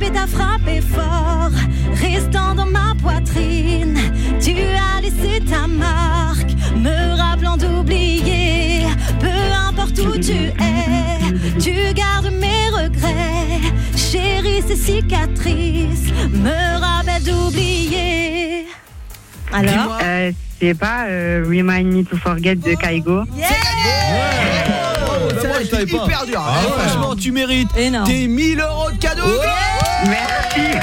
bébé t'as frappé fort, restant dans ma poitrine. Tu as laissé ta marque, me rappelant d'oublier. Peu importe où tu es, tu gardes mes regrets. Chérie, ces cicatrices me rappellent d'oublier. Alors Euh, c'est pas euh, Remind Me to Forget de Kaigo. Oh, Celle-là, moi, je savais c'était pas. hyper dur. Ah ouais. Franchement, tu mérites tes 1000 euros de cadeaux. Merci.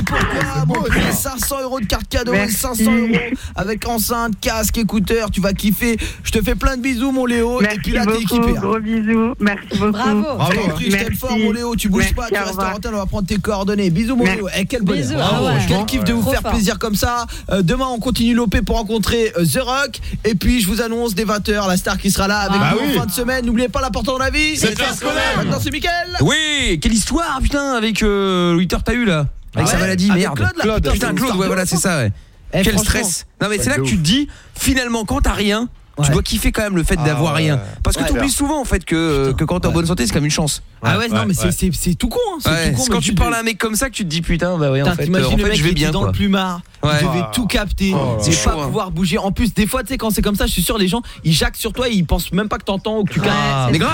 C'est pour toi, mon prix, 500 euros de carte cadeau et Merci. 500 euros avec enceinte, casque, écouteurs. Tu vas kiffer. Je te fais plein de bisous, mon Léo. et Merci puis là, t'es beaucoup. équipé. hein. Gros bisous. Merci beaucoup. Bravo. Bravo. T'aime Merci. fort, mon Léo. Tu bouges Merci, pas, tu restes en antenne. On va prendre tes coordonnées. Bisous, mon Merci. Léo. Eh, quel bonheur. Bisous, Bravo. ah ouais. Quel kiff de vous Trop faire fort. plaisir comme ça. Euh, demain, on continue l'OP pour rencontrer euh, The Rock. Et puis, je vous annonce dès 20h, la star qui sera là avec Ah nous oui. en fin de semaine. N'oubliez pas l'important dans la vie. C'est de faire ce qu'on aime. Maintenant, c'est Mickaël. Oui, quelle histoire, putain, avec euh, Louis t'as eu là Avec Ah sa maladie, Avec merde. Claude, là, Claude. putain, Claude, ouais, voilà, c'est ça, ouais. Eh, Quel stress. Non, mais c'est là que tu te dis, finalement, quand t'as rien, Ouais. tu dois kiffer quand même le fait Ah, d'avoir ouais. rien. Parce que Ouais. t'oublies souvent, en fait, que, que quand t'es en bonne santé, c'est quand même une chance. Ah ouais, non, mais c'est- ouais. c'est tout con. hein, tout con. quand tu parles à un mec comme ça que tu te dis, putain, bah ouais, en fait, t'imagines euh, en le fait mec je vais qui bien, dans quoi. le plumard, Ouais. il devait tout capter, Oh là et là. pas hein. pouvoir bouger. En plus, des fois, tu sais, quand c'est comme ça, je suis sûr, les gens, ils jacquent sur toi, ils pensent même pas que t'entends ou que tu caresses. Ah, c'est mais grave.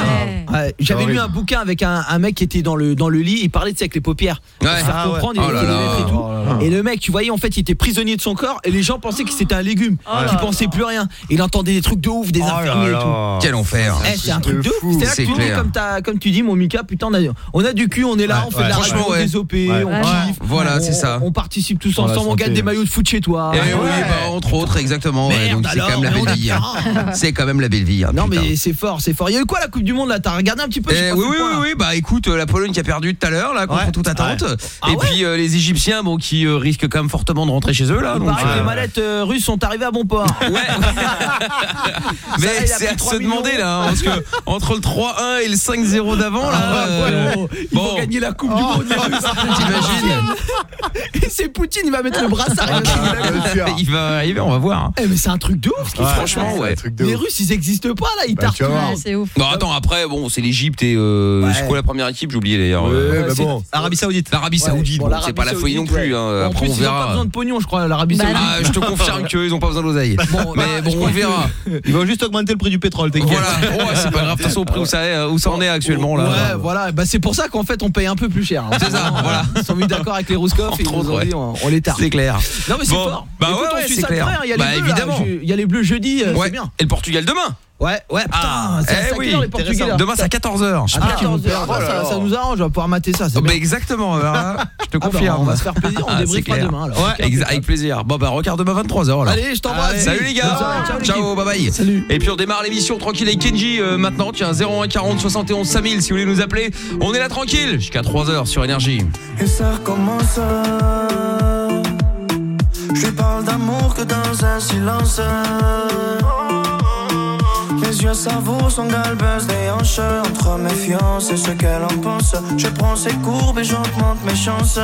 Ouais, J'avais lu un bouquin avec un, mec qui était dans le, dans le lit, il parlait de ça avec les paupières. Ah ouais. comprendre, Oh et. Oh. Et le mec, tu voyais, en fait, il était prisonnier de son corps et les gens pensaient que c'était un légume, là qui là. pensait plus rien. Il entendait des trucs de ouf, des Oh là infirmiers et tout. là. Quel enfer. Eh, c'est un truc de ouf. C'est là que C'est tu dis, clair. comme, comme tu dis, mon Mika, putain, on a, on a du cul, on est là, Ouais, on fait de la radio, ouais. des OP, Ouais. on Ouais. kiffe. Voilà, on- c'est ça. On participe tous ensemble, on gagne des maillots de foot chez toi. Eh Ouais. oui, bah, entre autres, exactement. donc c'est quand même la belle vie. hein. C'est quand même la belle vie. hein, Non mais c'est fort, c'est fort. Il y a eu quoi la Coupe du Monde là? T'as regardé un petit peu Eh oui, oui, oui, bah écoute, euh, la Pologne qui a perdu tout à l'heure, là, contre toute attente. Ah Et puis euh, les Égyptiens, bon, qui euh, risquent quand même fortement de rentrer chez eux, là. Les mallettes russes sont arrivées à bon port. Ouais. Mais c'est à se 3 demander là, hein, parce que entre le 3-1 et le 5-0 d'avant, là, Ah, euh, ouais, Ils vont bon, gagner la Coupe du Monde. t'imagines Et c'est Poutine, il va mettre le brassard. il va. Il va arriver, on va voir. hein. Eh mais c'est un truc de ouf. ce Ouais, franchement, ouais. un truc de Les ouf. Russes, ils existent pas là, ils Bah, tartent. c'est ouf. Non, attends, après, bon, c'est l'Egypte et euh, c'est quoi la première équipe? J'ai oublié d'ailleurs. euh, bah bon. Arabie Saoudite. L'Arabie Saoudite, bon, l'Arabie c'est pas la folie non plus. hein, Après, on ils ont pas verra. besoin de pognon, je crois, l'Arabie Bah, Saoudite. Ah, je te confirme qu'ils ont pas besoin d'oseille. Mais bah, bon, on verra. Ils vont juste augmenter le prix du pétrole, t'inquiète. Voilà, oh, c'est pas grave, de toute façon, au prix où ça, est, où ça en est actuellement là. Ouais, voilà, bah c'est pour ça qu'en fait on paye un peu plus cher. C'est ça, voilà. Ils sont mis d'accord avec les Rouskov et ils Entre nous ont autres, dit on, on les tarde. C'est clair. Non mais c'est Bon, fort. bah Écoute, ouais, c'est clair. près, hein. Il y a les Bah, bleus, là. évidemment. Je- Il y a les bleus jeudi, euh, c'est bien. Et le Portugal demain Ouais, ouais, putain, Ah, c'est à eh 5 oui, heures les Portugais. là. Demain c'est à 14h. À 14h, Oh là ça, nous arrange, on va pouvoir mater ça, Oh, bah, bien. exactement, je te Ah bah, confirme. on va se faire plaisir, on Ah, c'est débriefera clair. demain alors. Ouais, exa- avec plaisir. Bon bah regarde demain 23h là. Allez, je t'embrasse. Salut les gars. Ciao, Ciao, bye bye. Salut. Et puis on démarre l'émission tranquille avec Kenji euh, maintenant. Tiens, 01 40 71 5000 si vous voulez nous appeler. On est là tranquille jusqu'à 3h sur énergie. Et ça recommence. Je lui parle d'amour que dans un silence. Mes yeux savourent son galbeuse des hanches. Entre méfiance et ce qu'elle en pense. Je prends ses courbes et j'augmente mes chances.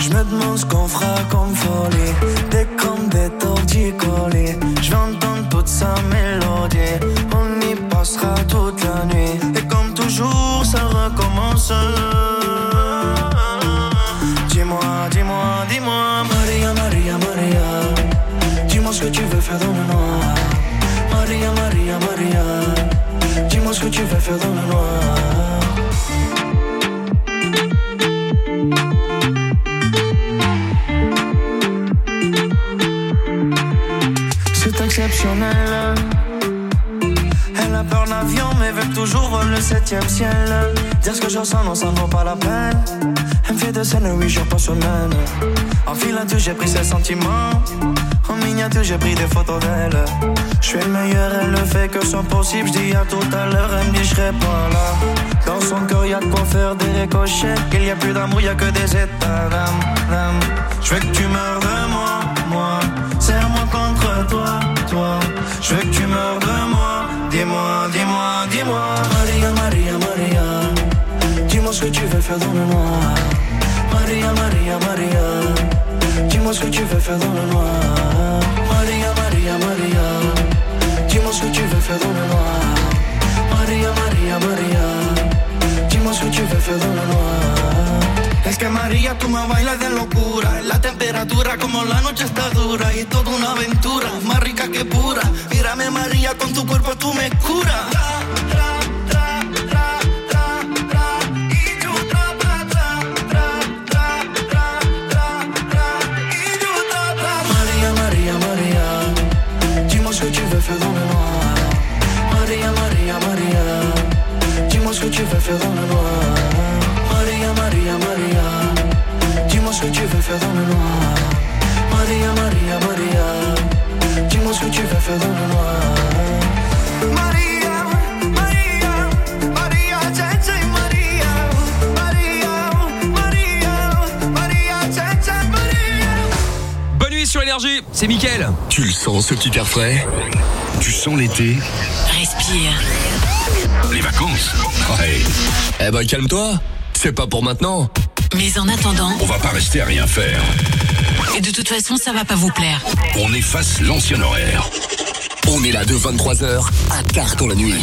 Je me demande ce qu'on fera comme folie. Des comme des torticolis. Je vais entendre toute sa mélodie. On y passera toute la nuit. Et comme toujours, ça recommence. Ce que tu veux faire dans le noir. Maria, Maria, Maria. Dis-moi ce que tu veux faire dans le noir. C'est exceptionnel. Elle a peur d'avion mais veut toujours le septième ciel. Dire ce que je ressens, non, ça ne vaut pas la peine. Elle me fait de scène, huit jours par semaine. En filature, j'ai pris ses sentiments. Miniature, j'ai pris des photos d'elle. Je suis le meilleur, elle ne fait que son possible. Je dis à tout à l'heure, elle me dit je serai pas là. Dans son cœur, y a de quoi faire des ricochets. Il y a plus d'amour, y a que des états d'âme. Je veux que tu meurs de moi, moi. Serre-moi contre toi, toi. Je veux que tu meurs de moi. Dis-moi, dis-moi, dis-moi. Maria, Maria, Maria. Dis-moi ce que tu veux faire dans le noir. Maria, Maria, Maria. Dis-moi ce que tu veux faire dans le noir. Maria, Maria, Maria. Dis-moi que tu veux faire dans le noir. Maria, Maria, Maria. Dis-moi ce que tu fais dans le noir. Es que María, tú me bailas de locura. La temperatura como la noche está dura y toda una aventura, más rica que pura. Mírame María, con tu cuerpo tú me curas. Faire dans le noir. Maria, Maria, Maria, dis-moi ce que tu. Maria, Maria, Maria, dis-moi ce que tu veux faire. Maria, Maria, Maria, dis-moi ce que tu veux faire dans le Maria, sur énergie, c'est Mickaël. Tu le sens ce petit air frais Tu sens l'été Respire. Les vacances Ouais. Eh ben calme-toi, c'est pas pour maintenant. Mais en attendant, On va pas rester à rien faire. et de toute façon, ça va pas vous plaire. On efface l'ancien horaire. On est là de 23h à tard dans la nuit.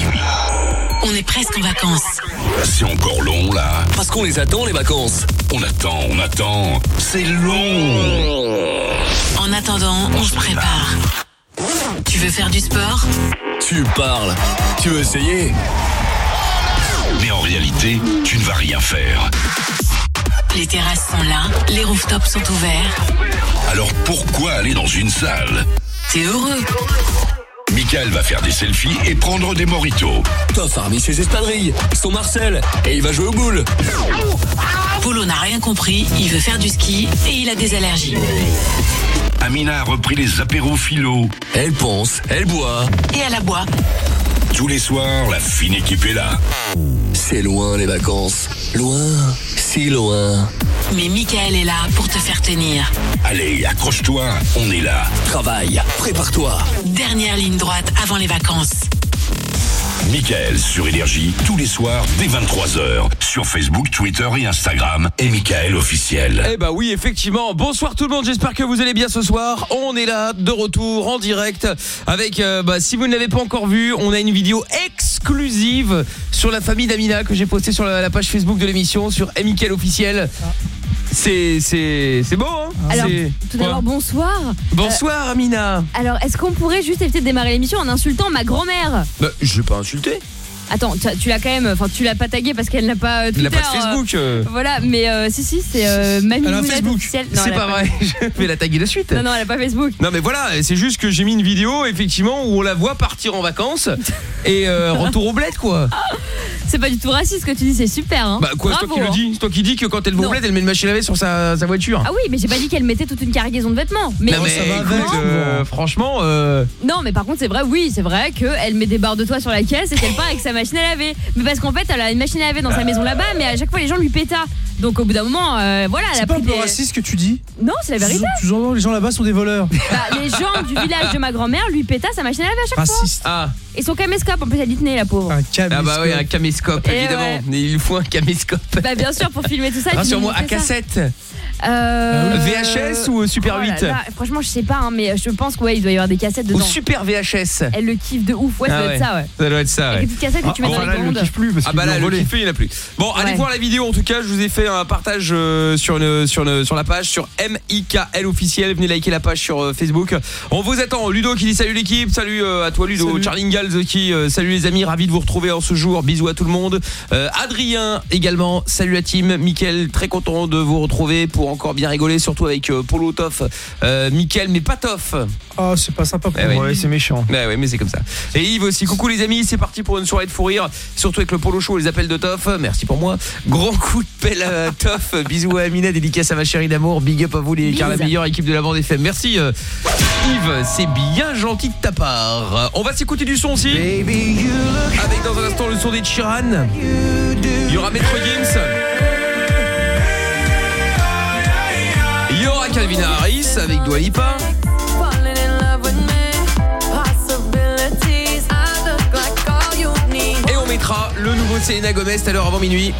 On est presque en vacances. C'est encore long là. Parce qu'on les attend les vacances. On attend, on attend. C'est long. En attendant, on se prépare. Tu veux faire du sport? Tu parles. Tu veux essayer? Mais en réalité, tu ne vas rien faire. Les terrasses sont là, les rooftops sont ouverts. Alors pourquoi aller dans une salle? T'es heureux Michael va faire des selfies et prendre des moritos. Toff a remis ses espadrilles, son Marcel, et il va jouer au boule. Polo n'a rien compris, il veut faire du ski et il a des allergies. Amina a repris les apéros philo. Elle pense, elle boit. Et à la bois. Tous les soirs, la fine équipe est là. C'est loin les vacances. Loin, si loin. Mais Michael est là pour te faire tenir. Allez, accroche-toi, on est là. Travaille, prépare-toi. Dernière ligne droite avant les vacances. Michael sur Énergie, tous les soirs dès 23h. Sur Facebook, Twitter et Instagram. Et Michael officiel. Eh bah oui, effectivement. Bonsoir tout le monde, j'espère que vous allez bien ce soir. On est là, de retour, en direct, avec, euh, bah, si vous ne l'avez pas encore vu, on a une vidéo exclusive sur la famille d'Amina que j'ai postée sur la, page Facebook de l'émission, sur Michael officiel. C'est c'est beau hein Alors, tout d'abord, bonsoir. Bonsoir Amina. Euh, alors, est-ce qu'on pourrait juste éviter de démarrer l'émission en insultant ma grand-mère? Bah, je l'ai pas insulté. Attends, tu, tu l'as quand même, enfin, tu l'as pas tagué parce qu'elle n'a pas euh, Twitter. n'a pas de Facebook. euh. voilà, mais euh, si, si, c'est euh, Mamie Elle a un Facebook. officielle. Non, C'est elle a pas vrai. Je vais la taguer de suite. Non, non, elle a pas Facebook. Non mais voilà, c'est juste que j'ai mis une vidéo effectivement où on la voit partir en vacances et euh, retour au bled quoi. C'est pas du tout raciste ce que tu dis, c'est super. Hein. Bah quoi, c'est toi qui le hein. dis C'est toi qui dis que quand elle va bled, elle met une machine à laver sur sa, sa voiture. Ah oui, mais j'ai pas dit qu'elle mettait toute une cargaison de vêtements. Mais, non, mais écoute, euh, franchement, euh, Non, mais par contre, c'est vrai, oui, c'est vrai qu'elle met des barres de toit sur la caisse et qu'elle part avec sa machine à laver. Mais parce qu'en fait, elle a une machine à laver dans sa maison là-bas, mais à chaque fois, les gens lui péta. Donc au bout d'un moment, euh, voilà, elle a C'est pas un peu des... raciste ce que tu dis Non, c'est la vérité. Les gens là-bas sont des voleurs. Bah, les gens du village de ma grand-mère lui péta sa machine à laver à chaque Raciste. Ah. fois. Et son caméscope, en plus, elle y tenait, la pauvre. ah bah oui, un caméscope Et évidemment. ouais. Mais Il faut un caméscope. Bah bien sûr, pour filmer tout ça. et puis Rassure-moi, à montrer ça. cassette. Euh... VHS ou Super oh là 8 là, Franchement, je sais pas, hein, mais je pense qu'il il doit y avoir des cassettes Ou dedans. Super VHS. Elle le kiffe de ouf, ouais, ça Ah doit être ça, ouais. Ça doit être ça, Avec ouais. des petites cassettes que tu mets dans les grandes. ah bah là, le kiff, il n'y en a plus. Bon, allez voir la vidéo. En tout cas, je vous ai fait un partage euh, sur une, sur une, sur la page sur MIKL officiel. Venez liker la page sur euh, Facebook. On vous attend. Ludo qui dit salut l'équipe. Salut euh, à toi Ludo. Salut. Charlie Ingalls qui euh, salut les amis. Ravi de vous retrouver en ce jour. Bisous à tout le monde. Euh, Adrien également. Salut la team. Mickaël très content de vous retrouver pour encore bien rigoler, surtout avec euh, Polo Toff. Euh, Mickaël mais pas Toff. Oh, c'est pas sympa pour Eh moi. Ouais, c'est méchant. Ouais, ouais, mais c'est comme ça. Et Yves aussi. Coucou les amis, c'est parti pour une soirée de fou rire, surtout avec le polo show et les appels de Toff. Merci pour moi. Grand coup de pelle à Toff. Bisous à Amina, dédicace à ma chérie d'amour. Big up à vous les car la meilleure équipe de la bande FM. Merci euh, Yves, c'est bien gentil de ta part. On va s'écouter du son aussi. Avec dans un instant le son des Chiran. Il y aura Metro Games. Calvin Harris avec Dua Lipa. Et on mettra le nouveau Selena Gomez tout à l'heure avant minuit.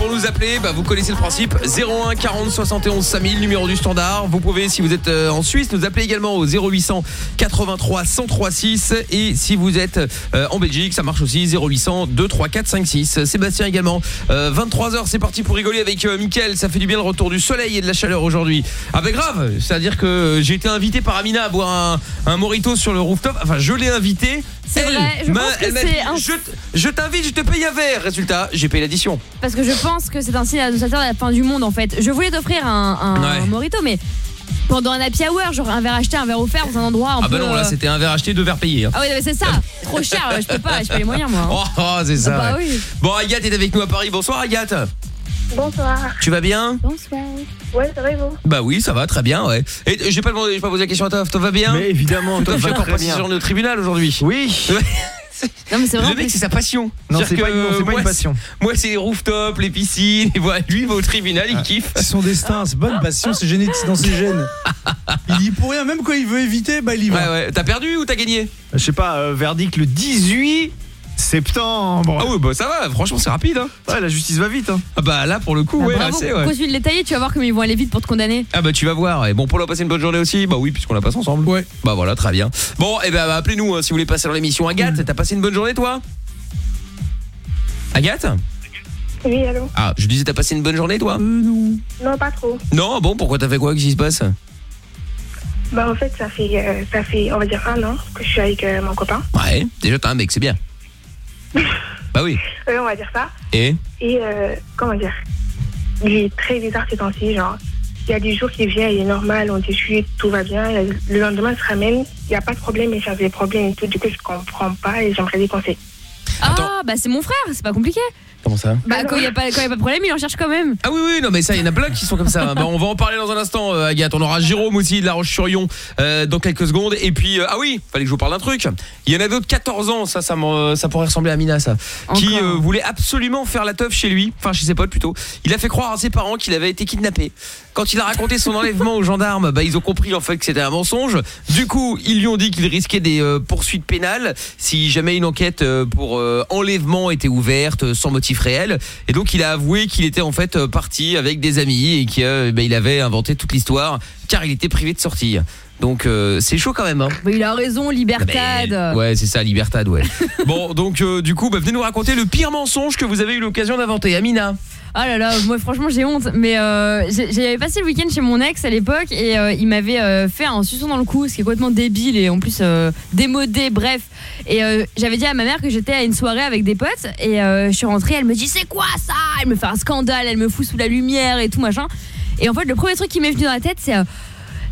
Pour nous appeler, bah, vous connaissez le principe 01 40 71 5000 numéro du standard. Vous pouvez si vous êtes euh, en Suisse nous appeler également au 0800 83 103 6 et si vous êtes euh, en Belgique, ça marche aussi 0800 234 56. Sébastien également. 23h, c'est parti pour rigoler avec euh, Mickaël, ça fait du bien le retour du soleil et de la chaleur aujourd'hui. Ah bah grave, c'est-à-dire que j'ai été invité par Amina à boire un, un morito sur le rooftop. Enfin, je l'ai invité. C'est vrai, je m'a- pense que elle m'a c'est dit, un- je, t- je t'invite, je te paye un verre. Résultat, j'ai payé l'addition. Parce que je pense que c'est un signe annonciateur de la fin du monde en fait. Je voulais t'offrir un, un Ouais. morito, mais pendant un happy hour, genre un verre acheté, un verre offert dans un endroit un Ah bah peu. non, là euh, c'était un verre acheté, deux verres payés. hein. Ah oui, mais c'est ça. Trop cher, je peux pas, j'ai pas les moyens moi. hein. Oh, oh, c'est ça. Ah bah ouais. oui. Bon, Agathe est avec nous à Paris. Bonsoir Agathe. Bonsoir. Tu vas bien? Bonsoir. Ouais, ça va et vous? Bah oui, ça va très bien, ouais. Et euh, j'ai pas demandé, j'ai pas posé la question à toi, toi va bien? Mais évidemment, tu va vas encore passer bien. journée au tribunal aujourd'hui. Oui. Non mais c'est Le vraiment. mec, c'est sa passion. Non, c'est pas, une- non, c'est pas moi, une passion. Moi, c'est les rooftops, les piscines. Et voilà, lui, il va au tribunal, il kiffe. C'est son destin, c'est une passion, c'est génétique c'est dans ses gènes. Il y pour rien, même quand il veut éviter, bah il y va. Ouais, ouais. T'as perdu ou t'as gagné? Je sais pas, euh, verdict le 18 septembre. Ah oui, bah ça va, franchement, c'est rapide. Hein. Ouais, la justice va vite. Hein. Ah bah là, pour le coup, Ah, ouais, bravo, assez, ouais. continue de les tailler, tu vas voir comme ils vont aller vite pour te condamner. Ah bah tu vas voir. Et bon, pour leur passer une bonne journée aussi. Bah oui, puisqu'on la passe ensemble. Ouais. Bah voilà, très bien. Bon, et ben bah, appelez-nous hein, si vous voulez passer dans l'émission. Agathe, t'as passé une bonne journée, toi? Agathe? Oui, allô? Ah, je disais, t'as passé une bonne journée, toi? Non, pas trop. Non, bon, pourquoi t'as fait quoi? Qu'est-ce qui se passe? Bah, en fait, ça fait, euh, ça fait, on va dire, un an que je suis avec euh, mon copain. Ouais, déjà t'as un mec, c'est bien. bah oui. Euh, on va dire ça. Et Et, euh, comment dire? Il est très bizarre ces temps-ci, genre. Il y a des jours qu'il vient, il est normal, on discute, tout va bien. Le lendemain, il se ramène, il n'y a pas de problème, il cherche des problèmes et tout. Du coup, je comprends pas et j'aimerais des conseils. Ah bah c'est mon frère, c'est pas compliqué. Comment ça Bah quand il y a pas quand il y a pas de problème, il en cherche quand même. Ah oui oui non mais ça il y en a plein qui sont comme ça. Bah, on va en parler dans un instant euh, Agathe. On aura Jérôme aussi de La Roche-sur-Yon euh, dans quelques secondes et puis euh, ah oui, fallait que je vous parle d'un truc. Il y en a d'autres 14 ans, ça ça pourrait ressembler à Mina ça, qui Encore. euh, voulait absolument faire la teuf chez lui, enfin chez ses potes plutôt. Il a fait croire à ses parents qu'il avait été kidnappé. Quand il a raconté son enlèvement aux gendarmes, bah ils ont compris en fait que c'était un mensonge. Du coup, ils lui ont dit qu'il risquait des euh, poursuites pénales si jamais une enquête euh, pour euh, enlèvement était ouverte sans motif réel. Et donc il a avoué qu'il était en fait parti avec des amis et qu'il avait inventé toute l'histoire car il était privé de sortie. Donc euh, c'est chaud quand même. Hein. Bah, il a raison, Libertad. Ben, ouais, c'est ça, Libertad, ouais. bon, donc euh, du coup, bah, venez nous raconter le pire mensonge que vous avez eu l'occasion d'inventer, Amina. Ah là là, moi franchement j'ai honte, mais euh, j'avais passé le week-end chez mon ex à l'époque et euh, il m'avait euh, fait un suçon dans le cou, ce qui est complètement débile et en plus démodé, bref. Et j'avais dit à ma mère que j'étais à une soirée avec des potes et je suis rentrée, elle me dit c'est quoi ça? Elle me fait un scandale, elle me fout sous la lumière et tout machin. Et en fait le premier truc qui m'est venu dans la tête c'est...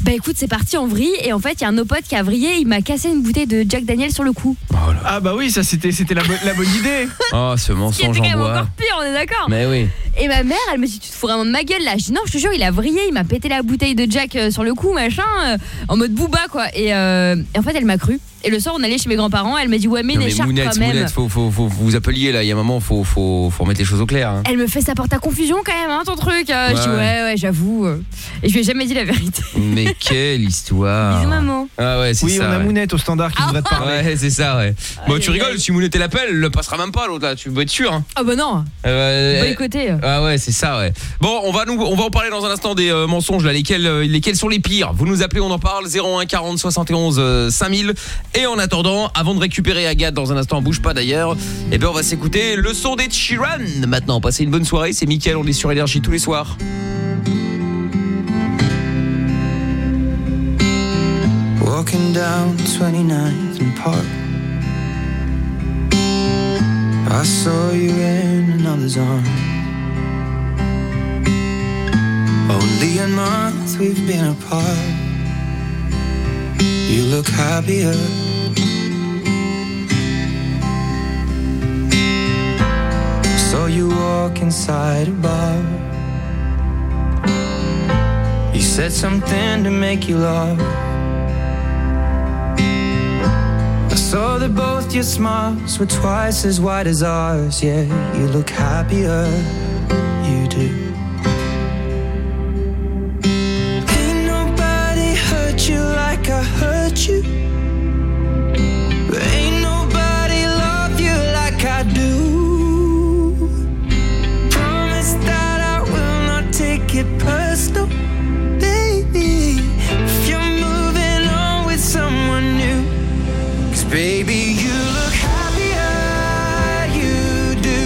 bah écoute, c'est parti en vrille et en fait, il y a un de nos potes qui a vrillé, il m'a cassé une bouteille de Jack Daniel sur le cou. Ah bah oui, ça c'était c'était la, bo- la bonne idée. Oh, ce Ce qui était mensonge quand en même bois. encore pire, on est d'accord Mais oui. Et ma mère, elle me dit Tu te fous vraiment de ma gueule là Je dis Non, je te jure, il a vrillé, il m'a pété la bouteille de Jack euh, sur le cou, machin, euh, en mode booba quoi. Et, euh, et en fait, elle m'a cru. Et le soir, on allait chez mes grands-parents, elle m'a dit Ouais, mais Non, mais écharpe Mounette, quand même. Mounette, faut, faut, faut, faut vous appeliez là. Il y a un moment, faut, faut, faut remettre les choses au clair. hein. Elle me fait ça porte à confusion quand même, hein, ton truc. Euh, je dis Ouais. Ouais, ouais, j'avoue. euh. Et je lui ai jamais dit la vérité. Mais quelle histoire. Bisous, maman. Ah ouais, c'est Oui, ça. on a ouais. Mounette au standard qui devrait te parler. Ouais, c'est ça, ouais. Bon, Aïe, tu rigoles, si Mounette l'appelle, elle le passera même pas l'autre là, tu peux être sûr. Hein. Ah bah non, Euh, boycotté. Ah ouais, c'est ça, ouais. Bon, on va nous, on va en parler dans un instant des euh, mensonges là, lesquels, euh, lesquels sont les pires. Vous nous appelez, on en parle 01 40 71 euh, 5000. Et en attendant, avant de récupérer Agathe dans un instant, bouge pas d'ailleurs. Et ben on va s'écouter le son des Chiran. Maintenant, passez une bonne soirée. C'est Mickaël, on est sur énergie tous les soirs. Walking down 29th and Park. I saw you in another's. Only month we've been apart. You look happier. Saw you walk inside a bar. You said something to make you laugh. I saw that both your smiles were twice as wide as ours. Yeah, you look happier, you do. you. Ain't nobody you like I do. Promise that I will not take it personal, baby. If you're moving on with someone Cause baby, you look happier, you do.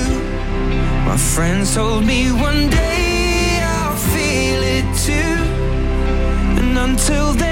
My friends told me one day I'll feel it too. And until then,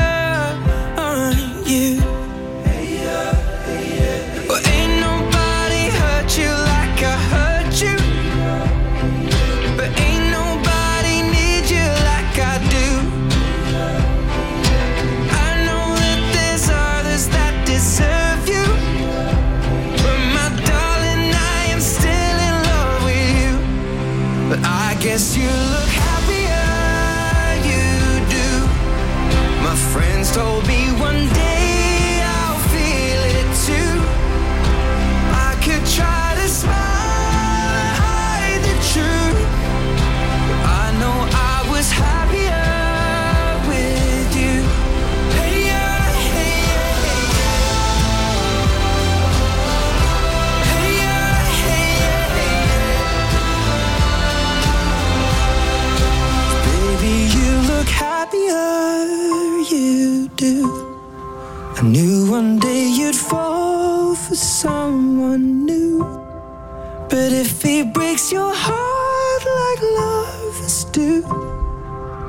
do. I knew one day you'd fall for someone new. But if breaks your heart like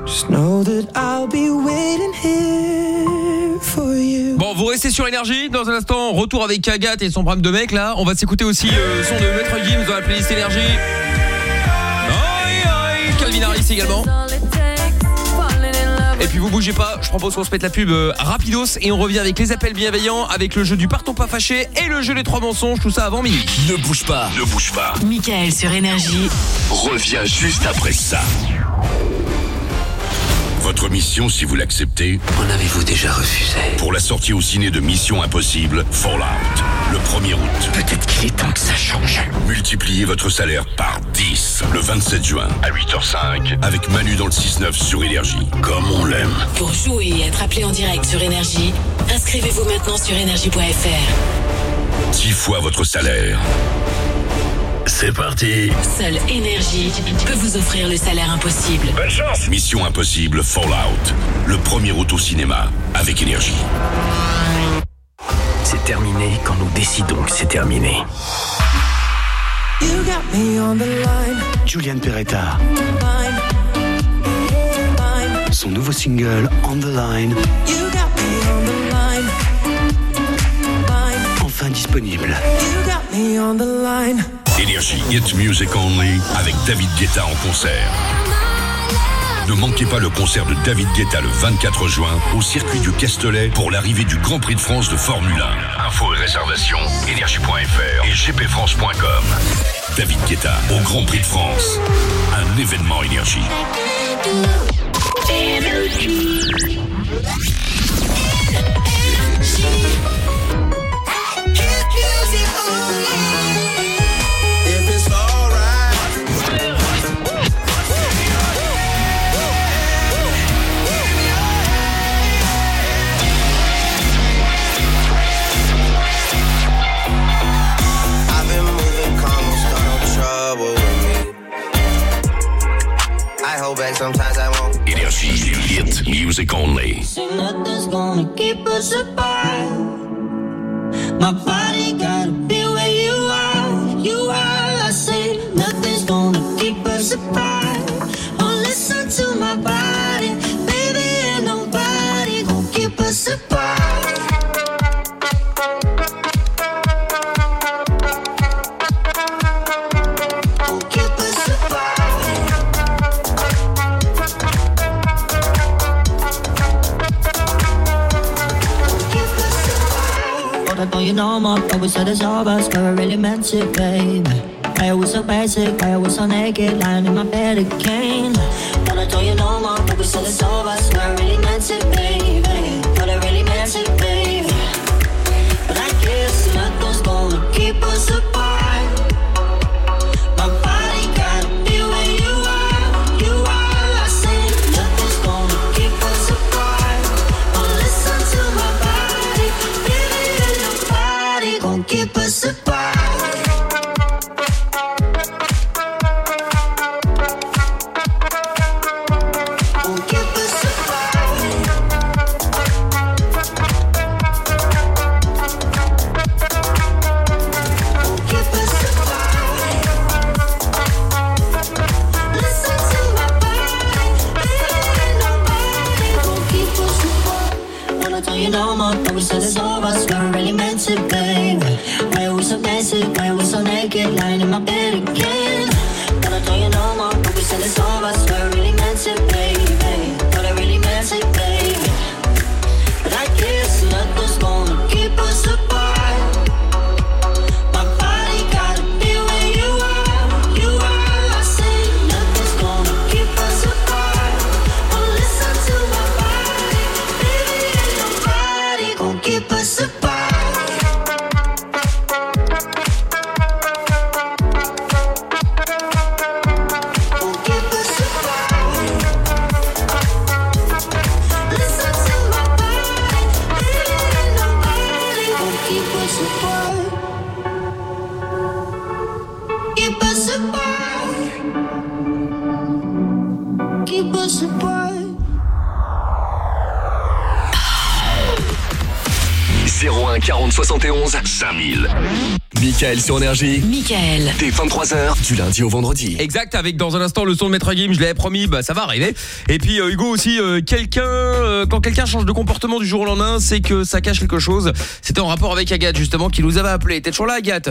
just know that I'll be waiting here for you. Bon, vous restez sur énergie. Dans un instant, retour avec Agathe et son problème de mec là. On va s'écouter aussi euh, son de Maître Gims dans la playlist énergie. Calvin Harris également. Et puis vous bougez pas, je propose qu'on se mette la pub euh, rapidos et on revient avec les appels bienveillants, avec le jeu du partons pas fâché et le jeu des trois mensonges, tout ça avant minuit. Ne bouge pas, ne bouge pas. Michael sur Énergie. Reviens juste après ça. Votre mission, si vous l'acceptez, en avez-vous déjà refusé? Pour la sortie au ciné de Mission Impossible, Fallout, le 1er août. Peut-être qu'il est temps que ça change. Multipliez votre salaire par 10 le 27 juin à 8h05 avec Manu dans le 6-9 sur Énergie. Comme on l'aime. Pour jouer et être appelé en direct sur Énergie, inscrivez-vous maintenant sur énergie.fr. 10 fois votre salaire. C'est parti. Seule Énergie peut vous offrir le salaire impossible. Bonne chance Mission Impossible Fallout, le 1er août au cinéma avec Énergie. C'est terminé quand nous décidons que c'est terminé. You got me on the line, Julian Peretta, son nouveau single On the Line, You got me on the line, line. enfin disponible. Énergie Hit Music Only avec David Guetta en concert. Ne manquez pas le concert de David Guetta le 24 juin au circuit du Castellet pour l'arrivée du Grand Prix de France de Formule 1. Infos et réservations, énergie.fr et gpfrance.com. David Guetta au Grand Prix de France. Un événement énergie. Back sometimes I won't. Énergie Hit Music Only. Say nothing's gonna keep us apart. My body gotta be where you are. You are. I say nothing's gonna keep us apart. Oh, listen to my body, baby, and nobody gonna keep us apart. But know more, but we said it's over, but I really meant it, baby. I was so basic, I was so naked, lying in my bed again. But I don't you no more, but we said it's over, so I really meant it, baby. So naked, lying in my Michael sur Énergie. Michael. Dès 23h, du lundi au vendredi. Exact, avec dans un instant le son de Maître Game, je l'avais promis, bah ça va arriver. Et puis euh, Hugo aussi, euh, quelqu'un, euh, quand quelqu'un change de comportement du jour au lendemain, c'est que ça cache quelque chose. C'était en rapport avec Agathe justement qui nous avait appelé. T'es toujours là Agathe?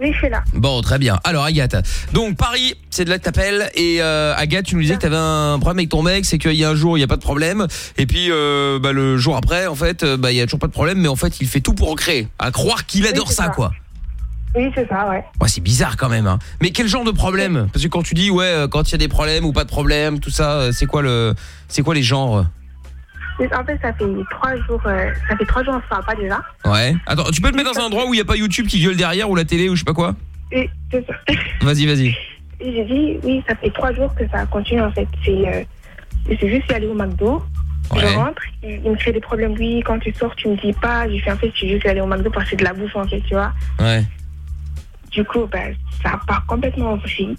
Oui, je suis là. Bon, très bien. Alors Agathe, donc Paris, c'est de là que t'appelles et euh, Agathe, tu nous disais que t'avais un problème avec ton mec, c'est qu'il y a un jour il y a pas de problème et puis euh, bah, le jour après, en fait, euh, bah il y a toujours pas de problème, mais en fait il fait tout pour en créer. À croire qu'il adore ça. quoi. Oui, c'est ça, ouais. Ouais, c'est bizarre quand même. Hein. Mais quel genre de problème? Parce que quand tu dis ouais, euh, quand il y a des problèmes ou pas de problème, tout ça, euh, c'est quoi le, c'est quoi les genres? En fait, ça fait trois jours, euh, ça fait trois jours, parle pas déjà. Ouais. Attends, tu peux te mettre dans un endroit où il y a pas YouTube qui gueule derrière ou la télé ou je sais pas quoi? Et c'est ça. Vas-y, vas-y. Et j'ai dit, oui, ça fait trois jours que ça continue en fait. C'est euh, juste aller au McDo. Je rentre, il, il me crée des problèmes. Oui, quand tu sors, tu me dis pas. J'ai fait en fait, c'est juste aller au McDo parce que c'est de la bouffe en fait, tu vois. Ouais. Du coup, bah, ça part complètement en vrille.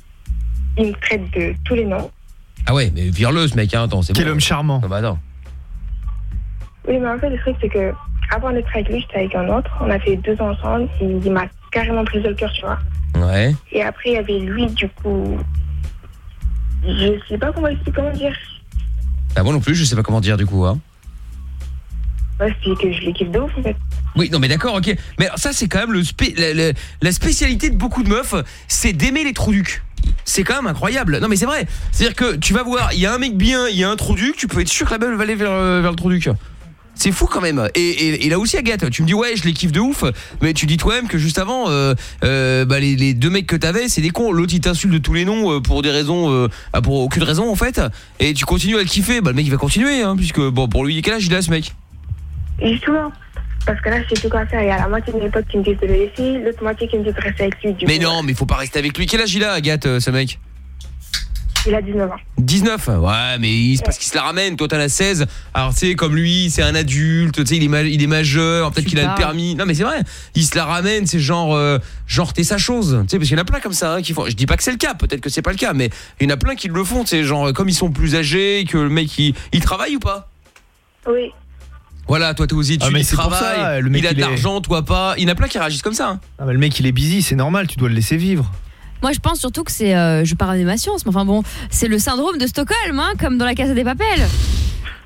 Il me traite de tous les noms. Ah ouais, mais vire-le ce mec, hein, attends, c'est Quel bon. homme charmant. Ah bah attends. Oui, mais en fait, le truc, c'est que avant d'être avec lui, j'étais avec un autre. On a fait deux ans ensemble. Il m'a carrément pris le cœur, tu vois. Ouais. Et après, il y avait lui, du coup. Je sais pas comment dire. Bah moi non plus, je sais pas comment dire du coup. Hein. Ouais, c'est que je kiffe de ouf, en fait. Oui, non mais d'accord, ok. Mais ça c'est quand même le spé- la, spécialité de beaucoup de meufs, c'est d'aimer les trous ducs. C'est quand même incroyable. Non mais c'est vrai. C'est-à-dire que tu vas voir, il y a un mec bien, il y a un trou duc, tu peux être sûr que la belle va aller vers, euh, vers le trou duc. C'est fou quand même. Et, là aussi Agathe, tu me dis ouais je les kiffe de ouf, mais tu dis toi-même que juste avant, euh, euh, bah, les, deux mecs que t'avais, c'est des cons. L'autre il t'insulte de tous les noms euh, pour des raisons, ah, pour aucune raison en fait. Et tu continues à le kiffer, bah le mec il va continuer, hein, puisque bon pour lui quel âge il a ce mec? Justement. Parce que là, je sais plus quoi faire. Il y a la moitié de mes potes qui me disent de le laisser, l'autre moitié qui me disent de rester avec lui. Du Mais coup, non, mais faut pas rester avec lui. Quel âge il a Agathe euh, ce mec? Il a 19 ans. 19 Ouais mais c'est parce qu'il se la ramène. Toi t'en as 16 Alors tu sais comme lui c'est un adulte. Tu sais il est, ma- il est majeur. Peut-être qu'il a le permis. Non mais c'est vrai. Il se la ramène C'est genre euh, Genre t'es sa chose. Tu sais parce qu'il y en a plein comme ça hein, qui font. Je dis pas que c'est le cas. Peut-être que c'est pas le cas Mais il y en a plein qui le font. Tu sais genre comme ils sont plus âgés Que le mec il, il travaille ou pas? Oui. Voilà toi t'es aux études Ah, mais Il travaille ça, le mec, Il a de est- l'argent Toi pas Il y en a plein qui réagissent comme ça hein. Ah, mais le mec il est busy, c'est normal, tu dois le laisser vivre. Moi, je pense surtout que c'est. euh, je parle de ma science, mais enfin bon, c'est le syndrome de Stockholm, hein, comme dans la Casa des Papels.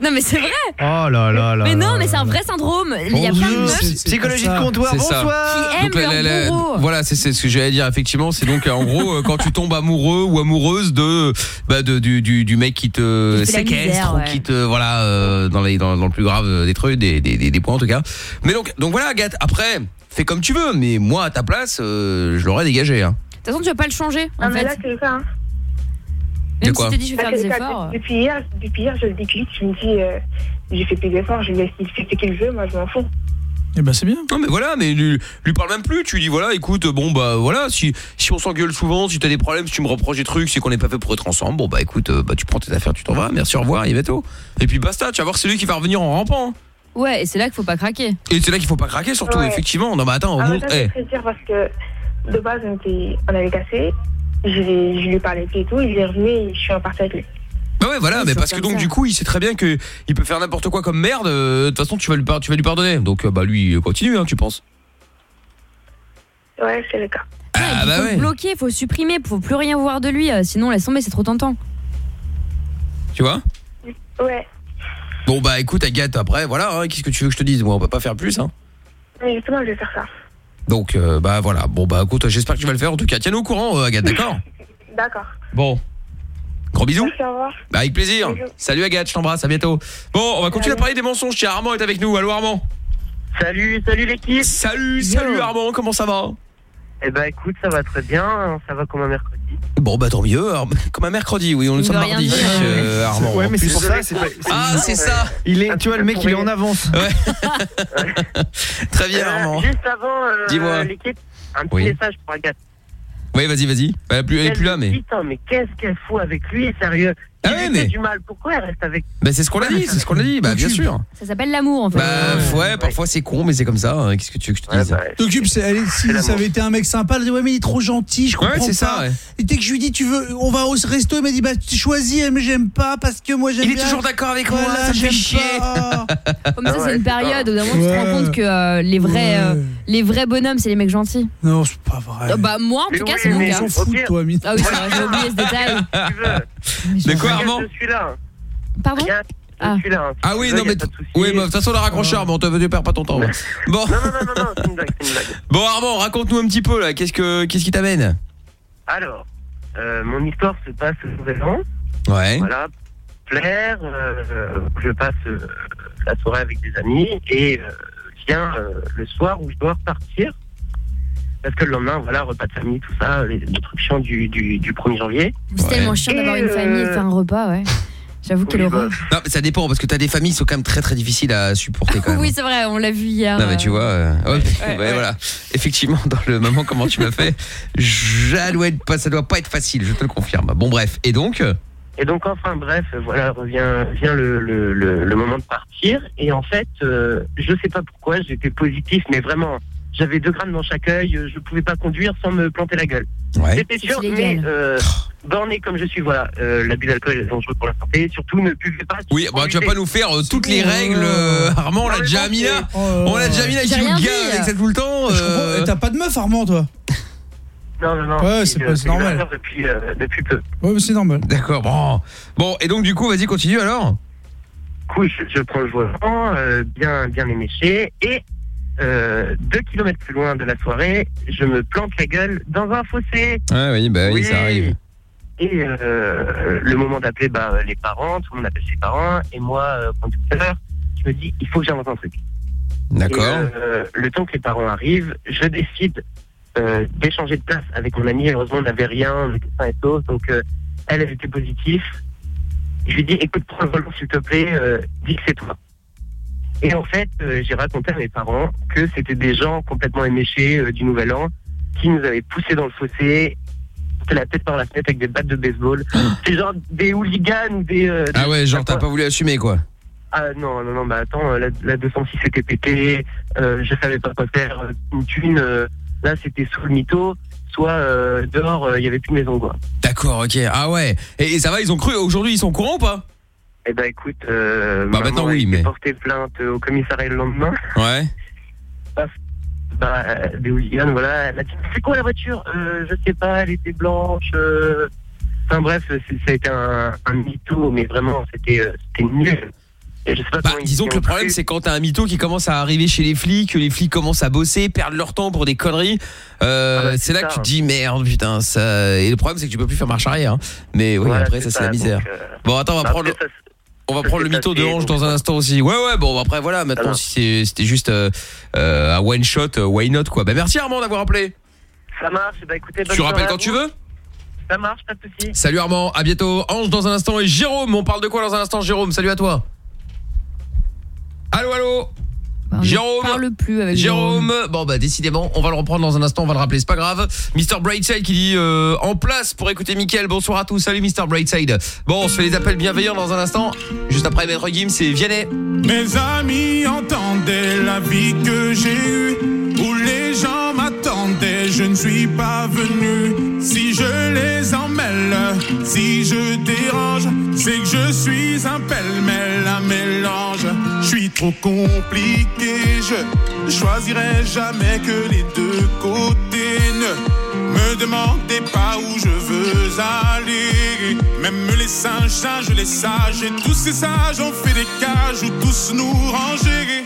Non, mais c'est vrai. Oh là là là. mais non, mais c'est un vrai syndrome. Il y a plein de meufs Psychologie de comptoir, bonsoir. qui aiment Donc, la- la- voilà, c'est c'est ce que j'allais dire effectivement. C'est donc en gros euh, quand tu tombes amoureux ou amoureuse de bah, de du, du, du mec qui te séquestre ou qui te voilà euh, dans les dans, dans le plus grave des trucs des, des, des, des points en tout cas. Mais donc donc voilà Agathe. Après fais comme tu veux. Mais moi à ta place euh, je l'aurais dégagé. Hein. De toute façon, tu vas pas le changer. En mais fait. là, c'est le cas. De Même quoi si t'es dit, je vais faire des efforts. Depuis hier, depuis hier, je le déclic. Je me dis, euh, j'ai fait plus d'efforts. Je lui laisse il fait ce qu'il veut. Moi, je m'en fous. Eh ben c'est bien. Non mais voilà, mais lui, lui parle même plus. Tu lui dis voilà, écoute, bon bah voilà, si si on s'engueule souvent, si t'as des problèmes, si tu me reproches des trucs, c'est qu'on n'est pas fait pour être ensemble. Bon bah écoute, euh, bah tu prends tes affaires, tu t'en vas. Merci, au revoir, Yveto. Et puis basta. Tu vas voir, c'est lui qui va revenir en rampant. Ouais, et c'est là qu'il faut pas craquer. Et c'est là qu'il faut pas craquer surtout, Ouais. effectivement. Non mais attends, au Ah, ça, eh. dur parce que de base, on, était, on avait cassé. Je, l'ai- je lui parlais plus et tout. Il est revenu et je suis repartie avec lui. Bah ouais, voilà, Oui, mais parce que donc ça. du coup, il sait très bien que il peut faire n'importe quoi comme merde. euh, De toute façon, tu vas lui par- tu vas lui pardonner. Donc euh, bah lui, continue, hein, tu penses Ouais, c'est le cas. Ah il bah faut ouais. le bloquer, faut supprimer, faut plus rien voir de lui. euh, sinon, laisse tomber, c'est trop tentant. Tu vois? Ouais. Bon bah écoute, Agathe, après, voilà, hein, qu'est-ce que tu veux que je te dise? Moi, on peut pas faire plus, hein. Mais justement, je vais faire ça. Donc euh, bah voilà. Bon bah écoute, j'espère que tu vas le faire. En tout cas, tiens-nous au courant, euh, Agathe, d'accord D'accord. Bon. Gros bisous. Merci, au revoir. Bah avec plaisir. Salut Agathe, je t'embrasse, à bientôt. Bon, on va continuer à parler des mensonges. Tiens, Armand est avec nous. Allô Armand Salut, salut l'équipe. Salut, salut Armand, comment ça va? Eh ben écoute, ça va très bien, ça va comme un mercredi. Bon bah tant mieux, comme un mercredi, oui, on nous sommes mardi, euh, Armand. Ouais, mais c'est pour ça, c'est pas- Ah, c'est ça. Il est, tu vois, le mec, il est en avance. Très bien Euh, Armand. Juste avant euh, Dis-moi. l'équipe, un petit Oui. message pour Agathe. Oui, vas-y, vas-y. Elle est plus, elle est plus là, mais. Putain, mais qu'est-ce qu'elle fout avec lui, sérieux? Ah ouais, mais- fait du mal, pourquoi elle reste avec Bah c'est ce qu'on a dit, c'est ce qu'on a dit, bah bien sûr. Ça s'appelle l'amour en fait. Bah ouais, parfois c'est con, mais c'est comme ça. hein. Qu'est-ce que tu veux que je te dise T'occupes, c'est- elle est- si ça avait été un mec sympa, elle dit ouais mais il est trop gentil, je comprends Ouais, c'est pas. ça, ouais. Et dès que je lui dis tu veux, on va au resto, il m'a dit bah tu choisis, mais j'aime pas parce que moi j'aime Il est bien. toujours d'accord avec moi, Voilà, ça me fait chier. Comme ça, Ah c'est une période ça. où d'un moment tu te rends compte que euh, les vrais, euh, les vrais bonhommes, c'est les mecs gentils. Non, c'est pas vrai. Euh, bah moi en tout cas, c'est mon on cas. s'en fout de toi, Mine. Ah oui, c'est vrai, j'ai oublié ce détail. De quoi Armand Je suis là. Pardon Ah. Je suis là. hein. Ah oui, non mais de oui, mais de toute façon on a raccroché Armand, tu perds pas ton temps. hein. Bon. Non, non, non, non, non, c'est une blague, c'est une blague. Bon Armand, raconte-nous un petit peu là, qu'est-ce que qu'est-ce qui t'amène Alors, euh, mon histoire se passe au Nouvel An. Ouais. Voilà, plaire, euh, je passe euh, la soirée avec des amis et euh, vient euh, le soir où je dois repartir. Parce que le lendemain, voilà, repas de famille, tout ça, les, les trucs chiants du, du, du 1er janvier. C'est tellement chiant d'avoir une famille et euh, faire un repas, ouais. J'avoue quelle horreur. Non, mais ça dépend parce que t'as des familles qui sont quand même très très difficiles à supporter quand même. Oui, c'est vrai, on l'a vu hier. Non mais tu euh, vois, euh, ouais, ouais, ouais, ouais. voilà. Effectivement, dans le moment comment tu m'as fait, ça doit être pas, ça doit pas être facile, je te le confirme. Bon bref, et donc? Et donc, enfin, bref, voilà, revient, vient le, le, le, le moment de partir. Et en fait, euh, je sais pas pourquoi, j'étais positif, mais vraiment, j'avais deux grammes dans chaque œil, euh, je pouvais pas conduire sans me planter la gueule. Ouais. C'était sûr, mais euh, borné comme je suis, voilà, euh, l'abus d'alcool est dangereux pour la santé. Surtout, ne buvez pas. Oui, bah tu vas pas nous faire euh, toutes les règles, euh, Armand, on l'a déjà mis là. On l'a déjà mis là, J'ai qui nous gave avec ça tout le temps. Je euh. T'as pas de meuf, Armand, toi? Non, non, non. Ouais, c'est normal. Depuis, euh, depuis peu. Ouais, mais c'est normal. D'accord, bon. Bon, et donc du coup, vas-y, continue alors. Du coup, je, je prends le volant, euh, bien, bien éméché, et euh, deux kilomètres plus loin de la soirée, je me plante la gueule dans un fossé. Ouais, oui, bah oui, ça arrive. Et euh, le moment d'appeler bah, les parents, tout le monde appelle ses parents, et moi, euh, conducteur, je me dis, il faut que j'invente un truc. D'accord. Euh, le temps que les parents arrivent, je décide d'échanger de place avec mon amie. Heureusement, on n'avait rien, on était sains et saufs, donc elle, elle était positive. Je lui dis, écoute, prends le volant, s'il te plaît, dis que c'est toi. Et en fait, euh, j'ai raconté à mes parents que c'était des gens complètement éméchés euh, du Nouvel An qui nous avaient poussés dans le fossé, la tête par la fenêtre avec des battes de baseball. C'est genre des hooligans ou des... euh, Ah ouais, genre t'as pas voulu assumer quoi. ah non, non, non, bah attends, la, la 206 était pétée, je savais pas quoi faire, une thune, là c'était sous le mytho, soit dehors, il y avait plus de maison quoi. D'accord, ok. Ah ouais. Et, et ça va, ils ont cru. Aujourd'hui, ils sont au courant ou pas? Eh ben écoute, euh, Bah, maman maintenant, oui, mais- portée plainte euh, au commissariat le lendemain, Ouais. bah, euh, des hooligans, voilà, elle a dit, c'est quoi la voiture? Euh, Je sais pas, elle était blanche, euh... enfin bref, ça a été un, un mytho, mais vraiment, c'était euh, c'était nul. Et je sais pas Bah, disons que le problème c'est quand t'as un mytho qui commence à arriver chez les flics, que les flics commencent à bosser, perdre leur temps pour des conneries. euh, Ah bah, c'est là ça. que tu te dis merde putain ça. Et le problème c'est que tu peux plus faire marche arrière. hein. Mais oui Voilà, après ça c'est la misère. donc, euh, Bon attends on va bah, prendre. après, le- ça, On va prendre le mytho de Ange dans un instant aussi. Ouais ouais bon après voilà maintenant si c'était juste euh, euh, un one shot euh, why not quoi. Bah merci Armand d'avoir appelé. Ça marche, bah écoutez, bonne Tu rappelles quand tu veux. Ça marche, pas de soucis. Salut Armand, à bientôt. Ange dans un instant et Jérôme, on parle de quoi dans un instant Jérôme? Salut à toi. Allô allô? Bah, on ne Jérôme parle plus avec Jérôme, bon bah décidément, on va le reprendre dans un instant, on va le rappeler, c'est pas grave. Mr Brightside qui dit euh, en place pour écouter Mickaël. Bonsoir à tous, salut Mr Brightside. Bon, on se fait les appels bienveillants dans un instant. Juste après Maître Gims, c'est Vianney. Mes amis entendaient la vie que j'ai eue, où les gens m'attendaient, je ne suis pas venu. Si je les si je dérange, c'est que je suis un pêle-mêle, un mélange. Je suis trop compliqué, je choisirai jamais que les deux côtés. Ne me demandez pas où je veux aller. Même les singes, singes, les sages, et tous ces sages ont fait des cages où tous nous ranger.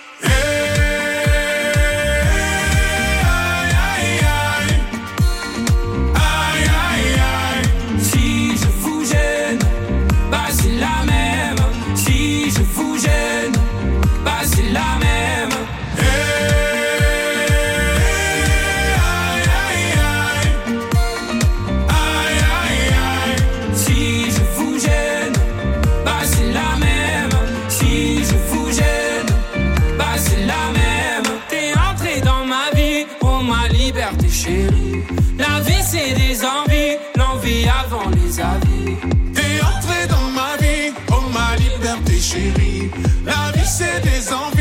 Aïe, vie c'est des envies,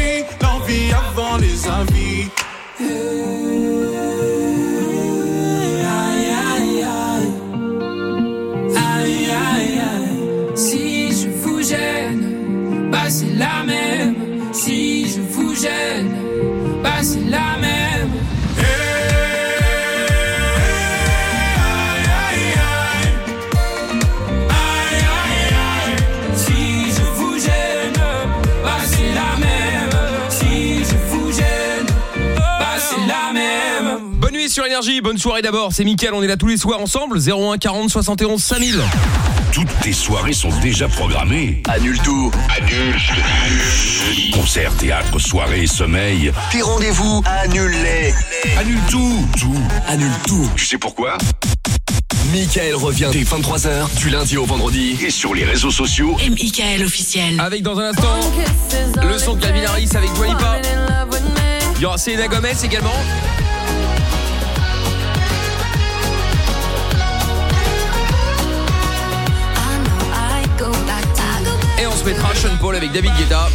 Énergie, bonne soirée d'abord, c'est Mickaël, on est là tous les soirs ensemble, 01 40 71 5000. Toutes tes soirées sont déjà programmées. Annule tout. Annule. Concerts, théâtre, soirées, sommeil. Tes rendez-vous, annule-les. Annule tout. Tout. Annule tout. Tu sais pourquoi? Michael revient dès 23h du lundi au vendredi. Et sur les réseaux sociaux. Et Michael officiel. Avec dans un instant, le son de Calvin Harris avec Dua Lipa. Il y aura Selena Gomez également. Se mettra Sean Paul avec David Guetta.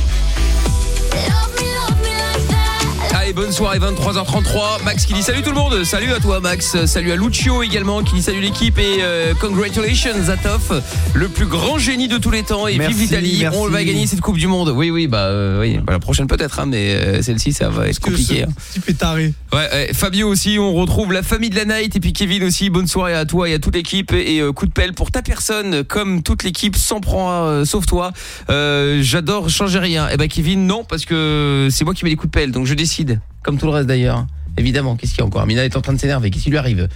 Allez, bonne soirée, 23h33. Max qui dit salut tout le monde. Salut à toi, Max. Salut à Lucio également qui dit salut l'équipe et euh, congratulations Zatoff, le plus grand génie de tous les temps. Et Merci, vive l'Italie. On va gagner cette Coupe du Monde. Oui, oui, bah, euh, oui. Bah, la prochaine peut-être, hein, mais euh, celle-ci, ça va être compliqué. hein. Taré. Ouais, Fabio aussi, on retrouve la famille de la Night et puis Kevin aussi. Bonne soirée à toi et à toute l'équipe et euh, coup de pelle pour ta personne comme toute l'équipe s'en prend sauf toi. J'adore changer rien. Et ben Kevin non parce que c'est moi qui mets les coups de pelle donc je décide comme tout le reste d'ailleurs. Évidemment, qu'est-ce qu'il y a encore? Amina est en train de s'énerver, qu'est-ce qui lui arrive?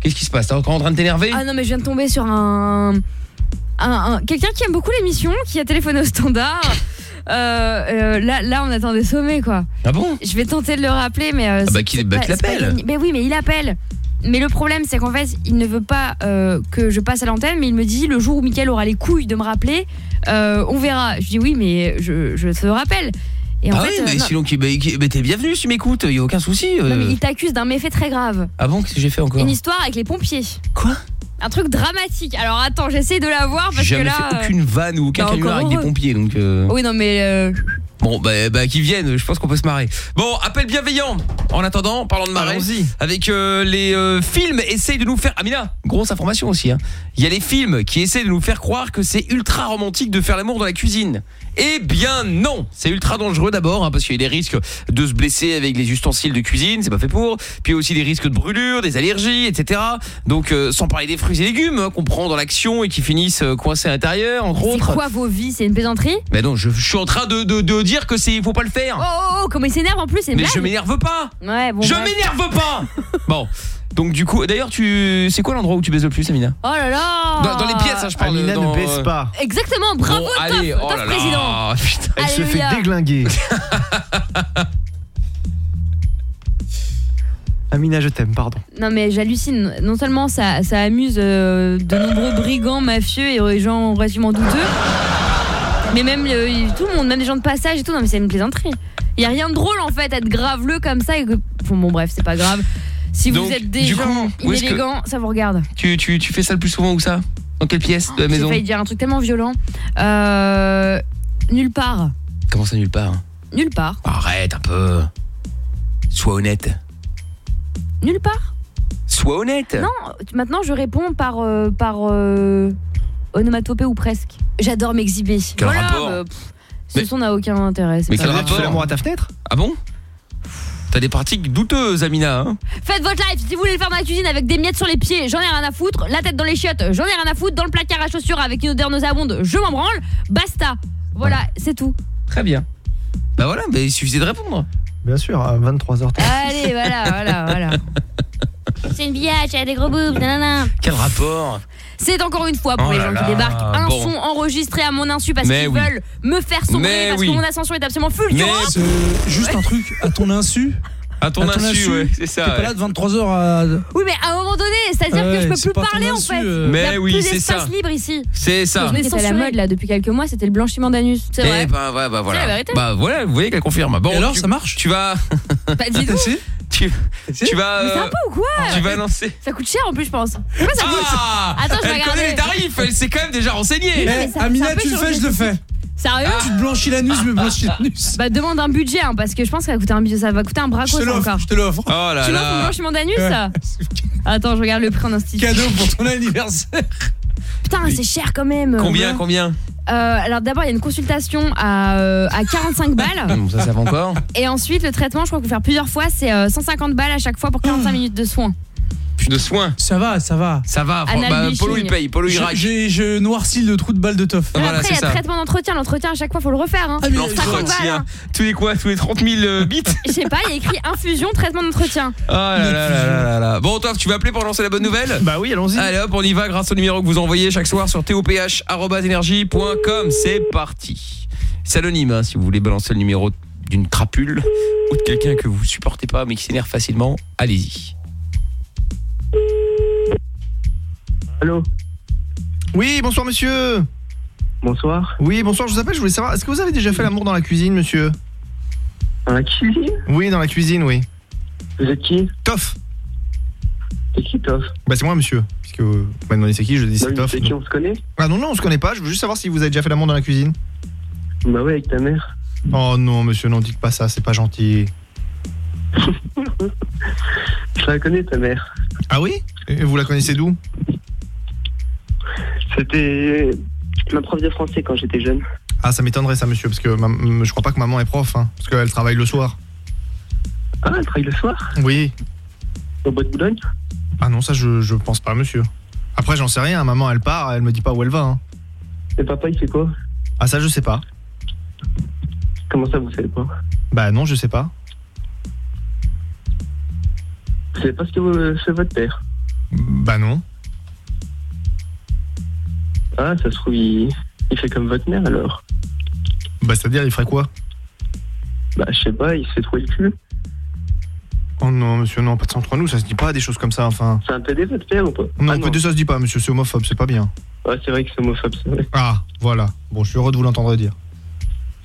Qu'est-ce qui se passe? T'es encore en train de t'énerver? Ah non, mais je viens de tomber sur un. un- un- Quelqu'un qui aime beaucoup l'émission, qui a téléphoné au standard. Euh, euh, là, là, on attend des sommets, quoi. Ah bon? Je vais tenter de le rappeler, mais. euh, Ah bah, qu'il- c'est bah, pas- appelle. Mais oui, mais il appelle. Mais le problème, c'est qu'en fait, il ne veut pas euh, que je passe à l'antenne, mais il me dit le jour où Mickaël aura les couilles de me rappeler, euh, on verra. Je dis oui, mais je, je te rappelle. Et en Ah fait, oui, mais non. sinon bah, t'es bienvenu si tu m'écoutes, y a aucun souci. euh. Non, mais il t'accuse d'un méfait très grave. Ah bon, qu'est-ce que j'ai fait encore Une histoire avec les pompiers. Quoi? Un truc dramatique. Alors attends, j'essaie de la voir parce J'ai que jamais là. fait euh, aucune vanne ou aucun bah, canular avec des pompiers donc euh, Oui, non, mais. euh, Bon, bah, bah qu'ils viennent, je pense qu'on peut se marrer. Bon, appel bienveillant. En attendant, parlons de marrer. Allons-y. Avec euh, les euh, films essayent de nous faire... Amina, grosse information aussi. hein. Il y a les films qui essayent de nous faire croire que c'est ultra romantique de faire l'amour dans la cuisine. Eh bien non C'est ultra dangereux d'abord, hein, parce qu'il y a des risques de se blesser avec les ustensiles de cuisine, c'est pas fait pour. Puis il y a aussi des risques de brûlure, des allergies, etc. Donc euh, sans parler des fruits et légumes hein, qu'on prend dans l'action et qui finissent euh, coincés à l'intérieur, entre C'est autres. quoi vos vies? C'est une plaisanterie? Mais non, je, je suis en train de, de, de dire que c'est faut pas le faire. Oh, oh, oh, comment il s'énerve en plus, c'est Mais blague je m'énerve pas. Ouais, bon. je m'énerve pas. bon. Donc du coup, d'ailleurs, tu c'est quoi l'endroit où tu baises le plus, Amina? Oh là là dans, dans les pièces, hein, je parle. Amina dans, ne baisse euh, pas. Exactement, bravo, Bon, top, allez, top oh là là, président putain. Elle se fait déglinguer. Amina, je t'aime, pardon. Non mais j'hallucine, non seulement ça, ça amuse euh, de nombreux brigands mafieux et euh, gens relativement douteux, mais même euh, tout le monde, même des gens de passage et tout, non mais c'est une plaisanterie. Il y a rien de drôle en fait à être graveleux comme ça et que... Bon, bon bref, c'est pas grave. Si vous Donc, êtes des du gens coup, où est-ce que- inélégants, ça vous regarde. Tu, tu, tu fais ça le plus souvent où ça? Dans quelle pièce de la J'ai maison? failli dire un truc tellement violent. Euh, nulle part. Comment ça nulle part? Nulle part. Arrête un peu. Sois honnête. Nulle part. Sois honnête. Non, maintenant je réponds par euh, par euh, onomatopée ou presque. J'adore m'exhiber. Quel voilà, rapport bah, pff, ce son n'a aucun intérêt. c'est Mais pas quel rapport l'amour à ta fenêtre? Ah bon? T'as des pratiques douteuses, Amina. Hein? Faites votre live si vous voulez le faire dans la cuisine avec des miettes sur les pieds, j'en ai rien à foutre. La tête dans les chiottes, j'en ai rien à foutre. Dans le placard à chaussures avec une odeur nauséabonde, je m'en branle. Basta. Voilà, c'est tout. Très bien. Bah voilà, mais il suffisait de répondre. Bien sûr, à 23h30. Allez, voilà, voilà, voilà. C'est une biatch, elle a des gros boobs, nanana. Quel rapport C'est encore une fois pour Oh les gens là, qui débarquent un bon. son enregistré à mon insu parce qu'ils oui. veulent me faire sombrer Mais parce oui. que mon ascension est absolument fulgurante. C'est juste un truc à ton insu. À ton insu, ouais, c'est ça, T'es pas ouais. là de 23h à. Oui, mais à un moment donné, c'est-à-dire que je peux plus pas parler en fait. euh. Mais Il y a oui, plus c'est d'espace ça. libre ici. C'est ça. Mais c'est à la mode là depuis quelques mois, c'était le blanchiment d'anus. C'est Eh vrai. ben ouais, bah voilà. C'est la vérité. Bah voilà, vous voyez qu'elle confirme. Bon, Et alors, tu- ça marche Tu vas Bah dis donc. tu, tu vas Mais c'est euh, un peu ou quoi Tu vas lancer Ça coûte cher en plus, je pense. Pourquoi ça coûte Ah Attends, je vais Elle regarder. connaît les tarifs, elle s'est quand même déjà renseignée. Mais ça- c'est Amina, tu le fais, je le fais. Sérieux Tu te blanchis l'anus, je me blanchis l'anus. Bah demande un budget hein, parce que je pense que ça va coûter un budget, ça va coûter un braco Je te ça l'offre, encore. je te l'offre. Oh là Tu m'offres mon là. blanchiment d'anus ça Attends, je regarde le prix en institut. Cadeau pour ton anniversaire. Putain, c'est cher quand même. Combien combien Euh, alors d'abord, il y a une consultation à, euh, à 45 balles. Hum, Ça ça va encore Et ensuite, le traitement, je crois qu'il faut faire plusieurs fois, c'est euh, 150 balles à chaque fois pour 45 minutes de soins. De soins. Ça va, ça va. Ça va. Bah. Polo il paye, Polo il Je- raque. J'ai je noircis le trou de balle de Toff. Voilà, après, il y a ça. traitement d'entretien. L'entretien, à chaque fois, faut le refaire. Hein. Ah, mais 50 balles. L'entretien. hein. Tous les quoi Tous les 30 000 euh, bits Je sais pas, il y a écrit infusion, traitement d'entretien. Oh là là là là là là. Bon, toi, tu vas appeler pour lancer la bonne nouvelle? Bah oui, allons-y. Allez hop, on y va grâce au numéro que vous envoyez chaque soir sur toph.energie.com. C'est parti. C'est anonyme hein, si vous voulez balancer le numéro d'une crapule ou de quelqu'un que vous supportez pas mais qui s'énerve facilement. Allez-y. Allô Oui, bonsoir monsieur. Bonsoir. Oui, bonsoir, je vous appelle, je voulais savoir, est-ce que vous avez déjà fait l'amour dans la cuisine, monsieur Dans la cuisine Oui, dans la cuisine, oui. Vous êtes qui Toff. C'est qui, Toff Bah c'est moi, monsieur. Puisque vous m'avez demandé c'est qui, je dis c'est Bah Toff. C'est qui, on se connaît Ah non, non, on se connaît pas, je veux juste savoir si vous avez déjà fait l'amour dans la cuisine. Bah ouais, avec ta mère. Oh non, monsieur, n'en dites pas ça, c'est pas gentil. Je la connais, ta mère. Ah oui? Et vous la connaissez d'où? C'était ma prof de français quand j'étais jeune. Ah, ça m'étonnerait ça, monsieur, parce que mam- je crois pas que maman est prof, hein, parce qu'elle travaille le soir. Ah, elle travaille le soir? Oui. Au bois de Boulogne? Ah non, ça je, je pense pas, monsieur. Après, j'en sais rien, maman elle part, elle me dit pas où elle va. Hein. Et papa, il fait quoi? Ah, ça je sais pas. Comment ça, vous savez pas? Bah non, je sais pas. Vous savez pas ce que vous- fait votre père? Bah non. Ah, ça se trouve, il, il fait comme votre mère alors. Bah c'est-à-dire, il ferait quoi Bah, je sais pas, il se fait trouver le cul. Oh non, monsieur, non, pas de ça entre nous, ça se dit pas des choses comme ça, enfin. C'est un PD votre père ou pas? Non, ah, peu de ça se dit pas, monsieur, c'est homophobe, c'est pas bien. Ouais, c'est vrai que c'est homophobe, c'est vrai. Ah, voilà. Bon, je suis heureux de vous l'entendre dire.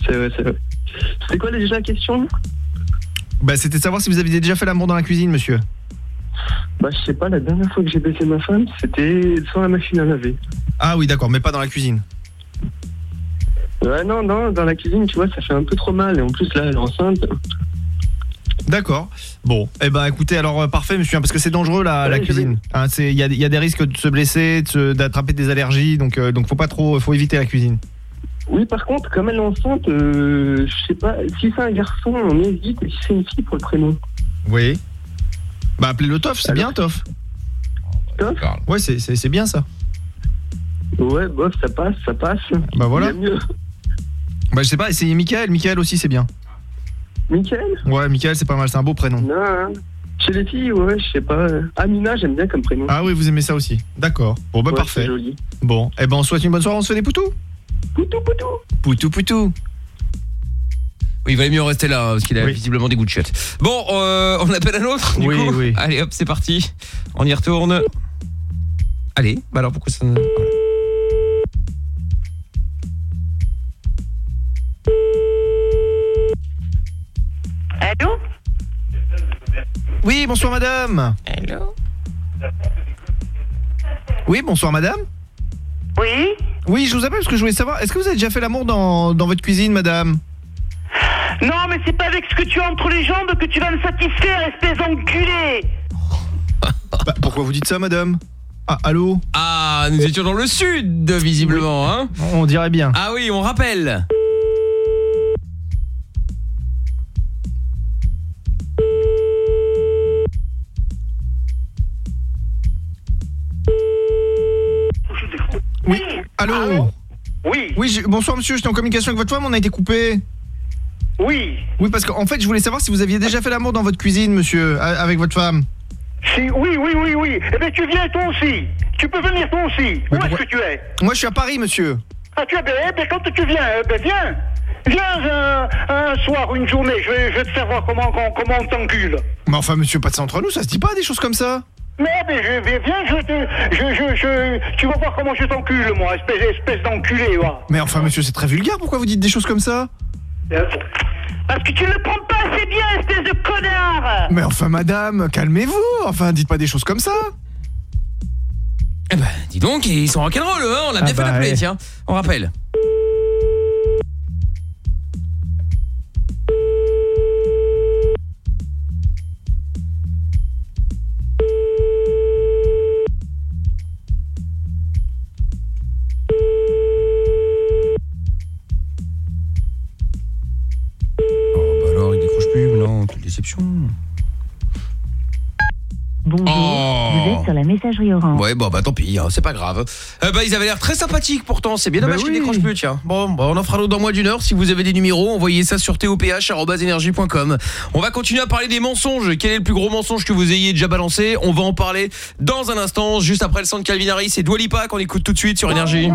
C'est vrai, c'est vrai. C'était quoi déjà la question? Bah c'était de savoir si vous aviez déjà fait l'amour dans la cuisine, monsieur. Bah, je sais pas, la dernière fois que j'ai baisé ma femme, c'était sans la machine à laver. Ah oui, d'accord, mais pas dans la cuisine. Ouais, non, non, dans la cuisine, tu vois, ça fait un peu trop mal. Et en plus, là, elle est enceinte. D'accord. Bon, eh ben écoutez, alors euh, parfait, monsieur, hein, parce que c'est dangereux la, la Ouais, cuisine. Hein, c'est- Il y, a, il y a des risques de se blesser, de d'attraper des allergies, donc euh, donc faut pas trop, faut éviter la cuisine. Oui, par contre, comme elle est enceinte, euh, je sais pas, si c'est un garçon, on hésite, et si c'est une fille pour le prénom. Oui. Bah appelez-le Toff, c'est bien Toff. Toff Ouais, c'est- c'est c'est bien ça. Ouais, bof, ça passe, ça passe. Bah voilà. Mieux. Bah je sais pas, essayez Michael, Michael aussi c'est bien. Michael Ouais, Michael c'est pas mal, c'est un beau prénom. Non, hein. chez les filles, ouais, je sais pas. Amina, j'aime bien comme prénom. Ah oui, vous aimez ça aussi. D'accord. Bon bah Ouais, parfait. c'est joli. Bon, eh ben on souhaite une bonne soirée, on se fait des poutous Poutou, poutou. Poutou poutou. Oui, il valait mieux rester là hein, parce qu'il a visiblement des goûts de chiottes. Bon, euh, on appelle un autre du Oui, coup oui. Allez hop, c'est parti. On y retourne. Allez, bah alors pourquoi ça ne... Allô Oui, bonsoir madame. Allô Oui, bonsoir madame. Oui Oui, je vous appelle parce que je voulais savoir, est-ce que vous avez déjà fait l'amour dans, dans votre cuisine, madame? Non, mais c'est pas avec ce que tu as entre les jambes que tu vas me satisfaire, espèce d'enculé Bah, pourquoi vous dites ça, madame Ah, allô Ah, nous étions dans le sud, visiblement, hein On dirait bien. Ah oui, on rappelle. Oui, allô Oui. Oui, bonsoir monsieur, j'étais en communication avec votre femme, on a été coupé. Oui. Oui, parce qu'en fait, je voulais savoir si vous aviez déjà fait l'amour dans votre cuisine, monsieur, avec votre femme. Si, oui, oui, oui, oui. Eh bien, tu viens toi aussi. Tu peux venir toi aussi. Où est-ce que tu es? Moi, je suis à Paris, monsieur. Ah, tu es bien, eh bien, quand tu viens, eh bien, viens. Viens un, un soir, une journée, je vais, je vais te faire voir comment, comment, comment on t'encule. Mais enfin, monsieur, pas de ça entre nous, ça se dit pas des choses comme ça. Mais, eh bien, je, viens, viens, je te, je, je, je, tu vas voir comment je t'encule, moi, espèce, espèce d'enculé, va. Mais enfin, monsieur, c'est très vulgaire, pourquoi vous dites des choses comme ça? Parce que tu ne le prends pas assez bien, espèce de connard Mais enfin, madame, calmez-vous, enfin, dites pas des choses comme ça. Eh ben, dis donc, ils sont rock'n'roll, hein On a Ah bien fait bah, d'appeler, ouais. tiens. On rappelle. Déception. Bonjour, Oh. vous êtes sur la messagerie orange. Ouais, bon, bah tant pis, hein, c'est pas grave. Euh, bah, ils avaient l'air très sympathiques pourtant, c'est bien Bah dommage qu'ils décrochent plus, tiens. Bon, bah, on en fera l'autre dans moins d'une heure. Si vous avez des numéros, envoyez ça sur toph.energie.com. On va continuer à parler des mensonges. Quel est le plus gros mensonge que vous ayez déjà balancé? On va en parler dans un instant, juste après le son de Calvin Harris et Dua Lipa qu'on écoute tout de suite sur Énergie.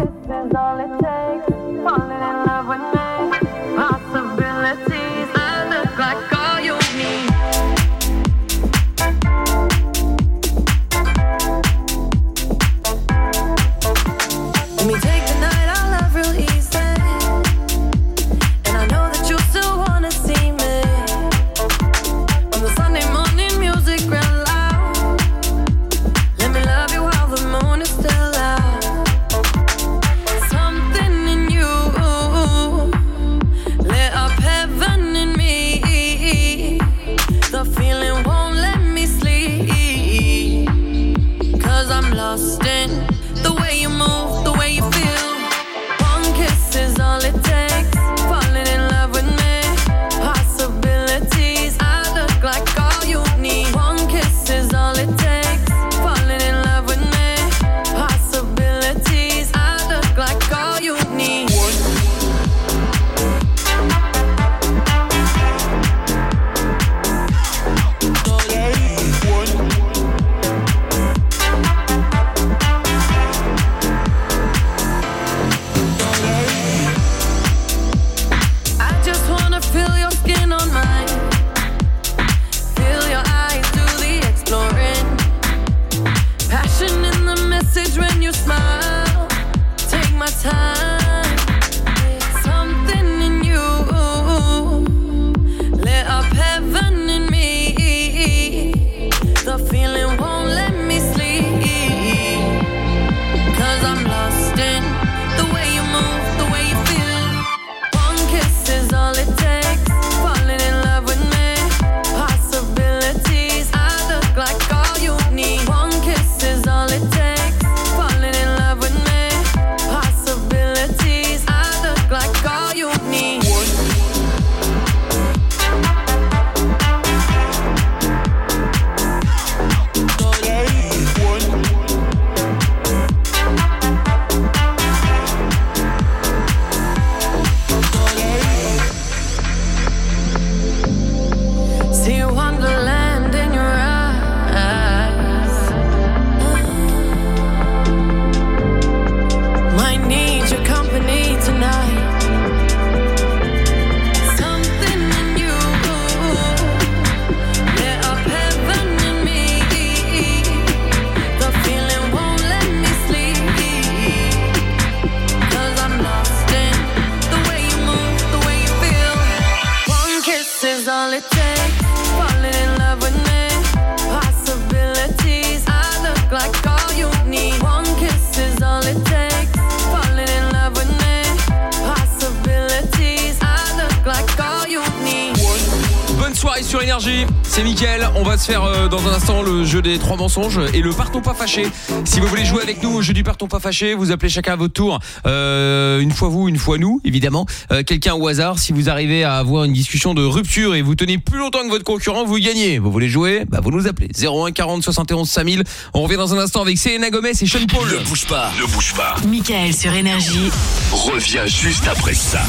Trois mensonges et le partons pas fâché. Si vous voulez jouer avec nous au jeu du partons pas fâché, vous appelez chacun à votre tour. Euh, une fois vous, une fois nous, évidemment. Euh, Quelqu'un au hasard. Si vous arrivez à avoir une discussion de rupture et vous tenez plus longtemps que votre concurrent, vous gagnez. Vous voulez jouer? Bah vous nous appelez 01 40 71 5000. On revient dans un instant avec Selena Gomez et Sean Paul. Ne bouge pas, ne bouge pas. Michael sur Énergie. Reviens juste après ça.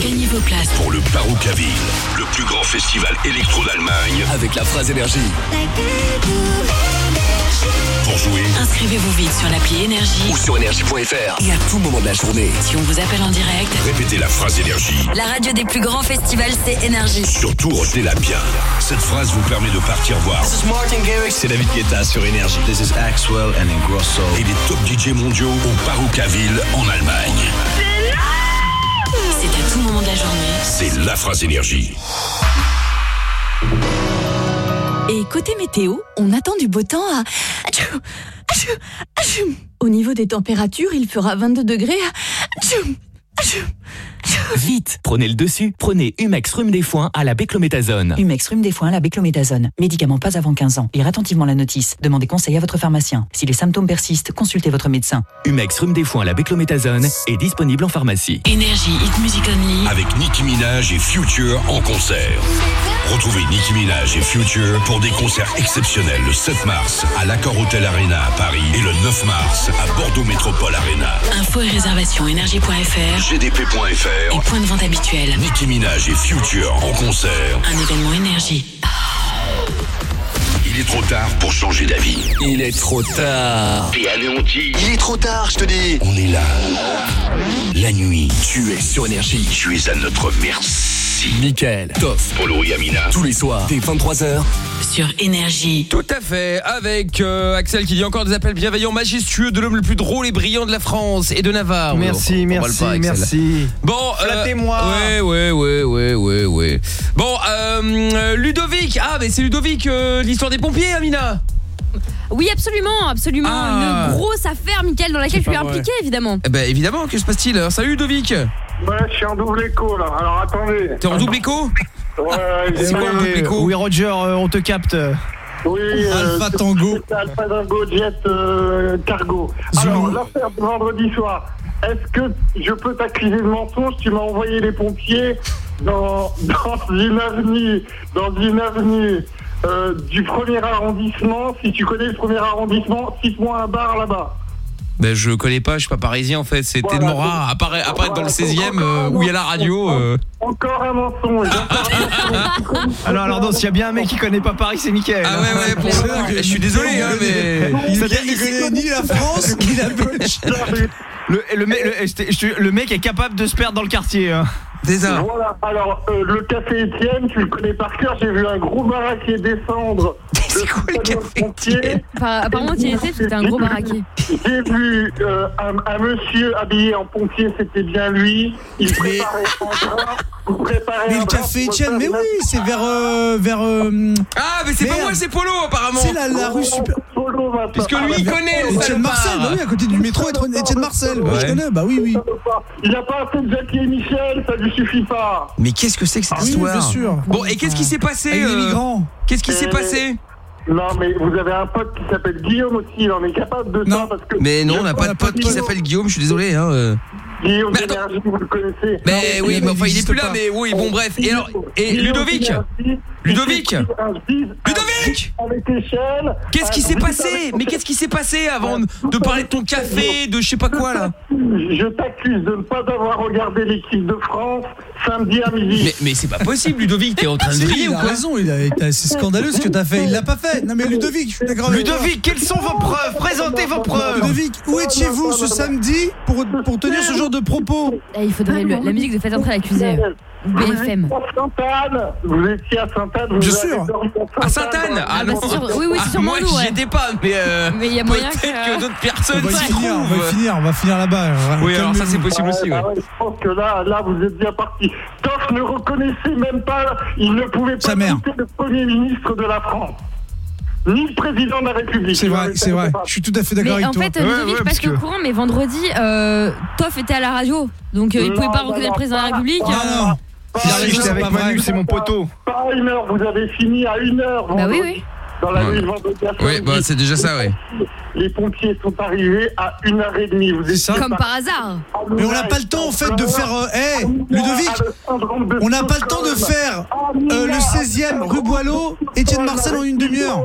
Gagnez vos places Pour le Baroukaville, le plus grand festival électro d'Allemagne. Avec la phrase énergie. Pour jouer, Inscrivez-vous vite sur l'appli Énergie. Ou sur énergie.fr. Et à tout moment de la journée. Si on vous appelle en direct, répétez la phrase énergie. la radio des plus grands festivals, c'est Énergie. Surtout retenez-la bien. Cette phrase vous permet de partir voir. C'est David Guetta sur énergie. This is Axwell and Ingrosso. Et les top DJ mondiaux au Baroukaville en Allemagne. C'est à tout moment de la journée. C'est la phrase énergie. Et côté météo, on attend du beau temps à... Au niveau des températures, il fera 22 degrés à... Vite, prenez le dessus. Prenez Humex Rhume des Foins à la béclométasone. Humex rhume des foins, la béclométasone. Médicament pas avant 15 ans. Lire attentivement la notice. Demandez conseil à votre pharmacien. Si les symptômes persistent, consultez votre médecin. Humex Rhume des Foins à la béclométasone est disponible en pharmacie. Énergie Hit Music Only. Avec Nicki Minaj et Future en concert. Retrouvez Nicki Minaj et Future pour des concerts exceptionnels le 7 mars à l'Accor Hotel Arena à Paris et le 9 mars à Bordeaux Métropole Arena. Info et réservation énergie.fr gdp.fr et point de vente habituel. Nicki Minaj et Future en concert. Un événement énergie. Il est trop tard pour changer d'avis. Il est trop tard. T'es anéanti. Il est trop tard, je te dis. On est là. La nuit. Tu es sur énergie. Tu es à notre merci. Michael, Toff, Polo et Amina. tous les soirs, dès 23h. Sur Énergie. Tout à fait, avec euh, Axel qui dit encore des appels bienveillants, majestueux de l'homme le plus drôle et brillant de la France et de Navarre. Merci, merci, pas, merci. Bon, euh, Flattez-moi. Ouais, ouais, ouais, ouais, ouais, ouais. Bon, euh, euh, Ludovic. Ah, mais c'est Ludovic, euh, l'histoire des pompiers, Amina. Oui, absolument, absolument. Ah. Une grosse affaire, Mickaël, dans laquelle je C'est suis pas vrai. impliquée, évidemment. Eh ben évidemment, que se passe-t-il? Salut Ludovic. Ouais, je suis en double écho là. Alors attendez. T'es en double écho? Ouais, C'est quoi un double écho? Oui, Roger, euh, on te capte. Oui, euh, Alpha Tango. Alpha Tango Jet euh, Cargo. Alors, l'affaire de vendredi soir. Est-ce que je peux t'accuser de mensonge? Tu m'as envoyé les pompiers dans, dans une avenue, dans une avenue euh, du premier arrondissement. Si tu connais le premier arrondissement, cite-moi un bar là-bas. Ben je connais pas, je suis pas parisien en fait, c'est Voilà, tellement rare apparaître, dans le 16ème euh, où il y a la radio. euh. Encore un mensonge. encore un mensonge. Alors, alors non, s'il y a bien un mec qui connaît pas Paris, c'est Mickaël. Ah ouais ouais, pour ça, je suis désolé hein, mais Il, connaît ni la France, ni la Belgique. Le, le, mec- le, le mec est capable de se perdre dans le quartier. hein. Déjà. Voilà, alors euh, le café Étienne, tu le connais par cœur, j'ai vu un gros baraquet descendre. C'est quoi le café Étienne Enfin, apparemment, tu étais, c'était un gros baraquet. J'ai vu euh, un, un monsieur habillé en pompier, c'était bien lui. Il préparait un bras. il préparait Mais le café faire mais oui, c'est vers. euh, vers euh, Ah mais c'est pas moi, c'est Polo apparemment. c'est la, la rue super. Polo, maintenant. Puisque lui il connaît salopard. Marcel, bah oui, à côté du métro, Etienne Marcel. Moi, je connais, bah oui, oui. Il n'a pas assez de Jackie et Michel, ça lui suffit pas. Mais qu'est-ce que c'est que cette Ah histoire bien sûr. Bon, et qu'est-ce qui s'est passé Avec les euh, migrants. Qu'est-ce qui s'est Euh, passé Non, mais vous avez un pote qui s'appelle Guillaume aussi, il en est capable de ça Non. parce que. Mais non, on n'a pas de pote qui s'appelle Guillaume, je suis désolé hein. euh. Guillaume Mais attends. d'énergie, vous le connaissez. Mais Non, oui, mais enfin il est plus là mais oui, bon bref. Et alors et Ludovic Ludovic Ludovic. Qu'est-ce qui un s'est passé Mais qu'est-ce qui s'est passé avant de parler de ton café, de je sais pas quoi là Je t'accuse de ne pas avoir regardé l'équipe de France samedi à midi. Mais, mais c'est pas possible, Ludovic, t'es en train de briller il ou quoi raison, c'est scandaleux ce que t'as fait. Il l'a pas fait. Non mais Ludovic, je suis d'accord. Ludovic, quelles sont vos preuves? Présentez vos preuves. Ludovic, où étiez-vous ce samedi pour, pour tenir ce de propos Eh, il faudrait le- la musique de Faites entrer l'accusé. BFM. Sainte-Anne, vous étiez à Sainte-Anne, vous Bien avez sûr. dormi À Sainte-Anne Ah, bah, non. c'est sûr- oui, oui, c'est Ah, sûrement Moi nous, ouais. j'y étais pas, mais euh, Mais il y a moyen peut-être que- que d'autres On personnes va s'y finir, on va finir, on va finir là-bas. Oui, alors ça c'est possible aussi, ouais. Ah ouais, je pense que là, là, vous êtes bien parti. Toff ne reconnaissait même pas, il ne pouvait pas Sa mère. citer le Premier ministre de la France, ni le président de la République. C'est vrai, c'est vrai. Je suis tout à fait d'accord Mais avec en toi. fait, Ludovic, je sais pas si t'es au courant, mais vendredi, euh, Toff était à la radio. Donc, euh, il Non, pouvait pas reconnaître le président de la République. Non, non. Si j'étais avec Manu, c'est mon poteau. Pas à une heure, vous avez fini à une heure. Bah oui, oui. Dans la Ouais. nuit de vendredi à Oui, samedi. bah c'est déjà ça, ouais. Les pompiers sont arrivés à une heure et demie. Vous étiez Comme par hasard. Mais on n'a pas le temps en fait de faire. euh, Eh, Ludovic, on n'a pas le temps de faire euh, le 16e rue Boileau, Étienne Marcel en une demi-heure.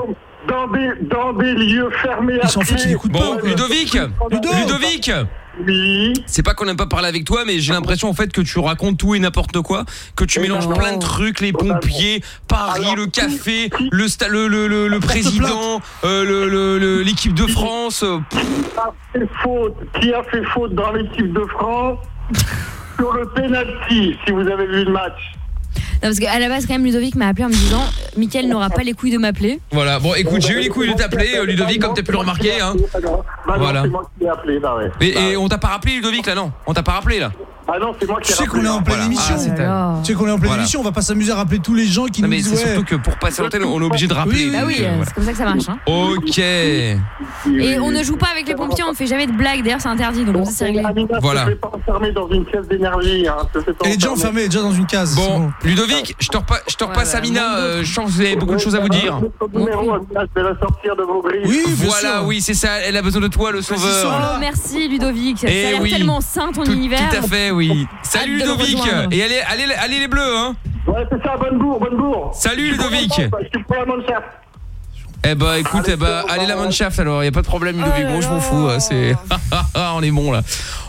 Dans des, dans des lieux fermés à Il s'en fout, pied. il écoute pas. Bon, quoi. Ludovic Ludovic Oui. C'est pas qu'on n'aime pas parler avec toi, mais j'ai l'impression en fait que tu racontes tout et n'importe quoi, que tu mélanges non. plein de trucs, les pompiers, Paris, le café, le, sta- le, le, le, le président, euh, l'équipe de France. euh, Qui a fait faute, qui a fait faute dans l'équipe de France sur le penalty, si vous avez vu le match. Non, parce qu'à la base, quand même, Ludovic m'a appelé en me disant euh, Mickaël n'aura pas les couilles de m'appeler. Voilà, bon écoute, j'ai eu les couilles de t'appeler, euh, Ludovic, comme t'as pu le remarquer. Hein. Bah Voilà. bah. Et, et on t'a pas rappelé Ludovic là, non? On t'a pas rappelé là? Ah non, c'est moi qui Tu ai sais qu'on est en pleine Voilà. émission. Ah, Tu sais qu'on est en pleine Voilà. émission, on va pas s'amuser à rappeler tous les gens qui Non nous mais disent surtout que pour passer l'antenne, on est obligé de rappeler. Oui, Bah oui, voilà. c'est comme ça que ça marche. Hein. Ok. Et on ne joue pas avec les pompiers, on ne fait jamais de blagues. D'ailleurs, c'est interdit, donc c'est réglé. Voilà. Je ne pas enfermé dans une caisse d'énergie. Hein. Elle est déjà enfermer. enfermée, elle est déjà dans une case. Bon, Ludovic, je te, repa- je te repasse Ouais, Amina, euh, je sens que vous avez beaucoup de choses à vous dire. Votre numéro, je vais la sortir de vos grilles. Oui, Voilà, oui, c'est ça, elle a besoin de toi, le sauveur. Oh, merci Ludovic. Ça a Eh l'air oui. tellement sain ton univers. tout à fait, oui. Salut de le Ludovic rejoindre. Et allez, allez, allez les bleus, hein Ouais, c'est ça, bonne bourre, bonne bourre. Salut Ludovic Je suis pour la Mannschaft. Eh bah écoute, eh bah, allez la Mannschaft alors, y a pas de problème Ludovic, bon je m'en fous, hein, c'est... on est bon là.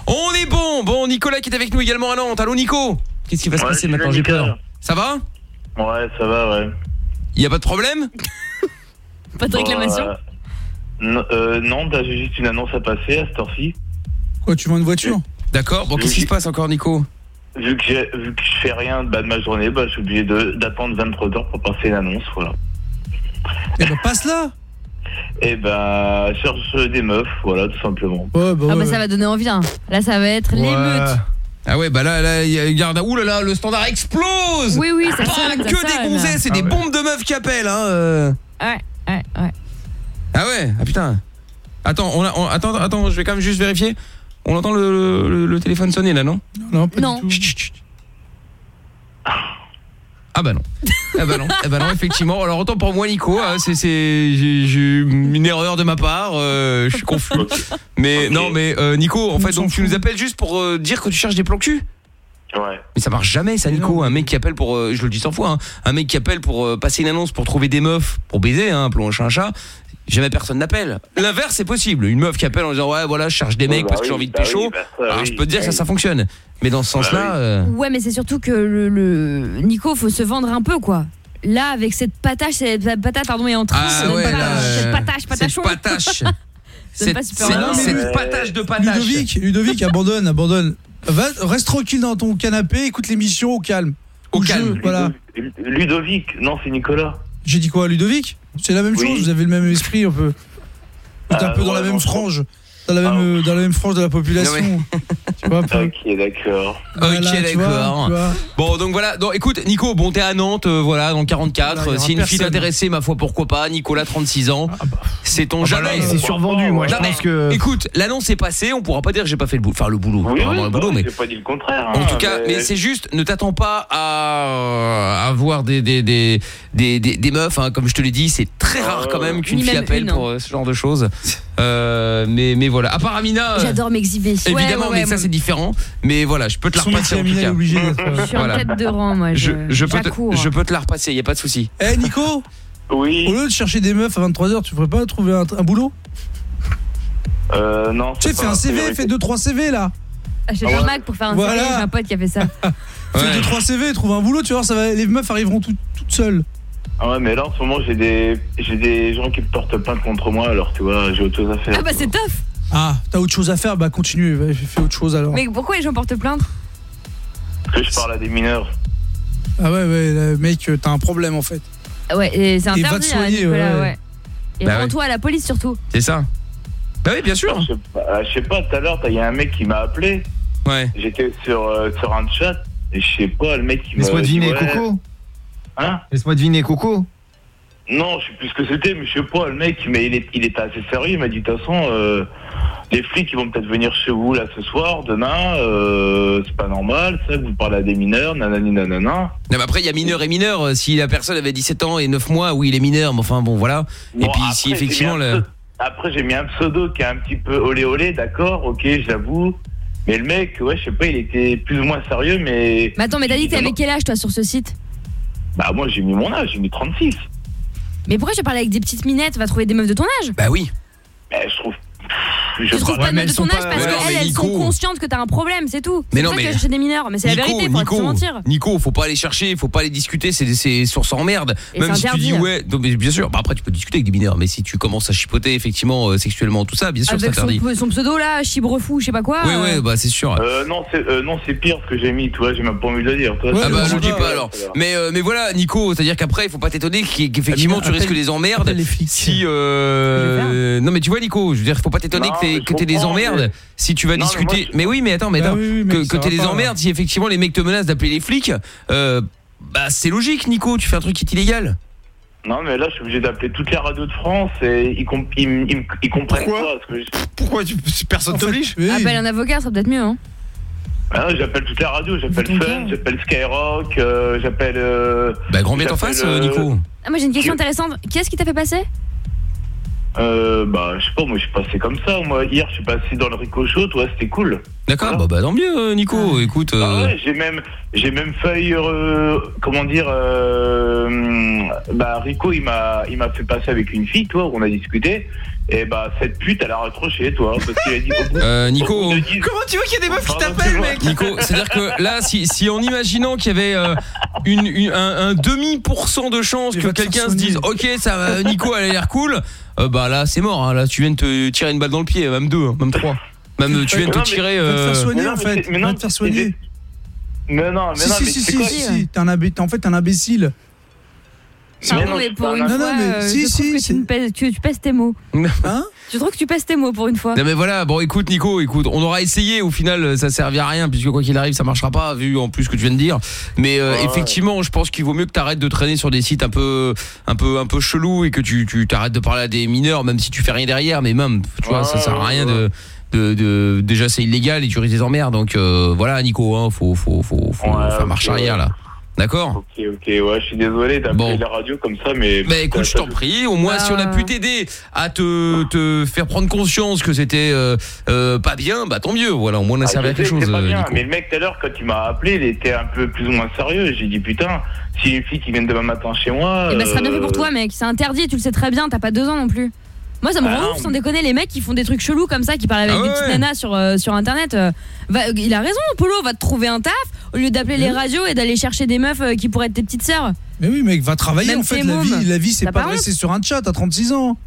On est bon Bon, Nicolas qui est avec nous également à Nantes, allô Nico? Qu'est-ce qui va se Ouais, passer maintenant, j'ai Nicolas. peur. Ça va? Ouais, ça va, ouais. Y a pas de problème? Pas de réclamation? Bon, euh, non, euh, non, j'ai juste une annonce à passer à cette heure-ci. Quoi, tu vends une voiture? D'accord, bon qu'est-ce qui se passe encore Nico? Vu que, j'ai- vu que je fais rien bah, de ma journée, bah, je suis obligé de- d'attendre 23 heures pour passer une annonce, voilà. Eh ben passe là Et bah, je cherche des meufs, voilà, tout simplement. Ouais, bah Ah ouais. bah ça va donner envie. hein. Là, ça va être l'émeute. Ah ouais, bah là, là, y a- regarde, ouh là là, le standard explose Oui, oui, ça Pas sonne, que des gonzesses, c'est des bombes de meufs qui appellent, hein euh. Ouais, ouais, ouais. Ah ouais, ah putain. Attends, on a, on- attends, attends, je vais quand même juste vérifier. On entend le, le- le téléphone sonner là, non? Non, pas Non. du tout. Chut, chut, chut. Ah bah non. Ah bah non. Ah bah non, effectivement. Alors autant pour moi Nico, hein, c'est c'est j'ai j'ai eu une erreur de ma part, euh, je suis confus. Mais non mais euh, Nico, en fait donc tu nous appelles juste pour euh, dire que tu cherches des plans cul? Ouais. mais ça marche jamais ça Nico, un mec qui appelle pour euh, je le dis 100 fois hein, un mec qui appelle pour euh, passer une annonce pour trouver des meufs pour baiser hein, un chat un chat. Jamais personne n'appelle. L'inverse c'est possible. Une meuf qui appelle en disant ouais voilà je cherche des mecs bah parce que j'ai envie de bah pécho. oui, bah ça, Alors oui. je peux te dire que ça Oui. ça fonctionne. Mais dans ce sens-là euh, Ouais, mais c'est surtout que le, le- Nico, faut se vendre un peu, quoi. Là, avec cette patache, cette patate, pardon, est en train, Ah ouais, pas- là, cette patache, patachon. Cette patache. Cette pas super cette- cette patache de patache. Ludovic, Ludovic, abandonne, abandonne. Va, reste tranquille dans ton canapé, écoute l'émission au calme. Au calme. voilà. Ludovic, non, c'est Nicolas. J'ai dit quoi, Ludovic? C'est la même Oui. chose, vous avez le même esprit un peu. Vous êtes un Ah, peu dans la même frange. Dans la, Ah, même, euh, dans la même frange de la population. tu vois. Ok, d'accord. Voilà, ok, tu vois, d'accord. tu vois. Bon, donc voilà. Donc, écoute, Nico, bon, t'es à Nantes, euh, voilà, dans le 44. Voilà, il y si une fille personne. t'intéressait, ma foi, pourquoi pas. Nicolas, 36 ans. C'est ton Ah bah jamais. là, c'est survendu, moi, je Non, mais pense que- Écoute, l'annonce est passée. On pourra pas dire que j'ai pas fait le boulot. Enfin, le boulot. Oui, pas vraiment oui, le bah, boulot, mais. j'ai pas dit le contraire. En hein, tout cas, mais, c'est juste, ne t'attends pas à, à avoir des des des des, des, des meufs, hein, comme je te l'ai dit, c'est très rare quand même qu'une Ni fille même appelle une, pour euh, ce genre de choses. Euh, mais mais voilà. À part Amina, euh, J'adore m'exhiber. Évidemment, ouais, ouais, mais ça c'est différent. Mais voilà, je peux te la repasser en tout Amina est cas. Je suis en Voilà. tête de rang, moi. Je, Je, je peux te, je peux te la repasser, y a pas de souci. Eh Nico, Oui, au lieu de chercher des meufs à 23h, tu ferais pas trouver un, un boulot? Euh, non. Tu sais, fais un CV, fais 2-3 CV là. Ah ouais. un Mac pour faire un Voilà. CV, j'ai un pote qui a fait ça. Fais Ouais. 2-3 CV, trouve un boulot, tu vois, ça va, les meufs arriveront tout- toutes seules. Ah ouais, mais là, en ce moment, j'ai des, j'ai des gens qui me portent plainte contre moi, alors tu vois, j'ai autre chose à faire. Ah bah c'est tough. Ah, t'as autre chose à faire, bah continue, fais autre chose alors. Mais pourquoi les gens portent plainte? Parce que je parle à des mineurs. Ah ouais, ouais, mec, euh, t'as un problème en fait. Ouais, et c'est Et va te interdit, hein, soigner, Nicolas, ouais. ouais. Et Bah rends-toi à la police surtout. C'est ça. Bah oui, bien sûr. Je sais pas, pas, tout à l'heure, il y a un mec qui m'a appelé. Ouais. J'étais sur, euh, sur un chat, et je sais pas, le mec qui m'a Laisse-moi dit, deviner. Coco. Hein? Laisse-moi deviner, Coco. Non, je sais plus ce que c'était, mais je sais pas, le mec, mais il, est, il était assez sérieux, il m'a dit, de toute façon, euh, les flics, ils vont peut-être venir chez vous, là, ce soir, demain, euh, c'est pas normal, ça, vous parlez à des mineurs, nanani, nanana. Non, mais après, il y a mineur et mineur. Euh, Si la personne avait 17 ans et 9 mois, oui, il est mineur. Mais enfin, bon, voilà. Bon, et puis, après, si effectivement, le... pseudo- Après, j'ai mis un pseudo qui est un petit peu olé olé, d'accord, ok, j'avoue. Mais le mec, ouais, je sais pas, il était plus ou moins sérieux, mais. Mais attends, mais t'as dit que t'avais quel âge toi sur ce site? Bah, moi, j'ai mis mon âge, j'ai mis 36. Mais pourquoi tu parles avec des petites minettes Va trouver des meufs de ton âge? Bah oui. Mais je trouve. Tu trouves pas de ton âge parce qu'elles, elles sont Nico. conscientes que t'as un problème, c'est tout. Mais C'est non, mais- que chercher des mineurs. Mais c'est la vérité, faut pas se mentir. Nico, faut pas aller chercher, faut pas aller discuter, c'est c'est source en merde. Et Même c'est si tu dis ouais, bien sûr, bah après tu peux discuter avec des mineurs, mais si tu commences à chipoter effectivement euh, sexuellement tout ça, bien sûr c'est Avec son, interdit. son pseudo là, chibrefou, je sais pas quoi. Ouais euh, ouais, bah c'est sûr. Euh, non, c'est euh, non, c'est pire ce que j'ai mis, tu vois, j'ai même pas envie de le dire. Toi, ah c'est bah je le dis pas alors. Mais mais voilà Nico, c'est-à-dire qu'après il faut pas t'étonner qu'e- qu'effectivement tu Appelle- risques des emmerdes si non mais tu vois Nico, je veux dire faut pas t'étonner que que t'aies des emmerdes mais- si tu vas Non, mais discuter. Mais oui, mais attends, mais Bah attends, que t'aies des pas. emmerdes si effectivement les mecs te menacent d'appeler les flics euh, bah c'est logique Nico, tu fais un truc qui est illégal. Non, mais là, je suis obligé d'appeler toutes les radios de France et ils, comp- ils, m- ils, m- ils comprennent pas. Ce que je... Pourquoi tu, personne t'oblige Appelle un avocat, ça sera peut-être mieux. Hein. Ah j'appelle toutes les radios, j'appelle Fun, j'appelle Skyrock, euh, j'appelle. Euh, Bah grand bien j'appelle, face euh, Nico. Ah, moi j'ai une question intéressante. Qu'est-ce qui t'a fait passer? Euh, bah, je sais pas, moi, je suis passé comme ça. Moi, hier, je suis passé dans le ricochet, toi, c'était cool. D'accord, bah bah tant mieux euh, Nico, écoute Ah euh, ouais, j'ai même, j'ai même failli, euh, comment dire, euh, bah, Rico, il m'a, il m'a fait passer avec une fille, toi, on a discuté. Et bah, cette pute, elle a raccroché, toi, parce qu'il a dit. au bout- Euh, Nico. au bout de dix- Comment tu vois qu'il y a des meufs qui t'appellent, mec Nico, c'est-à-dire que là, si, si en imaginant qu'il y avait euh, une, une- un, un demi pour cent de chance que quelqu'un se dise, ok, ça, va, Nico, elle a l'air cool, euh, bah là, c'est mort. hein, là, tu viens de te tirer une balle dans le pied, même deux, hein, même trois, même euh, tu viens de te Non, mais- tirer. Va te euh, faire soigner mais non, en mais fait. c'est- mais non, te faire c'est- soigner. Mais non, mais Si, non, si, mais si, c'est si, quoi si, si. T'es un En fait, t'es un imbécile. Pardon, non, mais pour une un- fois, Non, non, mais euh, si, je trouve si, que tu, pèses, tu, tu pèses tes mots. Hein Je trouve que tu pèses tes mots pour une fois. Non mais voilà, bon écoute Nico, écoute, on aura essayé, au final ça servit à rien puisque quoi qu'il arrive ça marchera pas vu en plus ce que tu viens de dire. Mais euh, Ouais. effectivement, je pense qu'il vaut mieux que tu arrêtes de traîner sur des sites un peu un peu un peu chelous et que tu tu t'arrêtes de parler à des mineurs même si tu fais rien derrière mais même tu vois, ça sert à rien ouais. de de, de- déjà c'est illégal et tu risques des emmerdes donc euh, voilà Nico hein, faut faut faut, faut Ouais, faire marche arrière là. D'accord Ok, ok, ouais, je suis désolé d'appeler Bon. la radio comme ça, mais. Bah écoute, je t'en prie, au moins si on a pu t'aider à te, te faire prendre conscience que c'était euh, euh, pas bien, bah tant mieux, voilà, au moins on a Ah, servi à quelque chose, c'est pas euh, bien, Nico. mais le mec tout à l'heure quand il m'a appelé, il était un peu plus ou moins sérieux. J'ai dit putain, si une fille qui vient demain matin chez moi. Et bah, ce sera bien fait pour toi, mec. C'est interdit, tu le sais très bien, t'as pas deux ans non plus. Moi, ça me rend non, ouf, sans déconner, les mecs qui font des trucs chelous comme ça, qui parlent avec Ah des ouais. petites nanas sur, euh, sur internet. euh, va- il a raison, Polo, va te trouver un taf au lieu d'appeler les radios et d'aller chercher des meufs euh, qui pourraient être tes petites sœurs. Mais oui, mec, va travailler. Même en fait, la vie, la vie, c'est pas rester sur un chat à 36 ans.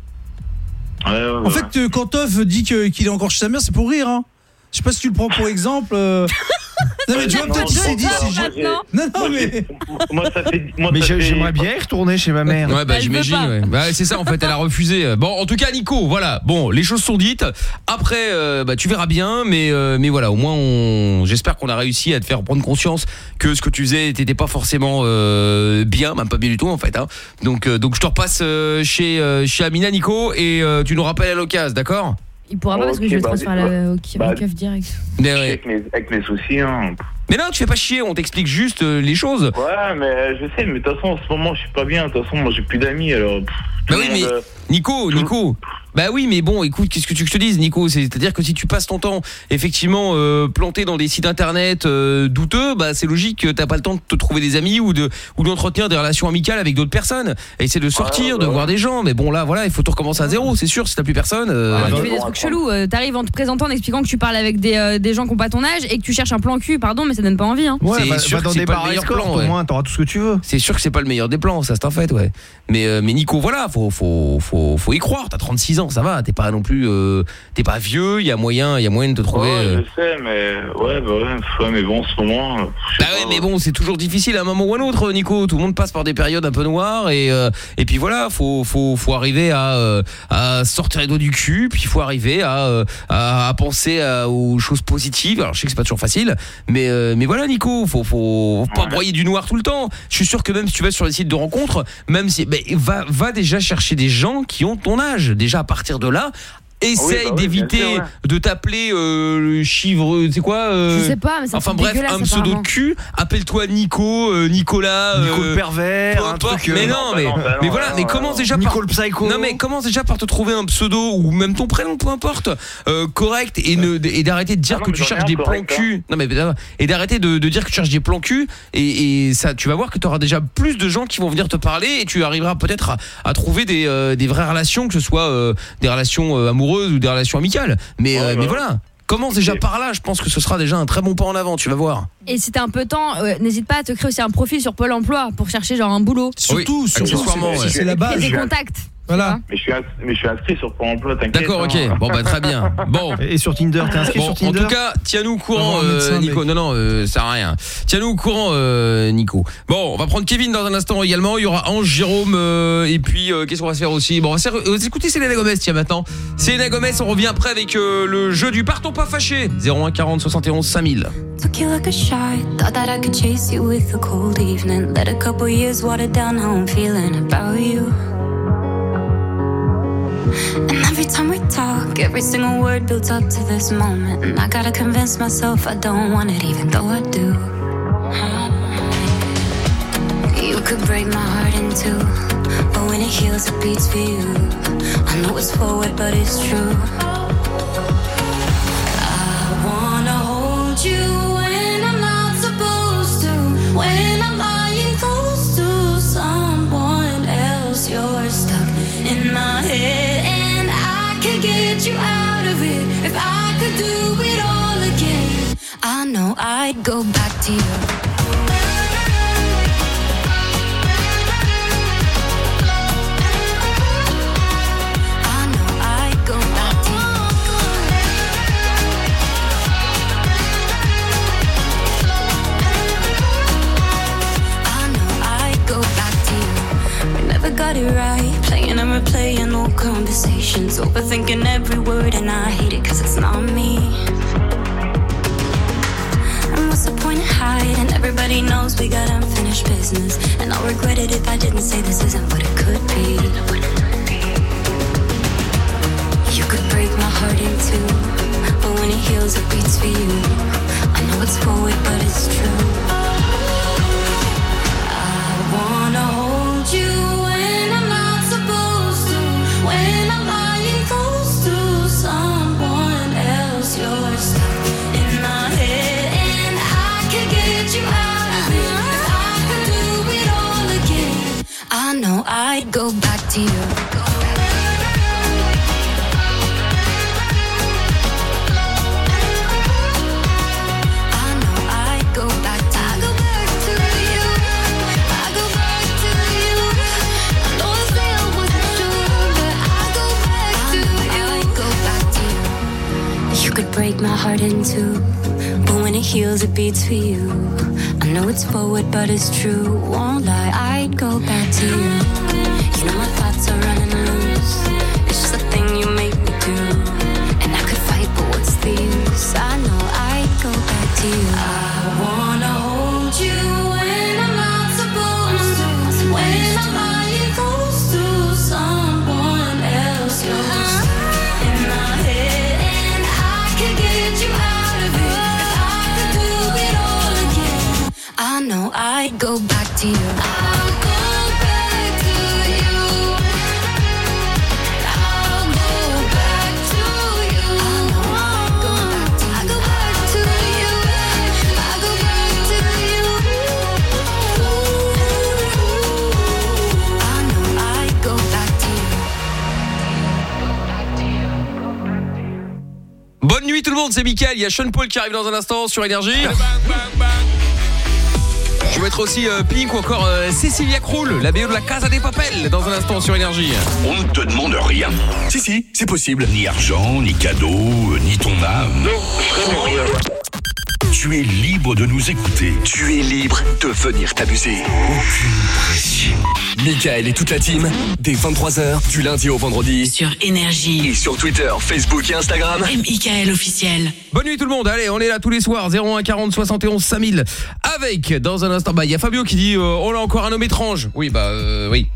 ouais, ouais, En fait, quand Toff dit que- qu'il est encore chez sa mère, c'est pour rire. Hein. Je sais pas si tu le prends pour exemple. Non, mais tu vois, peut-être il s'est dit. si je-. Non, mais. Moi, ça fait. Moi, Mais j'aimerais bien y retourner chez ma mère. Ouais, bah j'imagine, ouais. Bah, c'est ça en fait, elle a refusé. Bon, en tout cas, Nico, voilà. Bon, les choses sont dites. Après, euh, bah, tu verras bien, mais euh, mais voilà, au moins, on... j'espère qu'on a réussi à te faire prendre conscience que ce que tu faisais n'était pas forcément euh, bien, même pas bien du tout en fait. Hein. Donc donc je te repasse chez chez Amina, Nico, et tu nous rappelles à l'occasion, d'accord? Il pourra pas parce que je vais le bah, transférer à la- au, bah, au keuf direct. Mais, ouais. Avec mes, avec mes soucis, hein. mais non, tu fais pas chier, on t'explique juste euh, les choses. Ouais, mais je sais, mais de toute façon, en ce moment, je suis pas bien. De toute façon, moi, j'ai plus d'amis, alors. pff, tout Bah le oui, monde, mais euh, Nico, Nico. Bah oui, mais bon, écoute, qu'est-ce que tu veux que je te dise, Nico? C'est-à-dire que si tu passes ton temps, effectivement, euh, planté dans des sites internet euh, douteux, bah c'est logique que t'as pas le temps de te trouver des amis ou de ou d'entretenir des relations amicales avec d'autres personnes. Et de sortir, de voir des gens. Mais bon, là, voilà, il faut tout recommencer à zéro, c'est sûr. Si t'as plus personne. euh, tu fais des trucs chelous. euh, T'arrives en te présentant, en expliquant que tu parles avec des, euh, des gens qui ont pas ton âge et que tu cherches un plan cul. Pardon, mais ça donne pas envie. Hein. Ouais, C'est va, sûr va que dans c'est des pas le bars meilleur escortes, plan, au ouais. moins, t'auras tout ce que tu veux. C'est sûr que c'est pas le meilleur des plans, ça c'est un fait, ouais. Mais euh, mais Nico, voilà, faut faut faut faut y croire. T'as 36 26 ans, ça va, t'es pas non plus euh, t'es pas vieux, il y a moyen, il y a moyen de te trouver Ouais, euh, je sais, mais ouais, bah ouais, ouais, mais bon, en ce moment. Bah ouais, mais bon, c'est toujours difficile à un moment ou à un autre, Nico. Tout le monde passe par des périodes un peu noires et euh, et puis voilà, faut faut faut arriver à à sortir les doigts du cul, puis il faut arriver à à, à penser à- aux choses positives. Alors je sais que c'est pas toujours facile, mais mais voilà, Nico, faut faut, faut pas broyer du noir tout le temps. Je suis sûr que même si tu vas sur les sites de rencontres, même si ben, va va déjà chercher des gens qui ont ton âge. Déjà partir de là. Essaye bah oui, d'éviter ouais. de t'appeler euh, le chivre, c'est quoi euh, Je sais pas, mais ça Enfin bref, un pseudo de cul. Appelle-toi Nico, euh, Nicolas, Nico euh, le pervers, peu un importe. truc, euh, Mais non, non, bah mais non, bah non, mais voilà, bah mais non, commence bah déjà non. par Nico le psycho. Non mais commence déjà par te trouver un pseudo ou même ton prénom, peu importe, euh, correct et ne et d'arrêter de dire Ah que tu cherches des plans correct, hein. cul. Non mais et d'arrêter de, de dire que tu cherches des plans cul et, et ça, tu vas voir que tu auras déjà plus de gens qui vont venir te parler et tu arriveras peut-être à, à trouver des euh, des vraies relations, que ce soit euh, des relations euh, amoureuses ou des relations amicales. Mais euh, mais voilà. Commence déjà par là, je pense que ce sera déjà un très bon pas en avant, tu vas voir. Et si t'as un peu de temps, euh, n'hésite pas à te créer aussi un profil sur Pôle emploi pour chercher genre un boulot. Surtout, Oui, surtout, c'est- ouais. la base. Et des contacts. Voilà. Mais je suis, mais je suis inscrit sur Pôle emploi, t'inquiète. D'accord, ok. hein. Bon bah très bien. Bon. Et sur Tinder, t'es inscrit Bon, sur Tinder en tout cas, tiens-nous au courant, euh, ça, Nico. Non, non, euh, ça sert à rien. Tiens-nous au courant, euh, Nico. Bon, on va prendre Kevin dans un instant également. Il y aura Ange, Jérôme, euh, et puis euh, qu'est-ce qu'on va se faire aussi? Bon, on va, se faire- on va écouter Selena Gomez, tiens maintenant. Selena Gomez, on revient après avec euh, le jeu du partons pas fâché. 01 40 71 5000. Took you like a shot. Thought that I could chase you with a cold evening. Let a couple years water down how I'm feeling about you. And every time we talk, every single word builds up to this moment. And I gotta convince myself I don't want it, even though I do. You could break my heart in two, but when it heals, it beats for you. I know it's forward, but it's true. I wanna hold you when I'm not supposed to. When know I'd go back to you. I know I'd go back to I know I'd go back to you. We never got it right. Playing and replaying old conversations. Overthinking every word, and I hate it cause it's not me. Of hiding? Everybody knows we got unfinished business. And I'll regret it if I didn't say this isn't what it could be. You could break my heart in two, but when it heals, it beats for you. I know it's forward, but it's true. Back to you. I know I go back to you. I go back to you. I know I'll with you but I go back to you. I go back to you. You could break my heart in two, but when it heals, it beats for you. I know it's forward, but it's true. Won't lie, I'd go back to you. You know my thoughts are running loose. It's just a thing you make me do, and I could fight, but what's the use? I know I'd go back to you. I wanna know I'd go back to you. I'll go back to you. I'll go back to you. I know I'll go back to you. I go back to you. I go back to you. I know I'd go back to you. Bonne nuit tout le monde, c'est Mickaël. Il y a Sean Paul qui arrive dans un instant sur Énergie. Mettra aussi euh, Pink ou encore euh, Cecilia Krull, la BO de la Casa des Papel, dans un instant sur Énergie. On ne te demande rien. Si, si, c'est possible. Ni argent, ni cadeau, euh, ni ton âme. Non, vraiment rien. Tu es libre de nous écouter. Tu es libre de venir t'amuser. Aucune pression. Michael et toute la team, dès 23h, du lundi au vendredi. Sur Énergie. Et sur Twitter, Facebook et Instagram. Et Michael officiel. Bonne nuit tout le monde, allez on est là tous les soirs 01 40 71 5000 Avec dans un instant, bah il y a Fabio qui dit euh, On a encore un homme étrange Oui bah euh, oui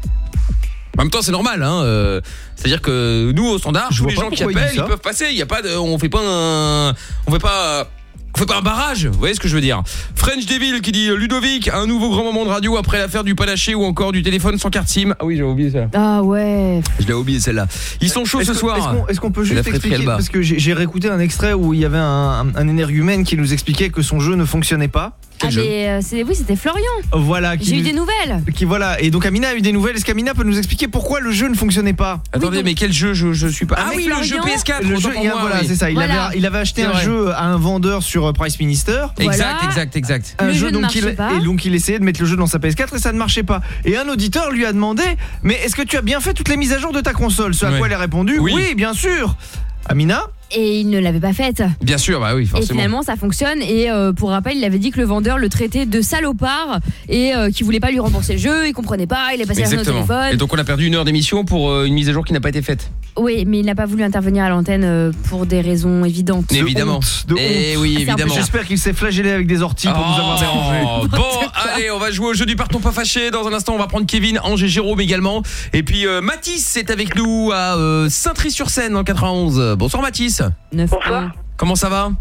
en même temps, c'est normal, hein. euh, C'est-à-dire que nous, au standard, tous vois les pas gens qui pourquoi il dit appellent, ils ça. peuvent passer. Il y a pas de, on fait pas un, on fait pas, on fait pas un barrage. Vous voyez ce que je veux dire French Devil qui dit Ludovic, un nouveau grand moment de radio après l'affaire du panaché ou encore du téléphone sans carte SIM. Ah oui, j'ai oublié ça. Ah ouais. Je l'ai oublié celle-là. Ils sont chauds ce soir. Est-ce qu'on peut juste expliquer. Parce que j'ai j'ai réécouté un extrait où il y avait un, un énergumène qui nous expliquait que son jeu ne fonctionnait pas. Ah, mais, euh, oui, c'était Florian. Voilà. J'ai eu des nouvelles. Qui voilà. Et donc Amina a eu des nouvelles. Est-ce qu'Amina peut nous expliquer pourquoi le jeu ne fonctionnait pas? Attendez, mais quel jeu je, je suis pas Ah Avec oui, le jeu Florian, PS4. Le jeu, a- moi, voilà, oui. c'est ça. Il, Voilà. avait, il avait acheté un vrai. jeu à un vendeur sur euh, Price Minister. Exact, exact, exact. Un Le jeu, donc il, pas. et donc il essayait de mettre le jeu dans sa PS4 et ça ne marchait pas. Et un auditeur lui a demandé Mais est-ce que tu as bien fait toutes les mises à jour de ta console? Ce à quoi elle a répondu. Oui, bien sûr. Amina Et il ne l'avait pas faite. Bien sûr, bah oui, Et forcément. finalement, ça fonctionne. Et euh, pour rappel, il avait dit que le vendeur le traitait de salopard et euh, qu'il voulait pas lui rembourser le jeu. Il comprenait pas. Il est passé la journée au Exactement. téléphone. Et donc on a perdu une heure d'émission pour euh, une mise à jour qui n'a pas été faite. Oui, mais il n'a pas voulu intervenir à l'antenne euh, pour des raisons évidentes. Évidemment. de Eh honte. oui, Ah, évidemment. J'espère qu'il s'est flagellé avec des orties pour nous avoir. Oh, bon, allez, on va jouer au jeu du partons pas fâché. Dans un instant, on va prendre Kevin, Ange et Jérôme également. Et puis euh, Mathis est avec nous à euh, Saint-Try-sur-Seine en 91. Bonsoir Mathis. Bonsoir. Comment ça va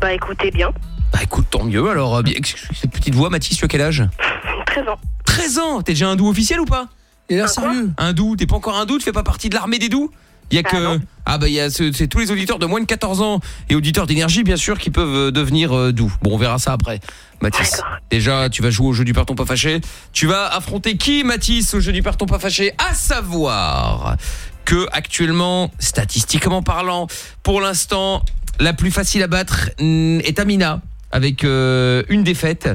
Bah écoutez bien, Bah écoute, tant mieux. Alors, euh, bien, excuse- cette petite voix, Mathis, tu as quel âge 13 ans. 13 ans T'es déjà un doux officiel ou pas Il a l'air sérieux. Un doux T'es pas encore un doux Tu fais pas partie de l'armée des doux il y a Ah que ah bah il y a ce- c'est tous les auditeurs de moins de 14 ans et auditeurs d'énergie bien sûr qui peuvent euh, devenir euh, doux. Bon on verra ça après. Mathis. Déjà tu vas jouer au jeu du parton pas fâché. Tu vas affronter qui Mathis au jeu du parton pas fâché? À savoir que actuellement statistiquement parlant pour l'instant la plus facile à battre mm, est Amina avec euh, une défaite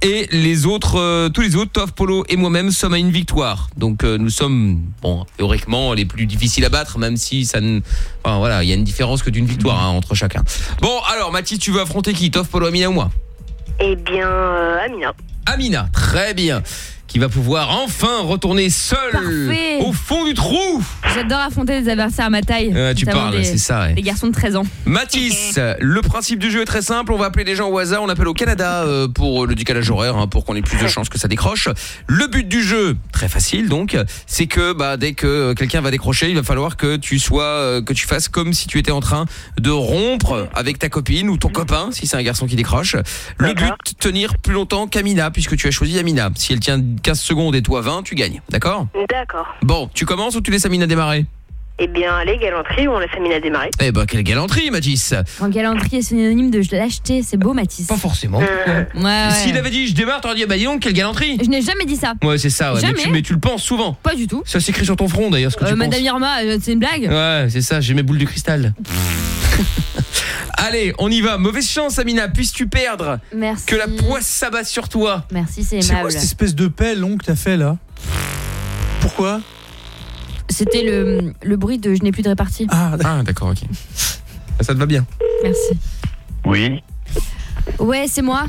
et les autres, euh, tous les autres, Toff, Polo et moi-même sommes à une victoire. Donc euh, nous sommes, bon, théoriquement les plus difficiles à battre, même si ça ne, enfin voilà, il y a une différence que d'une victoire hein, entre chacun. Bon, alors Mathis, tu veux affronter qui Toff, Polo, Amina ou moi? Eh bien, Amina. Amina, très bien, qui va pouvoir enfin retourner Parfait. au fond du trou. J'adore affronter des adversaires à ma taille. Tu parles, des- c'est ça, ouais. Des garçons de 13 ans. Mathis, le principe du jeu est très simple. On va appeler les gens au hasard. On appelle au Canada euh, pour le décalage horaire, hein, pour qu'on ait plus de chances que ça décroche. Le but du jeu, très facile donc, c'est que bah, dès que quelqu'un va décrocher, il va falloir que tu sois, euh, que tu fasses comme si tu étais en train de rompre avec ta copine ou ton copain, si c'est un garçon qui décroche. Le but, tenir plus longtemps qu'Amina, puisque tu as choisi Amina. Si elle tient 15 secondes et toi 20, tu gagnes. D'accord? D'accord. Bon, tu commences ou tu laisses Amina démarrer? Eh bien, allez, galanterie, on laisse Amina démarrer. Eh ben, quelle galanterie, Mathis Un calendrier synonyme de je l'ai acheté, c'est beau Mathis. Pas forcément. Ouais, ouais. S'il avait dit je démarre, t'aurais dit bah dis donc quelle galanterie. Je n'ai jamais dit ça. Ouais c'est ça, ouais. mais, Jamais. tu, mais tu le penses souvent. Pas du tout. Ça s'écrit sur ton front d'ailleurs ce que Euh, tu Madame Irma, euh, c'est une blague. Ouais c'est ça, j'ai mes boules de cristal. Allez, on y va. Mauvaise chance Amina, puisses-tu perdre Merci. que la poisse s'abatte sur toi. Merci, c'est C'est quoi aimable. cette espèce de pelle long que t'as fait là? Pourquoi? C'était le, le bruit de je n'ai plus de répartie. Ah, Ah d'accord, ok. Ça te va bien. Merci. Oui. Ouais, c'est moi.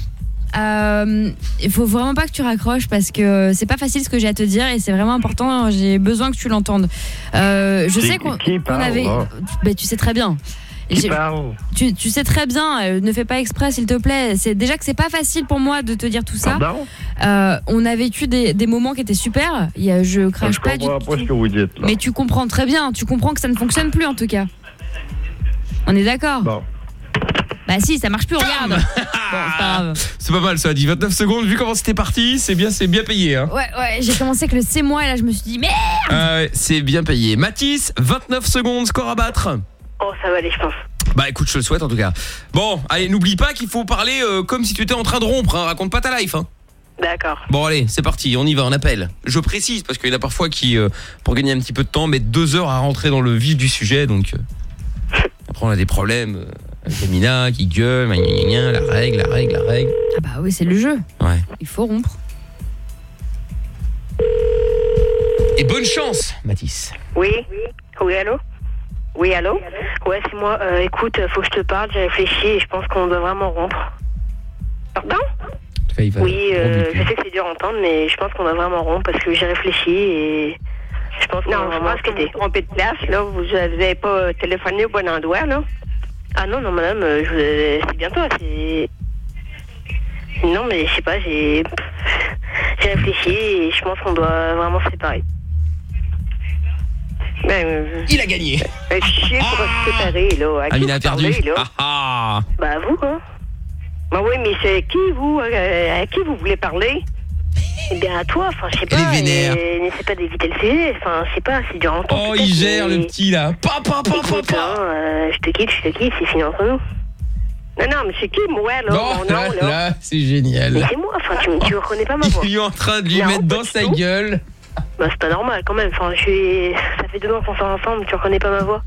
Euh, il faut vraiment pas que tu raccroches parce que c'est pas facile ce que j'ai à te dire et c'est vraiment important. J'ai besoin que tu l'entendes. Euh, je sais qu'on qu'on parle, avait. Ben, tu sais très bien. Tu, tu sais très bien, euh, ne fais pas exprès s'il te plaît. C'est déjà que c'est pas facile pour moi de te dire tout ça. Pardon Euh, on a vécu des, des moments qui étaient super. Il y a, je crache Je pas du comprends pas ce que vous dites, là. Mais tu comprends très bien. Tu comprends que ça ne fonctionne plus en tout cas. On est d'accord. Bon. Bah si, ça marche plus. Regarde. bon, c'est pas mal ça, dit 29 secondes, vu comment c'était parti, c'est bien, c'est bien payé. Hein. Ouais, ouais. J'ai commencé avec le c'est moi et là je me suis dit merde. Ah c'est bien payé. Mathis, 29 secondes, score à battre. Oh, ça va aller, je pense. Bah écoute, je te le souhaite en tout cas. Bon, allez, n'oublie pas qu'il faut parler euh, comme si tu étais en train de rompre, hein. raconte pas ta life. Hein. D'accord. Bon allez, c'est parti, on y va, on appelle. Je précise parce qu'il y en a parfois qui, euh, pour gagner un petit peu de temps, mettent deux heures à rentrer dans le vif du sujet, donc euh, après on a des problèmes euh, Avec Amina qui gueule, gna, gna, gna, la règle, la règle, la règle. Ah bah oui, c'est le jeu. Ouais. Il faut rompre. Et bonne chance, Mathis. Oui Oui, allô Oui, allô Ouais, c'est moi. Euh, écoute, faut que je te parle, j'ai réfléchi et je pense qu'on doit vraiment rompre. Pardon il va Oui, euh, je sais que c'est dur à entendre, mais je pense qu'on doit vraiment rompre parce que j'ai réfléchi et je pense qu'on Non, je pense que vous quitter. vous trompez de place, là. Vous n'avez pas téléphoné au bon endroit, là. Ah non, non, madame, euh, je vous- c'est bientôt, c'est... Non, mais je sais pas, j'ai... J'ai réfléchi et je pense qu'on doit vraiment se séparer. Ben, Il a gagné. Ben, chier pour se séparer, là. À qui Amina a vous perdu. parlez, là? Ah ah. Bah, vous, hein Ben oui, mais c'est qui, vous? euh, à qui vous voulez parler? Eh bien, à toi, enfin, je sais Elle est pas, vénère. et- n'essaie pas d'éviter le sujet, enfin, je sais pas, c'est dur à entendre. Oh, peut-être, il gère mais- le petit là. Pa, pa, pa, pa, Écoute, pa. hein, euh, je te quitte, je te quitte, c'est fini entre nous. Non, non, mais c'est qui, moi, là? Non, mon là, nom, là? là, c'est génial. Mais c'est moi, enfin, tu, tu reconnais pas ma voix. Il est en train de lui Non, mettre pas dans du sa tout. gueule. Bah, c'est pas normal quand même, enfin, je suis... Ça fait deux ans qu'on sort ensemble, tu reconnais pas ma voix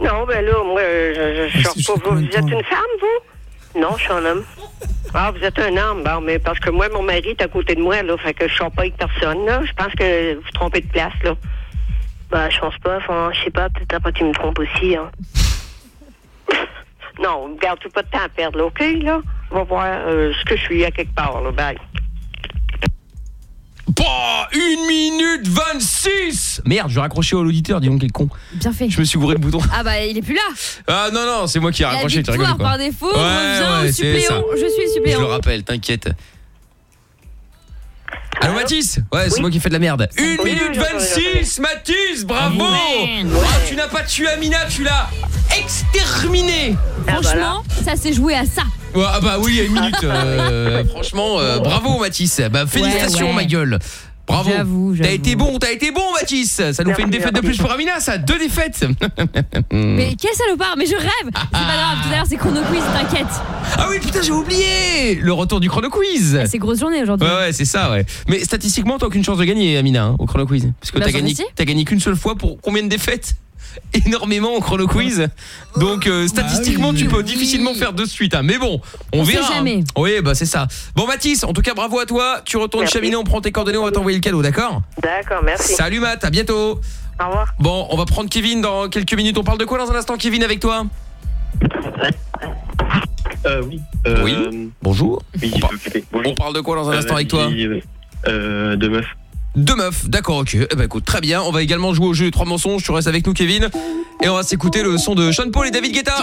Non, ben là, moi, je, je, je sors pas. Vous, vous êtes une femme, vous? Non, je suis un homme. Ah, vous êtes un homme, bon, mais parce que moi, mon mari est à côté de moi, là, fait que je sors pas avec personne, là. Je pense que vous vous trompez de place, là. Bah, je pense pas, enfin, je sais pas, peut-être après tu me trompes aussi, hein. Non, garde tout pas de temps à perdre, là, OK, là? On va voir euh, ce que je suis à quelque part, là, bye. Bah, 1 minute 26 Merde, je vais raccrocher à l'auditeur, dis donc quel con. Bien fait. Je me suis gouré le bouton. Ah bah il est plus là. Ah non, non, c'est moi qui ai raccroché, tu rigoles quoi. par défaut Ouais, revient ouais, au suppléant. Je suis le Je suppléant. le rappelle, t'inquiète. Allô Mathis? Ouais, c'est moi qui fais de la merde. 1 minute 26 Mathis, bravo Ah, Tu n'as pas tué Amina, tu l'as exterminé Franchement, ça s'est joué à ça. Ouais, ah bah oui, il y a une minute. euh, franchement, euh, bravo Mathis. Bah félicitations Ouais, ouais. ma gueule. Bravo. J'avoue, T'as été bon, t'as été bon Mathis. Ça nous fait une défaite de plus pour Amina, ça. Deux défaites. Mais quel salopard Mais je rêve C'est pas grave, tout à l'heure c'est chrono quiz, t'inquiète. Ah oui, putain, j'ai oublié Le retour du chrono quiz. C'est grosse journée aujourd'hui. Ouais ouais c'est ça ouais. Mais statistiquement t'as aucune chance de gagner Amina hein, au chrono quiz parce que Bah, t'as gagné gagné qu'une seule fois pour combien de défaites? Énormément au chrono quiz. Donc euh, statistiquement tu peux difficilement faire de suite hein. Mais bon, on, On sait verra. hein. jamais. Oui, bah c'est ça. Bon Mathis, en tout cas bravo à toi. Tu retournes chez Amina, on prend tes coordonnées, on va t'envoyer le cadeau, d'accord? D'accord, merci. Salut Matt, à bientôt. Au revoir. Bon, on va prendre Kevin dans quelques minutes. On parle de quoi dans un instant Kevin avec toi? Euh, oui. Euh, Oui. Bonjour. Oui, on, par- occupé. on parle de quoi dans un instant avec toi? euh, De meufs. Deux meufs, d'accord, ok. Eh ben écoute, très bien. On va également jouer au jeu des trois mensonges. Tu restes avec nous, Kevin. Et on va s'écouter le son de Sean Paul et David Guetta.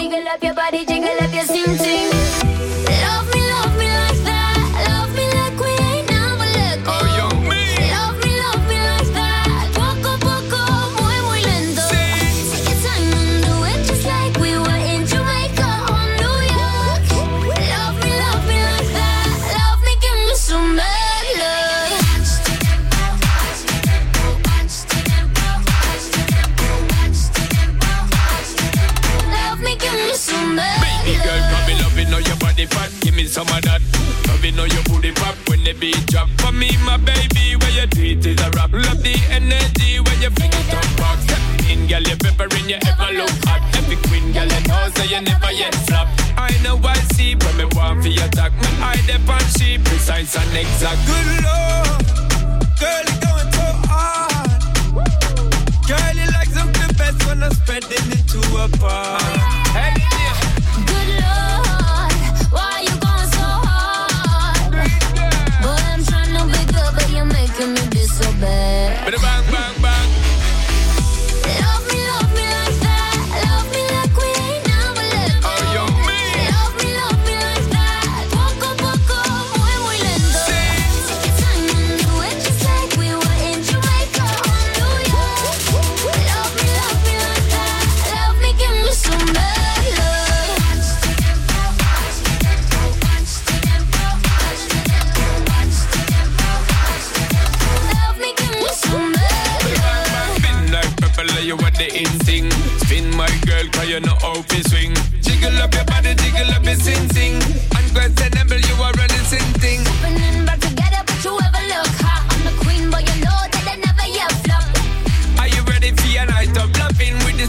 Body fat. Give me some of that. Loving all your booty pop when the beat drop. For me, my baby, where you do it is a rap. Love the energy when you fling it up back. Step in, girl, you peppering, you ever look hot. Every queen, girl, you know, so you never yet flop. I know I see when me want for your talk. Me eye dep on she precise and exact. Good lord, girl, you going so hard. Girl, you like something best when I'm spreading it to a bar. Hey, yeah. Good Lord, me the instinct. Spin my girl, cause you know how to swing. Jiggle up your body, jiggle up your sing sing. Unquestionable, you are running sin thing. Happening together, but you ever look hot. I'm the queen, but you know that I never flop. Are you ready for your night of loving? With the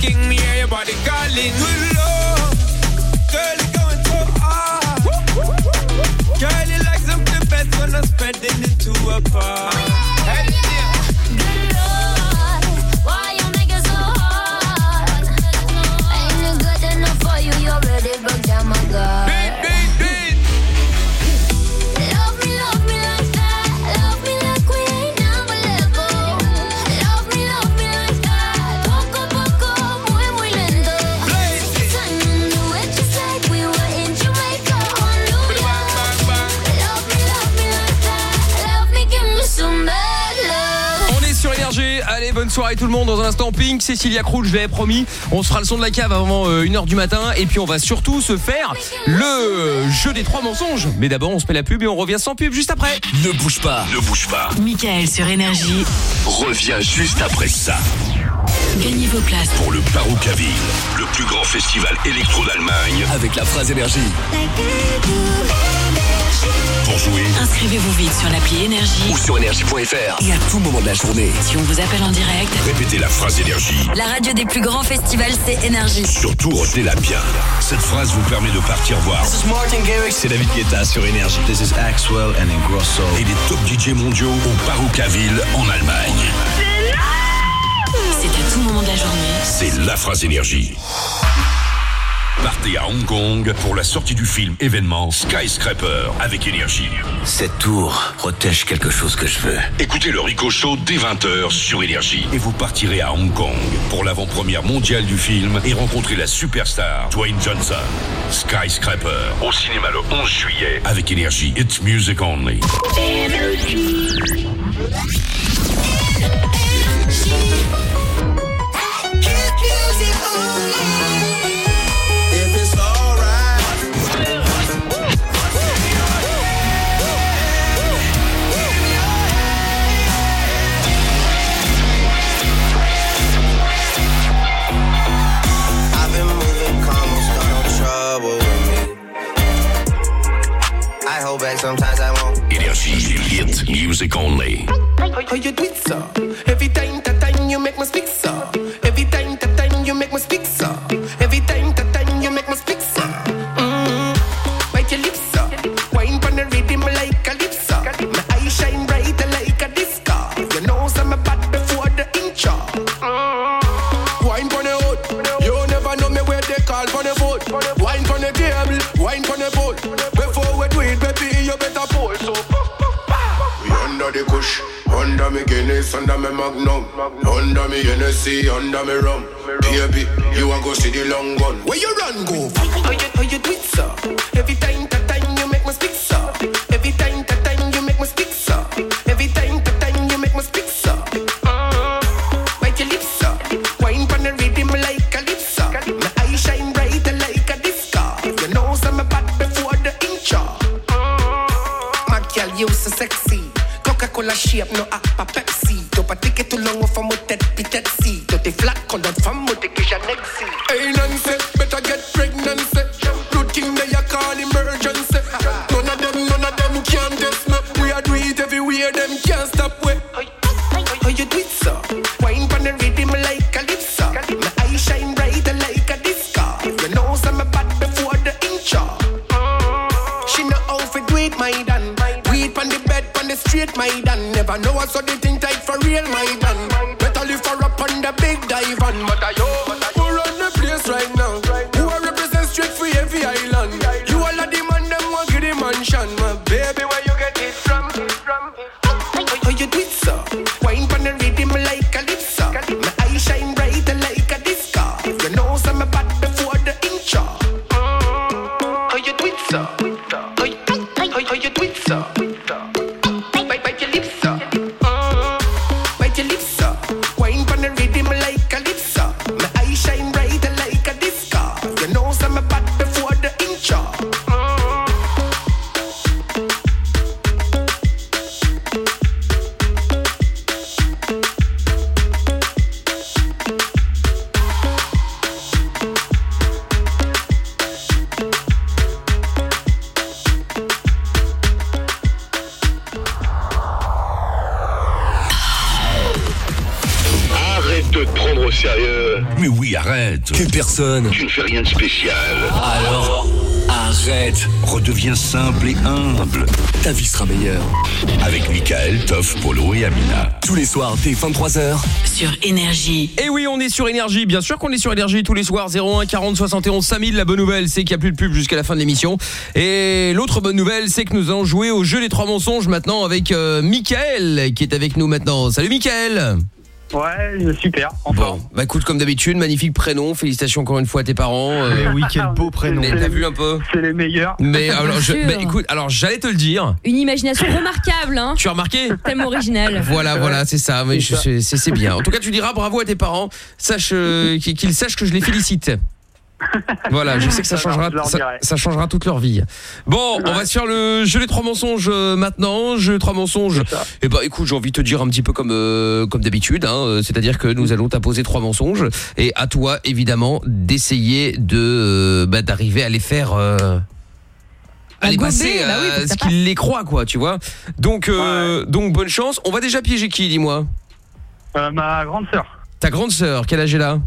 king, your body calling. Girl, you're going so hard. Girl, you like spreading it to a bar. Soirée tout le monde. Dans un instant, Pink, Cécilia Kroul, je l'avais promis. On se fera le son de la cave avant 1h du matin. Et puis on va surtout se faire le jeu des trois mensonges. Mais d'abord, on se met la pub et on revient sans pub juste après. Ne bouge pas. Ne bouge pas. Michael sur Énergie. Reviens juste après ça. Gagnez vos places Pour le Baroukaville, le plus grand festival électro d'Allemagne. Avec la phrase énergie. Pour jouer, Inscrivez-vous vite sur l'appli Énergie. Ou sur énergie.fr. Et à tout moment de la journée. Si on vous appelle en direct, répétez la phrase énergie. la radio des plus grands festivals, c'est Énergie. Surtout, retenez-la bien. Cette phrase vous permet de partir voir. C'est David Guetta sur énergie. This is Axwell and Ingrosso. Et les top DJ mondiaux au Baroukaville en Allemagne. C'est à tout moment de la journée. C'est la phrase énergie. Partez à Hong Kong pour la sortie du film événement Skyscraper avec énergie. Cette tour protège quelque chose que je veux. Écoutez le Rico Show dès 20h sur énergie et vous partirez à Hong Kong pour l'avant-première mondiale du film et rencontrer la superstar Dwayne Johnson. Skyscraper au cinéma le 11 juillet avec énergie. It's music only. Back sometimes I won't. Énergie, hit music only. How you do it, sir? Every time, that time you make me speak, sir. Every time, that time you make me speak, sir. Guinness, under me Magnum, under me Hennessy, under me rum. Baby, you a go see the long gun. Where you run go? How you, how you do it, sir? Every time, personne. Tu ne fais rien de spécial. Alors, arrête. Redeviens simple et humble. Ta vie sera meilleure. Avec Michael, Toff, Polo et Amina. Tous les soirs, dès 23h. Sur Énergie. Et oui, on est sur Énergie. Bien sûr qu'on est sur Énergie tous les soirs. 01 40 71 5000. La bonne nouvelle, c'est qu'il n'y a plus de pub jusqu'à la fin de l'émission. Et l'autre bonne nouvelle, c'est que nous allons jouer au jeu des trois mensonges maintenant avec euh, Michael qui est avec nous maintenant. Salut Michael. Ouais, super. Bon, bah écoute, comme d'habitude, magnifique prénom. Félicitations encore une fois à tes parents. euh, Mais oui, quel beau prénom. Mais t'as vu un peu C'est les meilleurs. Mais alors, je, bah, écoute, alors j'allais te le dire. Une imagination remarquable, hein. Tu as remarqué Tellement original. Voilà, voilà, c'est ça. Mais c'est bien. En tout cas, tu diras bravo à tes parents. Sache euh, qu'ils sachent que je les félicite. Voilà, je sais que ça changera, ça, changera toute leur vie. Bon, on va se faire le jeu les trois mensonges euh, maintenant. Jeu les trois mensonges. Et bah écoute, j'ai envie de te dire un petit peu comme euh, comme d'habitude. Hein, euh, C'est-à-dire que nous allons t'imposer trois mensonges et à toi évidemment d'essayer de euh, bah, d'arriver à les faire. euh, à les gober, passer bah oui, euh, faut que ça ce qu'il les croit quoi tu vois donc donc bonne chance on va déjà piéger qui dis-moi? Ma grande sœur, ta grande sœur quel âge elle a?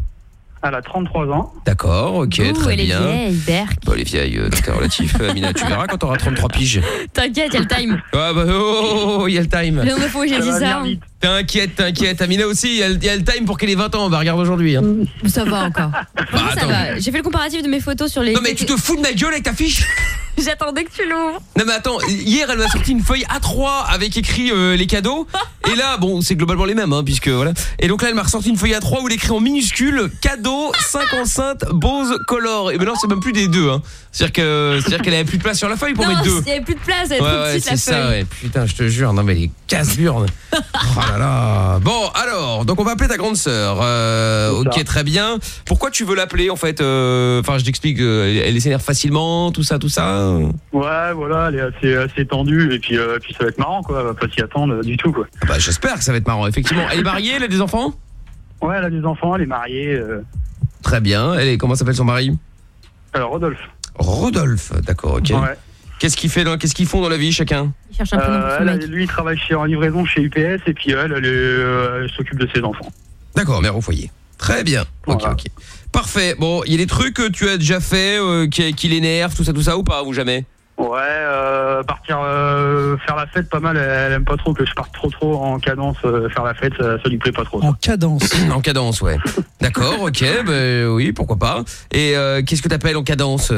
Elle a 33 ans. d'accord ok Ouh, très elle est bien vieille, Berk. Bon, les vieilles, euh, tout est relatif, euh, Amina. Tu verras quand t'auras 33 piges. T'inquiète, il y a le time. Ah bah, oh, oh, oh, il y a le time. Où j'ai dit ça. T'inquiète, t'inquiète. Amina aussi, il y, a le- il y a le time pour qu'elle ait 20 ans. Bah, regarde aujourd'hui. hein. Ça va encore. Franchement, ça attends. va. J'ai fait le comparatif de mes photos sur les. Non, mais tu te fous de ma gueule avec ta fiche J'attendais que tu l'ouvres. Non mais attends, hier elle m'a sorti une feuille A3 avec écrit euh, les cadeaux et là bon c'est globalement les mêmes hein, puisque voilà et donc là elle m'a ressorti une feuille A3 où est écrit en minuscule cadeau 5 enceintes Bose Color et maintenant c'est même plus des deux hein. C'est-à-dire que c'est-à-dire qu'elle avait plus de place sur la feuille pour non, mettre deux. il y avait plus de place, elle est Ouais, ouais, petite la c'est ça, ouais. Putain, je te jure, non mais les casse-burnes. oh là là. Bon, alors, donc on va appeler ta grande sœur. Euh, ok, très bien. Pourquoi tu veux l'appeler en fait euh, Enfin, je t'explique. euh, elle, elle s'énerve facilement, tout ça, tout ça. Ouais, voilà, elle est assez, assez tendue et puis, euh, puis ça va être marrant, quoi. Elle va pas s'y attendre euh, du tout, quoi. Ah bah, j'espère que ça va être marrant. Effectivement, elle est mariée, elle a des enfants? Ouais, elle a des enfants, elle est mariée. euh, Très bien. Elle est, comment s'appelle son mari? Alors, Rodolphe. Rodolphe. D'accord, ok. Ouais. Qu'est-ce qu'ils fait dans- Qu'est-ce qu'ils font dans la vie chacun Il cherche un prénom pour Euh, elle, lui, il travaille chez, en livraison chez UPS et puis elle, elle, euh, elle s'occupe de ses enfants. D'accord, mère au foyer. Très bien. Ok, ok. Parfait. Bon, il y a des trucs que tu as déjà fait euh, qui, qui l'énervent, tout ça, tout ça ou pas ou jamais? Ouais, euh, partir euh, faire la fête, pas mal. Elle, elle aime pas trop que je parte trop trop en cadence euh, faire la fête, ça, ça lui plaît pas trop. En cadence. En cadence, ouais. D'accord, ok, bah, oui, pourquoi pas. Et euh, qu'est-ce que t'appelles en cadence?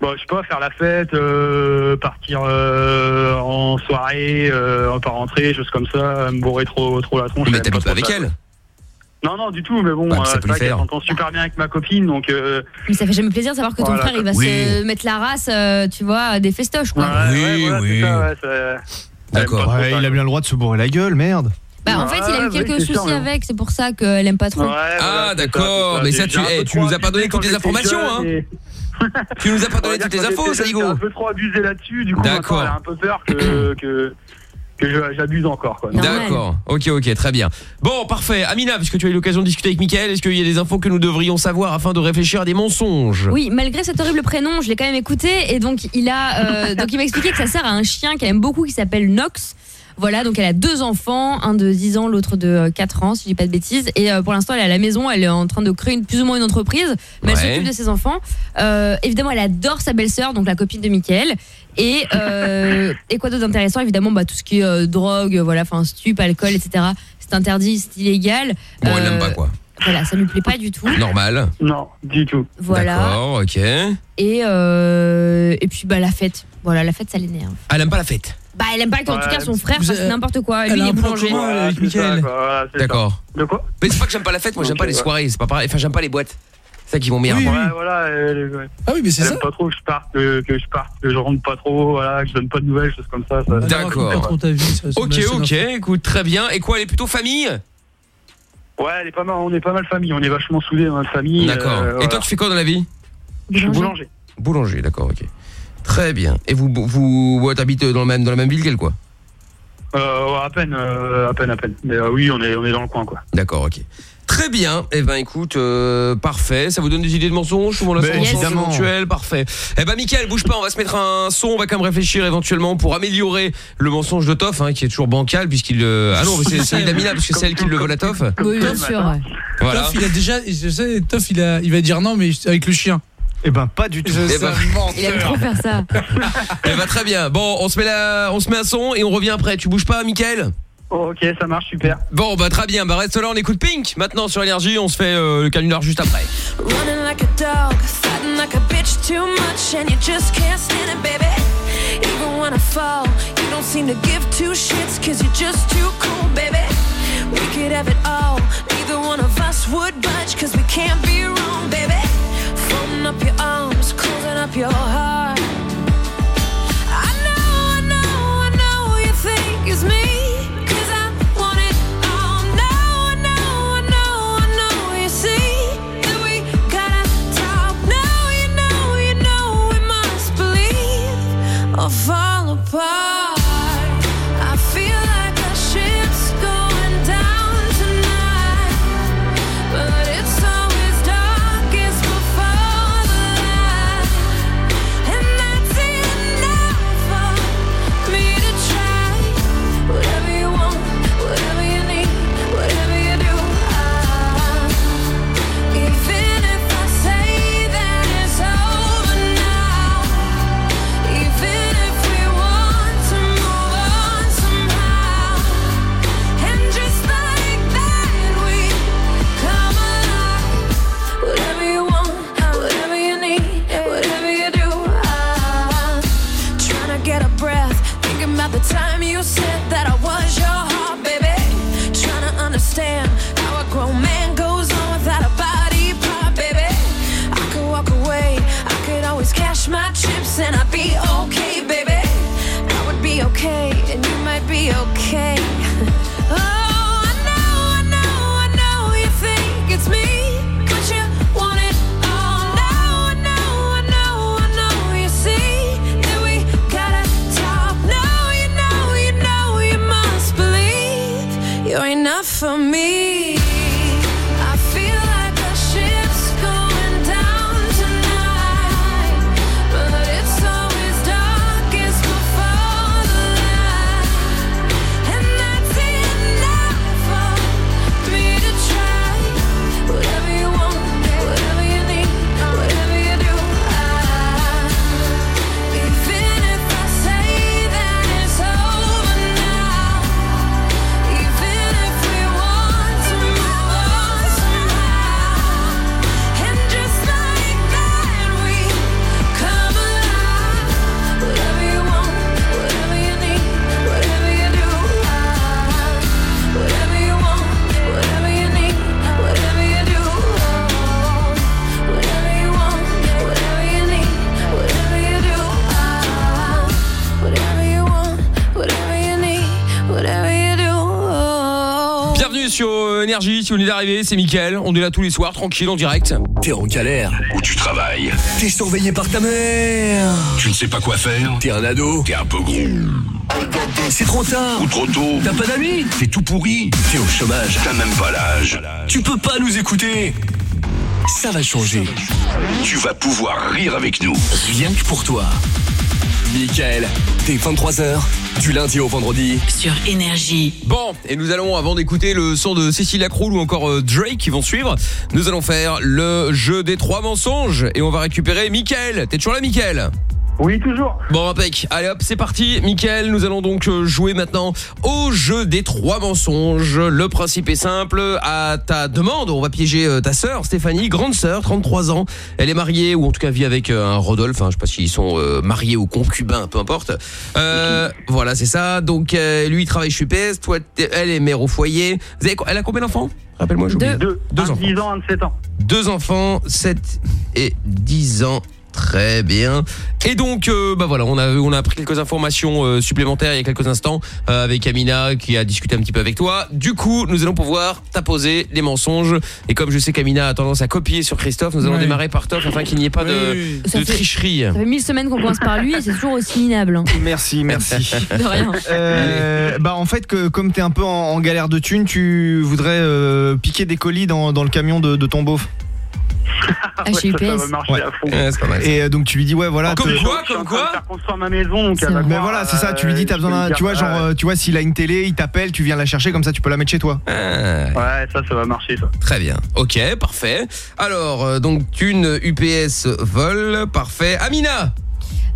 Bon, je sais pas, faire la fête, euh, partir euh, en soirée, euh, pas rentrer, choses comme ça, me bourrer trop trop la tronche. Mais t'habites pas avec ça, elle. Non, non, du tout, mais bon, Bah, euh, c'est vrai qu'elle faire. s'entend super bien avec ma copine, donc... Euh, Mais ça fait jamais plaisir de savoir que ton Voilà, frère il va oui. se mettre la race, euh, tu vois, à des festoches quoi. Oui, oui. D'accord. Ouais, il a bien le droit de se bourrer la gueule, merde. Bah en fait il a eu Ouais, quelques oui, soucis sûr, avec, c'est pour ça qu'elle aime pas trop. Ah, d'accord, mais ça, tu, eh, tu nous as pas donné toutes les informations, hein Tu nous as pas donné toutes les infos, ça Saligo un peu trop abusé là-dessus, du coup, D'accord. un peu peur que, que, que j'abuse encore. D'accord, ok, ok, très bien. Bon, parfait. Amina, puisque tu as eu l'occasion de discuter avec Mickaël, est-ce qu'il y a des infos que nous devrions savoir afin de réfléchir à des mensonges? Oui, malgré cet horrible prénom, je l'ai quand même écouté et donc il a euh, donc il m'a expliqué que sa sœur a un chien qu'elle aime beaucoup qui s'appelle Nox. Voilà, donc elle a deux enfants, un de 10 ans, l'autre de euh, 4 ans, si je dis pas de bêtises. Et euh, pour l'instant, elle est à la maison, elle est en train de créer une, plus ou moins une entreprise, mais Ouais. elle s'occupe de ses enfants. Euh, évidemment, elle adore sa belle-sœur, donc la copine de Mickaël. Et, euh, et quoi d'autre d'intéressant Évidemment, bah, tout ce qui est euh, drogue, voilà, enfin stup, alcool, etc. C'est interdit, c'est illégal. Bon, elle Euh, l'aime pas, quoi. Voilà, ça lui plaît pas du tout. Normal. Non, du tout. Voilà. D'accord, ok. Elle Et, euh, et puis bah la fête. Voilà, la fête ça l'énerve. aime pas la fête. Bah elle aime pas qu'en tout cas son frère fasse n'importe quoi. elle Lui il est boulanger. voilà, c'est D'accord. De quoi Mais c'est pas que j'aime pas la fête, moi j'aime pas les soirées, c'est pas pareil. Enfin, j'aime pas les boîtes. C'est ça qui m'emmerde. Ouais, voilà. elle- ouais. Ah oui, mais c'est Elle ça. pas trop que je parte, que, que je parte, que je rentre pas trop, voilà, que je donne pas de nouvelles, choses comme ça. ça D'accord. Ok, ok, écoute, très bien. Et quoi, elle est plutôt famille? Ouais, elle est pas mal, on est pas mal famille, on est vachement soudés dans notre famille. D'accord. euh, Et voilà. toi, tu fais quoi dans la vie? Je suis boulanger. Boulanger, d'accord, ok. Très bien. Et vous, vous, t'habites dans, le même, dans la même ville qu'elle, quoi? Euh, ouais, à peine, euh, à peine, à peine. Mais euh, oui, on est, on est dans le coin, quoi. D'accord, ok. Très bien. Eh ben, écoute, euh, parfait. Ça vous donne des idées de mensonges ou on laisse Ben, en mensonge évidemment. éventuel Parfait. Eh ben, Mickaël, bouge pas. On va se mettre un son. On va quand même réfléchir éventuellement pour améliorer le mensonge de Toff, hein, qui est toujours bancal puisqu'il. euh, Ah non, mais c'est c'est Damina parce que c'est elle qui le vole à Toff. Oui, bien sûr. ouais. Voilà. Toff, il a déjà, je sais, Toff, il, a, il va dire non, mais avec le chien. Eh ben, pas du tout. Je Eh ben, Il aime trop faire ça. Eh ben, très bien. Bon, on se met la, on se met un son et on revient après. Tu bouges pas, Mickaël? Oh, ok, ça marche, super. Bon, bah très bien. Bah reste là, on écoute Pink. Maintenant sur Énergie, on se fait euh, le canular juste après. Running like a dog, fighting like a bitch too much, and you just can't stand it, baby. Even when I fall, you don't seem to give two shits, cause you're just too cool, baby. We could have it all. Neither one of us would budge, cause we can't be wrong, up your arms, closing up your heart. I know, I know, I know you think it's me. 'cause I want it all. I know, I know, I know you see that we gotta you know, you know we must believe or fall for me. Énergie, si vous venez d'arriver, c'est Mickaël. On est là tous les soirs, tranquille, en direct. T'es en galère. Où tu travailles. T'es surveillé par ta mère. Tu ne sais pas quoi faire. T'es un ado. T'es un peu gros. C'est trop tard. Ou trop tôt. T'as pas d'amis. T'es tout pourri. T'es au chômage. T'as même pas l'âge. Tu peux pas nous écouter. Ça va changer. Tu vas pouvoir rire avec nous. Rien que pour toi. Michael, dès 23h, du lundi au vendredi. Sur Énergie. Bon, et nous allons, avant d'écouter le son de Cécilia Kroul ou encore euh, Drake qui vont suivre, nous allons faire le jeu des trois mensonges et on va récupérer Mickaël. T'es toujours là, Mickaël Oui, toujours. Bon, impec. Allez hop, c'est parti. Mickaël, nous allons donc euh, jouer maintenant au jeu des trois mensonges. Le principe est simple. À ta demande, on va piéger euh, ta sœur, Stéphanie, grande sœur, 33 ans. Elle est mariée, ou en tout cas vit avec euh, un Rodolphe. Hein, je sais pas s'ils sont euh, mariés ou concubins, peu importe. Euh, voilà, c'est ça. Donc, euh, lui, il travaille chez UPS. Toi, elle est mère au foyer. Vous avez, elle a combien d'enfants? Rappelle-moi. Deux. Deux Un de enfants. 10 ans, un de 7 ans. Deux enfants, 7 et 10 ans. Très bien. Et donc, euh, bah voilà, on a on a appris quelques informations euh, supplémentaires il y a quelques instants euh, avec Amina qui a discuté un petit peu avec toi. Du coup, nous allons pouvoir t'apposer les mensonges. Et comme je sais qu'Amina a tendance à copier sur Christophe, nous allons Oui. démarrer par Toff afin qu'il n'y ait pas de, Ça de fait- tricherie. Ça fait mille semaines qu'on commence par lui et c'est toujours aussi minable. hein. Merci, merci. De rien. Euh, bah en fait que comme t'es un peu en, en galère de thunes, tu voudrais euh, piquer des colis dans, dans le camion de, de ton beauf? Ah, chez ça, va marcher Ouais. à fond. Ouais, c'est pas mal. Et euh, donc tu lui dis ouais voilà. Comme te- quoi, comme quoi faire construire ma maison, donc elle va Mais voilà, c'est ça, tu lui euh, dis t'as besoin d'un tu vois genre euh, tu vois s'il a une télé, il t'appelle, tu viens la chercher comme ça tu peux la mettre chez toi. Ah, Ouais, ça, ça va marcher, ça. Très bien. Ok, parfait. Alors, euh, donc, une UPS vol. Parfait. Amina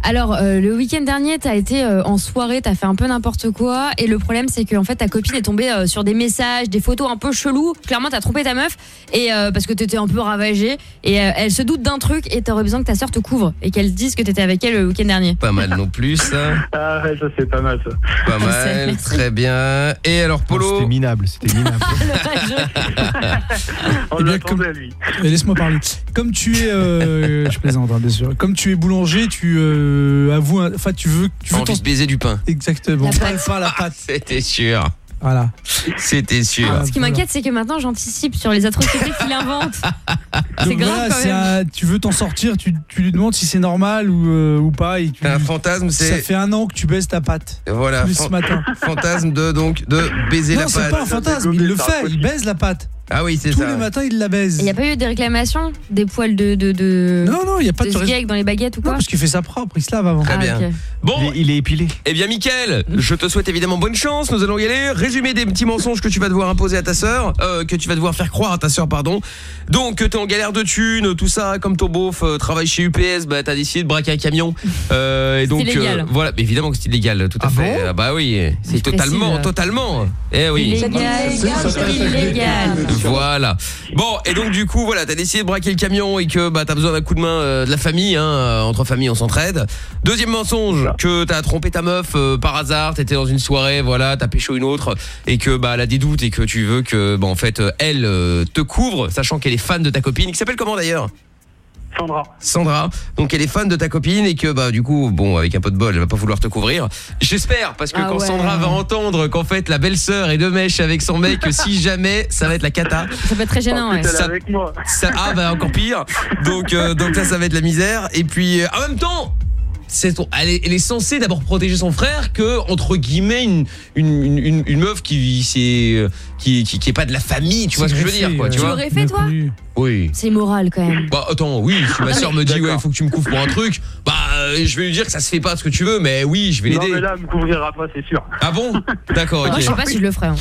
Alors, euh, le week-end dernier, t'as été euh, en soirée, t'as fait un peu n'importe quoi. Et le problème, c'est que en fait, ta copine est tombée euh, sur des messages, des photos un peu chelous. Clairement, t'as trompé ta meuf. Et euh, parce que t'étais un peu ravagée. Et euh, elle se doute d'un truc. Et t'aurais besoin que ta soeur te couvre. Et qu'elle dise que t'étais avec elle le week-end dernier. Pas mal non plus, ça. Ah ouais, ça c'est pas mal ça. Pas mal, Merci. très bien. Et alors, Polo C'était minable, c'était minable. On Eh bien, l'attendait lui. Eh, Laisse-moi parler. Comme tu es, euh, je plaisante hein, bien sûr. Comme tu es boulanger, tu euh, avoues, un- enfin tu veux, tu veux Envie de baiser du pain. Exactement. La Pas pâte. le pain, la pâte. C'était sûr. Voilà. C'était sûr. Ah, Ce qui m'inquiète, c'est que maintenant, j'anticipe sur les atrocités qu'il invente. C'est grave voilà, quand c'est même. un- tu veux t'en sortir, tu, tu lui demandes si c'est normal ou, euh, ou pas. Et tu, T'as un fantasme, ça c'est. fait un an que tu baises ta pâte. Voilà, fan- ce matin. fantasme de donc de baiser non, la c'est pâte. pas un fantasme, il le fait, il baise la pâte. Ah oui, c'est Tous ça. les matins, il la baise. Il n'y a pas eu des réclamations Des poils de. de, de Non, non, il n'y a pas de. de sgeg dans les baguettes ou Non, quoi parce qu'il fait ça propre, il se lave avant. Très Ah, bien. Bon, Il est, il est épilé. eh bien, Mickaël, je te souhaite évidemment bonne chance. Nous allons y aller. Résumé des petits mensonges que tu vas devoir imposer à ta sœur, euh, que tu vas devoir faire croire à ta sœur, pardon. Donc, que t'es en galère de thunes, tout ça, comme ton beauf euh, travaille chez UPS, bah t'as décidé de braquer un camion. Euh, et donc, illégal. voilà, Mais évidemment que c'est illégal, tout à Ah fait. bon Ah bah oui, c'est totalement, précise. totalement. Eh oui. Illégal, illégal. Voilà. Bon, et donc du coup, voilà, t'as décidé de braquer le camion et que bah t'as besoin d'un coup de main euh, de la famille, hein, euh, entre familles on s'entraide. Deuxième mensonge, que t'as trompé ta meuf euh, par hasard, t'étais dans une soirée, voilà, t'as pécho une autre et que bah elle a des doutes et que tu veux que bah en fait elle euh, te couvre, sachant qu'elle est fan de ta copine, qui s'appelle comment d'ailleurs? Sandra. Sandra. Donc elle est fan de ta copine et que bah du coup bon avec un peu de bol elle va pas vouloir te couvrir. J'espère parce que Ah quand ouais. Sandra va entendre qu'en fait la belle-sœur est de mèche avec son mec que si jamais ça va être la cata. Ça peut être très gênant, ouais. Elle est Ça- avec moi. Ça, ah bah encore pire. Donc euh, donc là ça va être la misère et puis euh, en même temps ton- elle, est, elle est censée d'abord protéger son frère que entre guillemets une une, une, meuf qui c'est euh, qui, qui qui est pas de la famille, tu vois ce que je veux dire quoi, tu Tu l'aurais fait, toi? Oui. C'est immoral quand même. Bah attends, oui, si ma Non, soeur me dit ouais, il faut que tu me couvres pour un truc, bah euh, je vais lui dire que ça se fait pas ce que tu veux, mais oui, je vais Non l'aider. mais là, elle me couvrira pas, c'est sûr. Ah bon? D'accord, Moi, je sais OK. pas si je le ferais. hein.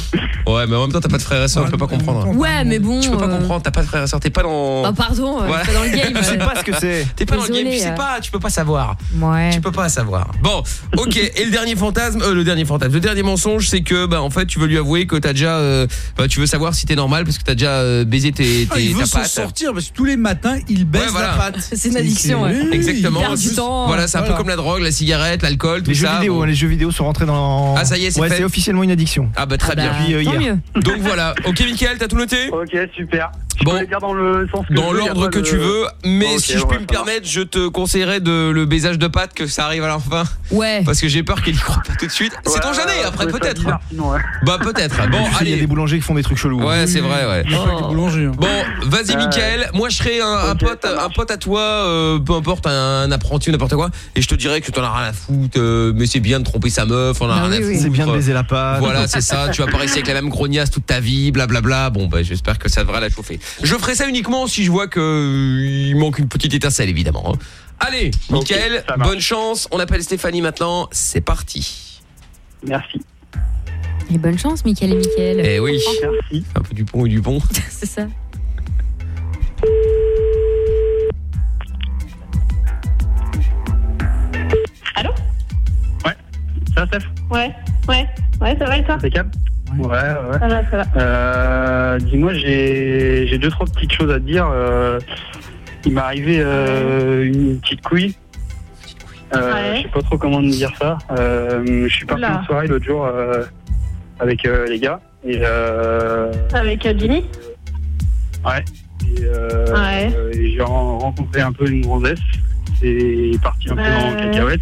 Ouais, mais en même temps, t'as pas de frères et sœurs, je peux pas comprendre. Ouais, mais bon. Je peux pas euh, comprendre, t'as pas de frères et sœurs, t'es pas dans Bah, pardon, euh, Voilà. je suis pas dans le game. Je sais euh. pas ce que c'est. T'es pas dans le game, tu Désolée, sais euh. pas, tu peux pas savoir. Ouais. Tu peux pas savoir. Bon, OK, et le dernier fantasme, euh, le dernier fantasme, le dernier mensonge, c'est que bah en fait, tu veux lui avouer que t'as déjà euh, bah, tu veux savoir si t'es normal parce que t'as déjà euh, baisé tes, Ah, tes ta pâte. sortir parce que tous les matins, il Ouais, voilà. la pâte. C'est une addiction, ouais. Exactement. il perd du temps. Voilà, c'est un peu comme la drogue, la cigarette, l'alcool, tout Les jeux ça. vidéo, Bon. hein, les jeux vidéo sont rentrés dans. Ah, ça y est, c'est ouais, fait. c'est officiellement une addiction. Ah bah très Ah bah, bien. Depuis, euh, tant hier. mieux. Donc voilà. OK, Michael, t'as tout noté? Ok, super. Je Bon. peux les dire dans le sens que l'ordre que de- tu veux, mais si je ouais, puis me permettre, je te conseillerais de le baisage de pâte que ça arrive à la fin Ouais. parce que j'ai peur qu'elle y croit pas tout de suite. C'est ton jamais après peut-être. ouais. Bah peut-être. Bon, Tu sais, Il y a allez. des boulangers qui font des trucs chelous. hein. Ouais, c'est vrai, ouais. Il y a pas que boulanger. hein. Bon, vas-y Euh, Mickaël, moi je serai un, pote un pote à toi euh, peu importe un, apprenti ou n'importe quoi et je te dirais que t'en as rien à foutre euh, mais c'est bien de tromper sa meuf, on en a Bah rien oui, à foutre. C'est bien de baiser la pâte. Voilà, c'est ça, tu vas pas rester avec la même grognasse toute ta vie, blablabla. Bon bah j'espère que ça devrait la chauffer. Je ferai ça uniquement si je vois que euh, il manque une petite étincelle évidemment. hein. Allez, Mickaël, bonne chance, on appelle Stéphanie maintenant, c'est parti. Merci. Et bonne chance, Mickaël et Mickaël. Eh oui, Merci. un peu du pont et du pont. C'est ça. Allô? Ça, Steph? Ouais, ouais, ouais, ça va et toi? Impeccable Ouais, ouais. Ça va, ça va. Euh, Dis-moi, j'ai j'ai deux, trois petites choses à te dire. Euh, il m'est arrivé euh, une petite couille. Euh, Ouais. Je sais pas trop comment dire ça. Euh, je suis parti Oula. en soirée l'autre jour euh, avec euh, les gars. Et euh, Avec euh, Ginny? Ouais. Et, euh, Ouais. euh, et j'ai ren- rencontré un peu une grossesse. C'est parti un peu en cacahuète.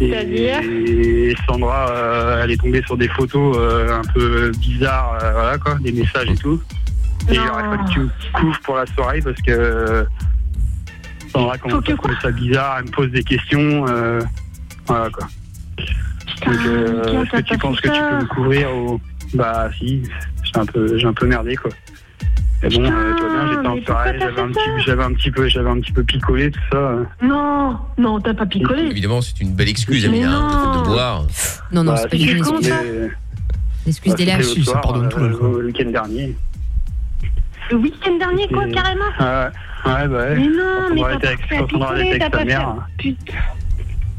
Et Sandra, euh, elle est tombée sur des photos euh, un peu bizarres, euh, voilà quoi, des messages et tout. Et il aurait fallu que tu me couvres pour la soirée parce que Sandra commence que à trouver ça bizarre, elle me pose des questions, voilà quoi. Donc, est-ce que tu penses que tu peux me couvrir ou Bah si, j'ai un peu, j'ai un peu merdé quoi. Mais bon, euh, tu vois bien, j'étais en soirée, j'avais un petit, j'avais un petit peu, j'avais un petit peu picolé tout ça. euh. Non, non, t'as pas picolé. Évidemment, c'est une belle excuse, Mais Amina, hein, non. de, de boire. Non, non, Bah, c'est pas une excuse. ça. c'était- Excuse bah, des lâches. ça pardonne tout, euh, l'alcool. le week-end dernier. Le week-end dernier, quoi, C'était- carrément Euh, Ouais, bah ouais. Mais non, mais t'as pas t'as fait à... Putain.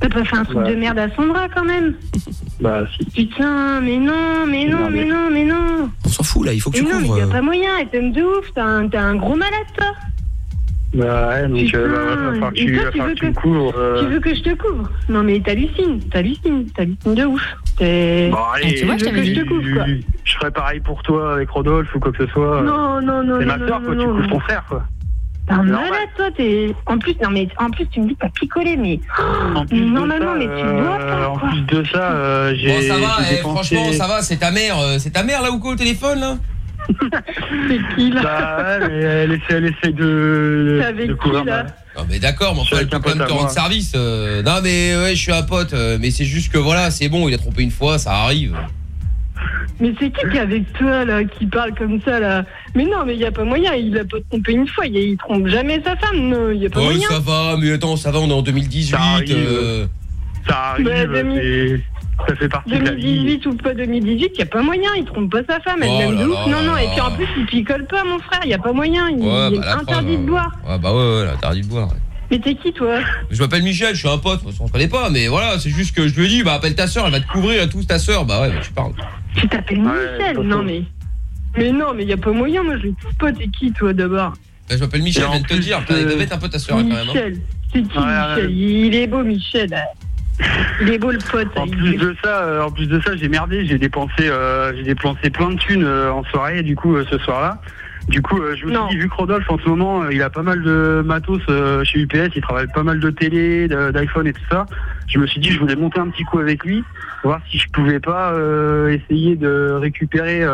T'as pas fait un truc Ouais. de merde à Sandra quand même Bah si. Putain, mais non, mais non, mais non, mais non On s'en fout là, il faut que Mais tu non, mais couvres. y a euh. pas moyen, elle t'aime de ouf, t'es un, gros malade toi Bah ouais, donc euh, bah, que tu, toi, tu veux que tu me que- couvres. euh. Tu veux que je te couvre? Non mais t'hallucines, t'hallucines, t'hallucines de ouf. Bon, allez, tu vois, je dit. je, je ferais pareil pour toi avec Rodolphe ou quoi que ce soit. Non, non, non, C'est non, ma soeur, quoi, tu couvres ton frère, quoi. T'es un normal. malade toi, t'es... En plus, non mais en plus tu me dis pas picoler, mais... En plus de Normalement, ça, mais tu dois euh, pas En quoi. plus de ça, euh, j'ai. Bon, ça va, eh, dépensé- franchement, ça va, c'est ta mère, euh, c'est ta mère là ou quoi au téléphone là C'est qui là Bah ouais, mais elle essaie, elle essaie de. Avec de qui, là Non mais d'accord, mais enfin, elle peut quand même te rendre service. euh. Non mais ouais, je suis un pote, euh, mais c'est juste que voilà, c'est bon, il a trompé une fois, ça arrive. Mais c'est qui qui est avec toi là, qui parle comme ça là? Mais non, mais y a pas moyen, il a pas trompé une fois, il, il trompe jamais sa femme, non, y a pas Oh moyen. ça va, mais attends, ça va, on est en 2018. euh. Ça arrive, Bah, demi- c'est- ça fait partie de la vie. 2018 ou pas 2018, y a pas moyen, il trompe pas sa femme, elle Oh de ouf. Non, non, et puis en plus, il picole pas, mon frère, y a pas moyen, il, Ouais, il bah, est la interdit preuve, de boire. Ouais, bah ouais, ouais, arrêté de boire. ouais. Mais t'es qui toi Je m'appelle Michel, je suis un pote, on se connaît pas, mais voilà, c'est juste que je lui ai dit, bah appelle ta soeur, elle va te couvrir et tout, ta soeur, bah ouais, bah, tu parles. Tu t'appelles Michel Non, mais. Mais non, mais y a pas moyen, moi je le trouve pas, t'es qui toi d'abord Bah, je m'appelle Michel, je en viens de te dire, de- putain, il va mettre un peu ta soeur quand même. hein. Michel, c'est qui Ouais, Michel ouais. Il est beau, Michel. Il est beau le pote. En il plus de ça, euh, en plus de ça, j'ai merdé, j'ai dépensé, euh, j'ai dépensé plein de thunes euh, en soirée, du coup, euh, ce soir-là. Du coup, euh, je me suis dit, vu que Rodolphe, en ce moment, euh, il a pas mal de matos euh, chez UPS, il travaille pas mal de télé, d'iPhone et tout ça. Je me suis dit, je voulais monter un petit coup avec lui, voir si je pouvais pas essayer de récupérer,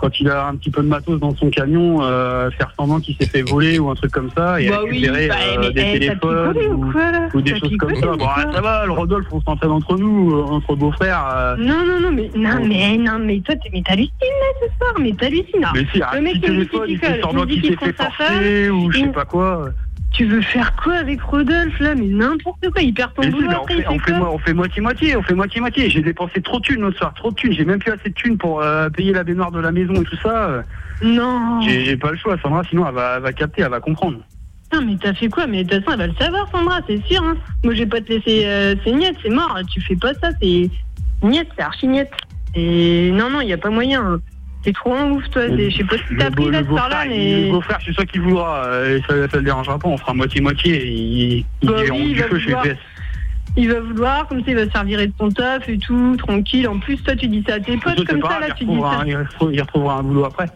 quand il a un petit peu de matos dans son camion, euh, faire semblant qu'il s'est fait voler ou un truc comme ça, et Bah oui, récupérer bah, euh, mais, des eh, téléphones ou quoi, des choses comme ça. Bon, ça va, le Rodolphe, on s'entraide entre nous, euh, entre beaux-frères. Non, non, non, mais, non, mais, non, mais toi, t'hallucines là ce soir, mais t'hallucines. Mais si, le mec, il fait semblant qu'il s'est fait forcer ou je sais pas quoi. Tu veux faire quoi avec Rodolphe là? Mais n'importe quoi, il perd ton boulot on fait, on fait on moitié-moitié, on fait moitié-moitié. J'ai dépensé trop de thunes l'autre soir, trop de thunes. J'ai même plus assez de thunes pour euh, payer la baignoire de la maison et tout ça. Non. J'ai pas le choix, Sandra, sinon elle va, elle va capter, elle va comprendre. Putain, mais t'as fait quoi? Mais de toute façon, elle va le savoir, Sandra, c'est sûr. Hein. Moi, je vais pas te laisser. Euh, c'est niette, c'est mort. Tu fais pas ça, c'est niette, c'est archi niette. Et non, non, il y a pas moyen. hein. T'es trop en ouf, toi. c'est- Je sais pas si t'as pris là soir-là, beau-frère, mais. Le beau-frère, suis sûr qu'il voudra. euh, et ça, ça le dérangera pas, on fera moitié-moitié. Bah oui, il du va feu chez vouloir. UPS. Il va vouloir, comme ça, il va se servir de ton taf et tout, tranquille. En plus, toi, tu dis ça à tes potes c'est comme ça, là, tu dis ça. un- il retrouvera- il retrouvera un boulot après.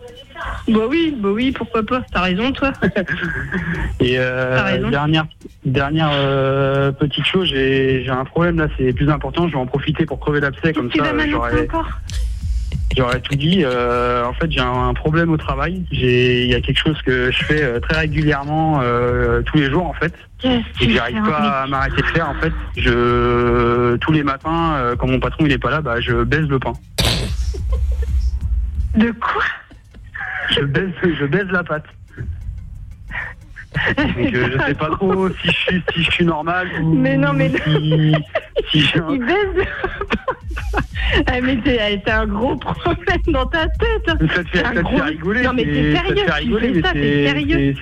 Bah oui, bah oui, pourquoi pas. T'as raison, toi. Et euh, raison. dernière, dernière euh, petite chose, j'ai un problème là, c'est plus important. Je vais en profiter pour crever l'abcès comme Tu ça. vas m'annoncer J'aurais encore j'aurais tout dit. Euh, en fait, j'ai un problème au travail. Il y a quelque chose que je fais euh, très régulièrement euh, tous les jours en fait. Et que j'arrive pas à m'arrêter de faire en fait. Je tous les matins, quand mon patron il est pas là, bah je baise le pain. De quoi? Je baise, je baise la pâte. Donc euh, je sais pas trop si je suis, si je suis normal ou Mais non, mais- si, si j'ai un- Il baise. ah, mais t'es- t'as un gros problème dans ta tête. Ça te fait, T'as ça te gros- fait rigoler. Non, mais c'est- t'es ça te sérieux, fait rigoler, mais t'es sérieux.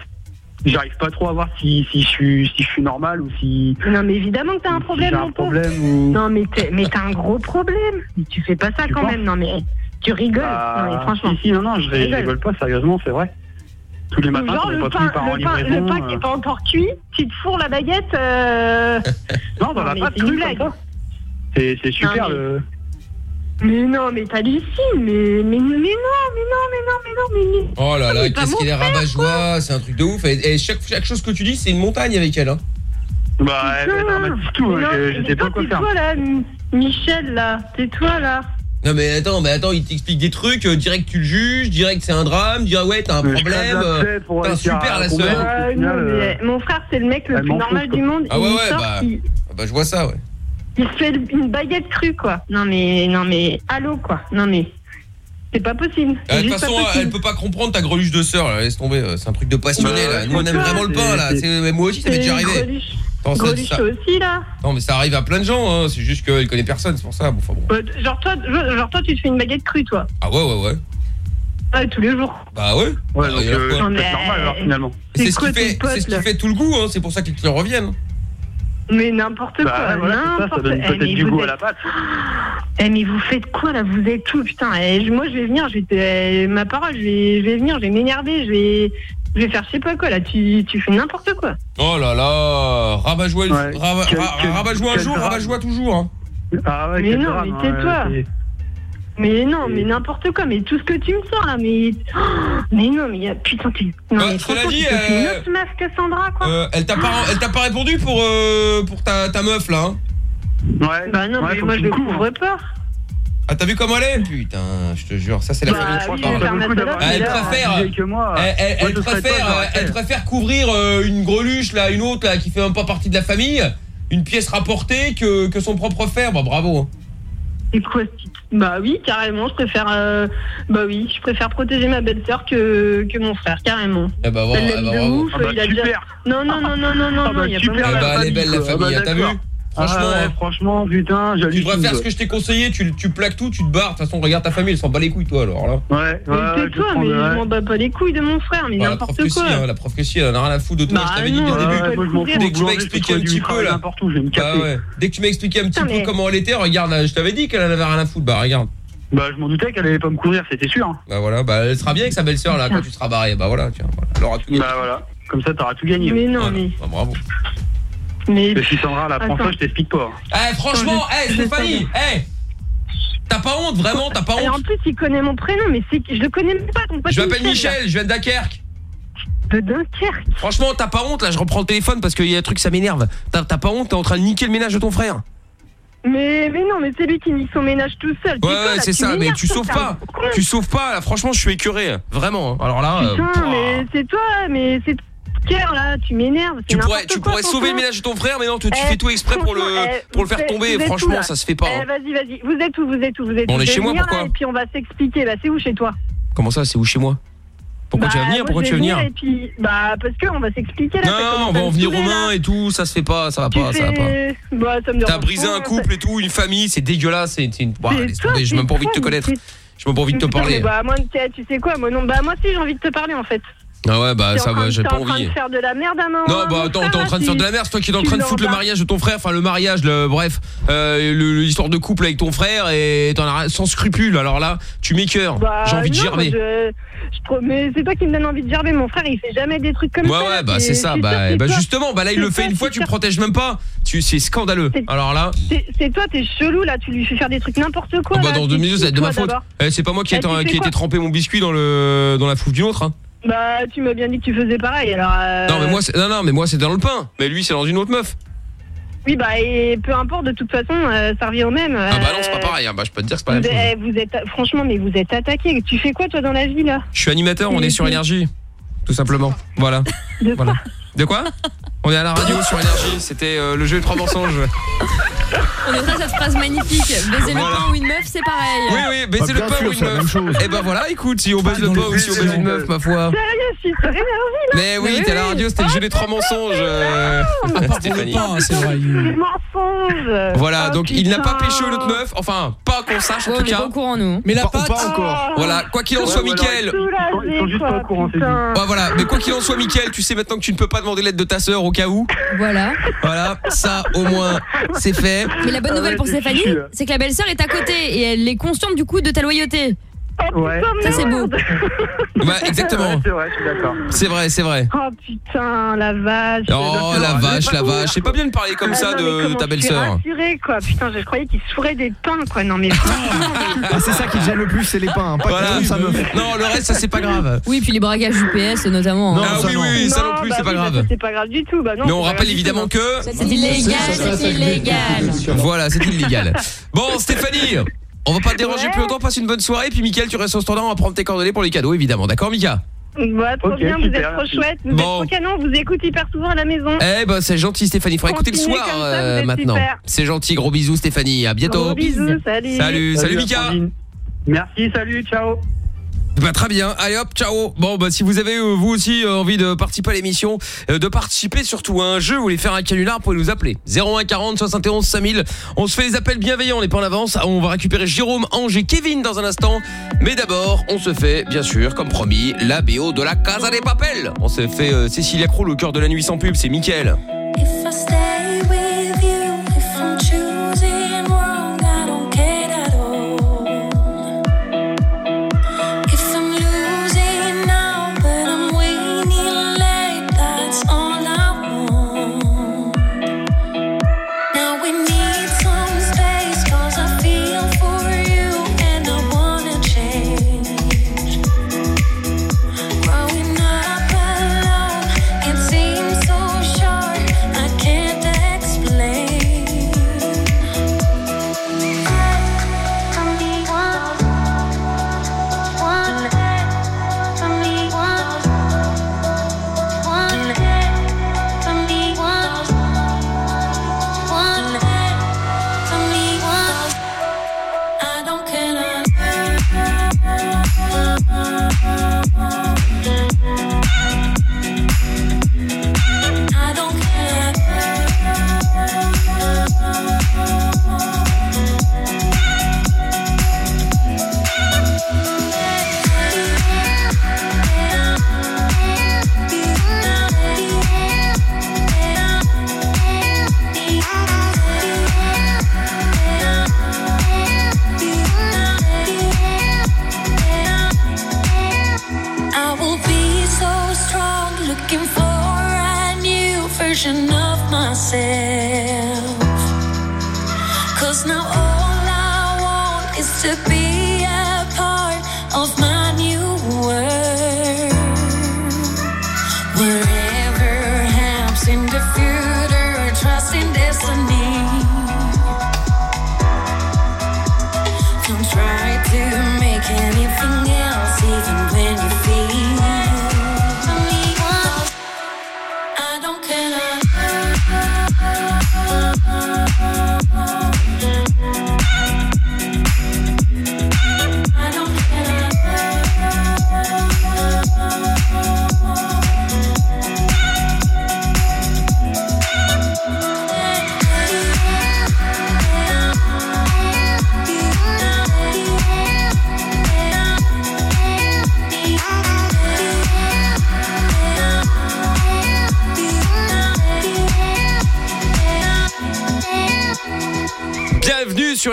J'arrive pas trop à voir si, si, je suis, si je suis normal ou si. Non, mais évidemment que t'as un problème, un mon problème ou. Non, mais t'as un gros problème. Mais tu fais pas ça Tu quand même. Non, mais tu rigoles. Bah, non, mais franchement. Si, si, non, non, je, je rigole pas, sérieusement, c'est vrai. Tous les matins, Genre le pain, le pain, le livraison. pain qui euh, est pas encore cuit, tu te fourres la baguette. euh, Non, dans la mais pâte, c'est crue, super. mais- le- Mais non, mais t'hallucines. Mais, mais, mais non, mais non, mais non, mais non, mais non. Oh là Ah, là, qu'est-ce qu'il est frère, rabat-joie, c'est un truc de ouf. Et, et chaque, chaque chose que tu dis, c'est une montagne avec elle. Hein. Bah, elle Putain. dramatise tout, hein, Non, je, je mais sais pas toi, quoi faire. Tais-toi là, Michel là. Tais-toi là. Non mais attends, mais attends, il t'explique des trucs, euh, direct tu le juges, direct c'est un drame, direct ouais t'as un Mais je problème. crève la euh, tête pour Putain, réussir super la convaincre. sœur. Non, mais, euh, mon frère, c'est le mec le elle plus m'en normal fout, du monde. Ah ouais il ouais sort, bah, il, ah bah je vois ça ouais. il se fait une baguette crue quoi. Non mais, non mais, allô quoi. Non mais, c'est pas possible. Ah, De toute juste pas façon, elle possible. peut pas comprendre ta greluche de sœur, là, laisse tomber, euh, c'est un truc de passionné Bah, là. Nous on aime vraiment le pain là, c'est- c'est moi aussi ça m'est C'est déjà arrivé. Greluche. Non, ça, aussi, là. Non, mais ça arrive à plein de gens, hein. c'est juste qu'elle connaît personne, c'est pour ça. Bon, enfin, bon. Bah, genre, toi, genre, toi, tu te fais une baguette crue, toi. Ah ouais, ouais, ouais. Ah, tous les jours. Bah ouais. Ouais, euh, c'est normal, alors, finalement. C'est ce, qui fait, fait tout le goût, hein. c'est pour ça qu'ils te reviennent. Mais n'importe bah, quoi, donne peut-être eh, du goût à la pâte. Eh mais vous faites quoi là? Vous êtes tout putain. Eh, moi je vais venir, eh, ma parole, je vais, je vais venir, je vais m'énerver, je vais je vais faire je sais pas quoi là, tu, tu fais n'importe quoi. Oh là là, rabat joie, rabat-joie un jour, rabat joie toujours. Hein. Ah ouais, mais non, mais tais-toi. Mais non, mais n'importe quoi, mais tout ce que tu me sors là, mais. Mais non, mais putain, t'es. Non, bah, mais euh... une autre meuf euh, elle t'a pas, pas répondu pour, euh, pour ta, ta meuf là. Hein. Ouais. Bah non, mais moi je le couvre pas. Ah t'as vu comment elle est Putain, je te jure, ça c'est la famille. Ah, elle préfère elle, euh, préfère, couvrir euh, une greluche là, une autre là qui fait même pas partie de la famille, une pièce rapportée que, son propre frère. Bah bravo. Hein. Bah oui, carrément, je préfère protéger ma belle-sœur que, mon frère carrément. Bah, elle a Non non non non non non, ah bah, y eh bah, est belle la famille, hein, t'as vu Franchement, ah, franchement, putain, j'hallucine. Tu devrais faire ce que je t'ai conseillé, tu, tu, plaques tout, tu te barres. De toute façon, regarde ta famille, elle s'en bat les couilles, toi, alors là. Ouais, ouais. Mais toi, mais je m'en bats pas les couilles de mon frère, mais bah, n'importe quoi. Hein, la prof que si, elle en a rien à foutre de toi, bah, je t'avais dit dès le début. Euh, dès que tu m'as un petit peu, là. Ah dès que tu m'as expliqué un petit peu comment elle était, regarde, je t'avais dit qu'elle en avait rien à foutre, bah, regarde. Bah, je m'en doutais qu'elle allait pas me courir, c'était sûr. Hein. Bah, voilà, bah, elle sera bien avec sa belle-sœur, là, quand tu seras barré. Bah, voilà, tiens, voilà. Bah, voilà. Comme ça, t'auras tout gagné. Mais non, mais. Bah, bravo. Mais... Le Sandra, là, prends ça, je t'explique pas. Eh, franchement, eh, Stéphanie, eh T'as pas honte, vraiment, t'as pas honte. Et en plus, il connaît mon prénom, mais c'est je le connais même pas. Ton je m'appelle Michel, je viens de Dunkerque. De Dunkerque Franchement, t'as pas honte, là, je reprends le téléphone parce qu'il y a un truc, ça m'énerve. T'as pas honte, t'es en train de niquer le ménage de ton frère. Mais, mais non, mais c'est lui qui nique son ménage tout seul. Ouais, ouais c'est ça, mais tu sauves pas. Tu sauves pas, là, franchement, je suis écuré, hein. vraiment. Hein. Alors là. Euh, Putain, mais c'est toi, mais c'est tu m'énerves. Tu pourrais, tu pourrais sauver le ménage de ton frère, mais non, tu, eh, fais tout exprès pour le, eh, faire tomber. Franchement, tout, ça se fait pas. Eh, hein. Vas-y, vas-y, vous êtes où, vous êtes où, vous êtes On est chez moi, pourquoi Et puis on va s'expliquer. Bah, c'est où chez toi Comment ça, c'est où chez moi pourquoi tu vas bah, venir Pourquoi tu vas venir, et puis, Bah parce qu'on va s'expliquer là. Non, on va en venir aux mains et tout, ça se fait pas, ça va pas, ça va pas. Bah, T'as brisé un couple et tout, une famille, c'est dégueulasse, c'est une. Bah, j'ai même pas envie de te connaître. J'ai même pas envie de te parler. Bah moi, tu sais quoi, moi non, bah, moi si j'ai envie de te parler en fait. Ah ouais, bah ça va, j'ai pas envie. T'es en train de faire de la merde à. Non, bah attends, t'es en train de faire de la merde, c'est toi qui es en train de foutre le mariage de ton frère, enfin le mariage, le, bref, euh, l'histoire de couple avec ton frère et t'en as sans scrupule. Alors là, tu m'écœures. Bah, j'ai envie non, de gerber. Je, je mais c'est toi qui me donne envie de gerber, mon frère, il fait jamais des trucs comme ça. Ouais, ouais, bah, bah, eh bah c'est ça. Bah, justement, bah là, il le fait une fois, tu le protèges même pas. C'est scandaleux. Alors là. C'est toi, t'es chelou là, tu lui fais faire des trucs n'importe quoi. Ah bah dans deux minutes, ça va être de ma faute. Eh, c'est pas moi qui ai eh, été trempé mon biscuit dans la fouf d'une autre. Hein. Bah, tu m'as bien dit que tu faisais pareil, alors... euh, Non mais moi c'est non non, mais moi c'est dans le pain, mais lui c'est dans une autre meuf. Oui, bah, et peu importe, de toute façon, euh, ça revient au même. Ah bah non, euh, c'est pas pareil, hein. bah, je peux te dire c'est pas la même vous êtes, franchement, mais vous êtes attaqué. Tu fais quoi, toi, dans la vie, là? Je suis animateur, on est sur énergie tout simplement. Voilà. Voilà. De quoi? On est à la radio sur énergie, c'était euh, le jeu des trois mensonges. On est à cette phrase magnifique, baiser le pain ou une meuf, c'est pareil. Oui oui, baiser le pain ou une meuf. Et eh ben voilà, écoute, si on baise le pain ou si on baise une meuf, ma foi. Mais oui, t'es à la radio, c'était le jeu des trois mensonges. Euh, ah, ah, voilà, donc il n'a pas pécho l'autre meuf, enfin, pas qu'on sache en tout cas. courant nous. Mais la patte pas encore. Voilà, quoi qu'il en soit Mickaël. Ils voilà, mais quoi qu'il en soit Mickaël, tu sais maintenant que tu ne peux pas demander l'aide de ta sœur cas où. Voilà. Voilà, ça au moins c'est fait. Mais la bonne nouvelle pour ah Stéphanie, c'est que la belle-sœur est à côté et elle est consciente du coup de ta loyauté. Ça c'est beau. exactement. C'est vrai. C'est vrai. Oh putain, la vache. Oh la vache, la vache. C'est pas bien de parler comme ça de ta belle-sœur. rassurée quoi. Putain, je croyais qu'il souffrait des pains quoi. Non mais c'est ça qui gêne le plus, c'est les pains, pas ça Non, le reste ça c'est pas grave. Oui, puis les bragages UPS notamment. Non, oui oui, ça non plus, c'est pas grave. C'est pas grave du tout. Bah non. Mais on rappelle évidemment que c'est illégal, c'est illégal. Voilà, c'est illégal. Bon, Stéphanie, on va pas te déranger ouais. plus longtemps, passe une bonne soirée. Puis, Mickaël, tu restes au standard, on va prendre tes coordonnées pour les cadeaux, évidemment. D'accord, Mika bah, trop okay, bien, vous êtes trop chouette, vous bon. êtes trop canon, vous écoutez hyper souvent à la maison. Eh ben, c'est gentil Stéphanie, il faudra écouter le soir ça, euh, maintenant. C'est gentil, gros bisous Stéphanie, à bientôt. Gros bisous, salut. Salut, salut, salut Mika. Merci, salut, ciao. Bah très bien, allez hop, ciao. Bon bah si vous avez euh, vous aussi euh, envie de participer à l'émission, euh, de participer surtout à un jeu, vous voulez faire un canular, vous pouvez nous appeler 01 40 71 5000. On se fait les appels bienveillants, on n'est pas en avance. On va récupérer Jérôme, Ange et Kevin dans un instant. Mais d'abord, on se fait bien sûr, comme promis, la BO de la Casa des Papel. On se fait Cécilia Kroll au cœur de la nuit sans pub, c'est Mickaël.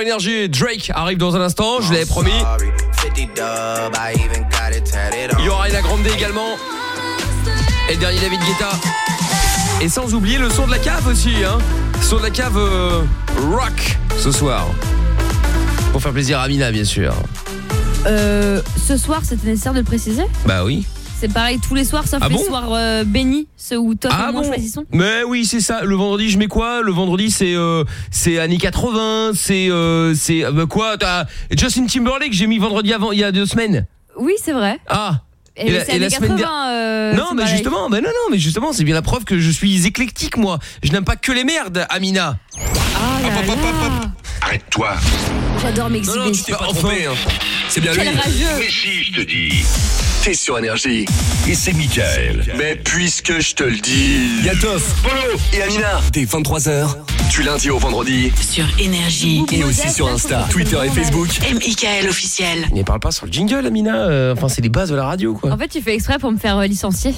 Énergie, Drake arrive dans un instant, je l'avais promis. Il y aura Ariana Grande également. Et le dernier David Guetta. Et sans oublier le son de la cave aussi, hein. Son de la cave euh, rock ce soir. Pour faire plaisir à Amina, bien sûr. Euh, ce soir, c'était nécessaire de le préciser? Bah oui. C'est pareil tous les soirs, sauf Ah les soirs euh, bénis, ceux où Top Ah et moi bon choisissons. Mais oui, c'est ça. Le vendredi, je mets quoi? Le vendredi, c'est euh, c'est années 80, c'est euh, c'est euh, quoi? Justin Timberlake, j'ai mis vendredi avant il y a deux semaines. Oui, c'est vrai. Ah. Et, c'est années 80. der- euh, non, mais pareil. justement, mais non, non, mais justement, c'est bien la preuve que je suis éclectique, moi. Je n'aime pas que les merdes, Amina. Ah là là. Arrête-toi. J'adore m'exhiber. Non, non, tu t'es pas trompé. hein. C'est bien Quel lui. rageux. Mais si, je te dis. T'es sur énergie. Et c'est Michael. Mais puisque je te le dis. Yatoff, Polo et Amina. Dès 23h, du lundi au vendredi. Sur Énergie. Et aussi sur Insta, Twitter et Facebook. M.I.K.L. officiel. Ne parle pas sur le jingle, Amina. euh, Enfin, c'est les bases de la radio, quoi. En fait, tu fais exprès pour me faire euh, licencier.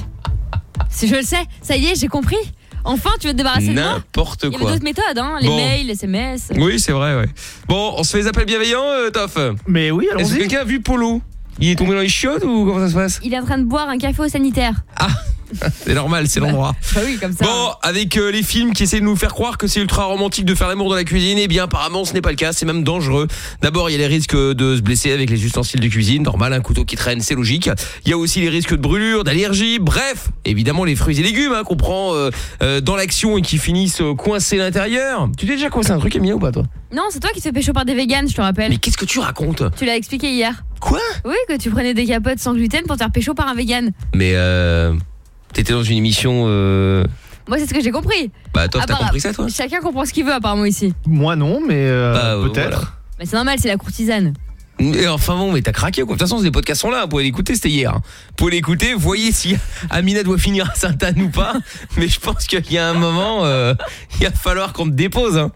Si je le sais, ça y est, j'ai compris. Enfin, tu veux te débarrasser de moi N'importe Il y avait quoi. d'autres méthodes, hein, les Bon. mails, les SMS. Oui, c'est vrai, ouais. Bon, on se fait les appels bienveillants, euh, Toff Mais oui, Est-ce que allons-y. quelqu'un a vu Polo Il est tombé dans les chiottes ou comment ça se passe Il est en train de boire un café au sanitaire. C'est normal, c'est l'endroit. Bah oui, comme ça. Bon, avec euh, les films qui essaient de nous faire croire que c'est ultra romantique de faire l'amour dans la cuisine, eh bien apparemment ce n'est pas le cas, c'est même dangereux. D'abord, il y a les risques de se blesser avec les ustensiles de cuisine, normal, un couteau qui traîne, c'est logique. Il y a aussi les risques de brûlure, d'allergie, bref, évidemment les fruits et légumes hein, qu'on prend euh, euh, dans l'action et qui finissent euh, coincés à l'intérieur. Tu t'es déjà coincé un truc, Emilia, ou pas toi? Non, c'est toi qui te fais pécho par des véganes, je te rappelle. Mais qu'est-ce que tu racontes? Tu l'as expliqué hier. Quoi? Oui, que tu prenais des capotes sans gluten pour te faire pécho par un vegan. Mais euh, t'étais dans une émission... Euh... Moi, c'est ce que j'ai compris. Bah toi, t'as Appara- compris ça, toi Chacun comprend ce qu'il veut, apparemment, ici. Moi non, mais euh, Bah, euh, peut-être. voilà. Mais c'est normal, c'est la courtisane. Et enfin bon, mais t'as craqué quoi. De toute façon, les podcasts sont là, vous pouvez l'écouter, c'était hier. hein. Vous pouvez l'écouter, voyez si Amina doit finir à Sainte-Anne ou pas. Mais je pense qu'il y a un moment, euh, il va falloir qu'on te dépose. Hein.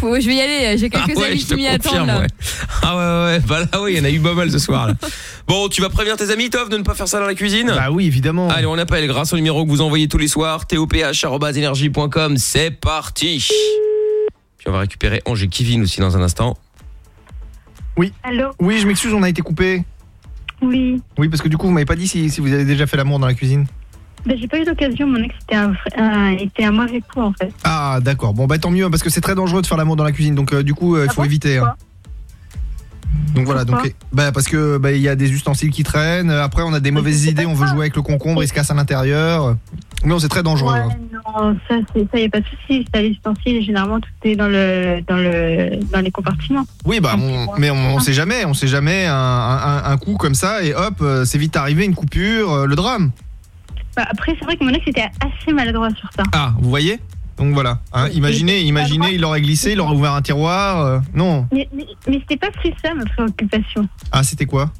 Faut- je vais y aller, j'ai quelques Ah ouais, amis je qui te m'y attendent confirme, là. ouais. Ah ouais, ouais, bah là, oui, il y en a eu pas mal ce soir. Là. Bon, tu vas prévenir tes amis, Tov, de ne pas faire ça dans la cuisine? Bah oui, évidemment. Allez, on appelle grâce au numéro que vous envoyez tous les soirs, toph.energie.com. C'est parti. Puis on va récupérer Angers Kivin aussi dans un instant. Oui. Allô? Oui, je m'excuse, on a été coupé. Oui. Oui, parce que du coup, vous m'avez pas dit si, si vous avez déjà fait l'amour dans la cuisine. Ben, j'ai pas eu l'occasion, mon ex était un, était un mauvais coup en fait. Ah, d'accord. Bon, bah tant mieux, parce que c'est très dangereux de faire l'amour dans la cuisine, donc euh, du coup, euh, il faut éviter. hein. Donc voilà, donc Pourquoi? bah parce que bah il y a des ustensiles qui traînent. euh, Après, on a des mauvaises idées, on veut jouer avec le concombre, il se casse à l'intérieur. Non, c'est très dangereux. hein. Non, ça, c'est- ça y a pas de souci. C'est à l'ustensile, généralement tout est dans le, dans le, dans les compartiments. Oui, bah, on- mais on, on sait jamais, on sait jamais un, un- un coup comme ça et hop, euh, c'est vite arrivé une coupure, euh, le drame. Bah, après, c'est vrai que mon ex était assez maladroit sur ça. Ah, vous voyez Donc voilà. hein, imaginez, imaginez, il aurait glissé, il aurait ouvert un tiroir. euh, non. Mais, mais, mais c'était pas plus ça ma préoccupation. Ah, c'était quoi?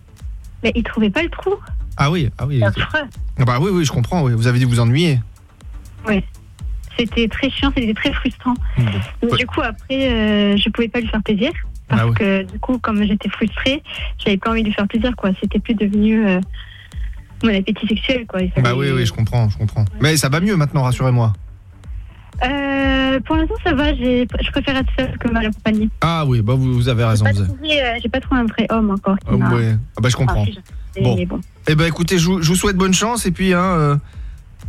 Mais il trouvait pas le trou. Ah oui, ah oui. Affreux. Ah Bah oui, oui, je comprends. Oui. Vous avez dit vous ennuyer. Ouais. C'était très chiant, c'était très frustrant. Mais du coup, après, euh, je pouvais pas lui faire plaisir. Parce Ah ouais. que du coup, comme j'étais frustrée, j'avais pas envie de lui faire plaisir, quoi. C'était plus devenu euh, mon appétit sexuel, quoi. Bah oui, oui, je comprends, je comprends. Mais ça va mieux maintenant, rassurez-moi. Euh, pour l'instant, ça va. j'ai- Je préfère être seule que mal accompagnée. Ah oui, bah vous, vous avez raison. J'ai pas, euh, pas trouvé un vrai homme encore. qui m'a- ouais. Ah bah je comprends. Ah, Bon. Eh ben écoutez, je vous, je vous souhaite bonne chance et puis hein, euh,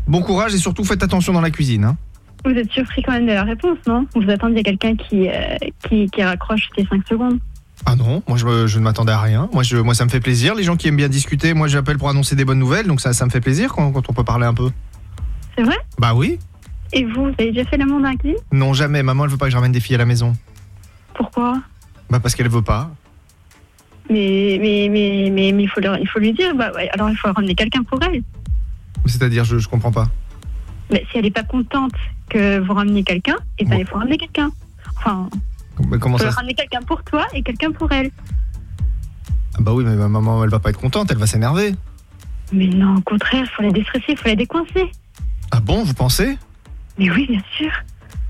bon courage et surtout faites attention dans la cuisine. Hein. Vous êtes surpris quand même de la réponse, non? Vous attendiez quelqu'un qui, euh, qui, qui raccroche ces 5 secondes. Ah non, moi je, ne m'attendais à rien. Moi, je, moi ça me fait plaisir. Les gens qui aiment bien discuter, moi j'appelle pour annoncer des bonnes nouvelles, donc ça, ça me fait plaisir quand, quand on peut parler un peu. C'est vrai? Bah oui. Et vous, vous avez déjà fait l'amour la cuisine Non jamais. Maman elle veut pas que je ramène des filles à la maison. Pourquoi? Bah parce qu'elle veut pas. mais, mais, mais, mais, mais il, faut leur- il faut lui dire, bah, ouais, alors il faut ramener quelqu'un pour elle. C'est-à-dire je, je comprends pas. Mais si elle n'est pas contente que vous rameniez quelqu'un, et ben il faut ramener quelqu'un. Enfin, comment ça ramener quelqu'un pour toi et quelqu'un pour elle. Ah Bah oui, mais ma maman elle va pas être contente, elle va s'énerver. Mais non, au contraire, il faut la déstresser, il faut la décoincer. Ah bon, vous pensez? Mais oui, bien sûr.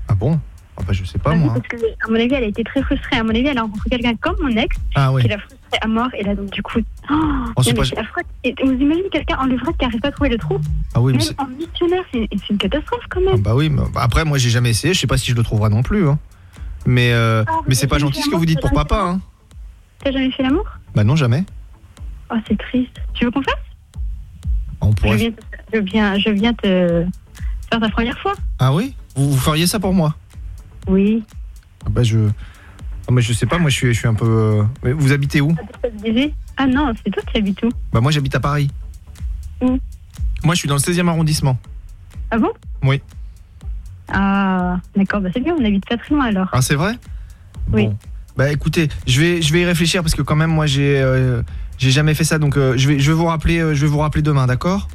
Ah bon? Ah bah je sais pas Ah oui, moi. Parce que, à mon avis, elle a été très frustrée. À mon avis, elle a rencontré quelqu'un comme mon ex Ah oui. qui l'a frustrée à mort. Et là, donc, du coup, oh, Oh, non, mais pas- c'est affreux. Et vous imaginez quelqu'un en levrette qui n'arrive pas à trouver le trou? Ah oui, mais Même c'est- en missionnaire, c'est c'est une catastrophe quand Ah même. bah oui, mais bah après moi j'ai jamais essayé, je sais pas si je le trouverai non plus. Hein. Mais euh, Ah, mais c'est pas gentil ce que vous dites pour papa. Hein. T'as jamais fait l'amour? Bah non jamais. Oh, c'est triste. Tu veux qu'on fasse? On je pourrait. viens, je, viens, je viens te faire ta première fois. Ah oui? Vous, vous feriez ça pour moi? Oui. Ah Bah je. Ah, mais je sais pas, moi je suis, je suis un peu. euh, mais vous habitez où? Ah non, c'est toi qui habites où? Bah moi j'habite à Paris. Où? Moi je suis dans le 16e arrondissement. Ah bon? Oui. Ah, d'accord, bah c'est bien, on habite pas très loin alors. Ah c'est vrai? Oui. Bon. Bah écoutez, je vais, je vais y réfléchir parce que quand même moi j'ai, euh, j'ai jamais fait ça, donc euh, je vais, je vais vous rappeler, euh, je vais vous rappeler demain, d'accord?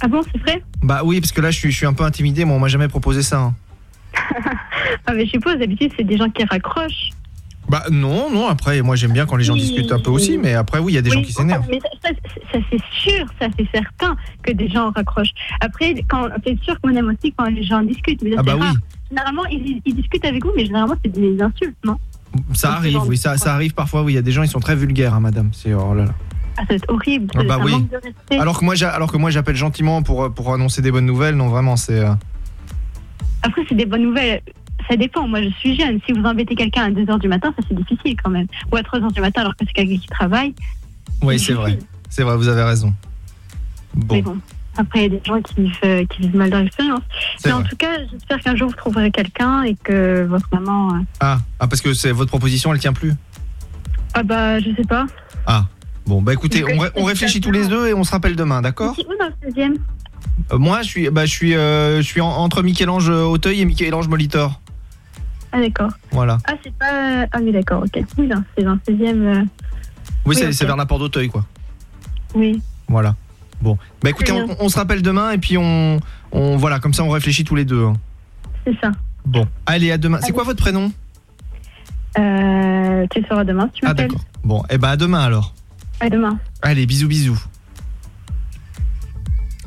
Ah bon, c'est vrai? Bah oui, parce que là je suis, je suis un peu intimidé, moi on m'a jamais proposé ça. hein. Ah, mais je suppose, d'habitude, c'est des gens qui raccrochent. Bah non, non, après moi j'aime bien quand les gens Oui. discutent un peu aussi, mais après oui, il y a des gens qui s'énervent. Mais ça, ça, ça, c'est sûr, ça c'est certain que des gens raccrochent. Après, c'est sûr qu'on aime aussi quand les gens discutent. Mais Ah bah oui. rare. Généralement, ils, ils discutent avec vous, mais généralement, c'est des insultes, non? Ça arrive, oui, ça, ça arrive parfois, oui, il y a des gens, ils sont très vulgaires, hein, madame. C'est oh là là. Ah, ça va être horrible. Ah bah oui. de. Alors que moi, alors que moi, j'appelle gentiment pour, euh, pour annoncer des bonnes nouvelles. Non, vraiment, c'est. euh, Après, c'est des bonnes nouvelles. Ça dépend. Moi, je suis jeune. Si vous embêtez quelqu'un à 2h du matin, ça c'est difficile quand même. Ou à 3h du matin, alors que c'est quelqu'un qui travaille. Oui, c'est vrai. C'est vrai, vous avez raison. Mais bon. Après, il y a des gens qui vivent, qui vivent mal dans l'expérience. Mais en tout cas, j'espère qu'un jour vous trouverez quelqu'un et que votre maman. euh, Ah, ah, parce que c'est votre proposition, elle tient plus. Ah bah, je sais pas. Ah. Bon, bah écoutez, on, ré- on réfléchit tous les deux et on se rappelle demain, d'accord Où dans le 16e Euh, Moi, je suis, bah, je suis, euh, je suis en- entre Michel-Ange Auteuil et Michel-Ange Molitor. Ah, d'accord. Voilà. Ah, c'est pas. Ah, oui, d'accord, ok. Oui, non, c'est dans le 16e. euh, Oui, c'est vers la porte d'Auteuil, quoi. Oui. Voilà. Bon, bah écoutez, on, se rappelle demain et puis on, on, voilà, comme ça, on réfléchit tous les deux. hein. C'est ça. Bon, allez, à demain. C'est quoi votre prénom? Euh, tu le sauras demain si tu Ah, m'appelles. d'accord. Bon, et bah à demain alors. À demain. Allez, bisous bisous.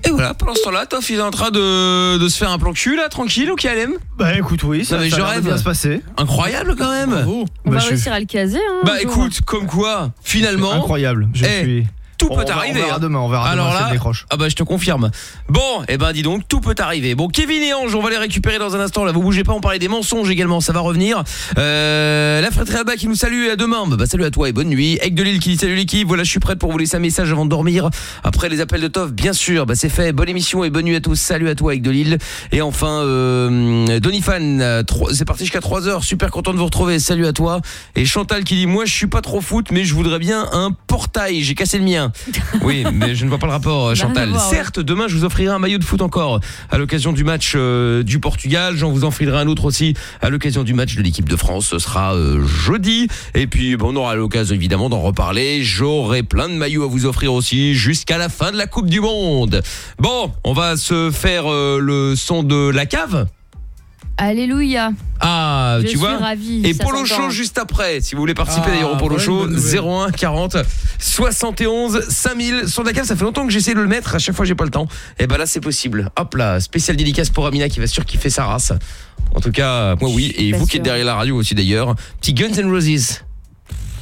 Et voilà, pendant ce temps-là, Toff il est en train de, de se faire un plan cul là, tranquille au KLM Bah écoute, oui, ça, Non, mais ça je a l'air de rêve. bien se passer. Incroyable quand même On Bah, va je- réussir à le caser. Hein, Bah un jour. écoute, comme quoi, finalement Incroyable. Je Eh, suis. Tout peut va- arriver. On verra hein. demain, on verra Alors demain là, décroche. ah bah je te confirme. Bon, et ben dis donc, tout peut arriver. Bon, Kevin et Ange, on va les récupérer dans un instant. Là, vous bougez pas, on parlait des mensonges également, ça va revenir. Euh, la fratrie Alba qui nous salue à demain. Bah, salut à toi et bonne nuit. Egg de Lille qui dit salut l'équipe. Voilà, je suis prête pour vous laisser un message avant de dormir. Après les appels de Toff, bien sûr, bah c'est fait. Bonne émission et bonne nuit à tous. Salut à toi Egg de Lille. Et enfin, euh, Donifan, c'est parti jusqu'à 3h. Super content de vous retrouver. Salut à toi. Et Chantal qui dit moi je suis pas trop foot, mais je voudrais bien un portail. J'ai cassé le mien. Oui, mais je ne vois pas le rapport, euh, Bah, Chantal. voir, ouais. Certes, demain, je vous offrirai un maillot de foot encore à l'occasion du match euh, du Portugal. J'en vous offrirai un autre aussi à l'occasion du match de l'équipe de France. Ce sera euh, jeudi. Et puis, bon, on aura l'occasion évidemment d'en reparler. J'aurai plein de maillots à vous offrir aussi jusqu'à la fin de la Coupe du Monde. Bon, on va se faire euh, le son de la cave. Alléluia. Ah, Je tu suis vois ravie, Et Polo. Show juste après. Si vous voulez participer Ah, d'ailleurs au Polo Show, bonne nouvelle. 01 40 71 5000. Son Dakar, ça fait longtemps que j'essaie de le mettre. À chaque fois, j'ai pas le temps. Et ben là, c'est possible. Hop là, spécial dédicace pour Amina qui va surkiffer sa race. En tout cas, moi oui. Et vous qui êtes derrière la radio aussi d'ailleurs. Petit Guns N' Roses.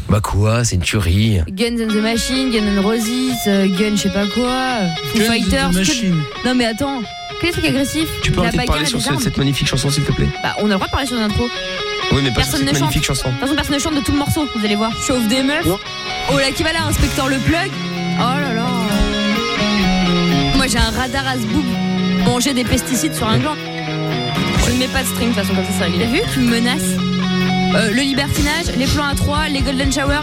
Bah quoi, c'est une tuerie. Guns and the Machine, Guns and Roses, euh, Gun je sais pas quoi, Foo Guns and the Fighters. que- Machine. Non mais attends, que des trucs agressifs Tu peux La arrêter de bagarre parler et sur des ce- armes. cette magnifique chanson, s'il te plaît Bah on a le droit de parler sur l'intro. Oui, mais pas sur Personne cette ne chante. magnifique chanson. De toute façon personne ne chante de tout le morceau, vous allez voir. Chauffe des meufs. Oh là qui va là, inspecteur le plug. Oh là là. Moi j'ai un radar à ce bout. Manger des pesticides sur un gland. Je ne mets pas de string de toute façon comme ça c'est réglé. T'as vu Tu me menaces Le libertinage, les plans à 3, les golden shower.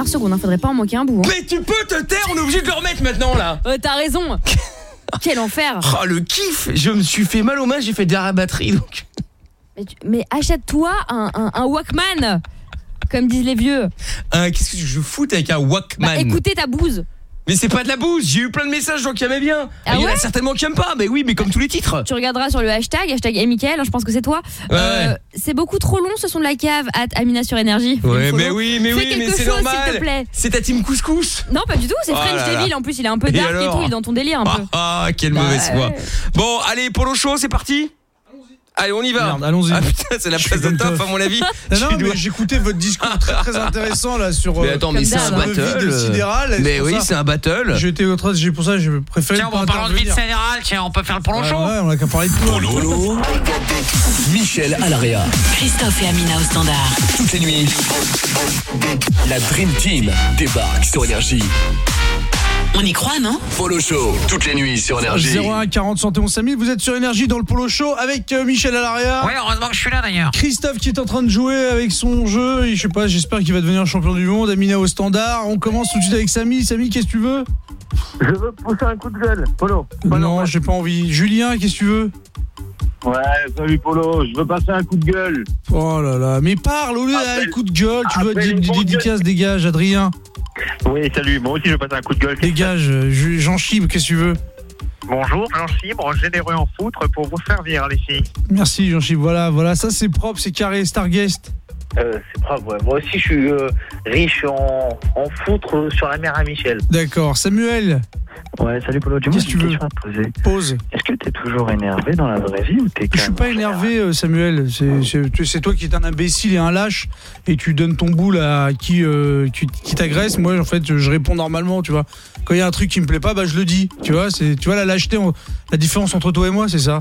Dernière seconde, hein, faudrait pas en manquer un bout. hein. Mais tu peux te taire, on est obligé de le remettre maintenant là. Euh, T'as raison. Quel enfer. Oh le kiff Je me suis fait mal aux mains, j'ai fait de la batterie donc. Mais, tu- mais achète-toi un, un- un Walkman, comme disent les vieux. Euh, Qu'est-ce que je foute avec un Walkman? Bah écoutez ta bouse. Mais c'est pas de la bouse, j'ai eu plein de messages gens qui aimaient bien. Ah Il y en a certainement qui aiment pas, mais oui, mais comme tous les titres. Tu regarderas sur le hashtag, hashtag et Mickaël, je pense que c'est toi. Ouais, Euh, c'est beaucoup trop long ce son de la cave, at Amina sur énergie. Ouais, mais oui, mais Fais oui, mais c'est normal. s'il te plaît. C'est ta team couscous. Non, pas du tout, c'est Oh French. Devil en plus, il est un peu Et dark et, tout, il est dans ton délire un peu. Ah, quelle Bah, mauvaise foi. Bon, allez, Polo Show, c'est parti Allez, on y va. Merde, allons-y. Ah putain, c'est la Je place de top à mon avis. Non, mais j'écoutais votre discours très très intéressant là sur. Mais euh, attends, mais c'est un battle. sidéral, Mais oui, c'est un battle. J'étais au train, j'ai pour ça j'ai préféré. Tiens, en parlant de vide général, tiens, on peut faire le polo Ouais, show ouais, on a qu'à parler de. Polo. Michel Alaria. Christophe et Amina au standard. Toutes les nuits, la Dream Team débarque sur Énergie. On y croit, non Polo Show, toutes les nuits sur Énergie. 01 40 71 5000, vous êtes sur Énergie dans le Polo Show avec euh, Michel Alaria. Ouais, heureusement que je suis là d'ailleurs. Christophe qui est en train de jouer avec son jeu, et je sais pas, j'espère qu'il va devenir champion du monde, Amina au standard. On commence tout de suite avec Samy. Samy, qu'est-ce que tu veux? Je veux pousser un coup de gueule, Polo. Non, j'ai pas envie. Julien, qu'est-ce que tu veux? Ouais, salut Polo, je veux passer un coup de gueule. Oh là là, mais parle au lieu d'un coup de gueule, tu veux des dédicaces, dégage, Adrien. Oui, salut, moi aussi je veux passer un coup de gueule. Dégage, euh, Ju- Jean Chib, qu'est-ce que tu veux? Bonjour, Jean Chibre, généreux en foutre pour vous servir, les filles. Merci Jean Chib, voilà, voilà, ça c'est propre, c'est carré, Starguest. Euh, c'est brave, ouais. Moi aussi, je suis euh, riche en, en foutre sur la mer à Michel. D'accord, Samuel. Ouais, salut Polo. Dis-moi, Qu'est-ce que tu une veux question à te poser. Pose. Est-ce que t'es toujours énervé dans la vraie vie ou t'es Je suis calme pas énervé, euh, Samuel. C'est- C'est tu- c'est toi qui es un imbécile et un lâche et tu donnes ton boule à qui, euh, qui, qui t'agresse. Moi, en fait, je réponds normalement, tu vois. Quand il y a un truc qui me plaît pas, bah je le dis. Tu vois, c'est tu vois la lâcheté, on- la différence entre toi et moi, c'est ça?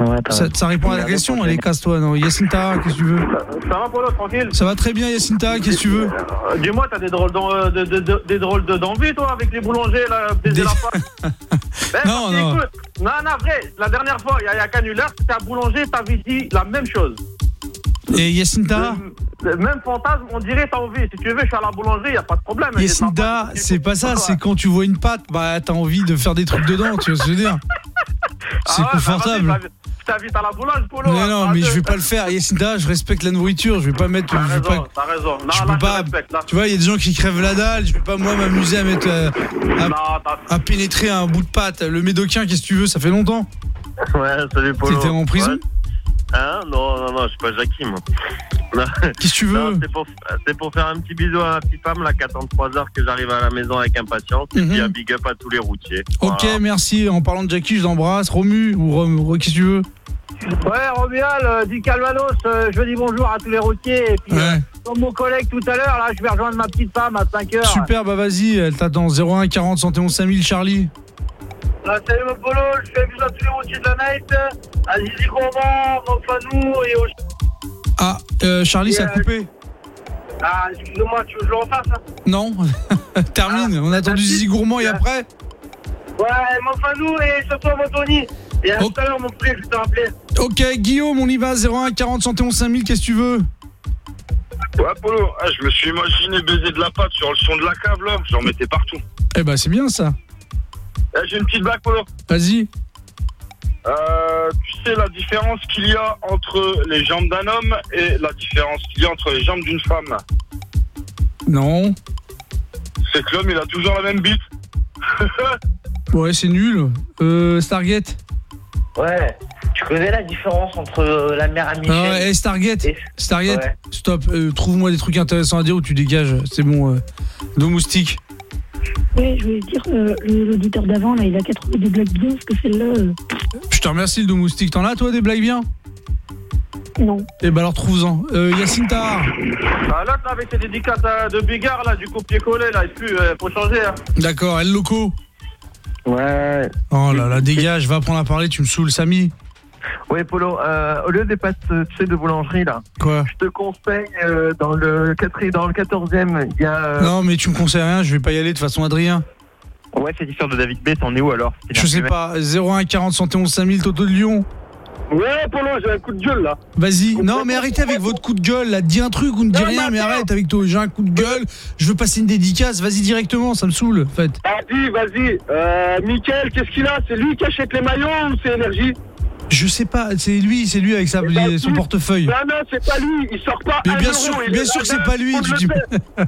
Ouais, t'as Ça, ça répond à la question. Allez, casse-toi. Non, Yacinta, qu'est-ce que tu veux Ça va Polo, tranquille Ça va très bien, Yacinta. Qu'est-ce que tu veux Euh, Dis-moi, t'as des drôles d'en- euh, de, de, de- des drôles de- d'envie, toi, avec les boulangers, là, baiser la face. Eh, Non, non. écoute, non, non, vrai, la dernière fois, il y y a Canular, un boulanger, t'avais dit la même chose. Et Yacinta Le même fantasme, on dirait t'as envie. Si tu veux, je suis à la boulangerie, y a pas de problème. Yacinta, c'est pas ça. C'est quand tu vois une pâte, bah t'as envie de faire des trucs dedans. Tu vois ce que je veux dire Ah C'est ouais, bah, confortable. Je t'invite à la boulangerie, Polo. Hein, non, à mais je vais pas le faire. Yacinta, je respecte la nourriture. Je vais pas mettre. T'as raison, pas. t'as raison. Non, je peux pas. Tu vois, il y a des gens qui crèvent la dalle. Je vais pas moi m'amuser à mettre euh, à, Non, à pénétrer un bout de pâte. Le médocain, qu'est-ce que tu veux Ça fait longtemps. Ouais, salut Polo. T'étais en prison Ouais. Hein? Non, non, non, je suis pas Jackie, moi. Qu'est-ce que tu veux? C'est pour, faire un petit bisou à ma petite femme, là, qui attend 3 heures que j'arrive à la maison avec impatience. Et puis un big up à tous les routiers. Mhm. Ok, merci. En parlant de Jackie, je l'embrasse. Romu ou Rom, Ro- qu'est-ce que tu veux? Ouais, Romuald, euh, dit Calvados, euh, je dis bonjour à tous les routiers. Et puis, euh, comme mon collègue tout à l'heure, là, je vais rejoindre ma petite femme à 5 heures. Super, bah vas-y. Elle t'attend. 01 40 71 5000, Charlie. Là, salut mon polo, je fais un bisou à tous les routiers de la night, à Zizi Gourmand, Mofanou et au. Ah, euh, Charlie, ça a euh, coupé. Ah, excuse-moi, tu veux que je le refasse hein Non. Termine. On a attendu Zizi Gourmand et après Ouais, Mofanou et surtout Montoni. Et à tout à l'heure, mon frère, je vais te rappeler. Ok, Guillaume, on y va. 01 40 71 5000, qu'est-ce que tu veux? Ouais, Polo, ah, je me suis imaginé baiser de la pâte sur le son de la cave, là. J'en mettais partout. Eh bah, c'est bien ça. Eh, J'ai une petite blague, Polo. Vas-y. Euh, tu sais la différence qu'il y a entre les jambes d'un homme et la différence qu'il y a entre les jambes d'une femme? Non. C'est que l'homme, il a toujours la même bite. Ouais, c'est nul. Euh, Stargate Ouais. Tu connais la différence entre euh, la mer à Michel Ah ouais, eh, Stargate, Stargate, Ouais. stop. euh, Trouve-moi des trucs intéressants à dire ou tu dégages. C'est bon. Euh, Dos moustique. Ouais, je voulais dire, euh, l'auditeur d'avant, là, il a qu'à trouver des blagues bien, parce que celle-là. euh, Je te remercie, le moustique. T'en as, toi, des blagues bien? Non. Eh bah alors, trouve-en. Euh, Yacinta. Ah, là, t'as avec tes dédicaces euh, de Bigard, là, du copier-coller, là, et puis, euh, faut changer, hein. D'accord, El Loco. Ouais. Oh là là, dégage, va prendre à parler, tu me saoules, Samy. Ouais, Polo, euh, au lieu des pâtes euh, tu sais, de boulangerie, là, Quoi je te conseille, euh, dans, le quatri- dans le 14e, il y a. euh, Non, mais tu me conseilles rien, je vais pas y aller de toute façon, Adrien. Ouais, c'est l'histoire de David B, t'en es où alors? Je sais pas, 01 40 71 5000, Toto de Lyon. Ouais, Polo, j'ai un coup de gueule là. Vas-y, non mais arrêtez avec votre coup de gueule là, dis un truc ou ne dis Non, rien, mais arrête avec toi, j'ai un coup de gueule, je veux passer une dédicace, vas-y directement, ça me saoule en fait. Vas-y, vas-y. Euh, Mickaël, qu'est-ce qu'il a? C'est lui qui achète les maillots ou c'est Énergie? Je sais pas, c'est lui, c'est lui avec sa, son portefeuille. Non, non, c'est pas lui. Il sort pas Mais bien euro, sûr, bien sûr que c'est pas lui, tu dis. Non,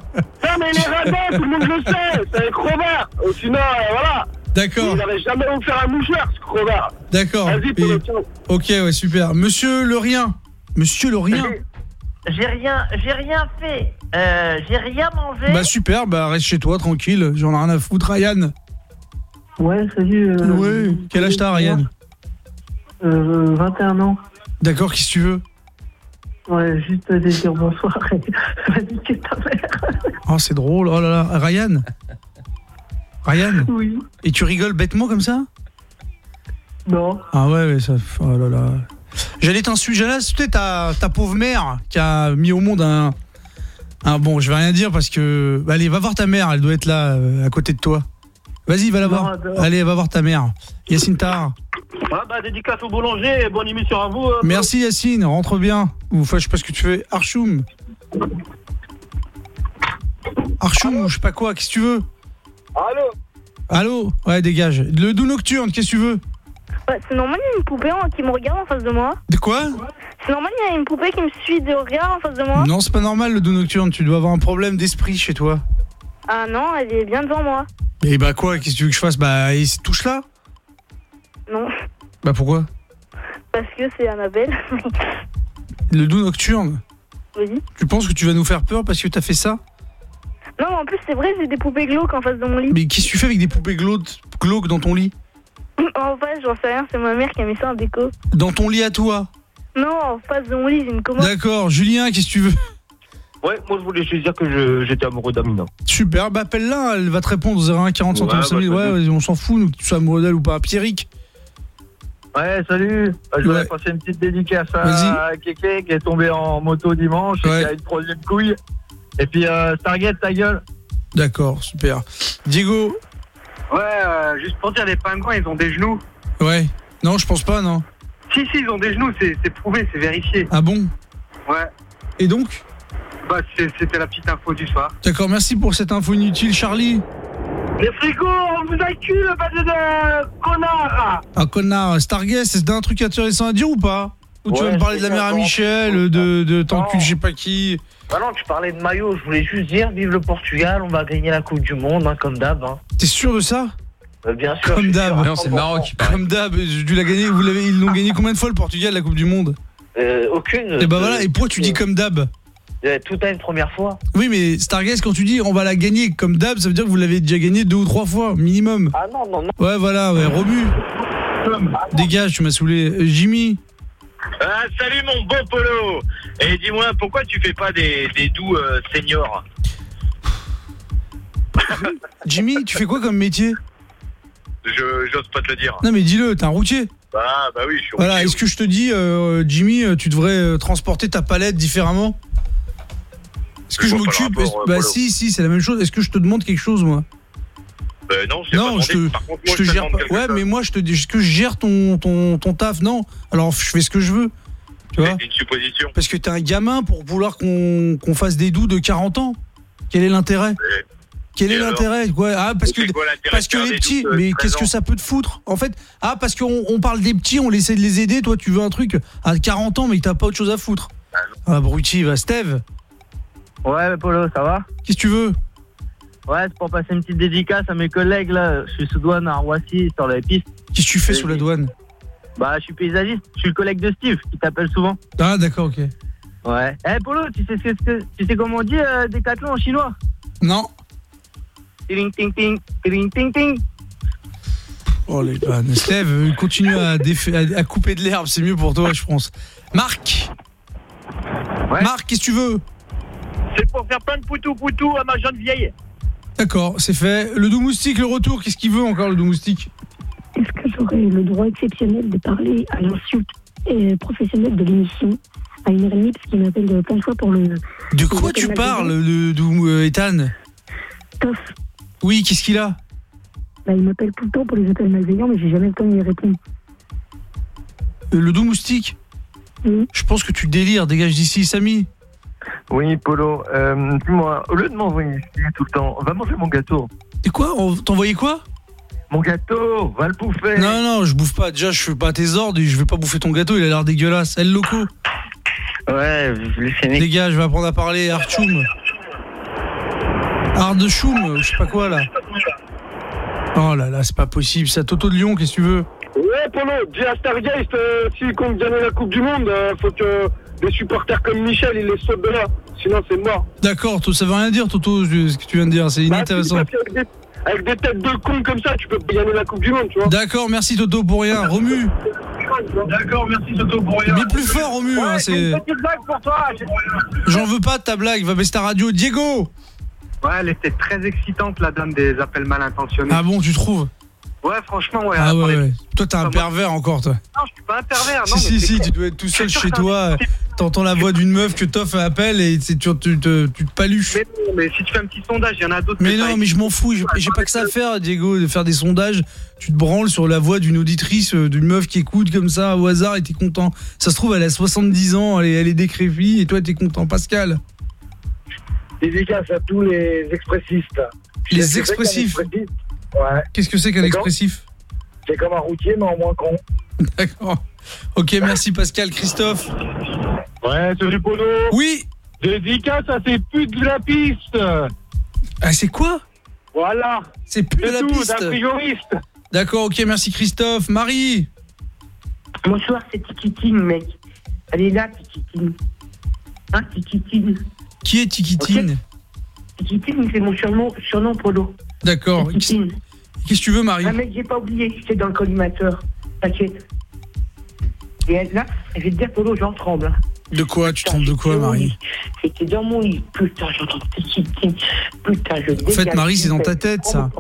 mais il est radin, tout le monde le sait. C'est un crevard. Sinon, euh, voilà. D'accord. Il n'aurait jamais offert un mouchoir, ce crevard. D'accord. Vas-y, Et-. Ok, ouais, super. Monsieur le rien. Monsieur le rien. J'ai rien, j'ai rien fait. Euh, j'ai rien mangé. Bah super, bah reste chez toi tranquille, j'en ai rien à foutre. Ryan. Ouais, salut. euh, Ouais, quel âge t'as Ryan? Euh, 21 ans. D'accord, qu'est-ce que tu veux? Ouais, juste de dire bonsoir et vas-y, qu'est-ce ta mère Oh, c'est drôle. Oh là là, Ryan? Ryan? Oui. Et tu rigoles bêtement comme ça? Non. Ah ouais, ouais, ça. Oh là là. J'allais t'insulter, insulter ta, ta pauvre mère qui a mis au monde un. un bon, je vais rien dire parce que. bah, allez, va voir ta mère, elle doit être là, euh, à côté de toi. Vas-y, va la voir. Allez, va voir ta mère. Yacine Tahar. Ah, bah, dédicace au boulanger. Bonne émission à vous. euh. Merci Yacine, rentre bien. Ou enfin, je sais pas ce que tu fais. Archoum. Archoum ou je sais pas quoi, qu'est-ce que tu veux? Allô? Allô? Ouais, dégage. Le doux nocturne, qu'est-ce que tu veux? Ouais, c'est normal, il y a une poupée en- qui me regarde en face de moi. De quoi? C'est normal, il y a une poupée qui me suit de regard en face de moi. Non, c'est pas normal le doux nocturne, tu dois avoir un problème d'esprit chez toi. Ah non, elle est bien devant moi. Et bah quoi, qu'est-ce que tu veux que je fasse Bah, il se touche là Non, Bah pourquoi parce que c'est Annabelle. Le doux nocturne oui. Tu penses que tu vas nous faire peur parce que t'as fait ça Non, en plus, c'est vrai, j'ai des poupées glauques en face de mon lit. Mais qu'est-ce que tu fais avec des poupées glauques, glauques dans ton lit En face, j'en sais rien, c'est ma mère qui a mis ça en déco. Dans ton lit à toi Non, en face de mon lit, j'ai une commode. D'accord, Julien, qu'est-ce que tu veux Ouais, moi je voulais juste dire que je- j'étais amoureux d'Amina. Super, bah appelle-la, elle va te répondre 01 40 Ouais, 135 000. bah, Ouais, on s'en fout, nous, que tu sois amoureux d'elle ou pas. Pierrick Ouais, salut. Euh, Je Ouais. passer une petite dédicace à Kéké qui est tombé en moto dimanche et qui a une troisième couille. Et puis euh, Stargate, ta gueule. D'accord, super. Diego Ouais, euh, juste pour dire, les pingouins, ils ont des genoux. Ouais. Non, je pense pas, non. Si, si, ils ont des genoux, c'est c'est prouvé, c'est vérifié. Ah bon? Ouais. Et donc? Bah, c'est- c'était la petite info du soir. D'accord, merci pour cette info inutile, Charlie. Les frigos, on vous accule, bande de connards Ah, connard, Stargate, c'est un truc intéressant à dire ou pas Ou tu Ouais, vas me parler de la c'est mère à Michel, de, de tant que je sais pas qui Bah non, tu parlais de maillot, je voulais juste dire, vive le Portugal, on va gagner la Coupe du Monde, hein, comme d'hab. Hein. T'es sûr de ça Euh, bien sûr. Comme d'hab. sûr à 100%. Comme d'hab, tu l'as gagné, vous l'avez, ils l'ont gagné combien de fois le Portugal, la Coupe du Monde Euh, aucune. Et bah voilà, et pourquoi tu dis comme d'hab Euh, Tout à une première fois. Oui, mais Stargaze, quand tu dis on va la gagner comme d'hab, ça veut dire que vous l'avez déjà gagné deux ou trois fois, minimum. Ah non, non, non. Ouais, voilà, ouais, Romu. Dégage, tu m'as saoulé. Euh, Jimmy Ah, salut mon beau Polo Et dis-moi, pourquoi tu fais pas des, des doux euh, seniors Jimmy, tu fais quoi comme métier? Je j'ose pas te le dire. Non, mais dis-le, t'es un routier. Ah bah oui, je suis Voilà, routier, est-ce que je te dis, euh, Jimmy, euh, tu devrais euh, transporter ta palette différemment? Est-ce que Je m'occupe euh, Bah Polo. si, si, c'est la même chose. Est-ce que je te demande quelque chose, moi? Euh, non, je Non, pas je te. Par contre, moi, je te te gère pas. Ouais, chose. mais moi, je te dis, est-ce que je gère ton, ton, ton taf? Non. Alors, je fais ce que je veux. Tu vois? une supposition. Parce que t'es un gamin pour vouloir qu'on qu'on fasse des doux de 40 ans. Quel est l'intérêt? Quel Et est l'intérêt? Ouais, ah, parce que quoi parce que les petits, euh, mais 13 qu'est-ce que ça peut te foutre? En fait, ah parce qu'on on parle des petits, on essaie de les aider. Toi, tu veux un truc à 40 ans, mais que t'as pas autre chose à foutre. Ah, abruti, va, Steve. Ouais, Polo, ça va Qu'est-ce que tu veux? Ouais, c'est pour passer une petite dédicace à mes collègues là. Je suis sous douane à Roissy sur la piste. Qu'est-ce que tu fais sous la douane? Bah, je suis paysagiste. Je suis le collègue de Steve qui t'appelle souvent. Ah, d'accord, ok. Ouais. Eh, Polo, tu sais, ce que, tu sais comment on dit euh, décathlon en chinois? Non. Ting ting ting, ting ting ting. Oh les vannes. Steve, euh, continue à, défa- à- à couper de l'herbe, c'est mieux pour toi, je pense. Marc? Marc, qu'est-ce que tu veux? C'est pour faire plein de poutou-poutou à ma jeune vieille. D'accord, c'est fait. Le doux moustique, le retour, qu'est-ce qu'il veut encore, le doux moustique? Est-ce que j'aurais le droit exceptionnel de parler à l'insulte euh, professionnelle de l'émission à une heure et demie parce qu'il m'appelle euh, plein de fois pour le. De quoi tu parles, le doux euh, Ethan? Toff. Oui, qu'est-ce qu'il a? Bah, il m'appelle tout le temps pour les appels malveillants, mais j'ai jamais le temps de lui répondre. Euh, Le doux moustique? Je pense que tu délires, dégage d'ici, Samy. Oui, Polo, euh, dis-moi, au lieu de m'envoyer ici tout le temps, va manger mon gâteau. Et quoi On- T'envoyais quoi? Mon gâteau, va le bouffer. Non, non, je bouffe pas. Déjà, je fais pas tes ordres et je vais pas bouffer ton gâteau, il a l'air dégueulasse. Elle, loco. Ouais, fait Dégage, je vais apprendre à parler, Archoum. Ardechoum, je sais pas quoi là. Oh là là, c'est pas possible, ça. Toto de Lyon, qu'est-ce que tu veux? Ouais, Polo, dis à Stargate, euh, s'il compte gagner la Coupe du Monde, euh, faut que des supporters comme Michel, ils les sautent de là. Sinon, c'est mort. D'accord, ça veut rien dire, Toto, ce que tu viens de dire, c'est Bah, inintéressant. des- Avec des têtes de cons comme ça, tu peux pas gagner la Coupe du Monde, tu vois. D'accord, merci Toto pour rien. Romu, D'accord, merci Toto pour rien. mais plus fort, Romu, hein, c'est. Une petite blague pour toi. J'en veux pas de ta blague, va baisser ta radio. Diego Ouais, elle était très excitante, la dame des appels mal intentionnés. Ah bon, tu trouves? Ouais, franchement, ouais. Ah ouais. Toi, t'es un pervers encore, toi. Non, je suis pas un pervers, non. Si, mais si, c'est- si, tu dois être tout seul chez toi. T'entends la voix d'une meuf que Toff appelle et c'est- tu, tu, te- tu te paluches. Mais non, mais si tu fais un petit sondage, il y en a d'autres. Mais non, mais je m'en fous, j'ai pas que ça à faire, Diego, de faire des sondages. Tu te branles sur la voix d'une auditrice, euh, d'une meuf qui écoute comme ça au hasard et t'es content. Ça se trouve, elle a 70 ans, elle est, elle est décrépite et toi t'es content. Pascal Dédicace à tous les expressistes. Les expressifs Ouais. Qu'est-ce que c'est qu'un expressif? C'est comme un routier, mais en moins con. D'accord. Ok, merci Pascal. Christophe? Ouais, salut Polo. Oui. Dédicace à ces putes de la piste. Ah, c'est quoi? Voilà. C'est plus de la tout, piste. frigoriste. D'accord, ok, merci Christophe. Marie? Bonsoir, c'est Tikitine, mec. Elle est là, Tikitine. Hein, Tikitine. Qui est Tikitine Tikitine, c'est mon surnom, surnom Polo. D'accord. Qu'est-ce que tu veux, Marie Ah, mec, j'ai pas oublié, j'étais dans le collimateur. T'inquiète. Et là, je vais te dire, Polo, j'en tremble. hein. De quoi? Tu trompes de quoi, Marie? C'était dans mon lit. Putain, j'entends Tikitine. Putain, je En fait, Marie, c'est dans ta tête, ça.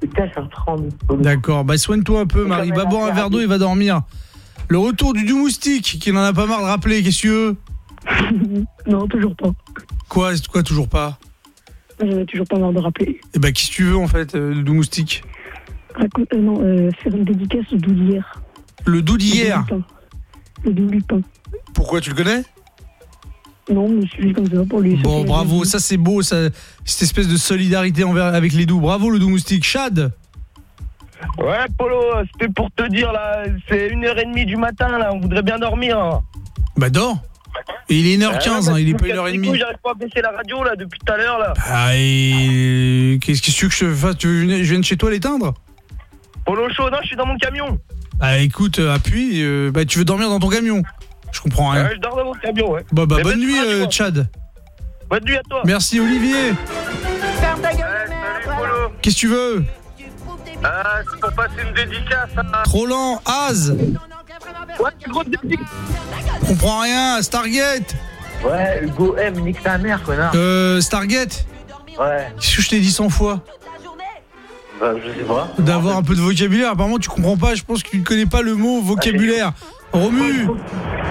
Putain, j'en tremble. D'accord, bah soigne-toi un peu, Marie. Va boire un verre d'eau et va dormir. Le retour du doux moustique, qui n'en a pas marre de rappeler, qu'est-ce que tu veux? Non, toujours pas. Quoi, quoi, toujours pas? Euh, toujours pas marre de rappeler. Eh bah, qu'est-ce que tu veux, en fait, euh, le doux moustique Raconte- euh, non, euh, faire une dédicace au doux d'hier. Le doux d'hier Le doux Lupin. Le doux Lupin. Pourquoi, tu le connais? Non, mais c'est juste comme ça pour lui. Bon, bravo, ça c'est beau, ça, cette espèce de solidarité envers, avec les doux. Bravo, le doux moustique. Chad Ouais, Polo, c'était pour te dire là, c'est 1h30 du matin là, on voudrait bien dormir. Bah, dors Et il est 1h15, Ah, hein, il est bah, pas tu me casses les 1h30. couilles, J'arrive pas à baisser la radio là depuis tout à l'heure là. Ah, et... Qu'est-ce que tu veux que je fasse? Tu veux que je vienne chez toi l'éteindre? Polo chaud, non, je suis dans mon camion. Bah, écoute, euh, appuie. euh, bah, tu veux dormir dans ton camion? Je comprends rien. Ouais, je dors dans mon camion, ouais. Bah, bah bonne nuit, euh. Chad. Bonne nuit à toi. Merci, Olivier. Ferme ta gueule, Polo. Qu'est-ce que tu veux? Ah, c'est pour passer une dédicace à. Trop lent, Az Ouais, tu gros dédicace. Comprends rien, Stargate Ouais, Hugo M, nique ta mère, connard. Euh, Stargate Ouais, Qu'est-ce que je t'ai dit 100 fois bah, je sais pas. D'avoir un peu de vocabulaire. Apparemment, tu comprends pas. Je pense que tu ne connais pas le mot vocabulaire. Romu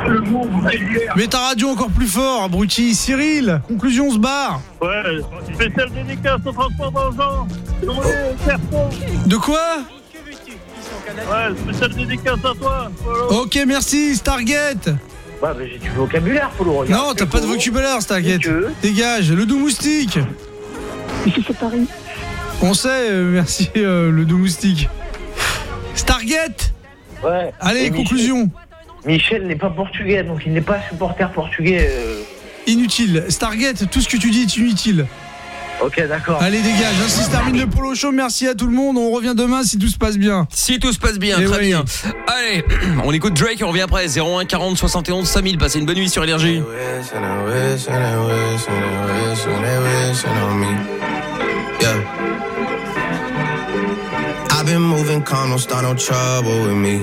Le mot vocabulaire. Mets ta radio encore plus fort, abruti. Cyril, conclusion, on se barre. Ouais, spécial dédicace au transport d'argent. De quoi? Ouais, spécial dédicace à toi. Polo. Ok, merci, Stargate. Ouais, mais j'ai du vocabulaire, Polo. regarde. Non, t'as pas de vocabulaire, Stargate. Dégage, le doux moustique. Ici, c'est Paris. On sait, euh, merci, euh, le doux moustique. Stargate Ouais. Allez, conclusion. Michel n'est pas portugais, donc il n'est pas supporter portugais. euh. Inutile. Stargate, tout ce que tu dis est inutile. Ok, d'accord. Allez, dégage. Ainsi se termine le polo show. Merci à tout le monde. On revient demain si tout se passe bien. Si tout se passe bien, Eh très oui. bien. Allez, on écoute Drake et on revient après. 01 40 71 5000. Passez une bonne nuit sur Énergie. I've been moving calm, don't start no trouble with me.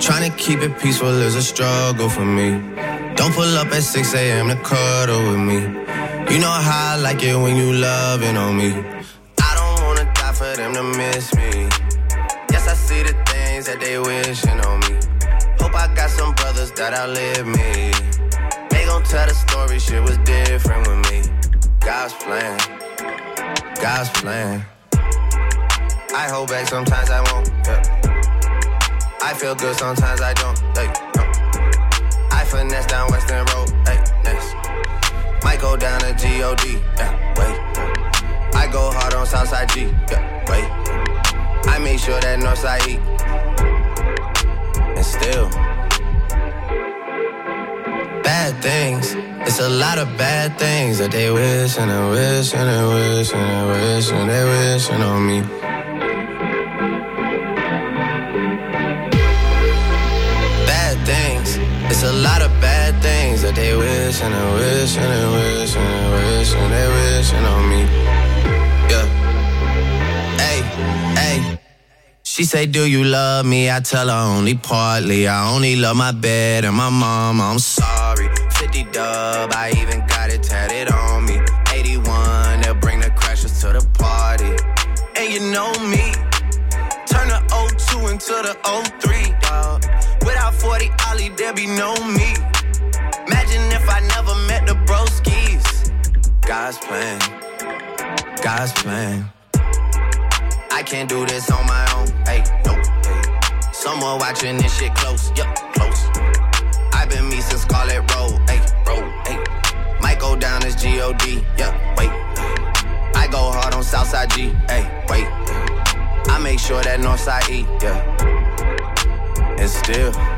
Trying to keep it peaceful is a struggle for me. Don't pull up at 6 a.m. to cuddle with me. You know how I like it when you loving on me. I don't wanna die for them to miss me. Yes, I see the things that they wishing on me. Hope I got some brothers that outlive me. They gon' tell the story, shit was different with me. God's plan, God's plan. I hold back sometimes I won't. Yeah. I feel good, sometimes I don't. Hey, no. I finesse down Western Road. Next. Might go down to G-O-D. Yeah, wait. I go hard on Southside G. Yeah, wait. I make sure that Northside E. And still. Bad things. It's a lot of bad things that they wish and they wish and they wish and they wish and they wishing on me. It's a lot of bad things that they wish and they wish and they wish and they wish and they wishing on me. Yeah. Hey, hey. She say, Do you love me? I tell her only partly. I only love my bed and my mom. I'm sorry. 50 dub, I even got it tatted on me. 81, they'll bring the crashers to the party. And you know me. Turn the 02 into the 03, dog. Without 40 Ollie, there be no me. Imagine if I never met the broskies. God's plan. God's plan. I can't do this on my own. Hey, no. Hey. Someone watching this shit close. Yup, close. I've been me since Scarlet Road. Hey, road. Hey. Might go down as G-O-D. Yeah, wait. I go hard on Southside G. Hey, wait. I make sure that Northside E. Yeah. And still.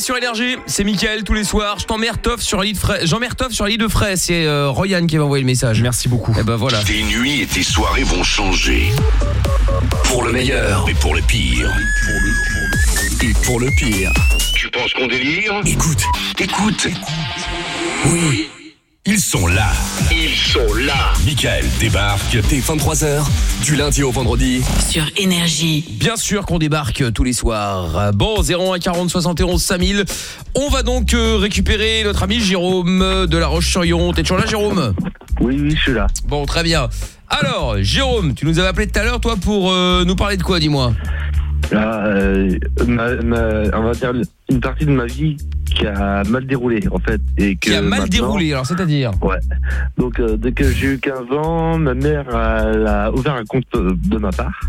Sur Énergie, c'est Mickaël tous les soirs. Je t'emmerde Toff sur un lit de frais. Jean-Mère Toff sur un lit de frais. C'est euh, Royan qui m'a envoyé le message. Merci beaucoup. Et ben voilà. Tes nuits et tes soirées vont changer. Pour le meilleur et pour le pire. Et pour le pire. Tu penses qu'on délire? Écoute, écoute. Oui, ils sont là. Ils sont là. Michael débarque dès 23h, du lundi au vendredi. Sur Énergie. Bien sûr qu'on débarque tous les soirs. Bon, 01 40 71 5000. On va donc euh, récupérer notre ami Jérôme de La Roche-sur-Yon. T'es toujours là, Jérôme? Oui, oui, je suis là. Bon, très bien. Alors, Jérôme, tu nous avais appelé tout à l'heure, toi, pour euh, nous parler de quoi, dis-moi? Là, euh, ma- ma- on va dire une partie de ma vie qui a mal déroulé en fait et que Qui a mal déroulé, alors c'est-à-dire? Ouais. Donc euh, dès que j'ai eu 15 ans, ma mère elle a ouvert un compte euh, de ma part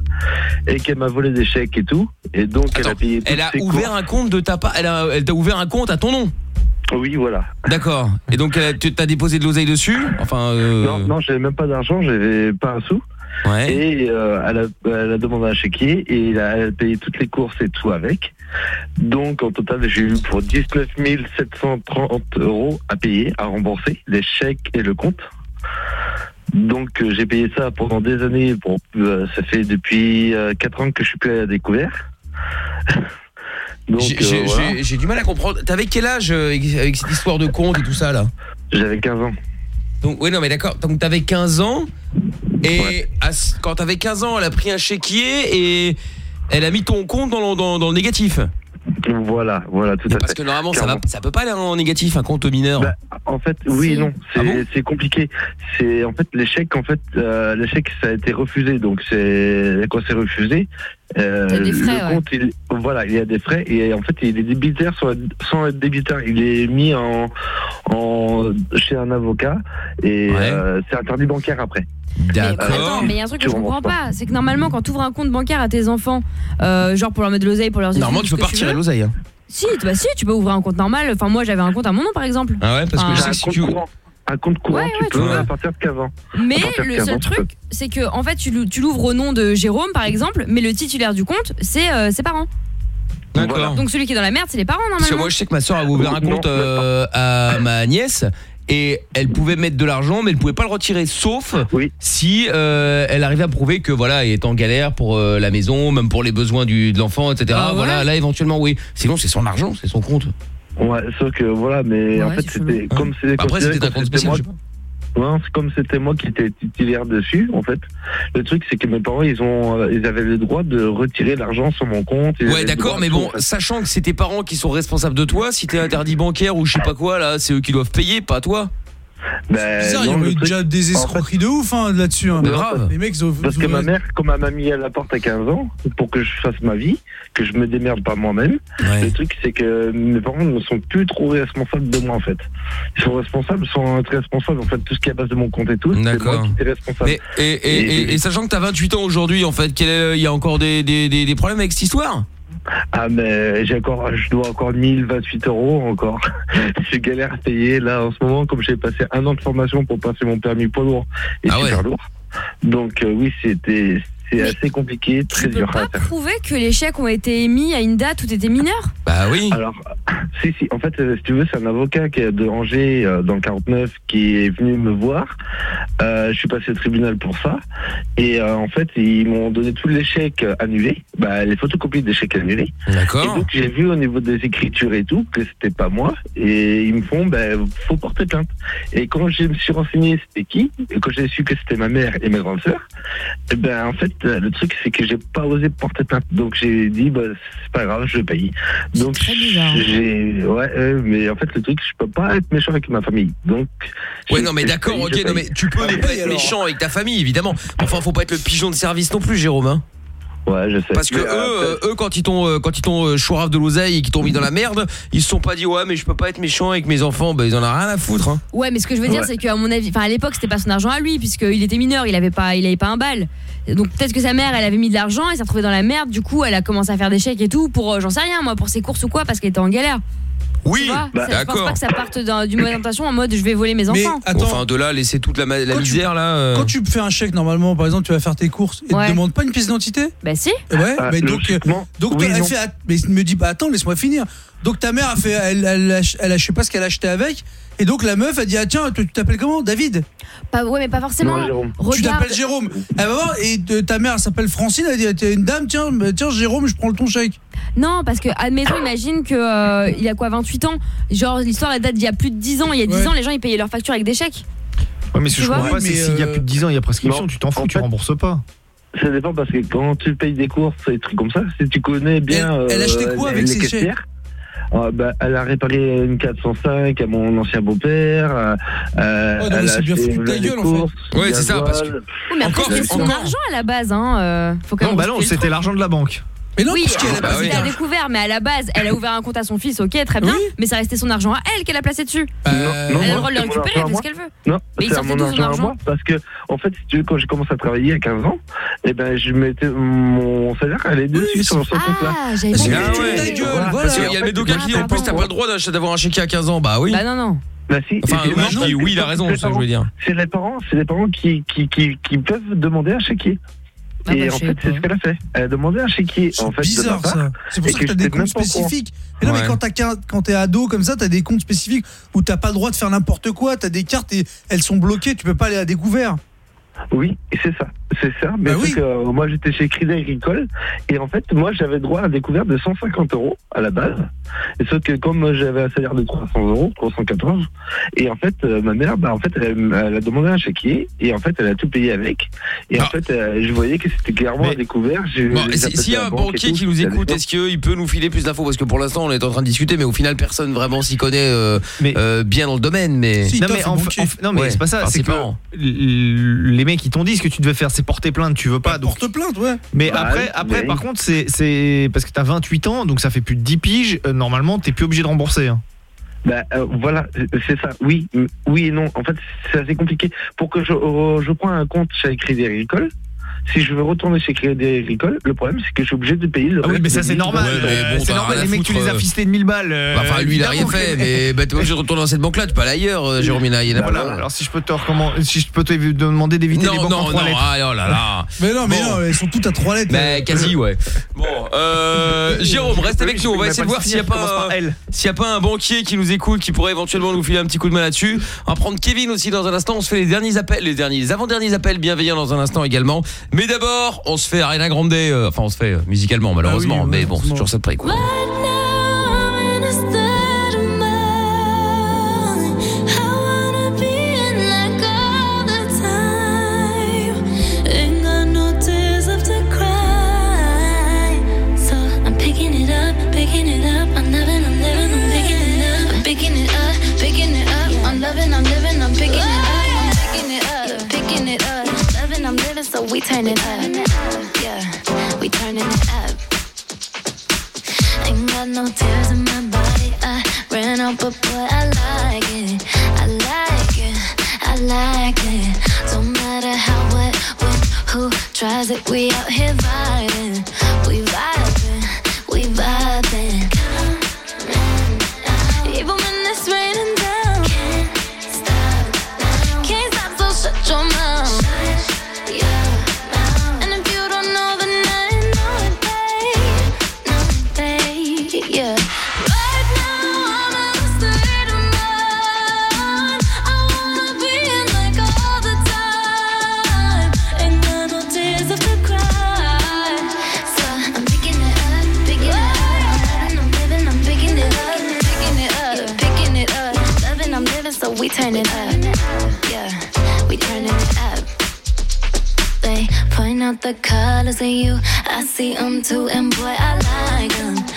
et qu'elle m'a volé des chèques et tout et donc elle a payé Elle a ses ouvert un compte de ta part. Elle a- elle t'a ouvert un compte à ton nom? Oui, voilà. D'accord. Et donc tu t'as déposé de l'oseille dessus? Enfin. euh, Non, non, j'avais même pas d'argent, j'avais pas un sou. Et euh, elle, a, elle a demandé un chéquier et elle a, elle a payé toutes les courses et tout avec. Donc en total, j'ai eu pour 19 730 euros à payer, à rembourser, les chèques et le compte. Donc euh, j'ai payé ça pendant des années. Euh, ça fait depuis 4 ans que je suis plus à la J'ai voilà. du mal à comprendre. T'avais quel âge avec, avec cette histoire de compte et tout ça là? J'avais 15 ans. Donc oui non mais d'accord. Donc t'avais 15 ans et à quand t'avais 15 ans, elle a pris un chéquier et elle a mis ton compte dans le, dans- dans le négatif. Voilà, voilà, tout à fait. Parce que normalement ça va, ça peut pas aller en négatif un compte mineur. Bah, en fait, oui et non, c'est Ah bon c'est compliqué. C'est en fait l'échec. En fait, euh, l'échec ça a été refusé. Donc c'est quand c'est refusé, euh, Il y a des frais, le ouais. compte, il, voilà, il y a des frais et en fait il est débitaire sans, être- sans être débitaire. Il est mis en, en chez un avocat et euh, c'est interdit bancaire après. Attends, mais il y a un truc que je comprends pas, c'est que normalement quand tu ouvres un compte bancaire à tes enfants, euh, genre pour leur mettre de l'oseille, pour leur Normalement tu peux pas retirer l'oseille. hein. Si, bah si, tu peux ouvrir un compte normal. Enfin moi j'avais un compte à mon nom par exemple. Ah ouais parce que Enfin, je sais que si tu un compte courant, Ouais, tu ouais, tu peux peux. à partir de 15 ans. Mais À partir de le 15 seul tu truc, c'est que en fait tu l'ou- tu l'ouvres au nom de Jérôme par exemple, mais le titulaire du compte c'est euh, ses parents. D'accord. Donc celui qui est dans la merde c'est les parents Parce que normalement. moi je sais que ma soeur a ouvert un compte euh, à ma nièce et elle pouvait mettre de l'argent mais elle pouvait pas le retirer sauf si euh, elle arrivait à prouver que voilà elle est en galère pour euh, la maison même pour les besoins du, de l'enfant etc Ah ouais. Voilà là éventuellement oui. Sinon c'est son argent c'est son compte. Ouais, sauf que voilà, mais en fait c'était comme c'est Après, c'était un compte spécial, moi, je sais pas. Non, c'est comme c'était moi qui étais titulaire dessus, en fait. Le truc, c'est que mes parents, ils ont, euh, ils avaient le droit de retirer l'argent sur mon compte. Ouais, d'accord, mais bon, sachant que c'est tes parents qui sont responsables de toi, si t'es interdit bancaire ou je sais pas quoi, là, c'est eux qui doivent payer, pas toi. Ben, Bizarre, il y le eu truc- déjà des escroqueries de ouf hein, là-dessus. hein. Mais grave. Les mecs, ils ont- Parce que ma mère, comme elle m'a mis à la porte à 15 ans, pour que je fasse ma vie, que je me démerde pas moi-même, le truc c'est que mes parents ne sont plus trop responsables de moi en fait. Ils sont responsables, sont très responsables en fait, tout ce qui est à base de mon compte et tout, D'accord. responsable. Mais, et, et, et, et sachant que t'as 28 ans aujourd'hui, en fait, il y a encore des, des, des, des problèmes avec cette histoire? Ah mais j'ai encore, je dois encore 1028 euros encore. je galère à payer là en ce moment, comme j'ai passé un an de formation pour passer mon permis poids lourd et Ah super lourd. Donc euh, oui, c'était c'est assez compliqué, très Tu peux dur à pas prouver que les chèques ont été émis à une date où t'étais mineur Bah oui. Alors, si, si, en fait, euh, si tu veux, c'est un avocat qui est de Angers, euh, dans le 49, qui est venu me voir. Euh, je suis passé au tribunal pour ça. Et euh, en fait, ils m'ont donné tous les chèques euh, annulés, bah, les photocopies des chèques annulés. D'accord. Et donc, j'ai vu au niveau des écritures et tout que c'était pas moi. Et ils me font, ben, faut porter plainte. Et quand je me suis renseigné c'était qui, et quand j'ai su que c'était ma mère et ma grande sœur, eh ben, en fait, euh, le truc, c'est que j'ai pas osé porter plainte. Donc, j'ai dit, bah, c'est pas grave, je paye. Donc, j'ai, ouais, euh, mais en fait, le truc, je peux pas être méchant avec ma famille. Donc, Ouais, non, mais d'accord, ok, non, mais tu peux ne pas être méchant avec ta famille, évidemment. Enfin, faut pas être le pigeon de service non plus, Jérôme, hein. Ouais, je sais. Parce que Mais, eux, euh, euh, eux, quand ils t'ont, euh, quand ils t'ont euh, chourave de l'oseille et qu'ils t'ont mis dans la merde, ils se sont pas dit ouais, mais je peux pas être méchant avec mes enfants. Bah, ils en ont rien à foutre. Hein. Ouais, mais ce que je veux dire, Ouais. c'est qu'à mon avis, enfin à l'époque, c'était pas son argent à lui, puisqu'il était mineur, il avait pas, il avait pas un bal. Donc peut-être que sa mère, elle avait mis de l'argent, elle s'est retrouvée dans la merde. Du coup, elle a commencé à faire des chèques et tout pour, euh, j'en sais rien, moi, pour ses courses ou quoi, parce qu'elle était en galère. Oui, Tu bah, Ça- Je pense d'accord. pas que ça parte d'un- d'une mauvaise intention en mode je vais voler mes enfants. attends. Enfin, de là, laisser toute la, ma- la Quand tu- misère là. euh. Quand tu fais un chèque, normalement, par exemple, tu vas faire tes courses et Ouais. tu demandes pas une pièce d'identité? Bah si. Ouais, Ah, mais donc, euh, logiquement, donc oui, toi, elle non. fait, att- mais il me dit, bah attends, laisse-moi finir. Donc ta mère a fait, elle, elle, a- elle a, je sais pas ce qu'elle a acheté avec, et donc la meuf a dit, ah tiens, tu tu t'appelles comment? David? Pas, ouais, mais pas forcément. Tu Regarde. t'appelles Jérôme. Elle va voir, et euh, ta mère elle s'appelle Francine, elle dit, t'es une dame, tiens, bah, tiens, Jérôme, je prends ton chèque. Non, parce que admettons, imagine que euh, il a quoi 28 ans? Genre l'histoire elle date d'il y a plus de 10 ans. Il y a 10 Ouais. ans, les gens ils payaient leurs factures avec des chèques. Ouais, mais ce que Tu je vois? comprends pas, c'est mais, s'il y a euh, plus de 10 ans, il y a prescription, non, tu t'en fous, en tu fait- rembourses pas. Ça dépend parce que quand tu payes des courses et des trucs comme ça, si tu connais bien. Elle- elle euh, achetait quoi les- avec les ses caissières, euh, bah, elle a réparé une 405 à mon ancien beau-père. euh, euh, Ouais, non, mais elle a c'est bien acheté foutu de ta des gueule, en fait. courses, Ouais, du c'est ça, parce que- gasoil. Oui, mais après Encore- c'est son encore- argent à la base. Hein. euh, faut quand Non, même bah non, le c'était l'argent de la banque. Mais non, Oui, parce qu'elle a elle pas a découvert, mais à la base, elle a ouvert un compte à son fils, ok, très bien, mais ça restait son argent à elle qu'elle a placé dessus. Euh, Non, elle a le droit de le c'est récupérer, elle moi. ce qu'elle veut. Non, Mais il c'est à sortait mon d'où son argent moi parce que en fait, si tu veux, quand j'ai commencé à travailler à 15 ans, eh ben je mettais mon salaire allait dessus sur ce compte-là. Ah, j'avais C'est pas Ah ta gueule. Parce qu'il y a le médoc qui dit en plus t'as pas le droit d'avoir un chéquier à 15 ans. Bah oui. Bah non, non. Bah si, Enfin, et oui, c'est je dis oui, il a raison, c'est ça que je veux dire. C'est les parents, c'est les parents qui, qui, qui, qui peuvent demander un chéquier. Ah et bah, en je sais fait, c'est ce qu'elle a fait. Elle a demandé un chéquier. En fait, de bizarre ça. C'est pour et ça que t'as des comptes spécifiques. Mais non, Ouais. mais quand t'as quand t'es ado comme ça, t'as des comptes spécifiques où t'as pas le droit de faire n'importe quoi. T'as des cartes et elles sont bloquées. Tu peux pas aller à découvert. Oui, c'est ça, c'est ça. Mais Bah oui. que, euh, moi, j'étais chez Crédit Agricole et en fait, moi, j'avais droit à la découverte de 150 euros à la base. Et sauf que comme moi, j'avais un salaire de 300 euros, 314, et en fait, euh, ma mère, bah, en fait, elle, elle a demandé un chéquier et en fait, elle a tout payé avec. Et en Ah. fait, euh, je voyais que c'était clairement à découvert. J'ai- Bon, j'ai et si- s'il y a un banquier tout, qui nous écoute, est-ce qu'il peut nous filer plus d'infos? Parce que pour l'instant, on est en train de discuter, mais au final, personne vraiment s'y connaît euh, euh, bien dans le domaine. Mais Si, non mais, est en, banquier. en fait- non, mais Ouais, c'est pas ça, c'est que parents. Les mecs ils t'ont dit ce que tu devais faire, c'est porter plainte, tu veux pas. Donc... Porte plainte, ouais. Mais Bah, après, oui, après mais- par contre, c'est c'est parce que t'as 28 ans, donc ça fait plus de 10 piges. euh, normalement, t'es plus obligé de rembourser. hein. Bah, euh, voilà, c'est ça. Oui, oui et non. En fait, c'est assez compliqué. Pour que je, euh, je prends un compte chez Crédit Agricole, si je veux retourner chez Crédit Agricole, le problème c'est que je suis obligé de payer le Ah oui, mais ça c'est 1000 normal. Ouais, euh, bon, c'est normal. Les mecs, tu les as euh. fistés de 1000 balles. euh, Bah, enfin, lui, il a rien fait, mais bah, t'es obligé de retourner dans cette banque-là, tu peux aller ailleurs, euh, Jérôme, il y en a- il y en a Bah, plein. alors, si je peux te recommander, si je peux te demander d'éviter les Non, banques en non, non, lettres. ah, oh là là. Mais non, mais Bon. non, elles sont toutes à trois lettres. Mais quasi, ouais. Bon, euh, Jérôme, reste avec nous. On va essayer de voir s'il n'y a pas, un- s'il y a pas un banquier qui nous écoute, qui pourrait éventuellement nous filer un petit coup de main là-dessus. On va prendre Kevin aussi dans un instant. On se fait les derniers appels, les derniers, les avant-derniers appels bienveillants dans un instant également. Mais d'abord, on se fait Ariana Grande. euh, enfin, on se fait euh, musicalement, malheureusement. Ah oui, mais bon, c'est toujours ça de près, quoi. We turning up. Yeah, we turning it up. Ain't got no tears in my body. I ran out, but boy, I like it. I like it. I like it. Don't matter how, what, when, who tries it. We out here vibing. We vibing. Out the colors in you. I see them too, and boy, I like them.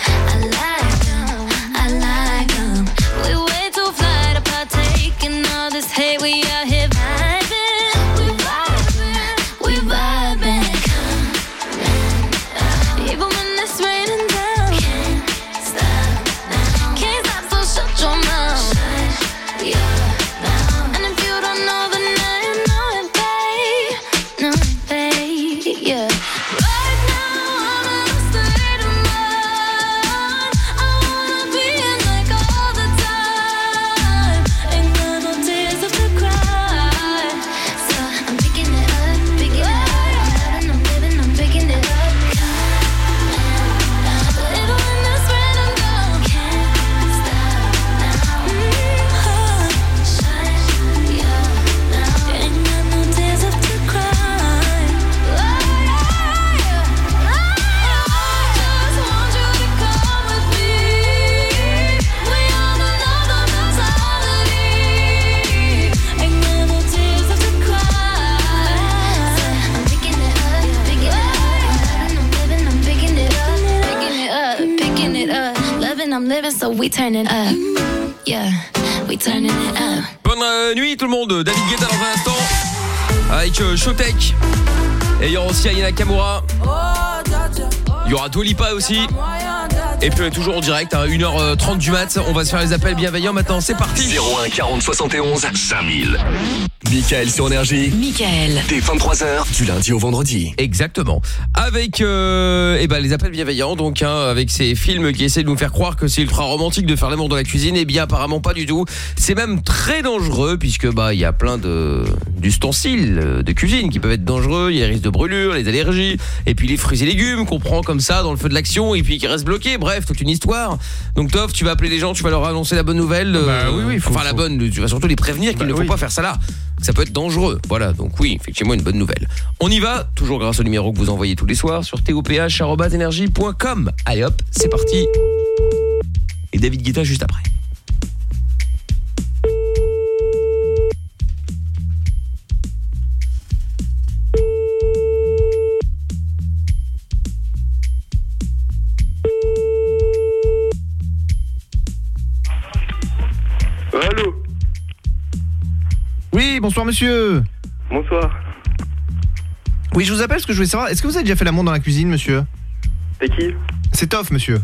I'm living, so we turning up. Yeah, we turning it up. Bonne euh, nuit tout le monde, David Guetta dans un instant avec euh, Showtech et il y aura aussi Ayana Kamura. Il y aura Dolipa aussi. Et puis on est toujours en direct à 1h30 du mat. On va se faire les appels bienveillants maintenant. C'est parti. 01 40 71 5000. Michael sur énergie. Michael. Dès 23h du lundi au vendredi. Exactement. Avec euh, eh ben, les appels bienveillants, donc hein, avec ces films qui essaient de nous faire croire que c'est ultra romantique de faire l'amour dans la cuisine, eh bien apparemment pas du tout. C'est même très dangereux puisque bah il y a plein de d'ustensiles euh, de cuisine qui peuvent être dangereux. Il y a les risques de brûlure, les allergies, et puis les fruits et légumes qu'on prend comme ça dans le feu de l'action et puis qui restent bloqués. Bref, toute une histoire. Donc Toff, tu vas appeler les gens, tu vas leur annoncer la bonne nouvelle. euh, oui, oui, faut- enfin la bonne. Tu vas surtout les prévenir qu'il ne faut pas faire ça là. Ça peut être dangereux. Voilà. Donc oui, effectivement une bonne nouvelle. On y va, toujours grâce au numéro que vous envoyez tous les soirs sur toph@energie.com. Allez hop, c'est parti. Et David Guetta juste après. Oui, bonsoir monsieur. Bonsoir. Oui, je vous appelle parce que je voulais savoir, est-ce que vous avez déjà fait l'amour dans la cuisine, monsieur? C'est qui? C'est Toff, monsieur.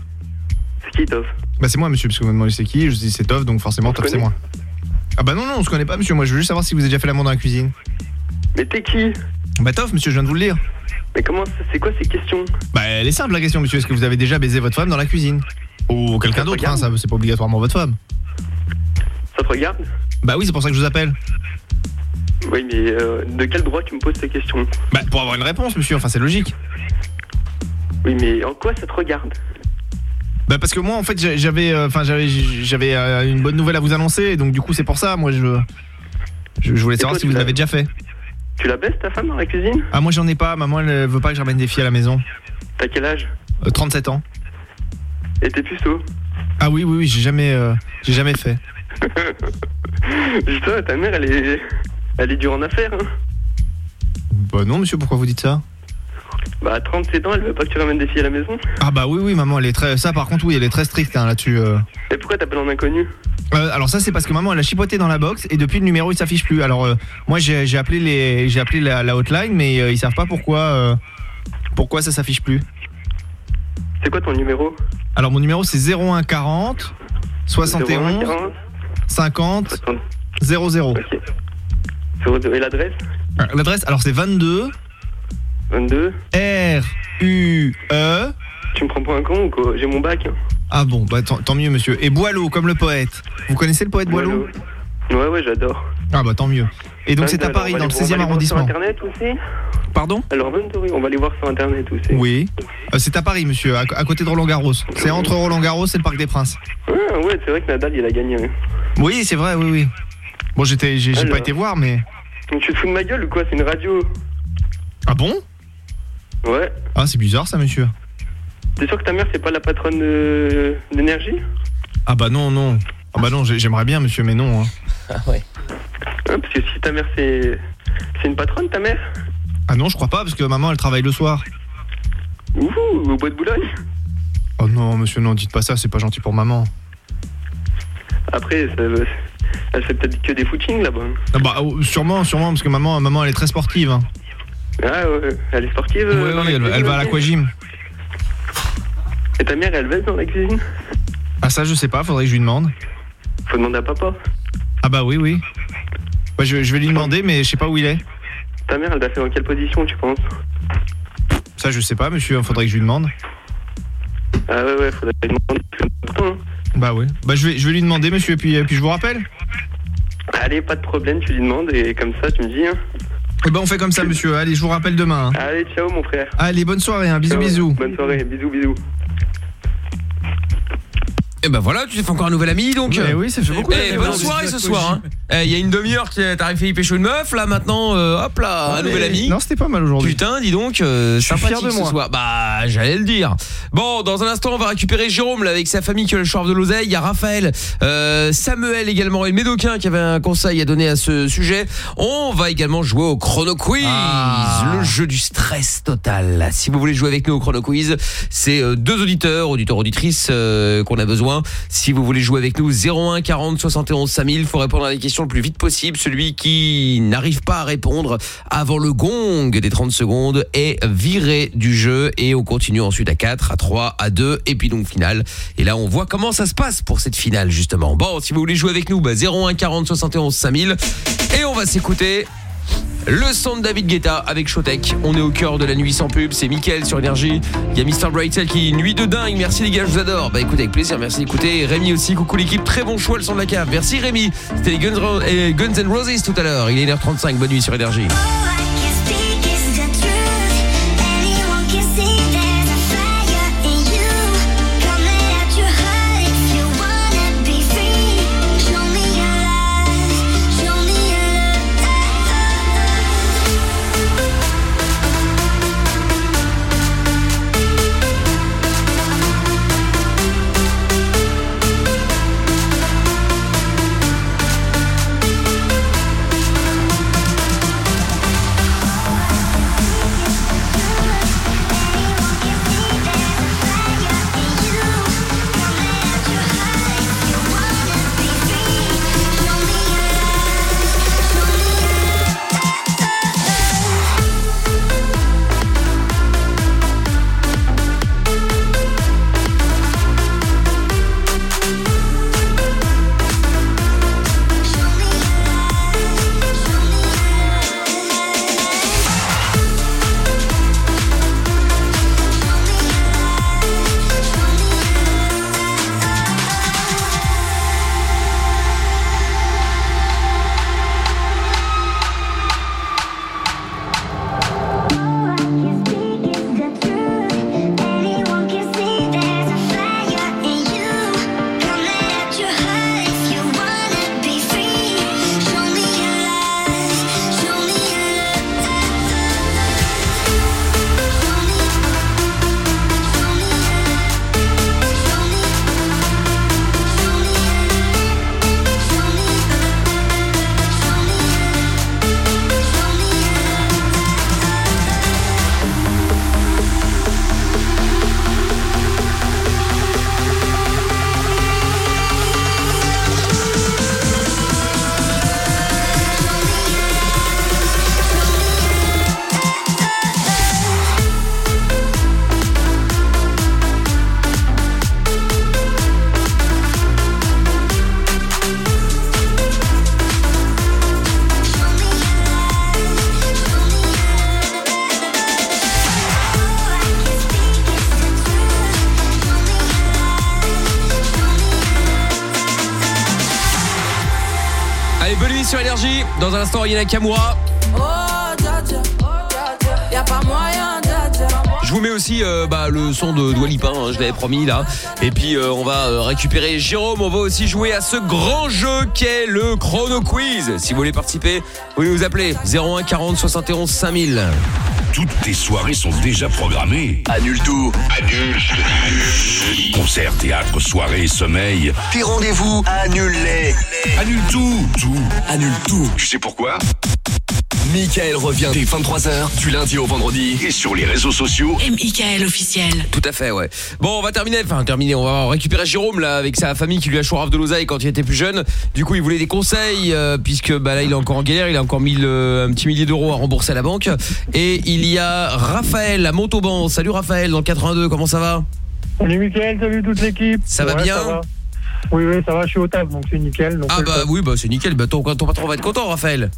C'est qui, Toff? Bah c'est moi, monsieur, parce que vous me demandez c'est qui, je dis c'est Toff, donc forcément Toff c'est moi. Ah bah non, non, on se connaît pas, monsieur, moi je veux juste savoir si vous avez déjà fait l'amour dans la cuisine. Mais t'es qui? Bah Toff, monsieur, je viens de vous le dire. Mais comment c'est quoi ces questions? Bah elle est simple la question, monsieur, est-ce que vous avez déjà baisé votre femme dans la cuisine? Ou quelqu'un d'autre, hein, ça c'est pas obligatoirement votre femme. Ça te regarde? Bah oui, c'est pour ça que je vous appelle. Oui, mais euh, de quel droit tu me poses ces questions? Bah pour avoir une réponse, monsieur, enfin c'est logique. Oui, mais en quoi ça te regarde? Bah parce que moi en fait j'a- j'avais euh, enfin j'avais j'avais euh, une bonne nouvelle à vous annoncer donc du coup c'est pour ça moi je je, je voulais savoir toi, si vous l'avez déjà fait. Tu la baisses ta femme dans la cuisine? Ah moi j'en ai pas, maman elle veut pas que je ramène des filles à la maison. T'as quel âge? Euh, 37 ans. Et t'es puceau? Ah oui oui oui, j'ai jamais euh, j'ai jamais fait. Putain, ta mère, elle est. Elle est dure en affaires, hein. Bah non monsieur, pourquoi vous dites ça? Bah, à 37 ans, elle veut pas que tu ramènes des filles à la maison. Ah bah oui, oui, maman, elle est très... Ça, par contre, oui, elle est très stricte hein, là-dessus. euh. Et pourquoi t'appelles en inconnu? Euh, alors ça c'est parce que maman elle a chipoté dans la box et depuis le numéro il s'affiche plus. Alors euh, moi j'ai j'ai appelé les j'ai appelé la, la hotline mais euh, ils savent pas pourquoi euh, pourquoi ça s'affiche plus. C'est quoi ton numéro? Alors mon numéro c'est 01 40 71 50 00. Et l'adresse Euh, L'adresse alors c'est 22 22 R U E Tu me prends pour un con ou quoi? J'ai mon bac. Ah bon bah tant, tant mieux monsieur. Et Boileau comme le poète. Vous connaissez le poète Boileau Ouais, ouais, j'adore. Ah bah tant mieux. Et donc c'est à Paris dans le aller- on va 16e aller voir arrondissement. Sur internet aussi Pardon Alors, on va aller voir sur internet aussi. Oui. Euh, c'est à Paris monsieur, à, à côté de Roland Garros. C'est entre Roland Garros et le Parc des Princes. Ah, ouais, c'est vrai que Nadal, il a gagné. Oui, c'est vrai, oui, oui. Bon, j'étais, j'ai j'ai Alors. pas été voir, mais. Donc, tu te fous de ma gueule ou quoi? C'est une radio Ah bon? Ouais. Ah, c'est bizarre ça, monsieur. T'es sûr que ta mère, c'est pas la patronne de- d'énergie Ah bah non, non. Ah bah non, j'ai- j'aimerais bien, monsieur, mais non. hein. Ah ouais. Hein, Parce que si ta mère, c'est. C'est une patronne, ta mère Ah non, je crois pas, parce que maman, elle travaille le soir. Ouh, au bois de Boulogne Oh non, monsieur, non, dites pas ça, c'est pas gentil pour maman. Après, ça- elle fait peut-être que des footings là-bas. Ah bah oh, sûrement, sûrement, parce que maman, maman, elle est très sportive. hein. Ah ouais, elle est sportive Oui, euh, dans oui, elle, va à l'aquagym. Et ta mère, elle baisse dans la cuisine Ah ça, je sais pas, faudrait que je lui demande. Faut demander à papa. Ah bah oui, oui. Bah, je, je vais lui demander, mais je sais pas où il est. Ta mère, elle t'a fait dans quelle position, tu penses? Ça, je sais pas, monsieur, faudrait que je lui demande. Ah ouais, ouais, faudrait lui demander. c'est important, hein. Bah oui. Bah je vais, je vais lui demander, monsieur, et puis, et puis je vous rappelle. Allez, pas de problème, tu lui demandes et comme ça, tu me dis. Hein. Eh ben on fait comme ça, monsieur. Allez, je vous rappelle demain. hein. Allez, ciao, mon frère. Allez, bonne soirée, hein. bisous, Ciao. bisous. Bonne soirée, bisous, bisous. Et ben voilà, tu t'es fait encore un nouvel ami donc. Ouais, oui, ça fait beaucoup Eh, bonne Non, soirée mais ce soir. hein. Eh, Il y a une demi-heure que t'arrives fait y pécho une meuf, là maintenant, euh, hop là, un Ouais, nouvel mais- ami. Non, c'était pas mal aujourd'hui. Putain, dis donc, euh, suis sympathique fier de ce moi. soir. Bah, j'allais le dire. Bon, dans un instant, on va récupérer Jérôme là avec sa famille qui a le choix de l'oseille. Il y a Raphaël, euh, Samuel également et le Médocain qui avait un conseil à donner à ce sujet. On va également jouer au chrono quiz, Ah. le jeu du stress total. Si vous voulez jouer avec nous au chrono quiz, c'est euh, deux auditeurs, auditeurs auditrices euh, qu'on a besoin. Si vous voulez jouer avec nous 01 40 71 5000, faut répondre à les questions le plus vite possible. Celui qui n'arrive pas à répondre avant le gong des 30 secondes est viré du jeu et on continue ensuite à 4, à 3, à 2 et puis donc finale. Et là on voit comment ça se passe pour cette finale justement. Bon, si vous voulez jouer avec nous, bah 01 40 71 5000 et on va s'écouter le son de David Guetta avec Showtek. On est au cœur de la nuit sans pub. C'est Mickaël sur Énergie. Il y a Mr. Brightel qui nuit de dingue. Merci les gars, je vous adore. Bah écoutez, avec plaisir. Merci d'écouter. Rémi aussi. Coucou l'équipe. Très bon choix le son de la cave. Merci Rémi. C'était les Guns N' Roses tout à l'heure. Il est 1h35. Bonne nuit sur Énergie. Dans un instant, Yana Kamura. Oh, y'a pas moyen. Je vous mets aussi euh, bah, le son de Dwalipa, hein, je l'avais promis là. Et puis euh, on va euh, récupérer Jérôme, on va aussi jouer à ce grand jeu qu'est le Chrono Quiz. Si vous voulez participer, vous pouvez nous appeler 01 40 71 5000. Toutes tes soirées sont déjà programmées. Annule tout. Annule. Concert, théâtre, soirée, sommeil. Tes rendez-vous, annule-les. Annule tout. Tout. Annule tout. Tu sais pourquoi? Michael revient dès 23h, du lundi au vendredi. Et sur les réseaux sociaux. Et Michael officiel. Tout à fait, ouais. Bon, on va terminer, enfin terminer, on va récupérer Jérôme là avec sa famille qui lui a chourave de l'oseille quand il était plus jeune. Du coup, il voulait des conseils euh, puisque bah là il est encore en galère, il a encore 1000 euh, un petit millier d'euros à rembourser à la banque. Et il y a Raphaël à Montauban. Salut Raphaël dans le 82, comment ça va? Salut Mickaël, salut toute l'équipe. Ça va Ouais, bien va. Oui, oui, ça va, je suis au taf, donc c'est nickel. donc Ah bah oui, bah c'est nickel. Bah ton, ton patron va être content, Raphaël.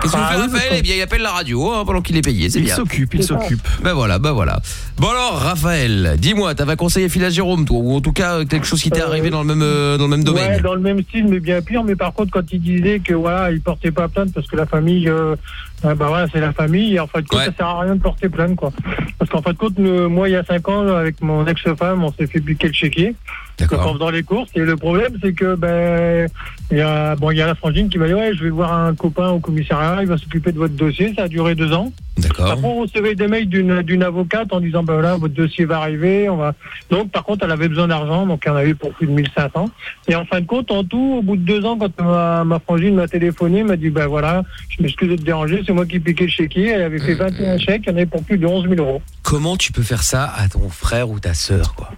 Qu'est-ce que Bah vous faites, oui, Raphaël Eh bien, il appelle la radio hein, pendant qu'il est payé, c'est Il bien. s'occupe, il C'est ça. s'occupe. Bah voilà, bah voilà. Bon alors, Raphaël, dis-moi, t'avais conseillé fil à Jérôme, toi, ou en tout cas quelque chose qui t'est Euh, arrivé dans le même euh, dans le même domaine. Ouais, dans le même style, mais bien pire. Mais par contre, quand il disait que voilà, il portait pas plainte parce que la famille, euh, euh, bah voilà, c'est la famille. Et en fait, de compte, Ouais. ça sert à rien de porter plainte, quoi. Parce qu'en fait, de compte, le- moi, il y a cinq ans, avec mon ex-femme, on s'est fait piquer le chéquier. D'accord. faisant les courses. Et le problème, c'est que ben, il y a bon, il y a la frangine qui m'a dit ouais, je vais voir un copain au commissariat, il va s'occuper de votre dossier. Ça a duré deux ans. D'accord. Après, on recevait des mails d'une d'une avocate en disant ben voilà, votre dossier va arriver. On va. Donc, par contre, elle avait besoin d'argent, donc elle en avait pour plus de 1500. Et en fin de compte, en tout, au bout de deux ans, quand ma, ma frangine m'a téléphoné, m'a dit ben voilà, je m'excuse de te déranger, c'est moi qui piquais le chéquier. Elle avait fait 21 chèques, elle en avait pour plus de 11 000 euros. Comment tu peux faire ça à ton frère ou ta sœur, quoi?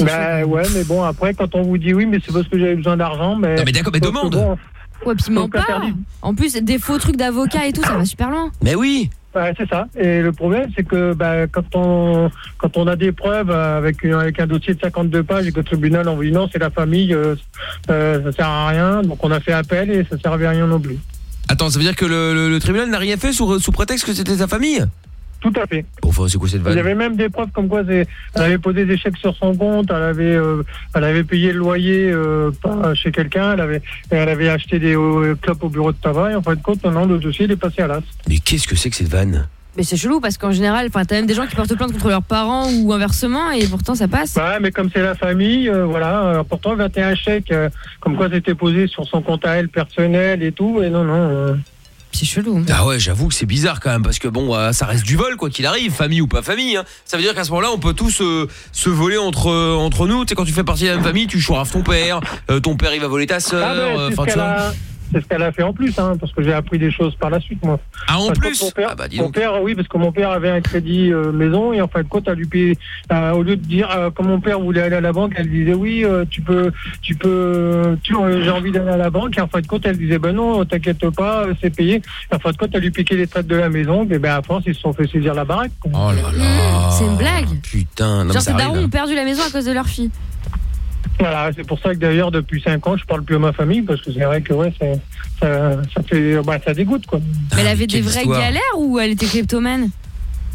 Ben ouais, mais bon, après, quand on vous dit oui, mais c'est parce que j'avais besoin d'argent, mais. Non mais d'accord, mais demande. bon, Ouais, puis pas. interdit. En plus, des faux trucs d'avocat et tout, ça va super loin. Mais oui. Ouais, c'est ça. Et le problème, c'est que bah, quand on quand on a des preuves euh, avec une- avec un dossier de 52 pages et que le tribunal on vous dit non, c'est la famille, euh, euh, ça sert à rien. Donc on a fait appel et ça servait à rien non plus. Attends, ça veut dire que le, le- le tribunal n'a rien fait sous, sous prétexte que c'était sa famille? Tout à fait. Enfin, c'est quoi cette Il y vanne avait même des preuves comme quoi elle avait posé des chèques sur son compte, elle avait euh, elle avait payé le loyer euh, pas chez quelqu'un, elle avait elle avait acheté des euh, clopes au bureau de tabac. Et en fin de compte, non, le dossier il est passé à l'as. Mais qu'est-ce que c'est que cette vanne? Mais c'est chelou parce qu'en général, enfin, t'as même des gens qui portent plainte contre leurs parents ou inversement et pourtant ça passe. Ouais, mais comme c'est la famille, euh, voilà, euh, pourtant 21 chèques, euh, comme quoi c'était posé sur son compte à elle personnel et tout, et non, non. C'est chelou. Ah ouais, j'avoue que c'est bizarre quand même parce que bon, euh, ça reste du vol quoi qu'il arrive, famille ou pas famille. hein. Ça veut dire qu'à ce moment-là, on peut tous euh, se voler entre euh, entre nous. Tu sais, quand tu fais partie de la même famille, tu chouraves ton père, euh, ton père il va voler ta sœur. Ah, ben, euh, c'est Enfin, tu vois. A- c'est ce qu'elle a fait en plus, hein, parce que j'ai appris des choses par la suite, moi. Ah en Parce plus mon père, Ah bah mon père, oui, parce que mon père avait un crédit euh, maison et en fin de compte, elle lui payait, euh, au lieu de dire, euh, quand mon père voulait aller à la banque, elle disait oui, euh, tu peux, tu peux, tu, euh, j'ai envie d'aller à la banque. Et en fin de compte, elle disait ben non, t'inquiète pas, c'est payé. Et en fin de compte, elle lui piquait les traites de la maison. Et ben à force, ils se sont fait saisir la baraque. quoi. Oh là là. C'est une blague. Putain, non, mais Genre, arrive. darons ont perdu la maison à cause de leur fille. Voilà, c'est pour ça que d'ailleurs depuis 5 ans, je parle plus à ma famille parce que c'est vrai que ouais, c'est- ça, ça fait, bah, ça dégoûte quoi. Mais elle avait quelle des vraies histoire. galères ou elle était kleptomane?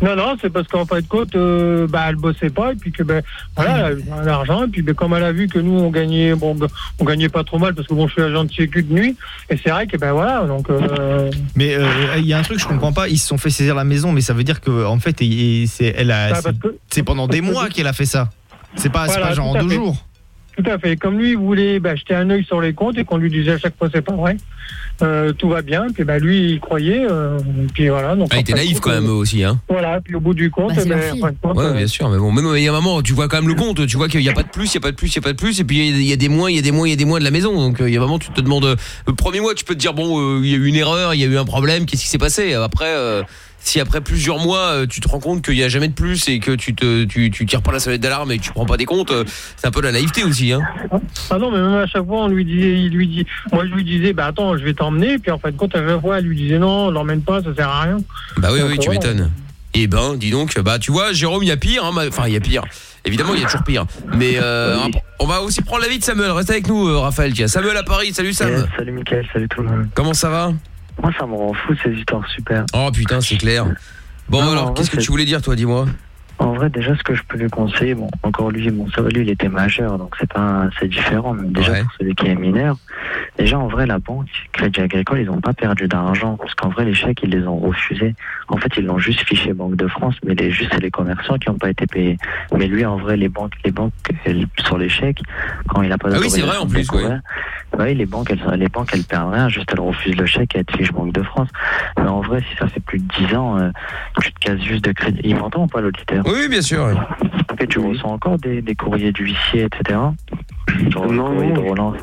Non, non, c'est parce qu'en fin de compte, euh, bah, elle bossait pas et puis que ben voilà, elle avait d'argent et puis ben, comme elle a vu que nous on gagnait, bon, ben, on gagnait pas trop mal parce que bon, je suis agent de sécu de nuit et c'est vrai que ben voilà, donc. euh, Mais euh, il y a un truc que je comprends pas. Ils se sont fait saisir la maison, mais ça veut dire que en fait, c'est elle a. bah, c'est- pendant des mois qu'elle a fait ça. C'est pas, c'est Voilà, pas genre en deux fait. jours. Tout à fait. Comme lui, il voulait bah, jeter un œil sur les comptes et qu'on lui disait à chaque fois c'est pas vrai, euh, tout va bien. Puis bah, lui, il croyait. euh, puis voilà. Donc, Ah, il était naïf quand même euh, eux aussi hein. Voilà. Puis au bout du compte, Bah, ben, fin de compte, Ouais, euh, bien sûr, mais bon, même il y a un moment, tu vois quand même le compte, tu vois qu'il n'y a pas de plus, il y a pas de plus, il y a pas de plus, et puis il y a- il y, a des moins, il y a des moins, il y a des moins de la maison, donc euh, il y a vraiment, tu te demandes, euh, le premier mois, tu peux te dire bon, euh, il y a eu une erreur, il y a eu un problème, qu'est-ce qui s'est passé Après, euh, si après plusieurs mois, euh, tu te rends compte qu'il y a jamais de plus et que tu te, tu, tu tires pas la sonnette d'alarme et que tu prends pas des comptes, euh, c'est un peu de la naïveté aussi, hein. Ah non, mais même à chaque fois, on lui disait, il lui dit, moi je lui disais, bah attends, je vais t'emmener. Puis en fin de compte, à chaque fois, elle lui disait non, l'emmène pas, ça sert à rien. Bah oui, Donc, oui, tu m'étonnes. Et ben, dis donc, bah tu vois, Jérôme, il y a pire, hein, ma- enfin il y a pire. Évidemment, il y a toujours pire. Mais euh, on va aussi prendre l'avis de Samuel. Reste avec nous, euh, Raphaël. Tiens, Samuel à Paris. Salut Sam. Yes, salut Mickaël, salut tout le monde. Comment ça va? Moi, ça me rend fou ces histoires super. Oh putain, c'est clair. Bon Non, alors, qu'est-ce que c'est- tu voulais dire, toi Dis-moi? En vrai, déjà, ce que je peux lui conseiller, bon, encore lui, bon, ça va, lui, il était majeur, donc c'est pas, c'est différent. Mais déjà, pour celui qui est mineur, déjà, en vrai, la banque, Crédit Agricole, ils n'ont pas perdu d'argent, parce qu'en vrai, les chèques, ils les ont refusés. En fait, ils l'ont juste fiché Banque de France, mais les, juste, c'est les commerçants qui n'ont pas été payés. Mais lui, en vrai, les banques, les banques, elles- sur les chèques, quand il n'a pas Ah oui, c'est vrai, en plus, Oui, les banques, elles, les banques, elles perdent rien, juste elles refusent le chèque et elles te fichent Banque de France. Mais en vrai, si ça fait plus de 10 ans, euh, tu te casses juste de crédit. Il m'entend ou pas, l'auditeur Oui, bien sûr. Ok, tu reçois encore des, des courriers du huissier, etc. Genre courrier de relance.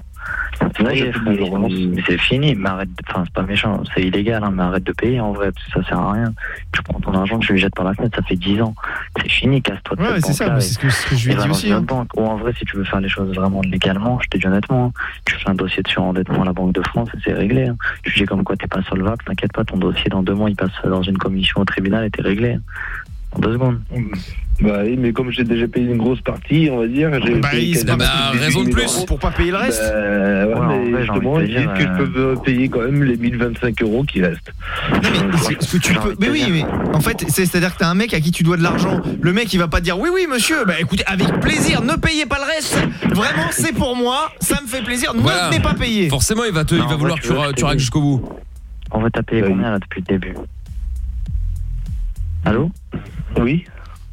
C'est fini, mais arrête, de- enfin c'est pas méchant, c'est illégal, hein, mais arrête de payer en vrai, parce que ça sert à rien. Tu prends ton argent, tu le jettes par la fenêtre, ça fait 10 ans. C'est fini, casse-toi de Ouais, c'est ça, c'est ce que- ce que je lui ai dit aussi, hein. banque. Ou en vrai, si tu veux faire les choses vraiment légalement, je te dis honnêtement, tu fais un dossier de surendettement à la Banque de France et c'est réglé. hein. Tu dis comme quoi t'es pas solvable, t'inquiète pas, ton dossier dans deux mois il passe dans une commission au tribunal et t'es réglé. En deux secondes. Bah oui, mais comme j'ai déjà payé une grosse partie, on va dire. j'ai Bah, payé pas parce que 18 000 raison de plus pour pas payer le reste. Bah, ouais, Ouais, en mais justement, ils disent que je euh, peux payer quand même les 1025 euros qui restent. Ce que tu peux. Mais oui, mais en fait, c'est- c'est-à-dire que t'as un mec à qui tu dois de l'argent. Le mec, il va pas te dire oui, oui, monsieur. Bah écoutez, avec plaisir, ne payez pas le reste. Vraiment, c'est pour moi. Ça me fait plaisir. Ne Voilà. venez pas payer. Forcément, il va te, il va vouloir que tu règles jusqu'au bout. On va taper combien là depuis le début? Allô? Oui.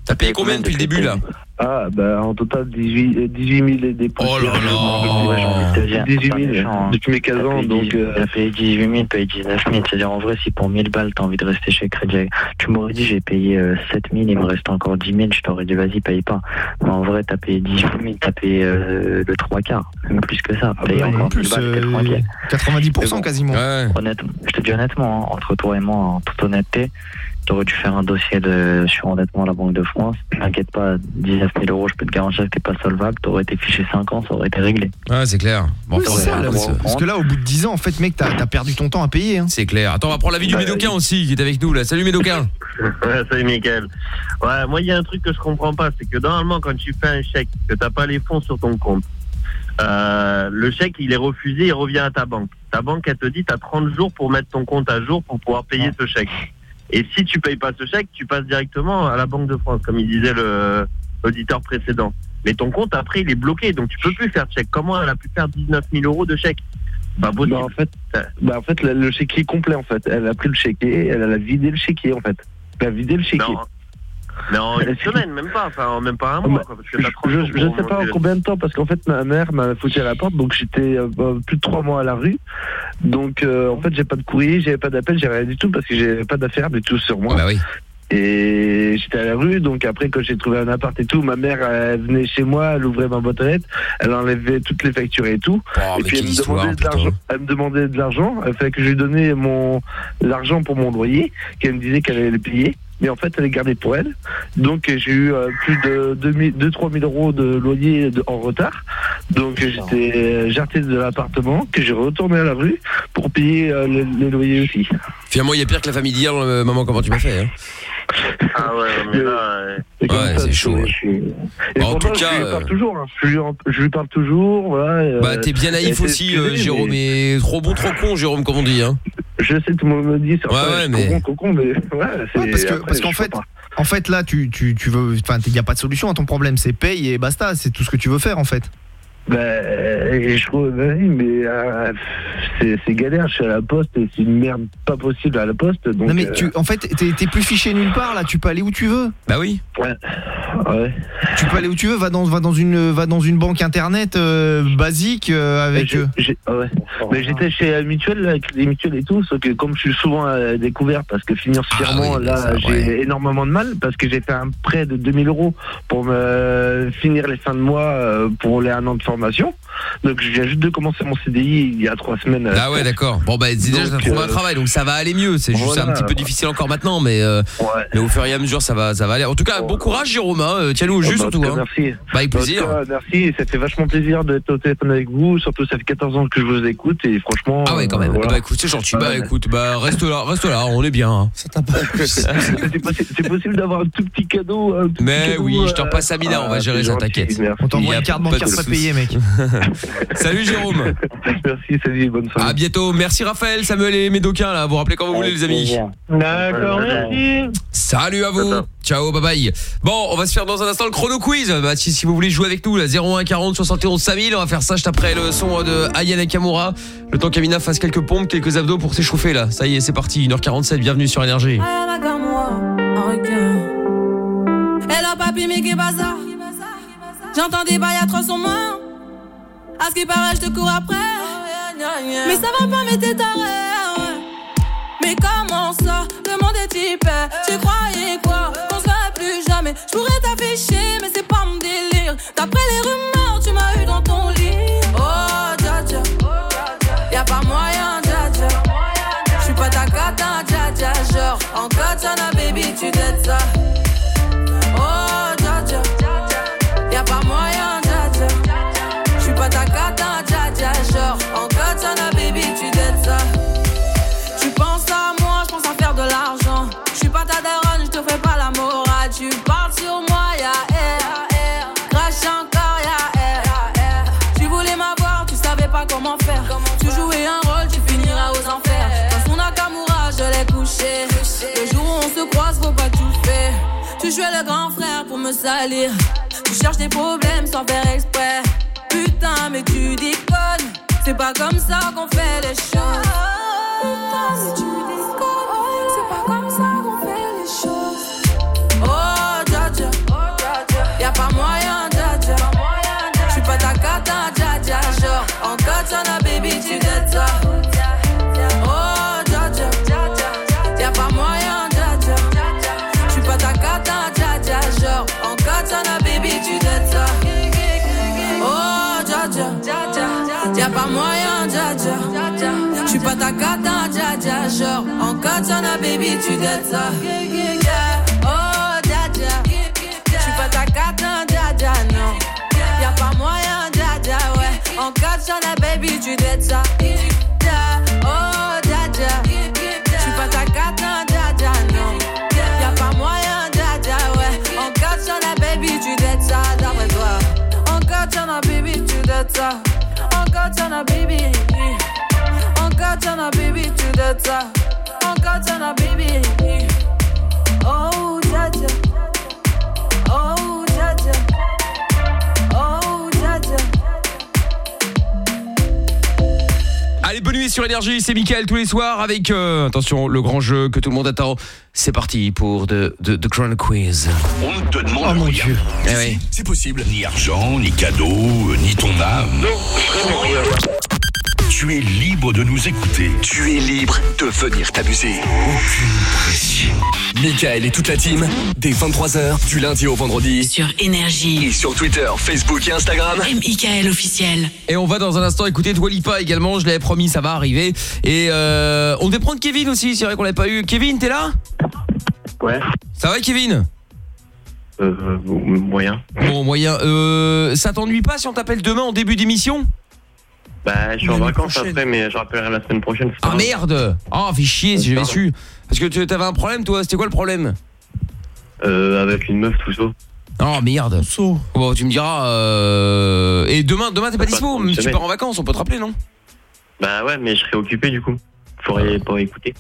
T'as payé combien depuis le début là Ah, bah en total 18, euh, 18 000 et des. Oh là Ouais, j'ai envie de te dire, 18 c'est pas 000 méchant, hein. depuis mes 15 T'as ans, payé donc... 18 euh, T'as payé 18 000, payé 19 000. C'est-à-dire, en vrai, si pour 1000 balles, t'as envie de rester chez Crédit tu m'aurais dit, j'ai payé euh, 7 000, il me reste encore 10 000, je t'aurais dit, vas-y, paye pas. Mais en vrai, t'as payé 18 000, t'as payé euh, le trois quarts, même plus que ça. Paye bah, encore plus, 1000 balles, t'es euh, tranquille. 90% quasiment. Honnêtement, je te dis honnêtement, hein, entre toi et moi, en toute honnêteté, t'aurais dû faire un dossier de surendettement à la Banque de France. T'inquiète pas, 19 000 euros, je peux te garantir que t'es pas solvable, t'aurais été fiché 5 ans, ça aurait été réglé. Ouais, c'est clair. Bon, Oui, enfin, c'est ça, ouais, là, c'est- parce que là, au bout de 10 ans, en fait, mec, t'as t'as perdu ton temps à payer. hein. C'est clair. Attends, on va prendre l'avis du Médocain aussi, qui est avec nous là. Salut Médocain. Ouais, salut Mickaël. Ouais, moi il y a un truc que je comprends pas, c'est que normalement quand tu fais un chèque, que t'as pas les fonds sur ton compte, euh, le chèque il est refusé, il revient à ta banque. Ta banque elle te dit t'as 30 jours pour mettre ton compte à jour pour pouvoir payer ce chèque. Et si tu payes pas ce chèque, tu passes directement à la Banque de France, comme il disait le l'auditeur précédent. Mais ton compte après il est bloqué, donc tu peux plus faire de chèque. Comment elle a pu faire 19 000 euros de chèque? Bah, en fait, bah, en fait le, le chéquier complet, en fait. Elle a pris le chéquier, elle a vidé le chéquier, en fait. Elle a vidé le chéquier. Mais en une semaine, même pas, enfin en même pas un mois. Quoi, parce que t'as 30 Je, pour sais pas en combien de temps, parce qu'en fait, ma mère m'a foutu à la porte, donc j'étais euh, bah, plus de trois mois à la rue. Donc, euh, en fait, j'ai pas de courrier, j'avais pas d'appel, j'ai rien du tout, parce que j'avais pas d'affaires du tout sur moi. bah oui. Et j'étais à la rue, donc après, quand j'ai trouvé un appart et tout, ma mère, elle venait chez moi, elle ouvrait ma boîte aux lettres, elle enlevait toutes les factures et tout. Oh, et puis elle me, histoire, demandait de l'argent, elle me demandait de l'argent, il fallait que je lui donnais mon, l'argent pour mon loyer, qu'elle me disait qu'elle allait le payer. Mais en fait, elle est gardée pour elle. Donc, j'ai eu euh, plus de 2-3 000 euros de loyer de- en retard. Donc, j'étais euh, jarté de l'appartement, que j'ai retourné à la rue pour payer euh, les, les loyers aussi. Finalement, il y a pire que la famille d'hier, euh, maman, comment tu m'as fait hein? Ah ouais, mais là. euh, Ouais, c'est chaud. hein. Et en tout cas, je lui euh, parle toujours. hein. Je, lui en- je lui parle toujours. Voilà, euh, Bah, t'es bien naïf aussi, euh, Jérôme. mais- Et trop bon, trop con, Jérôme, comme on dit. Hein. Je sais, tout le monde me dit, c'est Ouais, ouais, mais- con, con, mais ouais, parce que après, parce qu'en fait, pas. en fait là, tu tu tu veux, enfin, il y a pas de solution à ton problème. C'est paye et basta. C'est tout ce que tu veux faire en fait. Bah, et je trouve, bah oui, mais euh, c'est c'est galère. Je suis à la poste et c'est une merde pas possible à la poste. Donc, non mais euh, tu, en fait, t'es t'es plus fiché nulle part là. Tu peux aller où tu veux. Bah oui. Ouais. Ouais. Tu peux aller où tu veux. Va dans va dans une va dans une banque internet euh, basique euh, avec. Euh, j'ai- ouais. Mais j'étais chez la mutuelle, là, avec les mutuelles et tout, sauf que comme je suis souvent à découvert, parce que financièrement, Ah oui, là, ça, j'ai ouais. énormément de mal, parce que j'ai fait un prêt de 2000 euros pour me finir les fins de mois euh, pour les un an de formation. Donc je viens juste de commencer mon CDI il y a trois semaines. Ah ouais, d'accord. Bon, bah, déjà, t'as Donc, trouvé euh, un travail, donc ça va aller mieux. C'est juste voilà. un petit peu difficile encore maintenant, mais, euh, mais au fur et à mesure, ça va, ça va aller. En tout cas, bon courage, Jérôme. hein. Euh, Tiens-nous au jus, Oh, bah, en surtout. tout cas, hein. Merci. Bah, avec plaisir. cas, merci, ça fait vachement plaisir d'être au téléphone avec vous. Surtout, ça fait 14 ans que je vous écoute et franchement. Ah ouais, quand même. euh, voilà. Bah, écoute, c'est gentil. Bah, Ouais. écoute, bah, reste là, reste là, on est bien. hein. c'est possible, c'est possible d'avoir un tout petit cadeau. un tout petit Mais cadeau, oui, je te euh, repasse Amina, on va ah, gérer ça, t'inquiète. On t'envoie Il y a une carte pas bancaire pas payée, mec. Salut, Jérôme. Merci, salut, bonne soirée. À bientôt. Merci, Raphaël, Samuel et Médocain, là. Vous rappelez quand vous voulez, les amis. D'accord, merci. Salut à vous. Ciao, bye bye. Bon, on va se faire dans un instant le chrono quiz. Bah, si, si vous voulez jouer avec nous, la 01 40 71 5000, on va faire ça juste après le son de Aya Nakamura. Le temps qu'Amina fasse quelques pompes, quelques abdos pour s'échauffer là. Ça y est, c'est parti. 1h47, bienvenue sur Énergie. Bazar J'entends des bails à 300 mains. À ce qui paraît, je te cours après. Mais ça va pas, mais t'es taré. Mais comment ça Le monde est type. Tu croyais quoi? Qu'on se plus jamais. Je pourrais t'afficher, mais c'est pas mon délire. D'après les rumeurs, Tu jouais le grand frère pour me salir. Tu cherches des problèmes sans faire exprès. Putain, mais tu déconnes. C'est pas comme ça qu'on fait les choses. Putain. Ta cata, dja. Genre, en katana, baby, tu dettes ça. Oh, dja dja. J'suis pas ta non. Y'a pas moyen, ouais. En baby, tu ça. Oh, dja dja. Ta dja non. Y'a pas moyen, dja ouais. En katana, baby, tu dettes ça, d'après toi. En baby, tu dettes ça. En katana, baby. Katana, baby, katana, baby. Oh. Oh. Oh. Allez, bonne nuit sur Énergie, c'est Mickaël tous les soirs avec, euh, attention, le grand jeu que tout le monde attend. C'est parti pour The, the, the Chrono Quiz. On ne te demande Oh mon rien. Dieu. Eh oui. C'est possible. Ni argent, ni cadeau, euh, ni ton âme. Non, Tu es libre de nous écouter. Tu es libre de venir t'amuser. Aucune pression. Michael et toute la team, dès 23h, du lundi au vendredi. Sur Énergie. Et sur Twitter, Facebook et Instagram. Michael officiel. Et on va dans un instant écouter Dwalipa également, je l'avais promis, ça va arriver. Et euh, on devait prendre Kevin aussi, c'est vrai qu'on l'avait pas eu. Kevin, t'es là? Ouais. Ça va Kevin? Euh, moyen. Bon, moyen. Euh, ça t'ennuie pas si on t'appelle demain en début d'émission? Bah, je suis en vacances après, mais je rappellerai la semaine prochaine. pas Ah grave. merde Oh, fais chier si j'avais su. Parce que tu avais un problème toi, c'était quoi le problème? Euh, avec une meuf, tout ça. Oh merde. Bon, tu me diras. Euh... Et demain, demain t'es pas dispo, une tu pars en vacances, on peut te rappeler, non? Bah ouais, mais je serai occupé du coup. Faudrait pas écouter.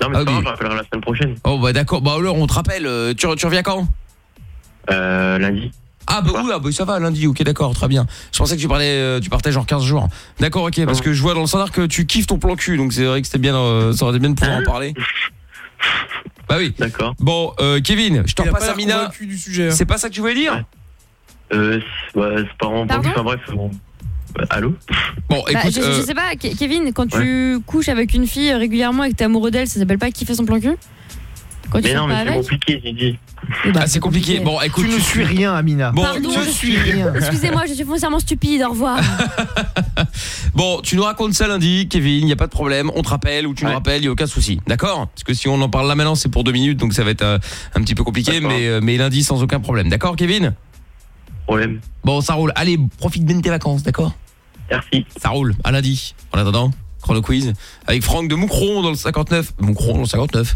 Non, mais c'est Ah pas oui. je rappellerai la semaine prochaine. Oh bah d'accord, bah alors on te rappelle, euh, tu, tu reviens quand? Euh, lundi. Ah bah oui, ah bah ça va lundi, ok d'accord, très bien. Je pensais que tu parlais, euh, tu partais genre 15 jours. D'accord, ok, parce que je vois dans le standard que tu kiffes ton plan cul, donc c'est vrai que c'était bien, euh, ça aurait été bien de pouvoir en parler. Bah oui. D'accord. Bon, euh, Kevin, je te Il a repasse pas à l'air Mina. convaincu du sujet, hein. C'est pas ça que tu voulais dire? Euh, c'est bah, c'est pas vraiment Pardon? Enfin bref, bon. Allô? Bon, Bah, je, je sais pas, Ke- Kevin, quand tu couches avec une fille régulièrement et que t'es amoureux d'elle, ça s'appelle pas kiffer son plan cul? Quand Mais non, mais c'est compliqué, j'ai dit. Ah, c'est compliqué. Bon, écoute, Tu ne suis rien, Amina. Bon, Pardon, tu- je suis. Excusez-moi, je suis foncièrement stupide, au revoir. Bon, tu nous racontes ça lundi, Kevin, il y a pas de problème, on te rappelle ou tu nous rappelles, il y a aucun souci. D'accord? Parce que si on en parle là maintenant, c'est pour deux minutes, donc ça va être euh, un petit peu compliqué, mais, euh, mais lundi sans aucun problème. D'accord, Kevin? Problème. Bon, ça roule. Allez, profite bien de tes vacances, d'accord? Merci. Ça roule. À lundi. En attendant, chrono quiz avec Franck de Moucron dans le 59. Moucron dans le 59.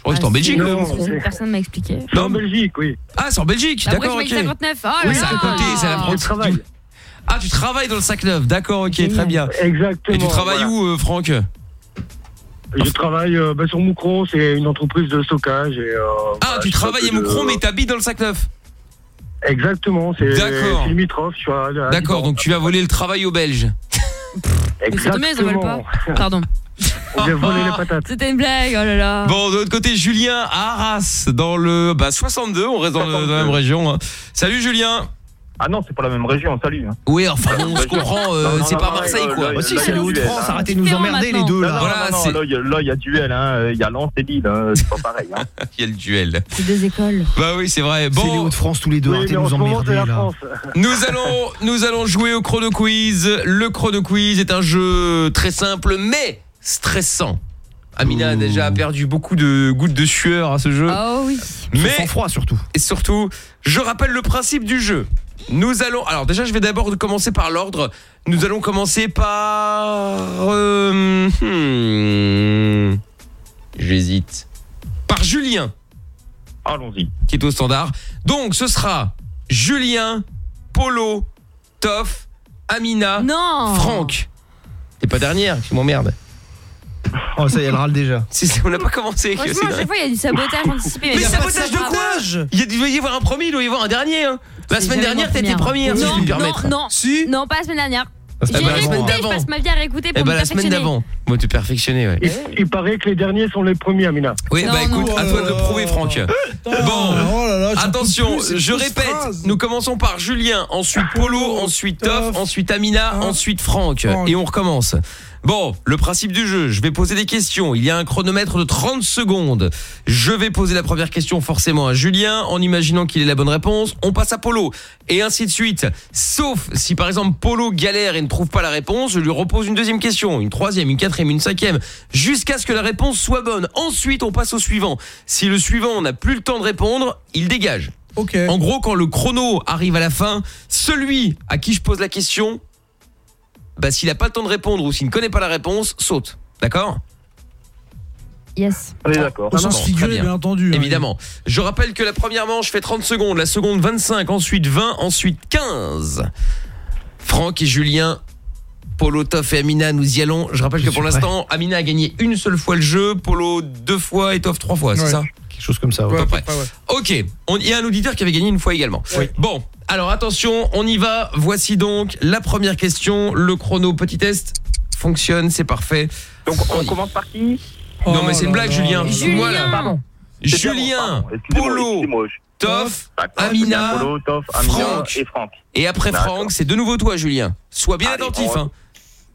Je crois que c'était en Belgique. Non, c'est- Personne m'a expliqué. Non, en Belgique, oui. Ah, c'est en Belgique, Après, d'accord, je ok. 59. Oh oui, c'est à côté, c'est à la frontière. du- Ah, tu travailles dans le 5-9, d'accord, ok, très bien. Exactement. Et tu travailles voilà. où, euh, Franck? Je travaille euh, bah, sur Moucron, c'est une entreprise de stockage. Et, euh, Ah, voilà, tu travailles à fais de- Moucron, mais t'habites dans le sac neuf. Exactement, c'est D'accord. c'est limitrophe. D'accord, donc tu vas voler le travail aux Belges. Exactement. Mais ça vole pas. Pardon. J'ai volé les patates. C'était une blague, oh là là. Bon, de l'autre côté, Julien à Arras, dans le bah, 62, on reste dans, le- dans la même région. hein. Salut Julien Ah non, c'est pas la même région, salut. hein. Oui, enfin, on se comprend, euh, c'est pas Marseille, quoi. là, Si, c'est il y les Hauts-de-France, arrêtez de nous emmerder les deux là. non, Voilà, c'est- là, il y a- là, il y a duel, hein. il y a Lens et Lille, hein. c'est pas pareil. Hein. Il y a le duel. C'est deux écoles. Bah oui, c'est vrai. C'est les Bon, Hauts-de-France tous les deux, Oui, arrêtez de nous emmerder là. France. nous allons, nous allons jouer au chrono quiz. Le chrono quiz est un jeu très simple, mais stressant. Amina a déjà perdu beaucoup de gouttes de sueur à ce jeu. Oh oui. Mais Sans froid surtout. Et surtout, je rappelle le principe du jeu. Nous allons. Alors déjà, je vais d'abord commencer par l'ordre. Nous allons commencer par. euh, hmm, J'hésite. Par Julien, Allons-y. qui est au standard. Donc, ce sera Julien, Polo, Toff, Amina, Non. Franck. T'es pas dernière, tu m'emmerdes. Oh, ça y est, elle râle déjà. Si, si, on n'a pas commencé. Franchement, à chaque fois, il y a du sabotage anticipé. Mais y a pas sabotage de quoi Il y a- il doit y avoir un premier, il doit y avoir un dernier. hein. La semaine dernière, t'étais première, si je Non, puis me non, permettre. non. Si Non, pas la semaine dernière. Ah, J'ai bah, réécouté, je d'avant. passe ma vie à réécouter Eh pour me la semaine d'avant. Moi, tu perfectionné, ouais. Il, il paraît que les derniers sont les premiers, Amina. Oui, Non, bah écoute, non. à toi de le prouver, Franck. Bon, Oh là là, j'en peux attention, plus, je répète, phrase. nous commençons par Julien, ensuite Polo, ensuite Toff, ensuite Amina, Hein ensuite Franck. Franck. Et on recommence. Bon, le principe du jeu, je vais poser des questions. Il y a un chronomètre de 30 secondes. Je vais poser la première question forcément à Julien en imaginant qu'il ait la bonne réponse. On passe à Polo et ainsi de suite. Sauf si par exemple Polo galère et ne trouve pas la réponse, je lui repose une deuxième question, une troisième, une quatrième, une cinquième, jusqu'à ce que la réponse soit bonne. Ensuite, on passe au suivant. Si le suivant n'a plus le temps de répondre, il dégage. Ok. En gros, quand le chrono arrive à la fin, celui à qui je pose la question, bah, s'il n'a pas le temps de répondre ou s'il ne connaît pas la réponse, saute. D'accord? Yes. Est d'accord. Au sens figuré, bien. bien entendu. hein. Évidemment. Je rappelle que la première manche fait 30 secondes, la seconde 25, ensuite 20, ensuite 15. Franck et Julien, Polo, Toff et Amina, nous y allons. Je rappelle Je que pour l'instant, Amina a gagné une seule fois le jeu, Polo deux fois et Toff trois fois, c'est Ouais. ça? Quelque chose comme ça. ouais. Ouais, à peu à peu près. près, ouais. Ok, on- il y a un auditeur qui avait gagné une fois également. Bon, alors attention, on y va. Voici donc la première question. Le chrono petit test fonctionne, c'est parfait. Donc, On on y- commence par qui? Non mais c'est une Oh blague là Julien. Julien. Voilà. Julien, Polo. Toff, Amina, Polo, Toff, Amina Franck. et Franck. et après. Franck, c'est de nouveau toi Julien. Sois bien Allez, attentif. on- hein.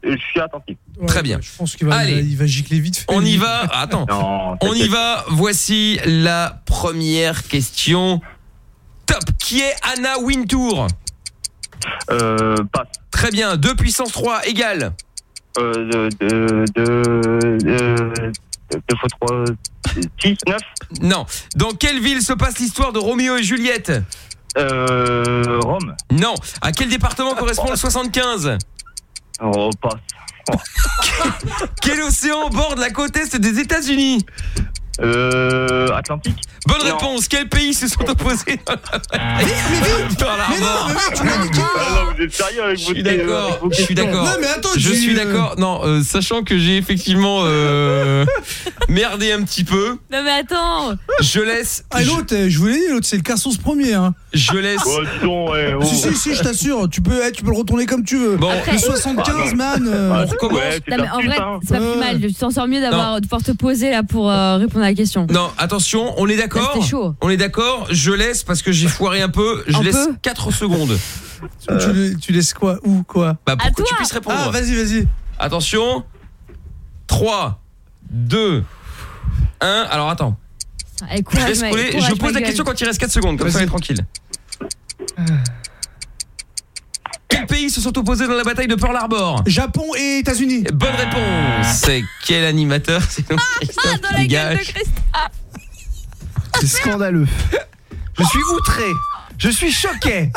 Je suis attentif. Ouais, Très bien. Je pense qu'il va, Allez. il va- gicler vite fait. On y va. Attends. Non, On y va. Voici la première question. Top. Qui est Anna Wintour Euh, passe. Très bien. 2 puissance 3 égale. Euh, de, de, de, de, deux fois trois, six, neuf. Non. Dans quelle ville se passe l'histoire de Roméo et Juliette? Euh, Rome. Non. À quel département correspond le 75 Oh, passe. Quel océan borde la côte est des États-Unis? Euh, Atlantique? Bonne Non. réponse. Quels pays se sont opposés Pearl Mais non, Harbor mais mec, tu l'as niqué. Ah non, vous êtes sérieux avec Je suis d'accord, je suis d'accord. Non, mais attends, je suis euh, d'accord. Non, euh, sachant que j'ai effectivement euh, merdé un petit peu, Non mais attends. je laisse. Ah, l'autre, euh, je vous l'ai dit, l'autre, c'est le Cassos premier. Hein. je laisse. Oh, ouais, oh. Si, si, si, je t'assure, tu peux, eh, tu peux le retourner comme tu veux. Bon, Après- Le 75, man. euh, Ah, on recommence. ouais, Non, mais en vrai, c'est pas plus mal. Tu t'en sors mieux d'avoir de pouvoir te poser là pour euh, répondre à la question. Non, attention, on est Là, d'accord. c'était chaud. On est d'accord. Je laisse parce que j'ai foiré un peu. Je Un laisse peu 4 secondes. tu, le- tu laisses quoi Où Quoi Bah pour À que tu toi. puisses répondre. Ah, vas-y, vas-y. Attention. 3 2 1. Alors attends. Allez, Je courage, laisse couler. courage, Je pose la question quand il reste 4 secondes. Comme ça, on est tranquille. Quels pays se sont opposés dans la bataille de Pearl Harbor? Japon et États-Unis. Bonne réponse. C'est quel animateur? C'est donc Christophe Ah, dans qui la gueule de dégage. Christophe. C'est scandaleux. Je suis outré. Je suis choqué.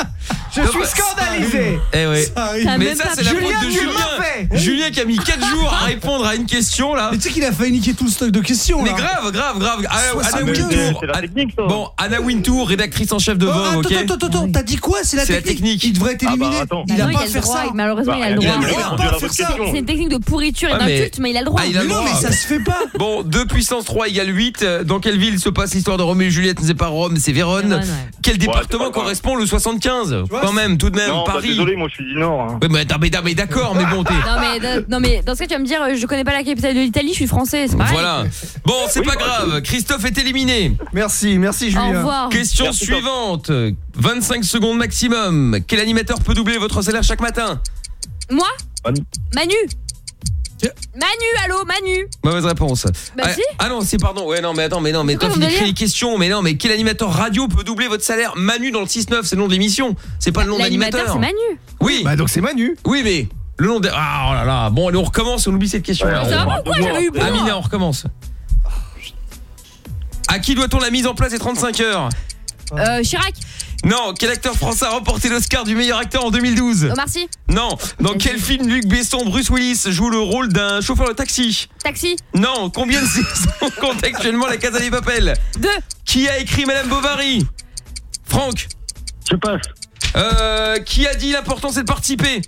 Je suis bah, scandalisé. Eh ouais. Ça arrive. T'as Mais ça c'est la Julien, faute de tu Julien. fait. Julien qui a mis 4 jours à répondre à une question là. Mais tu sais qu'il a failli niquer tout le stock de questions. Mais là. grave, grave, grave. Anna, Anna 75. Wintour. Bon, Anna Wintour, rédactrice en chef de Oh, Vogue, attends, ok attends, attends, attends, t'as dit quoi C'est la, C'est la technique. Il devrait être Ah bah, éliminé. attends. il Bah a non, pas à il le faire droit, ça. malheureusement, il a le il droit. a le droit faire ça. C'est une technique de pourriture et Ah, mais- d'inculte, mais il a le droit. Ah, il a le Mais non, droit. mais ça se fait pas. Bon, 2 puissance 3 égale 8. Dans quelle ville se passe l'histoire de Roméo et Juliette? C'est pas Rome, c'est Vérone. Vérone, ouais. Quel département correspond le 75 Quand même, tout de même, Non, bah, Paris. désolé, moi je suis du Nord. hein. Mais, attends, mais, mais d'accord, mais bon, t'es. Non mais, de- non mais dans ce cas tu vas me dire je connais pas la capitale de l'Italie, je suis français, c'est pareil. Voilà. Bon, c'est pas grave. Christophe est éliminé. Merci, merci Julien. Au revoir. Question Merci, suivante. 25 secondes maximum. Quel animateur peut doubler votre salaire chaque matin? Moi? Manu. Manu? Manu, allô, Manu. Mauvaise réponse. Bah ah, si. ah non, c'est pardon. Ouais, non, mais attends, mais non, mais toi, tu les questions. Mais non, mais quel animateur radio peut doubler votre salaire? Manu dans le 6-9, c'est le nom de l'émission. C'est pas le nom de L'animateur c'est Manu. Oui. Bah donc c'est Manu. Oui, mais le nom de. Ah, oh là là. Bon, allez, on recommence. On oublie cette question. Ouais, là. Ça va ou quoi J'avais eu peur. Amina, on recommence. À qui doit-on la mise en place des 35 heures? Euh, Chirac, Non, quel acteur français a remporté l'Oscar du meilleur acteur en 2012 Omar Sy, Non, dans quel film Luc Besson, Bruce Willis joue le rôle d'un chauffeur de taxi? Taxi, Non, combien de saisons compte actuellement la Casa des Papel? 2. Qui a écrit Madame Bovary? Franck. Je passe. euh, Qui a dit l'important c'est de participer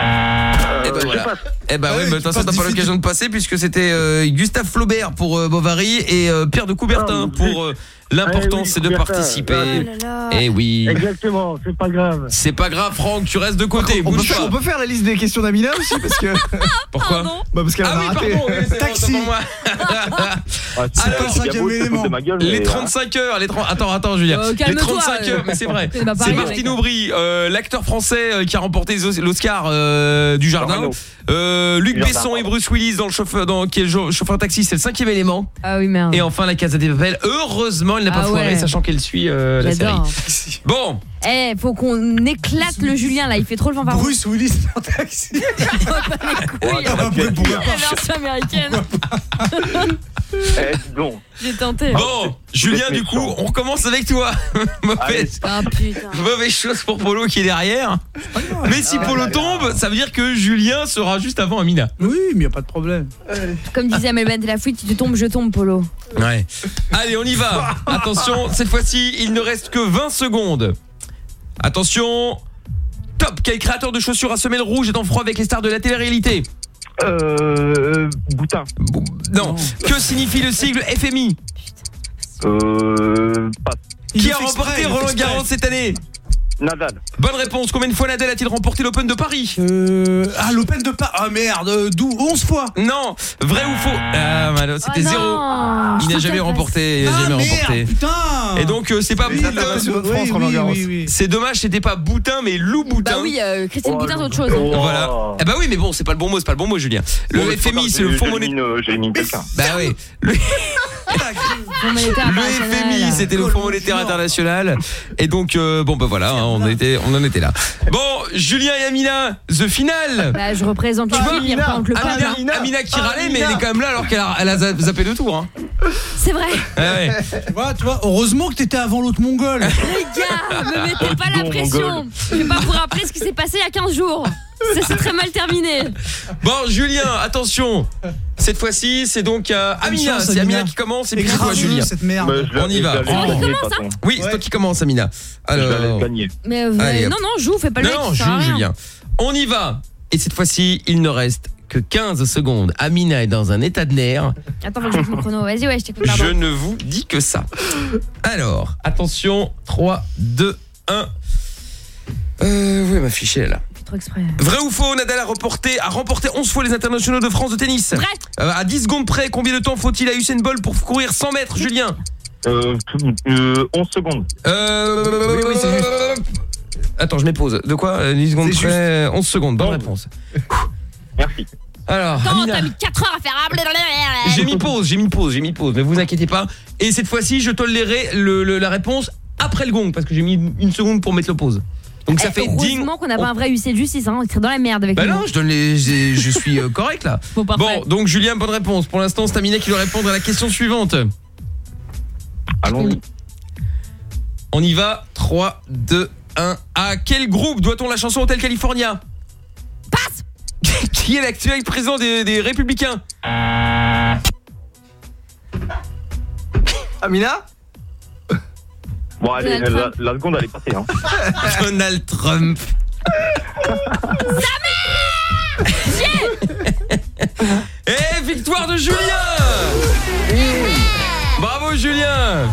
Eh ben je voilà. Eh ben Ah oui, mais de toute façon t'as pas l'occasion de passer puisque c'était euh, Gustave Flaubert pour euh, Bovary et euh, Pierre de Coubertin Ah, pour euh, l'important Ah oui, c'est de participer. Ah oui. Oh là là. Eh oui. Exactement, c'est pas grave. C'est pas grave Franck, tu restes de côté, On peut, bouge faire, pas. on peut faire la liste des questions d'Amina aussi parce que Pourquoi Pardon. bah parce qu'elle Ah a oui, raté. pardon, oui, bon, Taxi. Ah, Alors, gueule, Les mais, 35 heures, les 30... Attends, attends Julien. Euh, les calme-toi, 35 euh. heures, mais c'est vrai. C'est Martine. Aubry, euh, l'acteur français euh, qui a remporté l'Oscar euh, du jardin. Euh, Luc Besson et. Bruce Willis dans le chauffeur dans qui est chauffeur taxi, c'est le cinquième élément. Ah oui merde. Et enfin la Casa des Papel. Heureusement, il n'a pas Ah foiré ouais. sachant qu'elle suit euh, la série. Bon, Eh, faut qu'on éclate le Julien là, il fait trop le fanfaron. Bruce Willis en taxi. Ah, la version américaine. Eh, donc. J'ai tenté. bon, Julien du coup, on recommence avec toi. Mauvaise, Ah mauvaise chose pour Polo qui est derrière. Mais si Polo tombe, ça veut dire que Julien sera juste avant Amina. Oui, mais y a pas de problème. Comme disait Amel Bent la fouille, si tu tombes, je tombe, Polo. Ouais. Allez, on y va. Attention, cette fois-ci, il ne reste que 20 secondes. Attention. Top, quel créateur de chaussures à semelle rouge est en froid avec les stars de la télé-réalité Euh. Boutin. Bon, Non. Que signifie le sigle FMI Euh. Pas. Qui a remporté Roland. Garros cette année Nadal. Bonne réponse. Combien de fois Nadal a-t-il remporté l'Open de Paris Euh, ah, l'Open de Paris. Ah merde, euh, d'où 11 fois. Non. Vrai ou faux Ah, c'était Oh non. zéro. Il n'a jamais remporté. Il n'a Ah jamais merde, remporté. putain. Et donc, euh, c'est pas Oui, Boutin. oui, oui, oui, oui. C'est dommage, c'était pas Boutin, mais Lou Boutin. Bah oui, euh, Christine Oh, Boutin, c'est le- autre chose. Oh. Voilà. Eh bah oui, mais bon, c'est pas le bon mot, c'est pas le bon mot, Julien. Le FMI, c'est le j'ai- Fonds monétaire. euh, J'élimine quelqu'un. Bah oui. Le, le. FMI, c'était le Fonds monétaire international. Et donc, euh, bon bah voilà, hein, on était, on en était là. Bon, Julien et Amina, the final. Bah, je représente l'équipe, il représente le peuple. Amina, hein. Amina qui râlait, mais elle est quand même là alors qu'elle a, elle a za- zappé le tour. Hein. C'est vrai. Ouais, ouais. Tu vois, tu vois, heureusement que t'étais avant l'autre mongol. Les gars, me mettez pas la pression. Je vais pas vous rappeler ce qui s'est passé il y a 15 jours. Ça s'est très mal terminé. Bon, Julien, attention. Cette fois-ci, c'est donc euh, Amina. C'est Amina Amina. qui commence et C'est puis c'est toi, Julien. cette merde. Bah, On y va. toute ça façon. Oui, c'est toi qui commence, Amina. Alors. Mais euh, Allez, non, non, joue, fais pas le mec. non, joue. Julien. On y va. Et cette fois-ci, il ne reste que 15 secondes. Amina est dans un état de nerfs. Attends, faut que je mon chrono. Vas-y, ouais, je t'écoute. Je ne vous dis que ça. Alors, attention, 3, 2, 1. Euh, où est ma est là? Fais trop exprès. Vrai ou faux, Nadal a remporté, a remporté 11 fois les internationaux de France de tennis. Vrai. Euh, à 10 secondes près, combien de temps faut-il à Usain Bolt pour courir 100 mètres, Julien? Euh, euh, 11 secondes. Euh... Oui, oui, c'est juste. Attends, je m'épose. De quoi? Euh, 10 secondes C'est près, 11 secondes, bonne réponse. Merci. Alors, Amina. t'as mis 4 heures à faire. J'ai mis pause, j'ai mis pause, j'ai mis pause, mais vous inquiétez pas. Et cette fois-ci, je tolérerai le, le- la réponse après le gong, parce que j'ai mis une, une seconde pour mettre le pause. Donc ça Eh, fait ding. Heureusement qu'on n'a pas un vrai huissier de justice, hein. On serait dans la merde avec Bah nous. non, je donne les, je suis euh, correct là. Bon, donc Julien, bonne réponse. Pour l'instant, c'est Amina qui doit répondre à la question suivante. Allons-y. On y va. 3, 2, 1. À quel groupe doit-on la chanson Hotel California Qui est l'actuel président des, des Républicains Amina Bon, allez, Donald la, Trump. la seconde, elle est passée. Hein. Donald Trump. Et victoire de Julien Bravo Julien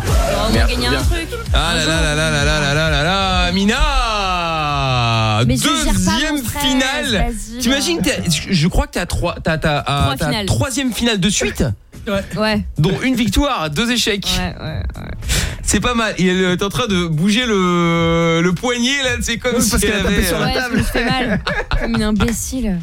on a gagné un truc. Ah là là là là là là là là là là Amina Mais je gère pas Deuxième mon stress, finale vas-y, T'imagines t'as- je- Je crois que t'as trois T'as t'as, ah, Trois t'as finales. troisième finale de suite Ouais. Ouais. Dont une victoire, deux échecs Ouais, ouais, ouais. C'est pas mal. Il est en train de bouger le, le poignet là, c'est comme Oui, si parce qu'elle a tapé avait, sur la euh, Ouais, je me fais mal. Comme une imbécile.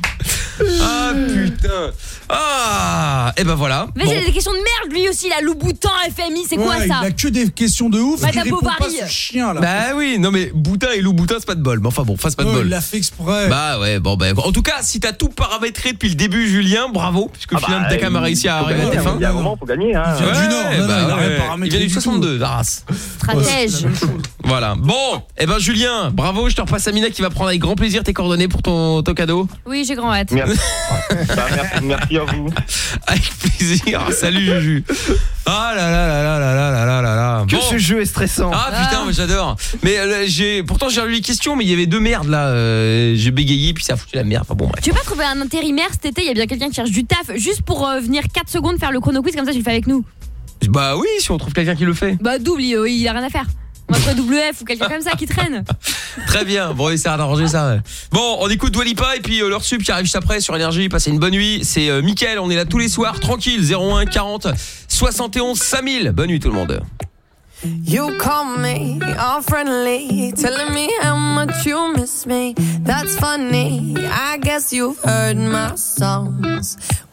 Ah putain. Ah, et ben voilà. Mais Bon. j'ai des questions de merde lui aussi là, Louboutin, FMI, c'est quoi ça Il a que des questions de ouf. Madame il répond pas Bovary. ce chien là. Bah oui, non mais Boutin et Lou Boutin, c'est pas de bol. Mais enfin bon, c'est pas de bol. il l'a fait exprès. Bah ouais, bon ben en tout cas, si t'as tout paramétré depuis le début Julien, bravo puisque Ah finalement bah, t'as quand même il- réussi à arriver à tes fins. Il y a un moment, faut gagner. Hein. Il vient du Nord, non, non, il a rien ouais. paramétré Il vient du du tout. 62, la race. Stratège. Voilà. Bon, et ben Julien, bravo, je te repasse Amina qui va prendre avec grand plaisir tes coordonnées pour ton, ton cadeau. Oui, j'ai grand hâte. Merci. Bah, merci, merci à vous. Avec plaisir. Salut Juju. Ah là là là là là là là là là là. Que Bon. ce jeu est stressant. Ah putain, moi, j'adore. Mais euh, j'ai pourtant j'ai relu les questions mais il y avait deux merdes là, Euh, j'ai bégayé puis ça a foutu la merde. Enfin bon bref. Tu veux pas trouver un intérimaire cet été? Il y a bien quelqu'un qui cherche du taf juste pour euh, venir 4 secondes faire le chrono quiz comme ça tu le fais avec nous. Bah oui, si on trouve quelqu'un qui le fait. Bah double, il, il a rien à faire. Moi je WF ou quelqu'un comme ça qui traîne. Très bien. Bon, on essaiera d'arranger ça. ouais. Bon, on écoute Dwalipa et puis euh, leur sub qui arrive juste après sur énergie, passez une bonne nuit. C'est euh, Mickaël, on est là tous les soirs tranquille 01 40 71 5000. Bonne nuit tout le monde. You call me all friendly, telling me how much you miss me. That's funny. I guess you've heard my songs.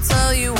tell you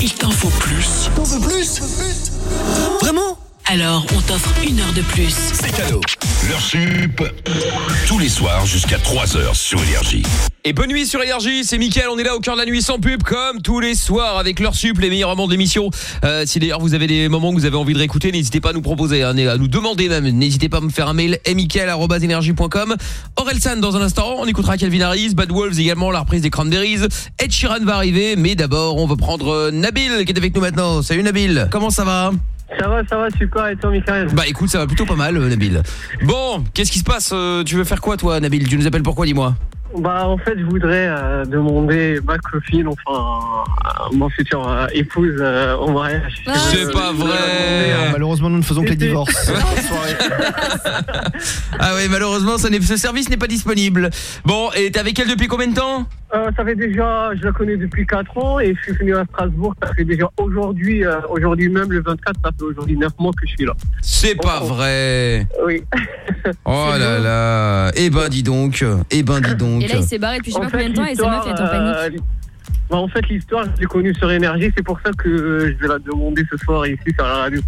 Il t'en faut plus. T'en veux plus? Vraiment? Alors, on t'offre une heure de plus. C'est cadeau. Leur sup, tous les soirs jusqu'à 3h sur Énergie. Et bonne nuit sur Énergie, c'est Mickaël, on est là au cœur de la nuit sans pub comme tous les soirs avec leur sup, les meilleurs moments de l'émission. Euh, si d'ailleurs vous avez des moments que vous avez envie de réécouter, n'hésitez pas à nous proposer, hein, à nous demander même, n'hésitez pas à me faire un mail mickaël@energie.com. Orelsan dans un instant, on écoutera Calvin Harris, Bad Wolves également, la reprise des Cranberries. Ed Sheeran va arriver, mais d'abord on va prendre euh, Nabil qui est avec nous maintenant. Salut Nabil, comment ça va? Ça va, ça va, super, et toi, Michael Bah écoute, ça va plutôt pas mal euh, Nabil. Bon, qu'est-ce qui se passe Euh, Tu veux faire quoi toi Nabil? Tu nous appelles pourquoi dis-moi? Bah, en fait, je voudrais euh, demander ma copine, enfin, euh, mon futur euh, épouse, euh, en mariage. C'est pas vrai. Malheureusement, nous ne faisons que les divorces. Ah ouais, malheureusement, ça n'est- ce service n'est pas disponible. Bon, et t'es avec elle depuis combien de temps? Euh, ça fait déjà, je la connais depuis 4 ans et je suis venu à Strasbourg. Ça fait déjà aujourd'hui, euh, aujourd'hui même, le 24, ça fait aujourd'hui 9 mois que je suis là. C'est pas vrai. Oui. Oh là là. Eh ben dis donc. Eh ben dis donc. Et là, il s'est barré depuis je sais En pas combien de temps et sa meuf est en panique. Bah, en fait, l'histoire, je l'ai connue sur Énergie. C'est pour ça que euh, je vais la demander ce soir ici sur la radio.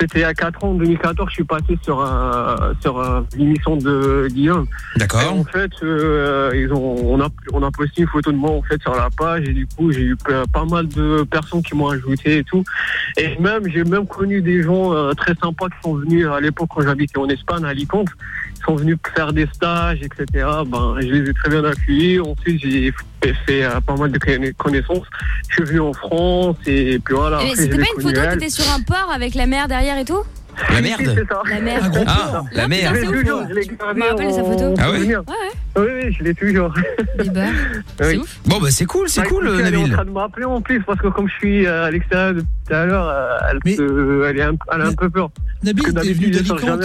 C'était il y a 4 ans, en 2014, je suis passé sur, un- sur l'émission de Guillaume. D'accord. Et En fait, euh, ils ont, on, a, on a posté une photo de moi en fait sur la page et du coup, j'ai eu pas pas mal de personnes qui m'ont ajouté et tout. Et même, j'ai même connu des gens euh, très sympas qui sont venus à l'époque quand j'habitais en Espagne, à Alicante. Ils sont venus faire des stages, etc. Ben, je les ai très bien accueillis. Ensuite, j'ai fait, euh, pas mal de conna- connaissances. Je suis venu en France et puis voilà. Mais c'était pas une photo qui était sur un port avec la mer derrière et tout? La merde. c'est ça. La mer. Ah, la Non, merde. putain, c'est Je l'ai ouf. toujours, je l'ai Je gardé me rappelle de sa en photo. Ah ouais souvenir. Oui, oui, je l'ai toujours. Des bars. Oui. ouf. Bon bah c'est cool, c'est Bah, cool écoute, Elle est Nabil. en train de m'appeler en plus parce que comme je suis euh, à l'extérieur depuis tout à l'heure, euh, elle, elle, est un, elle a un peu peur. Nabil, t'es venu d'Alicante.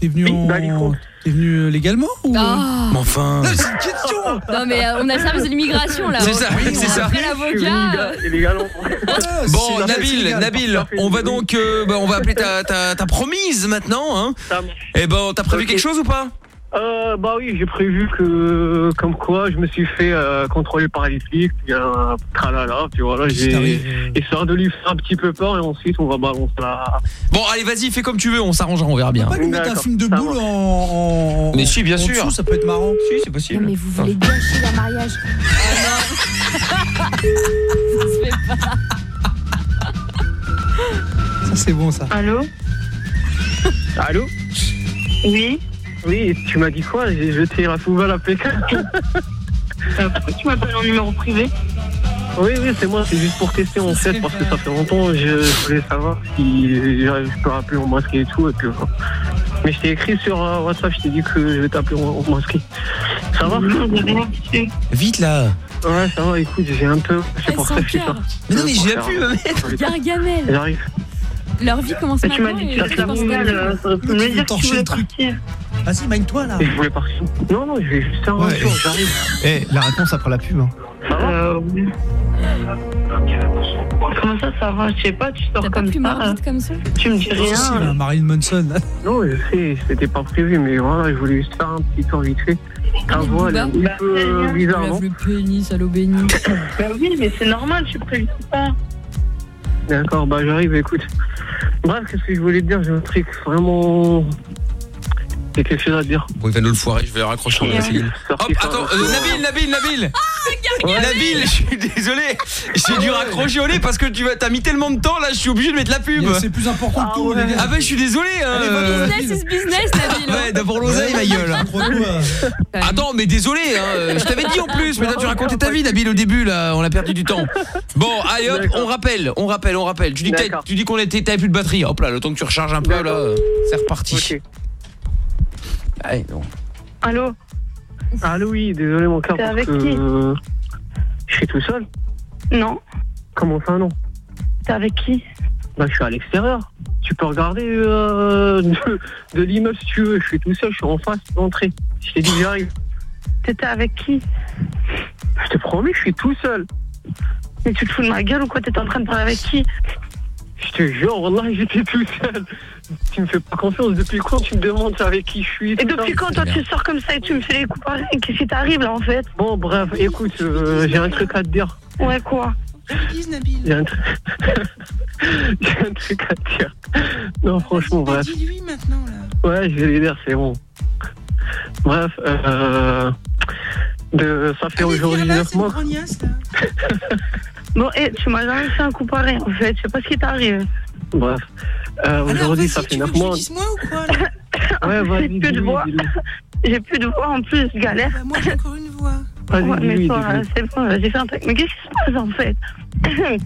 T'es venu, Oui, en... d'Alicante. t'es venu euh, légalement ou... Mais enfin. Non, c'est une question Non mais euh, on a le service de l'immigration là. C'est ça, c'est ça. L'avocat. Bon Nabil. Nabil, on va donc euh, bah, on va appeler ta, ta, ta promise maintenant hein. Ça marche. Eh ben t'as prévu quelque chose ou pas? Euh, bah oui, j'ai prévu que, comme quoi, je me suis fait euh, contrôler par les flics, puis un tralala, puis voilà, j'ai histoire de lui faire un petit peu peur et ensuite on va balancer la. Bon allez vas-y fais comme tu veux, on s'arrangera, on verra bien. On peut pas lui mettre un film de boule va. en, en- Mais si, bien en sûr. dessous, ça peut être marrant. Si c'est Non possible. mais vous voulez gâcher leur mariage. Ah non. Ça se fait pas. Ça, c'est bon, ça. Allô? Allô? Oui. Oui, tu m'as dit quoi J'ai jeté la poubelle à Pékin. Euh, pourquoi tu m'appelles en numéro privé Oui, oui, c'est moi, c'est juste pour tester en fait, parce que ça fait longtemps, je, je voulais savoir si je je peux rappeler en masque et tout. Et puis. Mais je t'ai écrit sur euh, WhatsApp, je t'ai dit que je vais t'appeler en, en masqué. Ça va. Vite là. Ouais, ça va, écoute, j'ai un peu. C'est pour ça que je fais ça. Mais non mais j'ai plus me mettre. Gargamel. J'arrive. Leur vie commence Mais tu m'as maintenant. dit que tu maintenant. euh, pu me tu Torcher truc. Vas-y, magne-toi, là. Et je voulais partir. Non, non, je vais juste faire un Ouais. tour, j'arrive. Eh, la réponse après la pub. hein. Euh, oui. Comment ça, ça va? Je sais pas, tu sors pas comme plus ça. vite comme ça? Tu me dis Si, là, rien. Marilyn Manson. là. Non, je sais, c'était pas prévu, mais voilà, je voulais juste faire un petit tour vite fait. Ta voix, elle est un peu Bah, bizarre, non le pénis, salaud béni. Bah oui, mais c'est normal, je suis prévu pas. D'accord, bah j'arrive, écoute. Bref, qu'est-ce que je voulais te dire? J'ai un truc vraiment. J'ai quelque chose à te dire. Bon il va nous le foirer, je vais le raccrocher essayer. Hop attends, euh, Nabil, Nabil, Nabil. Nabil, je suis désolé, j'ai dû raccrocher au nez parce que tu vas t'as mis tellement de temps là, je suis obligé de mettre la pub. C'est plus important que tout, les gars. Ah bah je suis désolé. hein, euh. Business is business, Nabil. Ouais, d'abord l'oseille ma gueule. Quoi Attends, mais désolé, hein, euh, je t'avais dit en plus, mais toi tu racontais ta vie, Nabil, au début, là, on a perdu du temps. Bon, allez hop, on rappelle, on rappelle, on rappelle. Tu dis que t'as- D'accord. tu dis qu'on était, t'avais plus de batterie. Hop là, le temps que tu recharges un peu, là, c'est reparti. Allez, non. Allô Allô, oui, désolé mon cœur. T'es parce avec que, qui Je suis tout seul. Non. Comment ça, non T'es avec qui Bah, je suis à l'extérieur. Tu peux regarder euh, de, de l'immeuble si tu veux. Je suis tout seul, je suis en face de l'entrée. Je t'ai dit que j'arrive. T'étais avec qui Je te promets, je suis tout seul. Mais tu te fous de ma gueule ou quoi? T'étais en train de parler avec qui? Je te jure, Wallah, j'étais tout seul. Tu me fais pas confiance. Depuis quand tu me demandes avec qui je suis Et depuis quand toi tu sors comme ça et tu me fais les coups pareils? Qu'est-ce qui t'arrive là en fait? Bon, bref, écoute, euh, j'ai un truc à te dire. Ouais, quoi? J'ai un, truc... Un truc à dire. Non, franchement, bref. Dis-lui maintenant, là. Ouais, je vais lui dire, c'est bon. Bref, euh, de, ça fait aujourd'hui 9 mois. Bon, et tu m'as jamais fait un coup pareil, en fait. Je sais pas ce qui t'arrive. Bref, euh, aujourd'hui, ça fait 9 mois. moi ou quoi là Ouais, vas-y, J'ai plus de voix. J'ai plus de voix en plus, galère. Moi, j'ai encore une voix. Vas-y, Ouais, mais toi, c'est bon, j'ai fait un truc. Mais qu'est-ce qui se passe en fait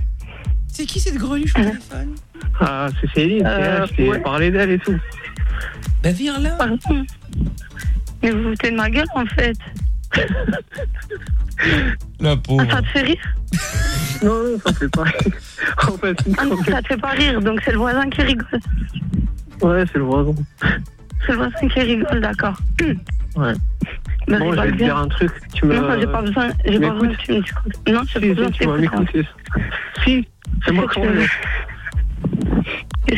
C'est qui cette greluche au téléphone Ah, c'est Céline, c'est Euh, elle, je t'ai ouais. parlé d'elle et tout. Bah, viens là. Mais vous vous foutez de ma gueule en fait. La pauvre. Ah, ça te fait rire? Non, non, ça fait pas. en fait, Ah non, ça te fait pas rire, donc c'est le voisin qui rigole. ouais, c'est le voisin. C'est le voisin qui rigole, d'accord. Ouais. Bah, bon, je vais te dire un truc. Tu me... Non, non, j'ai pas besoin, j'ai pas besoin que tu me dises. Non, j'ai pas besoin si, que tu vas hein. m'écouter. Si, c'est moi qui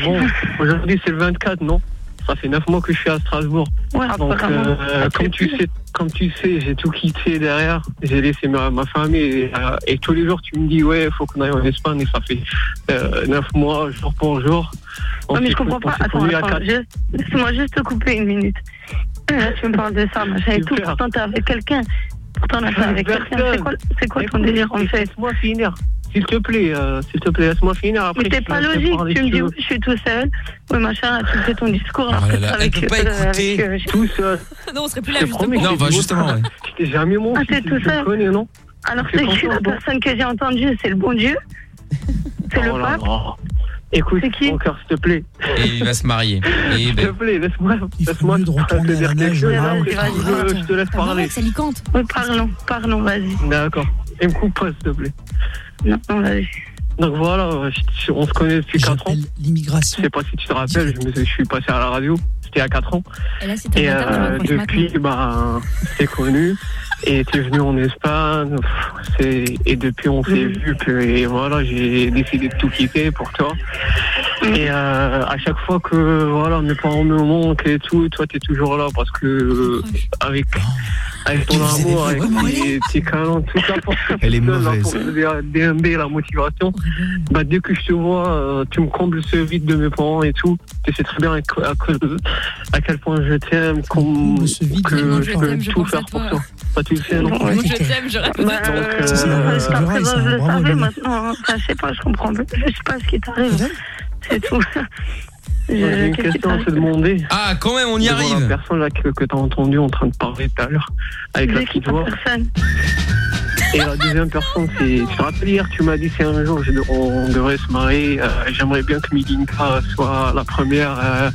Bon, aujourd'hui c'est le 24, non? Ça fait 9 mois que je suis à Strasbourg. Ouais, Donc, euh, comme tu sais, comme tu sais, j'ai tout quitté derrière. J'ai laissé ma, ma famille et, euh, et tous les jours tu me dis ouais, faut qu'on aille en Espagne et ça fait euh, 9 mois jour pour jour. On Non, mais je comprends pas. Attends, attends. Laisse-moi juste te couper une minute. Là, tu me parles de ça, machin et tout. Pourtant, t'es avec quelqu'un. Pourtant, fait avec quelqu'un. C'est quoi, c'est quoi ton délire en fait Laisse-moi finir. S'il te plaît, euh, s'il te plaît, laisse-moi finir. Après, Mais t'es pas logique. Tu me dis, je suis tout seul. Oui, machin, tu fais ton discours. Alors là que là, elle avec, peut pas euh, écouter. avec, euh, Tout seul. Non, on serait plus là, promets justement. Non, bah, j'ai justement, ouais. Je t'ai jamais menti. Ah, t'es tout seul. connais, non? Alors, C'est c'est qui la personne que j'ai entendue C'est le bon Dieu C'est le Oh pape. Écoute, mon cœur, s'il te plaît. Et il va se marier. Et S'il te ben, plaît, laisse-moi laisse-moi te retourner à la dire quelque neige, chose. je te- laisse parler. Ça licante. Oui, parlons, parlons, vas-y. D'accord. Et me coupe pas, s'il te plaît. Donc voilà, on se connaît depuis 4 ans. L'immigration. Je sais pas si tu te rappelles, je, me, je suis passé à la radio. C'était à 4 ans. Et là, c'était Et euh, depuis, bah, t'es connu. Et t'es venu en Espagne. pff, c'est- Et depuis, on s'est vu que, et voilà, j'ai décidé de tout quitter pour toi. Et euh, à chaque fois que, voilà, mes parents me manquent et tout, toi, t'es toujours là parce que, euh, avec, avec ton amour, avec tes, tes câlins, tout ça, pour Elle est mauvaise. DMB, la motivation. Bah, dès que je te vois, euh, tu me combles ce vide de mes parents et tout. Tu sais très bien à, à, à quel point je t'aime, qu'on- que je peux tout faire pour toi. toi. Ça, tu le sais, non Moi, je t'aime, je répète. Bah, euh, ça. je le Bravo, savais maintenant. Enfin, je sais pas, je comprends plus. Je sais pas ce qui t'arrive. C'est tout. J'ai une question à te t'arrive demander. Ah, quand même, on y Devant arrive. La personne là que, que t'as entendu en train de parler tout à l'heure, avec la petite voix. personne Et la deuxième personne, c'est. Tu te rappelles hier, tu m'as dit c'est un jour, je- on devrait se marier. euh, J'aimerais bien que Milinka soit la première, euh,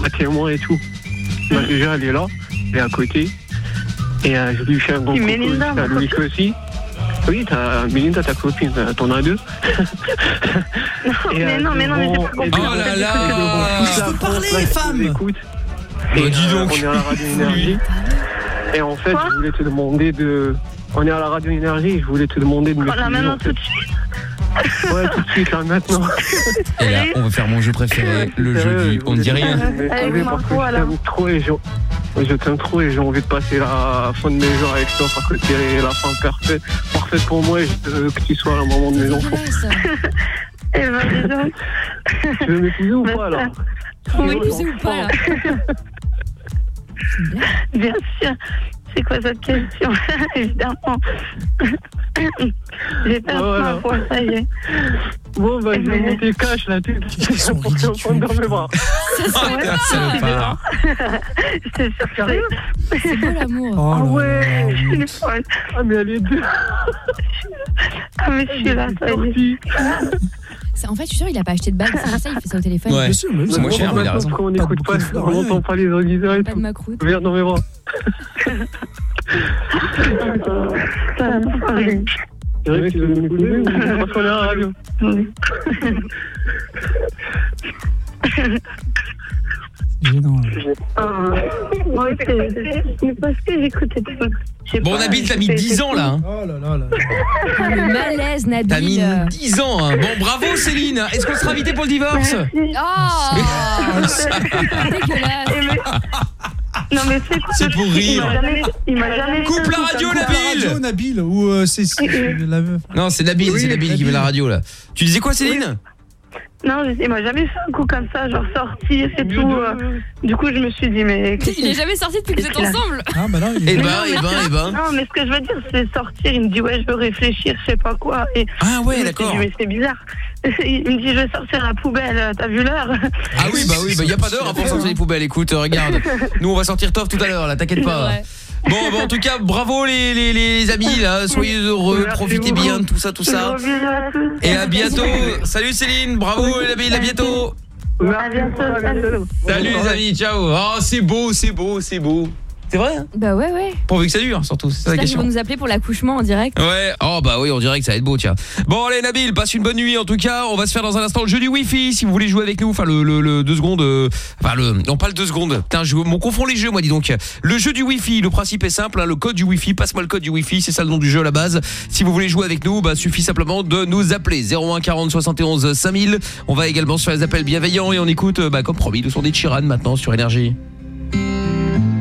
ma témoin et tout. Bah, déjà, elle est là, elle est à côté. Et euh, je lui fais un bon coucou à Loïc aussi. Oui, t'as Mélinda, ta copine, euh, t'en as deux. Et, mais euh, non, mais non, mais j'ai devant- pas compris. Oh là là. Je peux parler, là, qui femme. nous écoute. Bah, Et, dis euh, donc. on est à la radio énergie. Et en fait, je voulais te demander de. On est à la radio énergie je voulais te demander de me. Voilà, suivre, maintenant, tout de suite. Ouais, tout de suite, là, maintenant. Et là, on va faire mon jeu préféré, le jeu du on ne dit rien. Trop et j'ai- je t'aime trop et j'ai envie de passer la fin de mes jours avec toi parce que t'es la fin parfaite, parfaite pour moi et je veux que tu sois la maman de mes enfants. Eh ben. Tu veux m'épouser ou pas alors Oui, Épouser ou pas, là Bien sûr. C'est quoi cette question Évidemment. J'ai perdu Voilà. ma foi, ça y est. Bon, bah, je vais monter cash là, tu pour te prendre dans mes bras. C'est sérieux C'est beau l'amour? Oh Ah ouais, là. je suis une folle. Ah, mais elle est deux. Ah, mais je suis là, ça y est. En fait, je suis sûre, il a pas acheté de bague. C'est ça qu'il fait ça au téléphone. Ouais. Bien sûr, mais C'est moins cher, mais il a raison. De n'écoute pas, on n'entend pas les auditeurs et Pas de tout. macroute. Viens dans mes bras. C'est vrai que tu veux m'épouser ou parce qu'on est à la radio gênant, parce que sais Bon, pas, Nabil, t'as mis c'est- 10 ans là. hein. Oh là là là. Le malaise, T'as mis Nabil. 10 ans. hein. Bon, bravo Céline. Est-ce qu'on sera invité pour le divorce Oh Dégueulasse. Non, mais c'est C'est pour Il m'a rire. jamais, il m'a jamais Coupe la radio, comme ça. Nabil Radio, Nabil, ou euh, c'est c'est la meuf. Non, c'est Nabil, Oui, c'est Nabil qui met la radio là. Tu disais quoi Céline? Non, il m'a jamais fait un coup comme ça, genre sortir et tout. euh, Du coup, je me suis dit, mais. Il est jamais sorti depuis que vous êtes ensemble. Ah, bah non, il Eh Mais ben, non, eh mais ben, eh ben. Non, mais ce que je veux dire, c'est sortir. Il me dit, ouais, je veux réfléchir, je sais pas quoi. Et Ah ouais, je me suis d'accord. dit, Mais c'est bizarre. Il me dit, je vais sortir la poubelle, t'as vu l'heure? Ah oui, bah oui, bah y a pas d'heure hein, pour sortir les poubelles. Écoute, euh, regarde. Nous, on va sortir Toff tout à l'heure, là, t'inquiète pas. Bon, bah, en tout cas, bravo les, les, les amis, là. Soyez heureux, Merci profitez beaucoup. bien de tout ça, tout ça. Et à bientôt. Salut Céline, bravo à bientôt. À bientôt. Salut les amis, ciao. Oh, c'est beau, c'est beau, c'est beau. C'est vrai hein Bah ouais, ouais. Pourvu que ça dure, surtout, c'est ça la question. vont nous appeler pour l'accouchement en direct. Ouais, oh bah oui, on dirait que ça va être beau, tiens. Bon, allez, Nabil, passe une bonne nuit en tout cas. On va se faire dans un instant le jeu du Wi-Fi. Si vous voulez jouer avec nous, enfin, le, le, le 2 secondes. euh, enfin, le. Non, pas le 2 secondes. Putain, je on confond les jeux, moi, dis donc. Le jeu du Wi-Fi, le principe est simple, hein, le code du Wi-Fi. Passe-moi le code du Wi-Fi, c'est ça le nom du jeu à la base. Si vous voulez jouer avec nous, bah, suffit simplement de nous appeler 01 40 71 5000. On va également sur les appels bienveillants et on écoute, euh, bah, comme promis, le son des Chiran maintenant sur Énergie.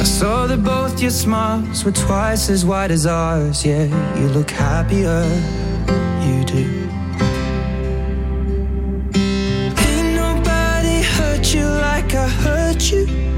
I saw that both your smiles were twice as wide as ours. Yeah, you look happier, you do. Ain't nobody hurt you like I hurt you.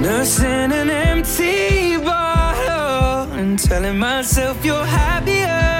Nursing an empty bottle and telling myself you're happier,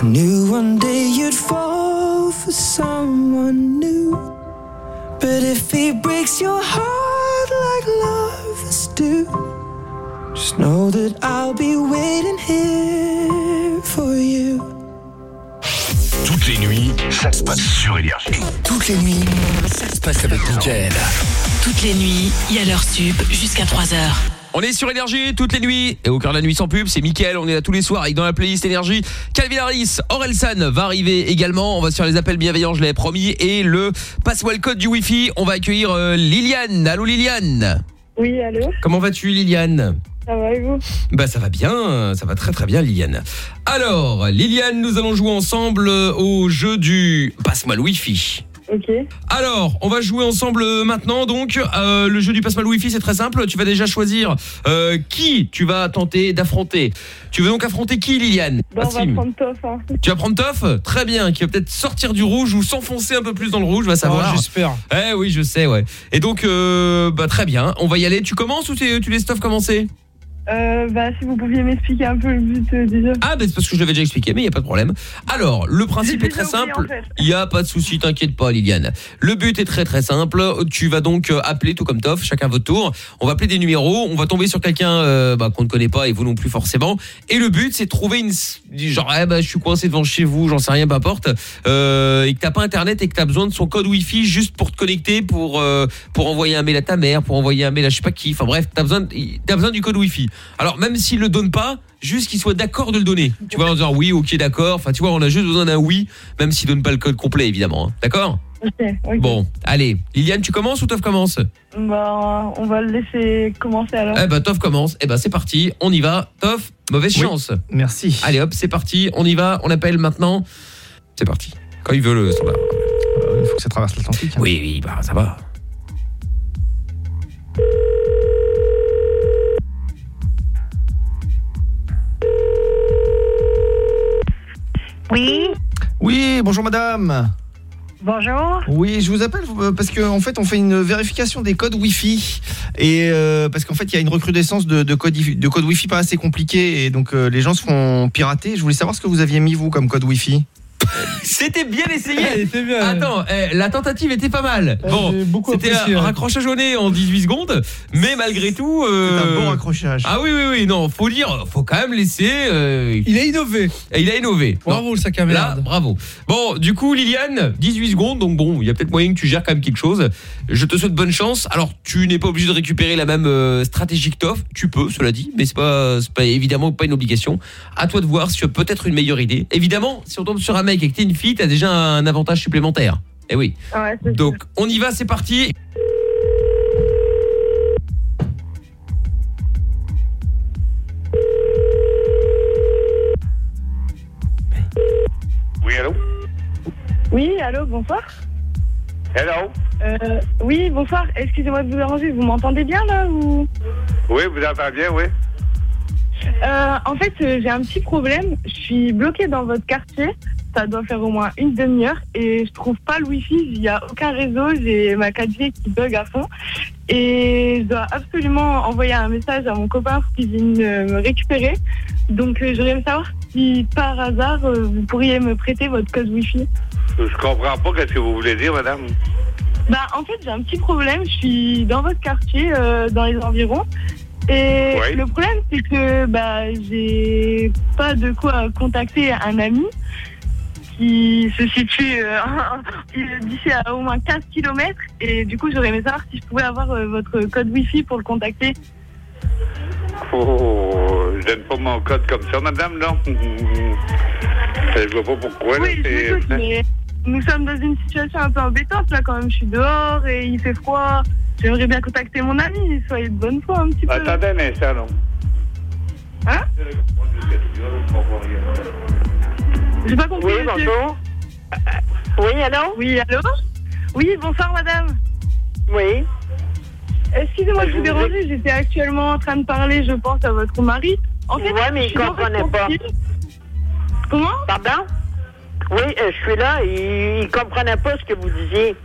I knew one day you'd fall for someone new. But if he breaks your heart like lovers do, just know that I'll be waiting here for you. Toutes les nuits, ça se passe sur Énergie. Toutes les nuits, ça se passe avec Mickaël. Toutes les nuits, il y a l'heure sup jusqu'à 3h. On est sur Énergie toutes les nuits et au cœur de la nuit sans pub, c'est Mickaël, on est là tous les soirs avec dans la playlist Énergie. Calvin Harris, Orelsan va arriver également, on va se faire les appels bienveillants, je l'avais promis et le passe-moi le code du Wi-Fi, on va accueillir euh, Liliane. Allô Liliane. Oui, allô Comment vas-tu Liliane Ça va et vous Bah ça va bien, ça va très très bien Liliane. Alors, Liliane, nous allons jouer ensemble euh, au jeu du passe-moi le Wi-Fi. Ok. Alors, on va jouer ensemble maintenant donc euh, le jeu du passe-mal Wi-Fi c'est très simple, tu vas déjà choisir euh, qui tu vas tenter d'affronter. Tu veux donc affronter qui Liliane? Bon, on va prendre Toff. Hein. Tu vas prendre Toff? Très bien, qui va peut-être sortir du rouge ou s'enfoncer un peu plus dans le rouge, va savoir. Oh, j'espère. Eh oui, je sais, ouais. Et donc, euh, bah très bien, on va y aller. Tu commences ou tu tu laisses Toff commencer? Euh, bah, si vous pouviez m'expliquer un peu le but euh, déjà. Ah, bah c'est parce que je l'avais déjà expliqué, mais il y a pas de problème. Alors, le principe est très oublié, simple. en fait. Il y a pas de souci, t'inquiète pas, Liliane. Le but est très très simple. Tu vas donc euh, appeler tout comme Toff, chacun votre tour. On va appeler des numéros. On va tomber sur quelqu'un euh, bah, qu'on ne connaît pas et vous non plus forcément. Et le but, c'est de trouver une genre, eh bah, je suis coincé devant chez vous, j'en sais rien, peu importe. Et que t'as pas internet et que t'as besoin de son code Wi-Fi juste pour te connecter, pour pour envoyer un mail à ta mère, pour envoyer un mail à je sais pas qui. Enfin bref, t'as besoin, t'as besoin du code Wi-Fi. Alors même s'il le donne pas, juste qu'il soit d'accord de le donner. Tu vois, en disant oui, ok, d'accord. Enfin, tu vois, on a juste besoin d'un oui, même s'il donne pas le code complet, évidemment. hein. D'accord Ok, ok. Bon, allez. Liliane, tu commences ou Toff commence Bah, on va le laisser commencer alors. Eh ben, Toff commence. Eh ben, c'est parti. On y va. Toff, mauvaise Oui, chance. Merci. Allez, hop, c'est parti. On y va. On appelle maintenant. C'est parti. Quand il veut le standard. Il faut que ça traverse l'Atlantique. hein. Oui, oui, bah, ça va. Oui, Oui, bonjour madame. bonjour. Oui, je vous appelle euh, parce qu'en en fait, on fait une vérification des codes Wi-Fi et euh, parce qu'en fait, il y a une recrudescence de, de codes de codes Wi-Fi pas assez compliqués et donc euh, les gens se font pirater. Je voulais savoir ce que vous aviez mis vous comme code Wi-Fi. C'était bien essayé. Elle était bien. Attends, eh, la tentative était pas mal. Bon, c'était un ouais. raccrochage au nez en 18 secondes, mais malgré tout, euh, C'est un bon accrochage. Ah oui, oui, oui, non, faut dire, faut quand même laisser. euh, Il a innové. Et il a innové. Bravo Non. le sac à Là, merde. bravo. Bon, du coup, Liliane, 18 secondes, donc bon, il y a peut-être moyen que tu gères quand même quelque chose. Je te souhaite bonne chance. Alors, tu n'es pas obligé de récupérer la même euh, stratégie que Toff. Tu peux, cela dit, mais c'est pas, pas évidemment pas une obligation. À toi de voir si tu as peut-être une meilleure idée. Évidemment, si on tombe sur un mec que t'es une fille, t'as déjà un avantage supplémentaire. Eh oui. Ouais, Donc, on y va, c'est parti. Oui, allô? Oui, allô, bonsoir. Hello? Euh, oui, bonsoir. Excusez-moi de vous déranger. Vous m'entendez bien là ou? Oui, vous entendez bien, oui. Euh, En fait, euh, j'ai un petit problème. Je suis bloquée dans votre quartier. Ça doit faire au moins une demi-heure et je trouve pas le wifi. Il n'y a aucun réseau. J'ai ma 4G qui bug à fond et je dois absolument envoyer un message à mon copain pour qu'il vienne euh, me récupérer. Donc, euh, j'aimerais savoir si par hasard euh, vous pourriez me prêter votre code wifi. Je comprends pas qu'est-ce que vous voulez dire, madame. Bah, en fait, j'ai un petit problème. Je suis dans votre quartier, euh, dans les environs. Et le problème, c'est que bah, j'ai pas de quoi contacter un ami qui se situe euh, d'ici à au moins 15 km. Et du coup, j'aurais aimé savoir si je pouvais avoir euh, votre code Wi-Fi pour le contacter. Oh, je donne pas mon code comme ça, madame, non Je vois pas pourquoi, là, je mais nous sommes dans une situation un peu embêtante là quand même. Je suis dehors et il fait froid. J'aimerais bien contacter mon ami. Soyez de bonne foi un petit peu. Attendez un instant, non Hein? J'ai pas compris. Oui, monsieur. bonjour. Oui, allô? Oui, allô? Oui, bonsoir madame. Oui. Excusez-moi de vous vous déranger, j'étais actuellement en train de parler, je pense, à votre mari. En fait, Ouais, mais il comprenait pas. Comment? Pardon? Oui, euh, je suis là. Il, il comprenait pas ce que vous disiez.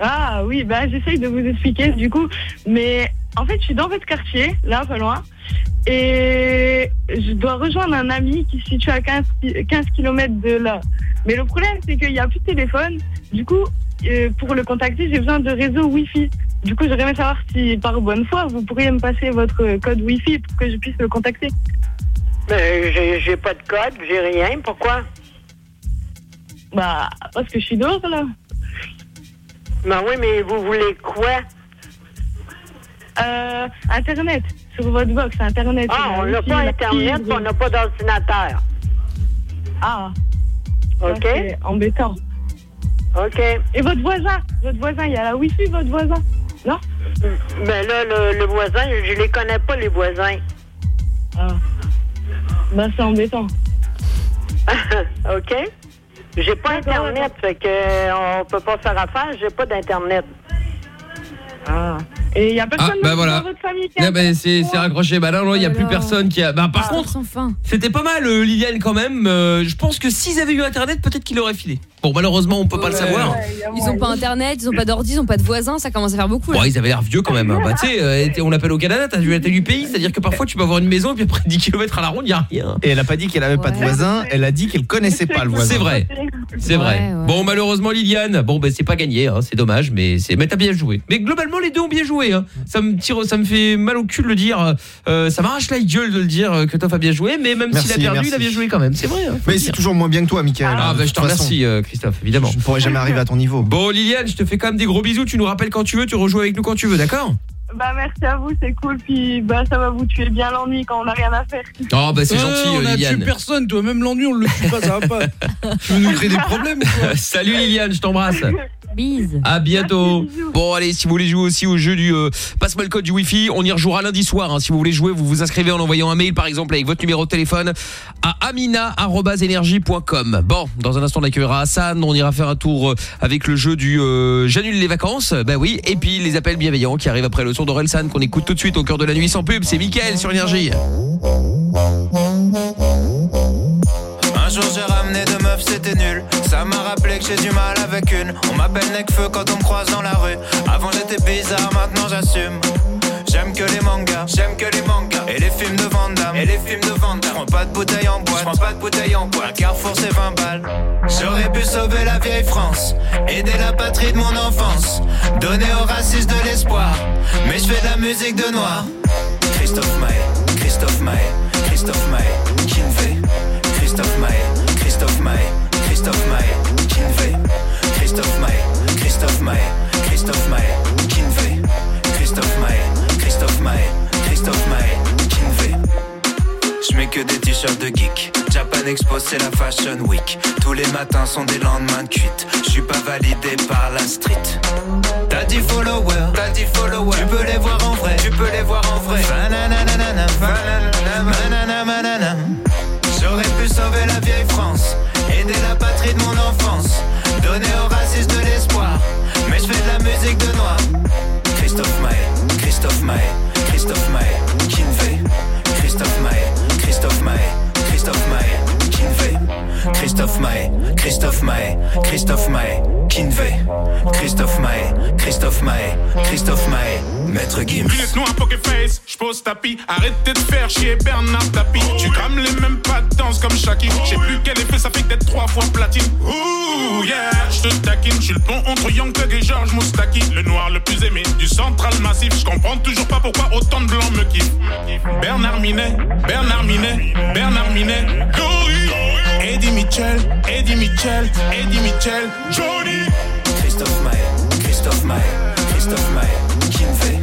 Ah oui, bah j'essaye de vous expliquer du coup. Mais en fait, je suis dans votre quartier, là, pas loin. Et je dois rejoindre un ami qui se situe à 15, ki- 15 km de là. Mais le problème, c'est qu'il n'y a plus de téléphone. Du coup, euh, pour le contacter, j'ai besoin de réseau Wi-Fi. Du coup, aimé savoir si, par bonne foi, vous pourriez me passer votre code Wi-Fi pour que je puisse le contacter. Mais j'ai- pas de code, j'ai rien. Pourquoi? Bah, parce que je suis dehors, là. Ben oui, mais vous voulez quoi? Euh, Internet, sur votre box, Internet. Ah, on n'a pas Internet, on n'a pas d'ordinateur. Ah. OK. C'est embêtant. OK. Et votre voisin? Votre voisin, il y a la Wi-Fi, votre voisin? Non? Ben là, le, le voisin, je les connais pas, les voisins. Ah. Bah, c'est embêtant. OK. J'ai pas Internet, fait que euh, on peut pas faire affaire, j'ai pas d'Internet. Ah. Et il y a Ah, personne bah dans voilà. votre famille qui Ah, a bah, c'est c'est raccroché. Bah non, non, il y a plus personne qui a. Bah par Ah, contre, c'était pas mal euh, Liliane quand même. Euh, je pense que s'ils avaient eu internet, peut-être qu'il aurait filé. Bon, malheureusement, on peut pas le savoir. Ils ont pas internet, ils ont pas d'ordi, ils ont pas de voisins, ça commence à faire beaucoup là. Bon, ils avaient l'air vieux quand même. hein. Bah tu sais, euh, on l'appelle au Canada, t'as vu la taille du pays, c'est-à-dire que parfois tu peux avoir une maison et puis après 10 km à la ronde, il y a rien. Et elle a pas dit qu'elle avait pas de voisin, elle a dit qu'elle connaissait pas le voisin. C'est vrai. C'est vrai. Bon, malheureusement Liliane, bon ben c'est pas gagné hein, c'est dommage mais c'est mais t'as bien joué. Mais globalement les deux ont bien joué hein. Ça me tire ça me fait mal au cul de le dire euh, ça m'arrache la gueule de le dire euh, que Toff a bien joué mais même s'il a perdu, merci. il a bien joué quand même, c'est vrai. hein, Mais c'est toujours moins bien que toi, Michael. Ah, De bah, je te remercie euh, Christophe, évidemment. Je ne pourrais jamais arriver à ton niveau. Bon Liliane, je te fais quand même des gros bisous, tu nous rappelles quand tu veux, tu rejoues avec nous quand tu veux, d'accord? Bah merci à vous, c'est cool. Puis bah ça va vous tuer bien l'ennui quand on n'a rien à faire. Oh bah c'est Ouais, gentil on euh, a tué Liliane. personne, toi, même l'ennui, on le tue pas, ça va pas. tu veux nous créer des problèmes Salut Liliane, je t'embrasse. Bise. À bientôt. Bon allez, si vous voulez jouer aussi au jeu du euh, passe-moi le code du Wi-Fi, on y rejouera lundi soir. hein. Si vous voulez jouer, vous vous inscrivez en envoyant un mail par exemple avec votre numéro de téléphone à amina@energie.com. Bon, dans un instant on accueillera Hassan, on ira faire un tour euh, avec le jeu du euh, j'annule les vacances. Bah oui, et puis les appels bienveillants qui arrivent après le son d'Orelsan qu'on écoute tout de suite au cœur de la nuit sans pub, c'est Mickaël sur énergie. Un jour c'était nul. Ça m'a rappelé que j'ai du mal avec une. On m'appelle Necfeu quand on me croise dans la rue. Avant j'étais bizarre, maintenant j'assume. J'aime que les mangas, j'aime que les mangas. Et les films de Van Damme, et les films de Van Damme. J'prends pas de bouteille en boîte, j'prends pas de bouteille en boîte. Carrefour c'est 20 balles. J'aurais pu sauver la vieille France, aider la patrie de mon enfance, donner aux racistes de l'espoir. Mais je fais de la musique de noir. Christophe Maé, Christophe Maé, Christophe Maé, Kinvé. Christophe Maé, Christophe Maé, Christophe Maé, Kinvé. Christophe Maé, Christophe Maé, Christophe Maé, Kinvé. Christophe Maé, Christophe Maé, Christophe Maé, Kinvé. Je mets que des t-shirts de geek. Japan Expo, c'est la Fashion Week. Tous les matins sont des lendemains de cuite. Je suis pas validé par la street. T'as 10 followers, t'as 10 followers. Tu peux les voir en vrai, tu peux les voir en vrai. J'aurais pu sauver la vieille France, aider la patrie de mon enfance, donner aux racistes de l'espoir. Mais je fais de la musique de noir. Christophe Maé, Christophe Maé, Christophe Maé, Kinvé. Christophe Maé, Christophe Maé, Christophe Maé, Kinvé. Christophe Maé, Christophe Maé, Christophe Maé, Kinvé. Christophe Maé, Christophe Maé, Christophe Maé, Maître Gims. Lunettes noires, poker face, j'pose tapis. Arrêtez de faire chier Bernard Tapie. Tu crames les mêmes pas de danse comme Shaki. J'sais plus quel effet ça fait d'être trois fois platine. Ouh, yeah, j'te taquine. J'suis le pont entre Young et George Moustaki. Le noir le plus aimé du central massif. J'comprends toujours pas pourquoi autant de blancs me kiffent. Bernard Minet, Bernard Minet, Bernard Minet. Gory. Eddie Mitchell, Eddie Mitchell, Eddie Mitchell. Johnny. Christophe Maé, Christophe Maé, Christophe Maé, Kinvé.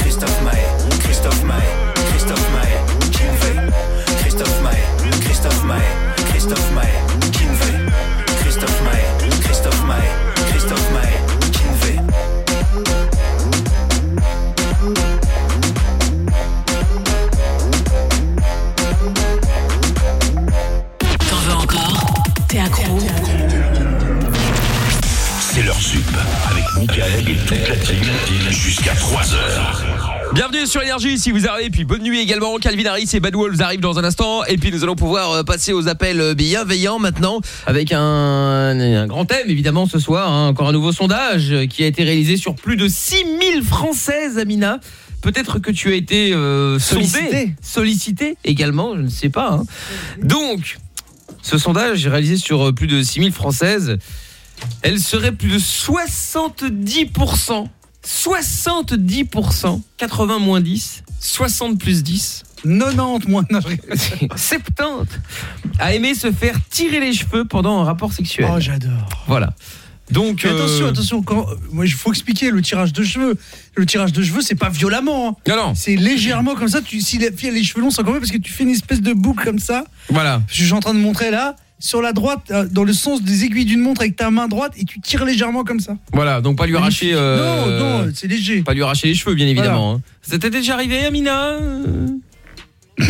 Christophe Maé, Christophe Maé, Christophe Maé, Kinvé. Christophe Maé, Christophe Maé, Christophe Maé, et toute la team jusqu'à 3h. Bienvenue sur Énergie si vous arrivez, puis bonne nuit également. Calvin Harris et Bad Wolves arrivent dans un instant. Et puis nous allons pouvoir euh, passer aux appels bienveillants maintenant avec un, un grand thème évidemment ce soir. hein. Encore un nouveau sondage euh, qui a été réalisé sur plus de 6000 Françaises, Amina. Peut-être que tu as été euh, sondée, Sollicité. sollicité également, je ne sais pas. hein. Donc, ce sondage est réalisé sur euh, plus de 6000 Françaises. Elle serait plus de 70%. 70%. 80 moins 10. 60 plus 10. 90 moins 70 a aimé se faire tirer les cheveux pendant un rapport sexuel. Oh, j'adore. Voilà. Donc attention, euh, attention, quand, moi il faut expliquer le tirage de cheveux. Le tirage de cheveux, c'est pas violemment. hein. Non, non. C'est légèrement comme ça. Tu, si la fille a les cheveux longs, c'est encore mieux parce que tu fais une espèce de boucle comme ça. Voilà. Je suis en train de montrer là, sur la droite, euh, dans le sens des aiguilles d'une montre avec ta main droite, et tu tires légèrement comme ça. Voilà, donc pas lui arracher euh, Non, non, c'est léger. Pas lui arracher les cheveux bien évidemment. hein. Ça t'était déjà arrivé Amina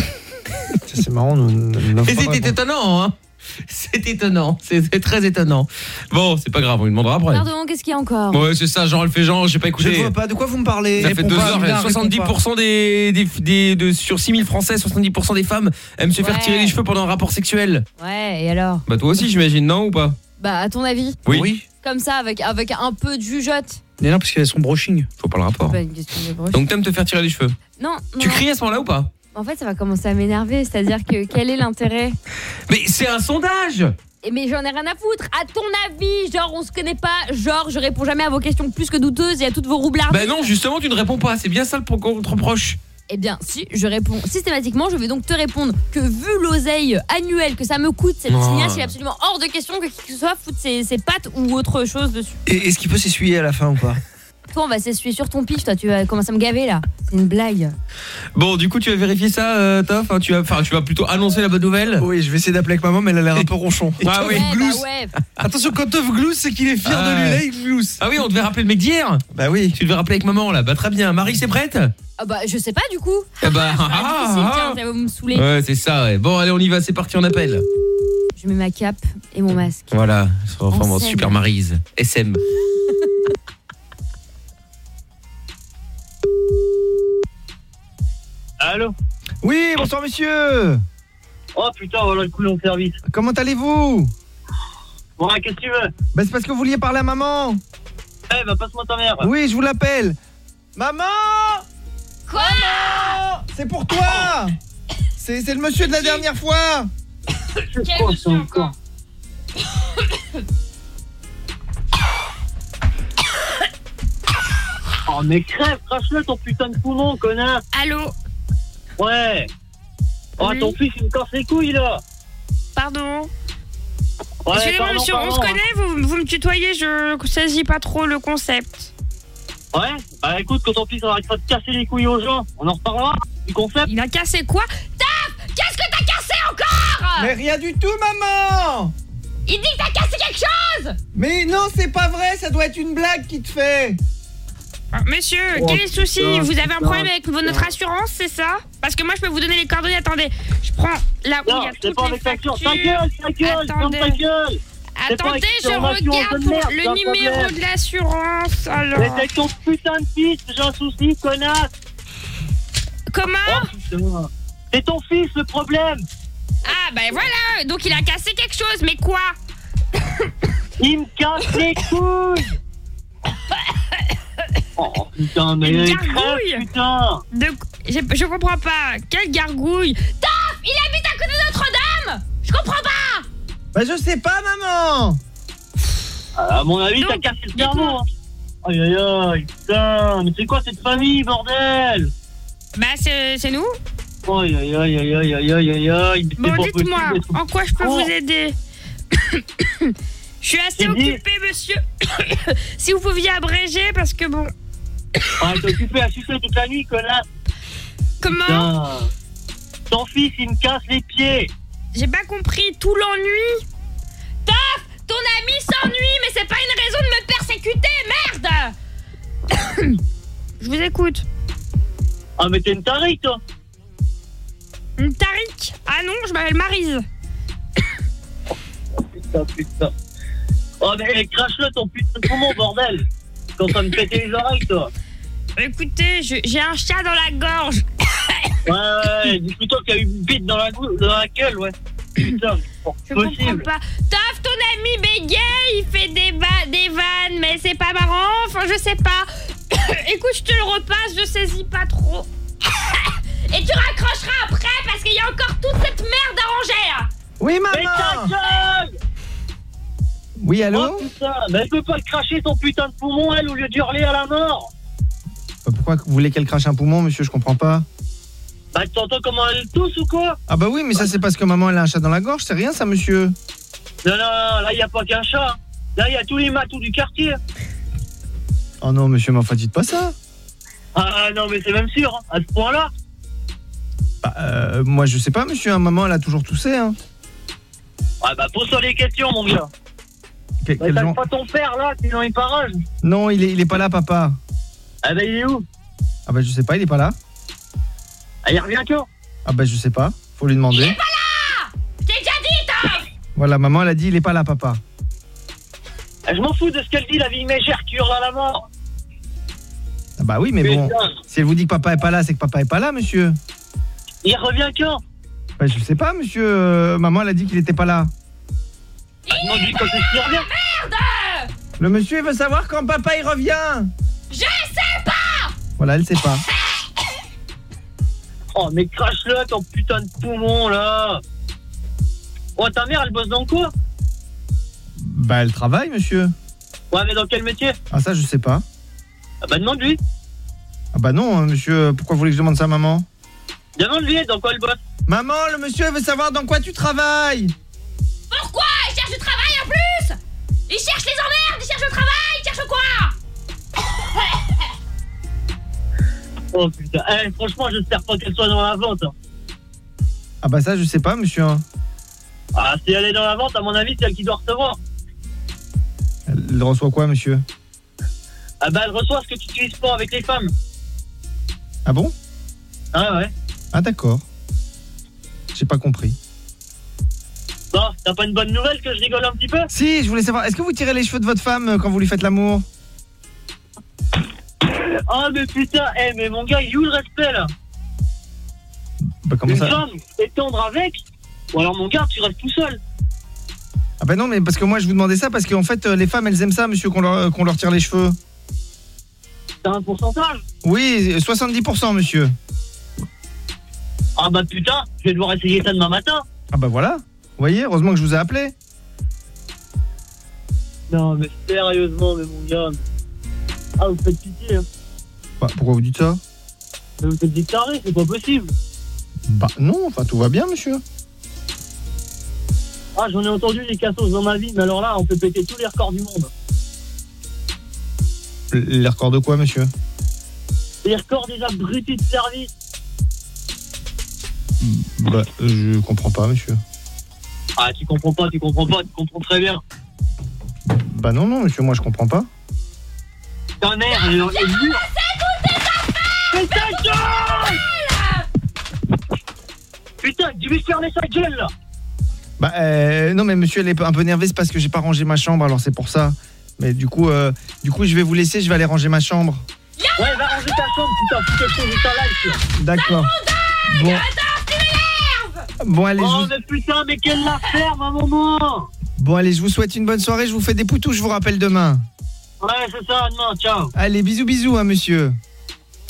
C'est marrant, nous, nous- nous- Et c'était étonnant hein. C'est étonnant, c'est très étonnant. Bon, c'est pas grave, on lui demandera après. Pardon, qu'est-ce qu'il y a encore? Ouais, c'est ça, genre elle fait genre, j'ai pas écouté. Je vois pas, de quoi vous me parlez? Ça fait deux heures, Amina, réponds 70% des, des, des- de, sur 6000 Français, 70% des femmes aiment se faire Ouais. tirer les cheveux pendant un rapport sexuel. Ouais, et alors? Bah toi aussi j'imagine, non ou pas? Bah, à ton avis? Oui. Comme ça, avec, avec un peu de jugeote. Mais non, parce qu'il a son brushing. Faut pas le rapport. Pas une question de broche. Donc t'aimes te faire tirer les cheveux? Non, non. Tu cries à ce moment-là ou pas? En fait, ça va commencer à m'énerver. C'est-à-dire que quel est l'intérêt Mais c'est un sondage Eh, Mais j'en ai rien à foutre. À ton avis, genre, on se connaît pas. Genre, je réponds jamais à vos questions plus que douteuses et à toutes vos roublards. Bah non, justement tu ne réponds pas, c'est bien ça le pro- qu'on te reproche. Eh bien, si je réponds systématiquement, je vais donc te répondre que vu l'oseille annuelle que ça me coûte, cette Oh. signasse, il est absolument hors de question que qui que ce soit foute ses, ses pattes ou autre chose dessus. Et est-ce qu'il peut s'essuyer à la fin ou pas? Toi, on va s'essuyer sur ton pif, toi, tu vas commencer à me gaver là. C'est une blague. Bon, du coup, tu vas vérifier ça, euh, Toff hein, tu, vas, enfin, tu vas plutôt annoncer la bonne nouvelle Oui, je vais essayer d'appeler avec maman, mais elle a l'air un peu ronchon. Ah oui, Ouais, bah glousse. ouais. Attention, quand Teuf glousse, c'est qu'il est fier Ah de lui. ouais. Là, il glousse. Ah oui, on devait rappeler le mec d'hier Bah oui. Tu devais rappeler avec maman là, bah très bien. Marie, c'est prête Ah bah, je sais pas du coup. Eh bah, Ah, difficile, ah, tiens, ça va me saouler. Ouais, c'est ça, ouais. Bon, allez, on y va, c'est parti, on appelle. Je mets ma cape et mon masque. Voilà, ça va vraiment scène. super Marise. SM. Allô Oui, bonsoir monsieur. Oh putain, voilà le couillon de service. Comment allez-vous Bon, qu'est-ce que tu veux Bah c'est parce que vous vouliez parler à maman. Eh, bah passe-moi ta mère. Oui, je vous l'appelle. Maman Quoi C'est pour toi. C'est c'est le monsieur de la dernière fois. Quel monsieur encore. Oh, mais crève, crache-le ton putain de poumon, connard. Allô Ouais. Oh, Oui. ton fils, il me casse les couilles, là. Pardon Ouais, Excusez-moi, pardon, monsieur, on pardon, se hein. connaît, vous, vous me tutoyez, je saisis pas trop le concept. Ouais Bah écoute, quand ton fils arrêtera de casser les couilles aux gens, on en reparlera du concept. Il a cassé quoi? Taf Qu'est-ce que t'as cassé encore? Mais rien du tout, maman Il dit que t'as cassé quelque chose Mais non, c'est pas vrai, ça doit être une blague qui te fait Monsieur, Oh, quel est le souci putain, Vous avez un problème avec putain. notre assurance, c'est ça Parce que moi, je peux vous donner les coordonnées. Attendez, je prends là où il y a toutes pas les avec ta factures. Ta gueule, ta gueule, ferme Attendez. ta gueule Attendez, je regarde de pour merde, le numéro de l'assurance. Alors, Mais c'est ton putain de fils, j'ai un souci, connasse comment Oh C'est ton fils le problème Ah, ben voilà Donc, il a cassé quelque chose, mais quoi Il me casse les couilles Oh, oh, putain, mais Une gargouille de... je, je comprends pas. Quelle gargouille. Taf Il habite à côté de Notre-Dame. Je comprends pas. Bah je sais pas, maman. Ah, à mon avis, t'as cassé le cerveau. Hein. Aïe aïe aïe, putain. Mais c'est quoi cette famille, bordel? Bah c'est nous. Aïe aïe aïe aïe aïe aïe aïe aïe. Bon, dites-moi, en quoi je peux oh. vous aider? Je suis assez occupée, monsieur. si vous pouviez abréger, parce que bon... Ah, t'es occupé à sucer toute la nuit, connasse Comment Putain. Ton fils, il me casse les pieds J'ai pas compris tout l'ennui. Taf Ton ami s'ennuie, mais c'est pas une raison de me persécuter, merde Je vous écoute. Ah, mais t'es une tarique, toi Une Tariq Ah non, je m'appelle Marise. Putain, putain. Oh, mais crache-le, ton putain de poumon, bordel T'es en train de péter les oreilles, toi Écoutez, je- j'ai un chat dans la gorge. Ouais, ouais, dis plutôt qu'il y a eu une bite dans la, gou- dans la gueule, ouais. Putain, c'est pas Je comprends possible. pas. Taf, ton ami bégaye, il fait des, va- des vannes, mais c'est pas marrant. Enfin, je sais pas. Écoute, je te le repasse, je saisis pas trop. Et tu raccrocheras après parce qu'il y a encore toute cette merde à ranger. hein. Oui, Mais ta maman gueule Oui, allô Oh putain, mais elle peut pas cracher son putain de poumon, elle, au lieu d'hurler à la mort Bah, Pourquoi vous voulez qu'elle crache un poumon, monsieur Je comprends pas. Bah, t'entends comment elle tousse ou quoi? Ah bah oui, mais ça c'est parce que maman elle a un chat dans la gorge, c'est rien ça, monsieur Non, non, non, là, il a pas qu'un chat. Là, il y a tous les matous du quartier. Oh non, monsieur, mais enfin dites pas ça Ah non, mais c'est même sûr, hein, à ce point-là. Bah, euh, moi je sais pas, monsieur, hein, maman elle a toujours toussé, hein. Ah bah, pose-toi les questions, mon gars. Que- quel t'as genre- pas ton père, là, qui est dans les parages. Non, il est, il est pas là, papa. Ah bah, il est où? Ah bah je sais pas, il est pas là. Ah, il revient quand? Ah bah je sais pas, faut lui demander. Je t'ai déjà dit, Taf Voilà, maman, elle a dit il est pas là, papa. Eh, Je m'en fous de ce qu'elle dit, la vieille mégère qui hurle à la mort. Ah bah oui, mais bon, Putain. si elle vous dit que papa est pas là, c'est que papa est pas là, monsieur. Il revient quand? Bah, je sais pas, monsieur. euh, maman, elle a dit qu'il était pas là. Quand est-ce qu'il revient. Le monsieur, il veut savoir quand papa il revient. Je sais pas Voilà, elle sait pas. Oh, mais crache-le, ton putain de poumon, là Oh, ta mère, elle bosse dans quoi? Bah, elle travaille, monsieur. Ouais, mais dans quel métier? Ah, ça, je sais pas. Ah bah, demande-lui. Ah bah non, hein, monsieur. Pourquoi vous voulez que je demande ça à maman? Demande-lui dans quoi elle bosse? Maman, le monsieur veut savoir dans quoi tu travailles. Pourquoi Il cherche du travail en plus Il cherche les emmerdes, il cherche le travail, il cherche quoi? Oh, putain. Eh, franchement, j'espère pas qu'elle soit dans la vente. hein. Ah bah ça, je sais pas, monsieur. hein. Ah, si elle est dans la vente, à mon avis, c'est elle qui doit recevoir. Elle reçoit quoi, monsieur? Ah bah, elle reçoit ce que tu utilises pas avec les femmes. Ah bon? Ah ouais. Ah d'accord. J'ai pas compris. Bon, t'as pas une bonne nouvelle que je rigole un petit peu Si, je voulais savoir, est-ce que vous tirez les cheveux de votre femme euh, quand vous lui faites l'amour? Ah, mais putain, eh, mais mon gars, il où le respect, là? Bah comment Une ça? femme, t'es tendre avec? Ou alors, mon gars, tu restes tout seul? Ah bah non, mais parce que moi je vous demandais ça parce qu'en fait euh, les femmes elles aiment ça, monsieur, qu'on leur, euh, qu'on leur tire les cheveux. T'as un pourcentage? Oui, 70%, monsieur. Ah bah putain, je vais devoir essayer ça demain matin. Ah bah voilà. Vous voyez, heureusement que je vous ai appelé. Non, mais sérieusement, mais mon gars. Ah, vous faites pitié, hein. Bah, pourquoi vous dites ça? Mais Vous faites des tarés, c'est pas possible. Bah non, enfin tout va bien, monsieur. Ah, j'en ai entendu des cassos dans ma vie, mais alors là, on peut péter tous les records du monde. Les records de quoi, monsieur? Les records des abrutis de service. Bah, je comprends pas, monsieur. Ah, tu comprends pas, tu comprends pas, tu comprends très bien. Bah non, non, monsieur, moi je comprends pas. Ta mère, elle est. Mais ta gueule Putain, tu lui fermer sa gueule, là Bah euh, non, mais monsieur, elle est un peu nervée, c'est parce que j'ai pas rangé ma chambre, alors c'est pour ça. Mais du coup, euh, du coup, je vais vous laisser, je vais aller ranger ma chambre. Ouais, va ranger ta chambre, putain, ta life, là. D'accord. Bon. Bon, allez, je Oh, vous... mais putain, mais quelle la ferme, à un moment bon, allez, je vous souhaite une bonne soirée, je vous fais des poutous, je vous rappelle demain. Ouais, c'est ça, demain, ciao Allez, bisous, bisous, hein, monsieur.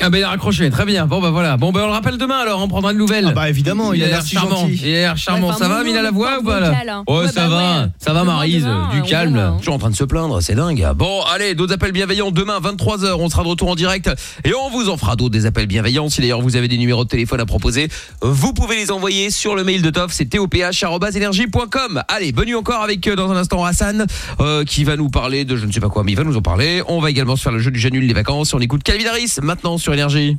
Ah ben il a raccroché, très bien. Bon bah voilà. Bon ben on le rappelle demain alors, on prendra de nouvelles. Ah bah évidemment, il a l'air si charmant. gentil. Il a l'air charmant. Ouais, enfin, ça va, mon Mila la voix ou pas là hein. Ouais, ça bah va. ouais. Ça va Demain, Marise, demain, du on calme. verra, hein. Toujours en train de se plaindre, c'est dingue. Bon, allez, d'autres appels bienveillants demain 23h, on sera de retour en direct et on vous en fera d'autres des appels bienveillants. Si d'ailleurs vous avez des numéros de téléphone à proposer, vous pouvez les envoyer sur le mail de Toff, c'est toph@energie.com. Allez, venu encore avec euh, dans un instant Hassan euh, qui va nous parler de je ne sais pas quoi, mais il va nous en parler. On va également se faire le jeu du Janul des vacances. On écoute Calvin Harris maintenant sur énergie.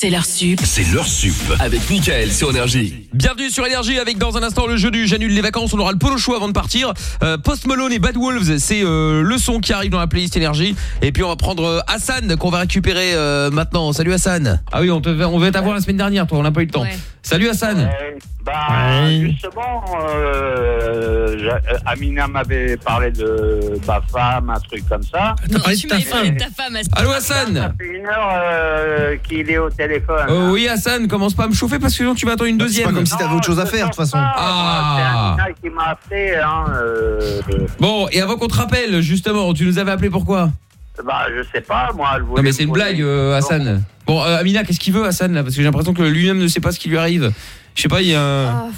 C'est leur sup. C'est leur sup. Avec Mickaël sur Énergie. Bienvenue sur Énergie avec dans un instant le jeu du j'annule les vacances. On aura le polo show avant de partir. Euh, Post Malone et Bad Wolves, c'est euh, le son qui arrive dans la playlist Énergie. Et puis on va prendre euh, Hassan qu'on va récupérer euh, maintenant. Salut Hassan. Ah oui, on te on devait t'avoir la semaine dernière, toi. On n'a pas eu le temps. Salut Hassan. Bah, justement, euh, euh, Amina m'avait parlé de ma femme, un truc comme ça. T'as parlé de ta femme. Allô Hassan. Ça fait une heure euh, qu'il est au téléphone. Oh oui Hassan, commence pas à me chauffer parce que sinon tu vas attendre une deuxième. pas comme si t'avais autre chose à faire, de toute façon. Ah. C'est Amina qui m'a appelé. Hein, euh, Bon, et avant qu'on te rappelle, justement, tu nous avais appelé pourquoi bah, je sais pas, moi. Elle Non mais c'est une blague euh, Hasson. Bon euh, Amina, qu'est-ce qu'il veut Hassan là? Parce que j'ai l'impression que lui-même ne sait pas ce qui lui arrive. Je sais pas, il y a Ah.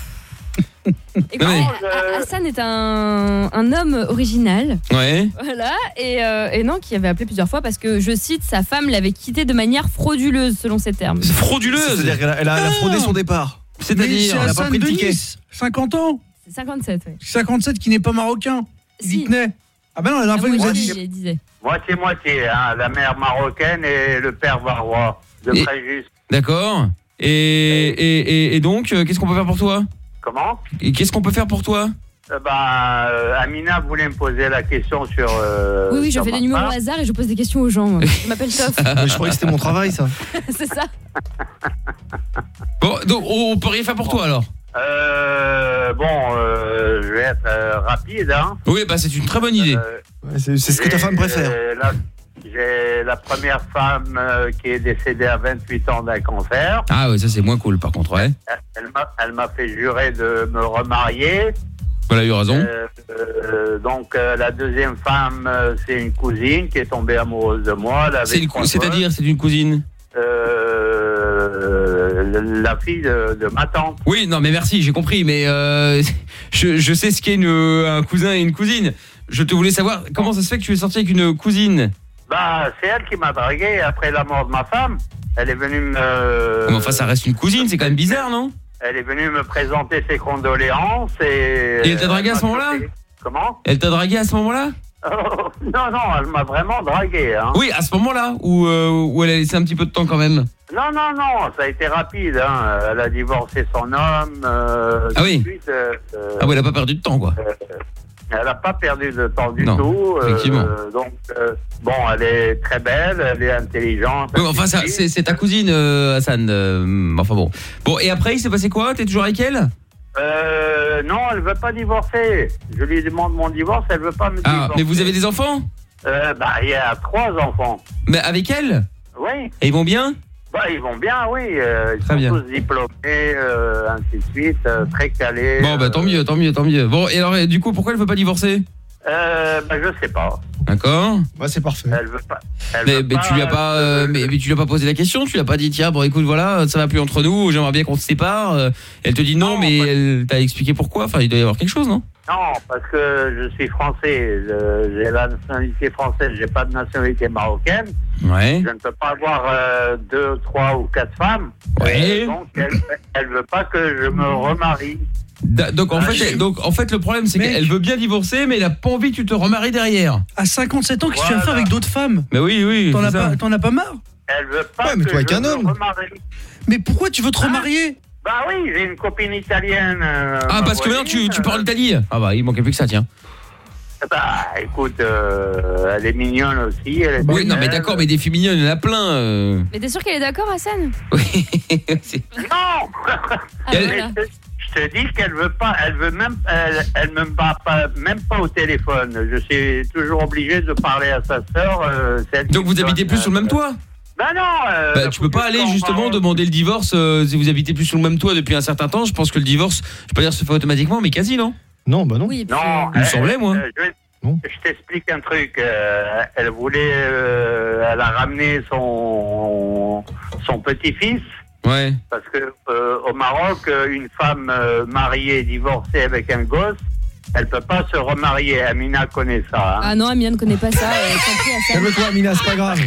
Écoute, Non, mais- Ha- Hassan est un, un homme original. Ouais. Voilà, et, euh, et non, qui avait appelé plusieurs fois parce que, je cite, sa femme l'avait quitté de manière frauduleuse, selon ses termes. Frauduleuse C'est-à-dire qu'elle a, elle a- elle a fraudé son départ. Mais c'est elle a pas pris le ticket. Denis, 50 ans. C'est 57, oui. 57 qui n'est pas marocain. Il Si. y tenait. Ah ben non, la dernière fois, il nous a dit. Moitié-moitié, hein, la mère marocaine et le père varois de Et- Fréjus. D'accord. Et, et, et, et donc, euh, qu'est-ce qu'on peut faire pour toi? Comment? Et qu'est-ce qu'on peut faire pour toi? Euh, bah, euh, Amina voulait me poser la question sur. euh, Oui, oui, je sur fais ma des numéros au hasard et je pose des questions aux gens. moi. Je m'appelle. Mais je croyais que c'était mon travail, ça. c'est ça. Bon, donc on peut rien faire pour toi alors? Euh, bon, euh, je vais être euh, rapide. Hein. Oui, bah c'est une très bonne idée. c'est ce que ta femme préfère. Euh, la- J'ai la première femme euh, qui est décédée à 28 ans d'un cancer. Ah ouais, ça c'est moins cool par contre, ouais. Elle m'a- Elle m'a fait jurer de me remarier. Voilà, eu raison. Euh, euh, donc euh, la deuxième femme, c'est une cousine qui est tombée amoureuse de moi. Elle C'est-à-dire, c'est une cousine la fille de, de ma tante. Oui, non mais merci, j'ai compris, mais je, je sais ce qu'est un cousin et une cousine. Je te voulais savoir, comment ça se fait que tu es sorti avec une cousine? Bah, c'est elle qui m'a dragué après la mort de ma femme. Elle est venue me. Mais Enfin, ça reste une cousine, c'est quand même bizarre, non? Elle est venue me présenter ses condoléances et. Et elle t'a dragué à ce moment-là? Comment? Elle t'a dragué à ce moment-là? Oh, Non, non, elle m'a vraiment dragué. Hein. Oui, à ce moment-là, où, euh, où elle a laissé un petit peu de temps quand même. Non, non, non, ça a été rapide. Hein. Elle a divorcé son homme. euh, Ah oui? suite, euh, Ah ouais, elle a pas perdu de temps, quoi. Elle n'a pas perdu de temps du Non, tout. euh, effectivement. donc, euh, bon, elle est très belle, elle est intelligente. Oui, enfin, c'est ta cousine, euh, Hassan. euh, enfin bon. Bon, et après, il s'est passé quoi? T'es toujours avec elle? Euh, non, elle veut pas divorcer. Je lui demande mon divorce, elle veut pas me Ah, divorcer. mais vous avez des enfants? Euh, bah, il y a trois enfants. Mais avec elle? Oui. Et ils vont bien? Bah, ils vont bien, oui. euh, ils Très sont bien. tous diplômés, euh, ainsi de suite, euh, très calés. Bon, bah tant mieux, tant mieux, tant mieux. Bon, et alors, et du coup, pourquoi elle veut pas divorcer? Euh, bah, je sais pas. D'accord Ouais, c'est parfait. Elle veut pas. elle mais, veut mais tu lui as pas, euh, mais, mais tu lui as pas posé la question, tu lui as pas dit tiens bon écoute voilà ça va plus entre nous, j'aimerais bien qu'on se sépare. euh, Elle te dit non, mais elle t'a expliqué pourquoi. Enfin il doit y avoir quelque chose non? Non, parce que je suis français. J'ai la nationalité française, j'ai pas de nationalité marocaine. Ouais. Je ne peux pas avoir euh, deux, trois ou quatre femmes. Ouais. Donc, elle, elle veut pas que je me remarie. Da- Donc en Ah, fait je- elle- donc en fait le problème c'est qu'elle veut bien divorcer mais elle a pas envie que tu te remaries derrière. À 57 ans, qu'est-ce que tu vas Voilà. faire avec d'autres femmes? Mais oui oui. T'en c'est as, ça. pas- t'en as pas marre? Elle veut pas Ouais, mais que toi, avec je un me homme. remarie. Mais pourquoi tu veux te remarier? Bah oui, j'ai une copine italienne. euh, Ah parce que maintenant tu, parles d'Italie. Ah bah il manquait plus que ça tiens. euh, Bah écoute, euh, elle est mignonne aussi. Elle est Oui non mais d'accord mais des filles mignonnes il y en a plein. euh. Mais t'es sûr qu'elle est d'accord, Hassan? Non Ah, Elle- voilà. je, je te dis qu'elle veut pas, elle veut même, elle, elle me bat pas, même pas au téléphone. Je suis toujours obligé de parler à sa sœur. euh, celle qui Donc vous me habitez donne, plus sur le même euh, toit? Bah non. euh, Bah, tu peux pas aller justement demander le divorce euh, si vous habitez plus sur le même toit depuis un certain temps. Je pense que le divorce, je vais pas dire se fait automatiquement, mais quasi non? Non, bah non. Oui, Non, Il me semblait, moi. euh, je vais- je t'explique un truc. euh, elle voulait, euh, elle a ramené son son petit-fils. Ouais. Parce que euh, au Maroc, euh, une femme euh, mariée, divorcée avec un gosse, elle peut pas se remarier. Amina connaît ça. hein. Ah non, Amina ne connaît pas ça. euh, pis, Hassan. Calme-toi, Amina, c'est pas grave.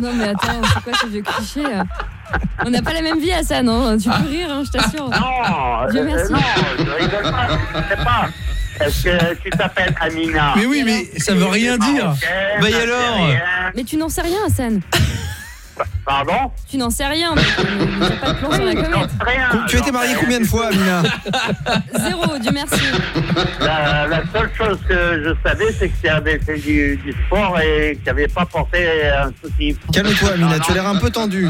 Non mais attends, c'est quoi ce vieux cliché euh On n'a pas la même vie, Hassan. Hein. Tu peux rire, hein, je t'assure. Non, Dieu euh, merci. non, je rigole pas. Je sais pas. Est-ce que tu t'appelles Amina? Mais oui, mais ça veut rien dire. Bah, et alors? Mais tu n'en sais rien, Hassan. Pardon Tu n'en sais rien, euh, il n'y a pas de plan sur la comète. Rien. Tu as été marié combien de fois, Amina Zéro, Dieu merci. La, la seule chose que je savais, c'est que tu avais fait du, du sport et que tu n'avais pas porté un souci. Calme-toi, Amina, tu as l'air un peu tendu.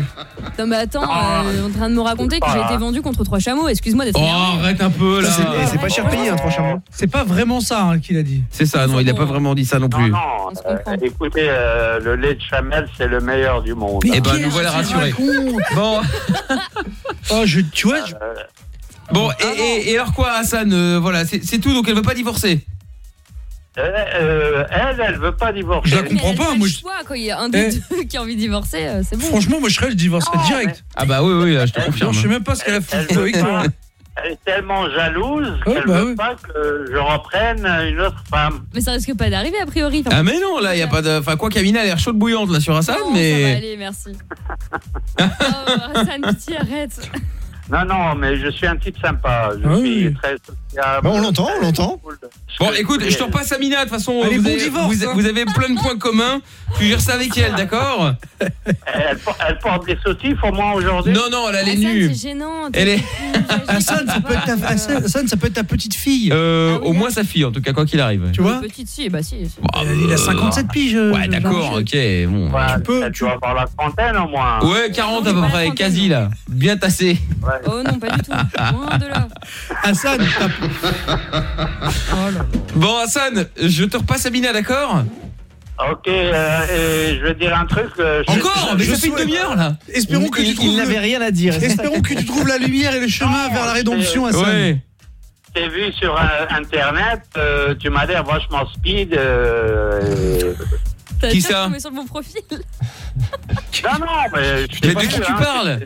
Non mais attends, euh, en train de me raconter que j'ai été vendu contre trois chameaux, excuse-moi d'être Oh, énervé. arrête un peu là. Ça, c'est- pas cher payé, un trois chameaux. C'est pas vraiment ça hein, qu'il a dit. C'est ça, non, il a pas vraiment dit ça non plus. Non, euh, écoutez, euh, le lait de chamel, c'est le meilleur du monde. Eh ben, nous voilà rassurés. Bon. Oh, je, tu vois, je- Euh, Bon, et, et- et alors quoi, Hassan euh, Voilà, c'est tout, donc elle veut pas divorcer. euh, euh, elle, elle veut pas divorcer. je la comprends Mais pas. elle Moi, je- choix, quand il y a un des Eh. deux qui a envie de divorcer, euh, c'est bon. franchement, moi, je serais, je divorcerais direct. Ah bah oui, oui, là, je te confirme. Je sais même pas ce qu'elle a fait avec toi. Elle est tellement jalouse Ouais, qu'elle bah veut oui. pas que je reprenne une autre femme. Mais ça risque pas d'arriver a priori. Enfin, Ah mais non, là, il y a pas de... Enfin, quoi qu'Amina a l'air chaude bouillante là sur Hassan, non, ça va mais... aller, merci. oh, Hassan, pitié, arrête. Non, non, mais je suis un type sympa. Je Ah suis oui. très sociable. On l'entend, on l'entend. Bon, écoute, je te repasse Amina, de toute façon, Allez, vous, bon avez, divorce, vous- hein. vous avez plein de points communs, tu gères ça avec elle, d'accord Elle, por- elle porte des sautifs au moins aujourd'hui? Non, non, elle, elle est nue. c'est gênant. Elle est... Hassan, ça peut être ta, Hassan, Hassan, ça peut être ta petite fille. Euh, Ah oui, au moins sa fille, en tout cas, quoi qu'il arrive. Tu vois Petite fille, bah si. Il a euh, 57 piges. euh, Ouais, d'accord, ok, bon. Ouais, Tu peux- tu- doit avoir la trentaine au moins. Ouais, 40 à peu près, quasi là. Bien tassé. Ouais. Oh non, pas du tout. Loin de là. Hassan, t'as- Bon, Hassan, je te repasse Amina, d'accord? Ok, euh, et je veux dire un truc. euh, je- Encore? Mais je ça fait une souhaite- demi-heure là espérons que tu Il, trouves. il n'avait le- rien à dire. Espérons que tu trouves la lumière et le chemin Non, vers la rédemption, Hassan. Ouais. t'ai vu sur euh, internet, euh, tu m'as l'air vachement speed. euh, Qui ça tombé sur le bon profil? Non, non, mais je t'ai Mais de qui tu hein. parles?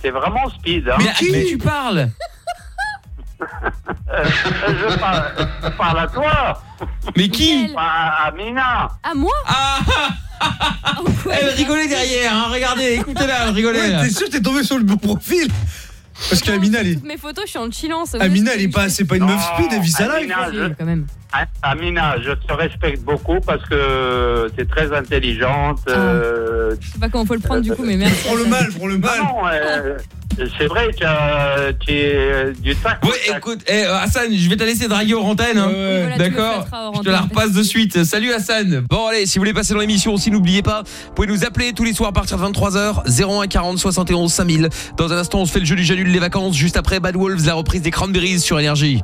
T'es- vraiment speed. Hein. Mais à qui tu parles? Euh, je, parle, je parle à toi, Mais qui? À, à Mina. À moi? Ah quoi, Elle rigolait derrière, hein, regardez, écoutez-la, elle rigolait. Ouais, là. t'es sûr que t'es tombé sur le bon profil? Parce qu'Amina, elle est. Toutes mes photos, je suis en Amina, elle est pas, c'est pas une meuf speed, elle vit sa life. Amina, je- quand même. Ah, Amina, je te respecte beaucoup parce que tu es très intelligente. Ah. euh, Je sais pas comment faut le prendre du coup, mais merci. Prends le mal, prends le mal. non, euh, c'est vrai, tu as tu es du tac. tac. écoute, eh, euh, Hassan, je vais te laisser draguer aux antennes. hein. Voilà, D'accord Je te la antenne. repasse de suite. Salut Hassan. Bon allez, si vous voulez passer dans l'émission aussi, n'oubliez pas, vous pouvez nous appeler tous les soirs à partir de 23h 01 40 71 5000. Dans un instant, on se fait le jeu du j'annule les vacances juste après Bad Wolves, la reprise des Cranberries sur énergie.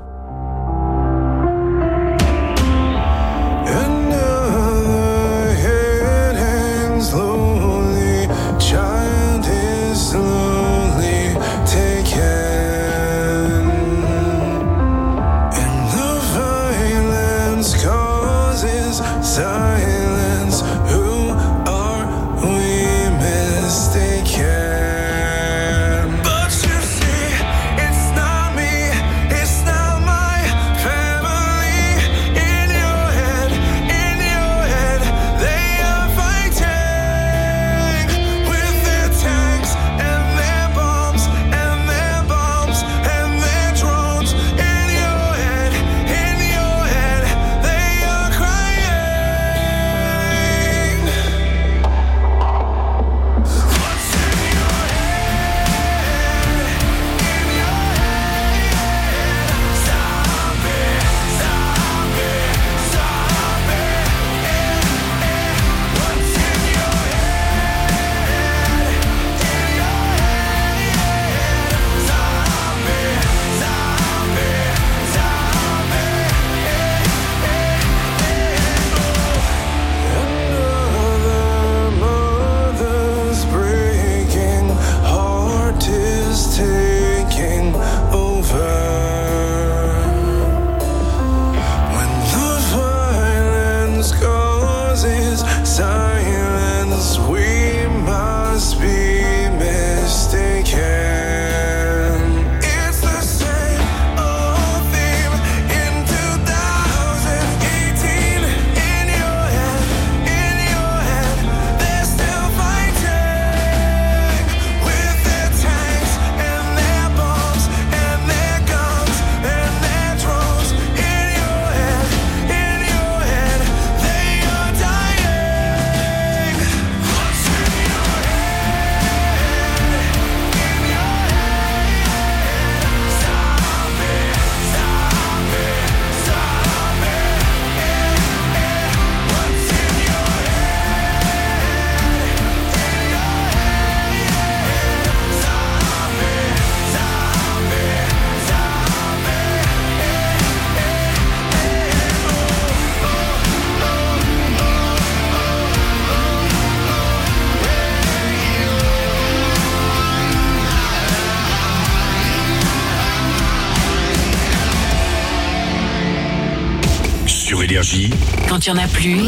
Il y en a plus,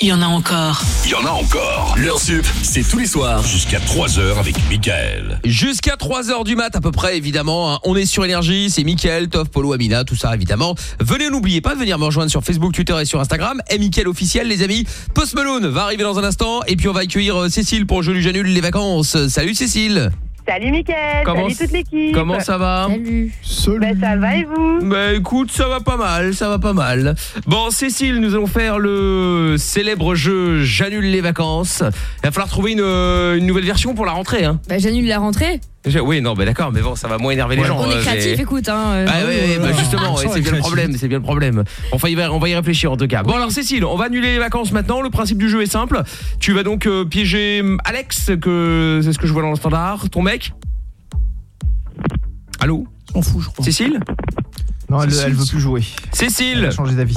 il y en a encore. il y en a encore. Leur sup, c'est tous les soirs jusqu'à 3h avec Michael. Jusqu'à 3h du mat à peu près évidemment hein. On est sur énergie, c'est Mickaël, Toff, Polo, Amina, tout ça évidemment Venez n'oubliez pas de venir me rejoindre sur Facebook, Twitter et sur Instagram Et Mickaël officiel les amis Post Malone va arriver dans un instant Et puis on va accueillir euh, Cécile pour Joli Janule les vacances Salut Cécile Salut Mickaël, Comment salut toute l'équipe. Comment ça va Salut. Ben, ça va et vous Bah écoute, ça va pas mal, ça va pas mal. Bon, Cécile, nous allons faire le célèbre jeu J'annule les vacances. Il va falloir trouver une, euh, une nouvelle version pour la rentrée. Hein. Bah, j'annule la rentrée. Oui, non, bah d'accord, mais bon, ça va moins énerver les gens. On euh, est créatif, mais- écoute. Hein, euh, Ah oui, oui, bah justement, On ouais, sent c'est bien le problème, c'est bien le problème. Enfin, on va y réfléchir en tout cas. Bon alors Cécile, on va annuler les vacances maintenant. Le principe du jeu est simple. Tu vas donc euh, piéger hum, Alex, que c'est ce que je vois dans le standard, ton mec? Allô? S'en fout, je crois. Cécile? Non, elle, Cécile, elle veut plus jouer. Cécile? Elle a changé d'avis.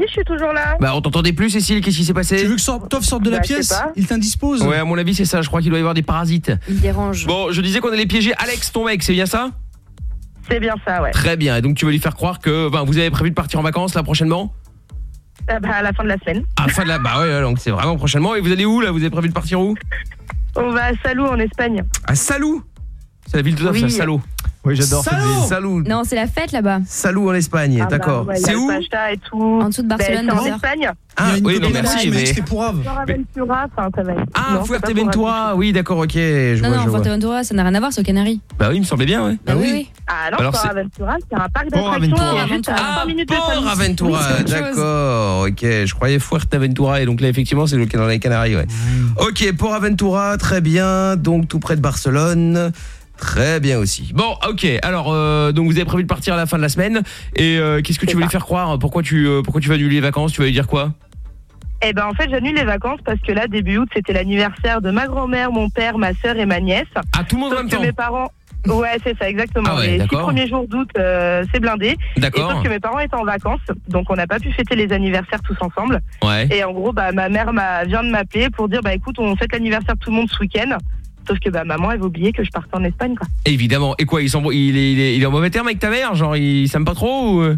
Je suis toujours là. Bah on t'entendait plus Cécile, qu'est-ce qui s'est passé Tu veux que Toff sorte de la Bah, pièce. Il t'indispose Ouais, à mon avis, c'est ça. Je crois qu'il doit y avoir des parasites. Il dérange. Bon, je disais qu'on allait piéger Alex, ton mec, c'est bien ça C'est bien ça, ouais. Très bien. Et donc, tu vas lui faire croire que ben, vous avez prévu de partir en vacances là prochainement Ah bah, à la fin de la semaine. À la fin de la. Bah ouais, ouais, donc c'est vraiment prochainement. Et vous allez où là? Vous avez prévu de partir où? On va à Salou en Espagne. À Salou? C'est la ville de Toff, Oui. ça, Salou. Oui, j'adore cette Salou ville. Salou. Non, c'est la fête là-bas. Salou en Espagne, Ah bah, d'accord. c'est où Pacha et tout. En dessous de Barcelone, dans c'est le en. Espagne. Ah, oui, non, merci. Mais... c'était pour. Fuerteventura, Ah, c'est Fuerteventura, oui, d'accord, ok. Je Non, vois, non. Fuerteventura, ça n'a rien à voir, c'est aux Canaries. Bah oui, il me semblait bien, ouais. Bah oui, oui. Ah non, Alors, c'est- Fuerteventura, c'est un parc d'attractions. À Ah, 5 minutes de c'est chose. d'accord, ok. Je croyais Fuerteventura et donc là effectivement c'est le dans les Canaries, ouais. Ok, Port Aventura, très bien, donc tout près de Barcelone. Très bien aussi. Bon, ok. Alors, euh, donc vous avez prévu de partir à la fin de la semaine. Et euh, qu'est-ce que tu veux lui faire croire? Pourquoi tu euh, pourquoi tu vas annuler les vacances? Tu vas lui dire quoi? Eh ben en fait j'annule les vacances parce que là début août c'était l'anniversaire de ma grand-mère, mon père, ma sœur et ma nièce. Ah, tout le monde en Sauf même que temps. mes parents. Ouais c'est ça exactement. Ah ouais, les six d'accord. premiers jours d'août euh, c'est blindé. Et D'accord. sauf que mes parents étaient en vacances donc on n'a pas pu fêter les anniversaires tous ensemble. Ouais. Et en gros bah ma mère m'a vient de m'appeler pour dire bah écoute on fête l'anniversaire de tout le monde ce week-end. Sauf que bah maman elle va oublier que je partais en Espagne quoi. Évidemment. Et quoi Il, est, il, est, il est en mauvais terme avec ta mère Genre, il s'aime pas trop ou...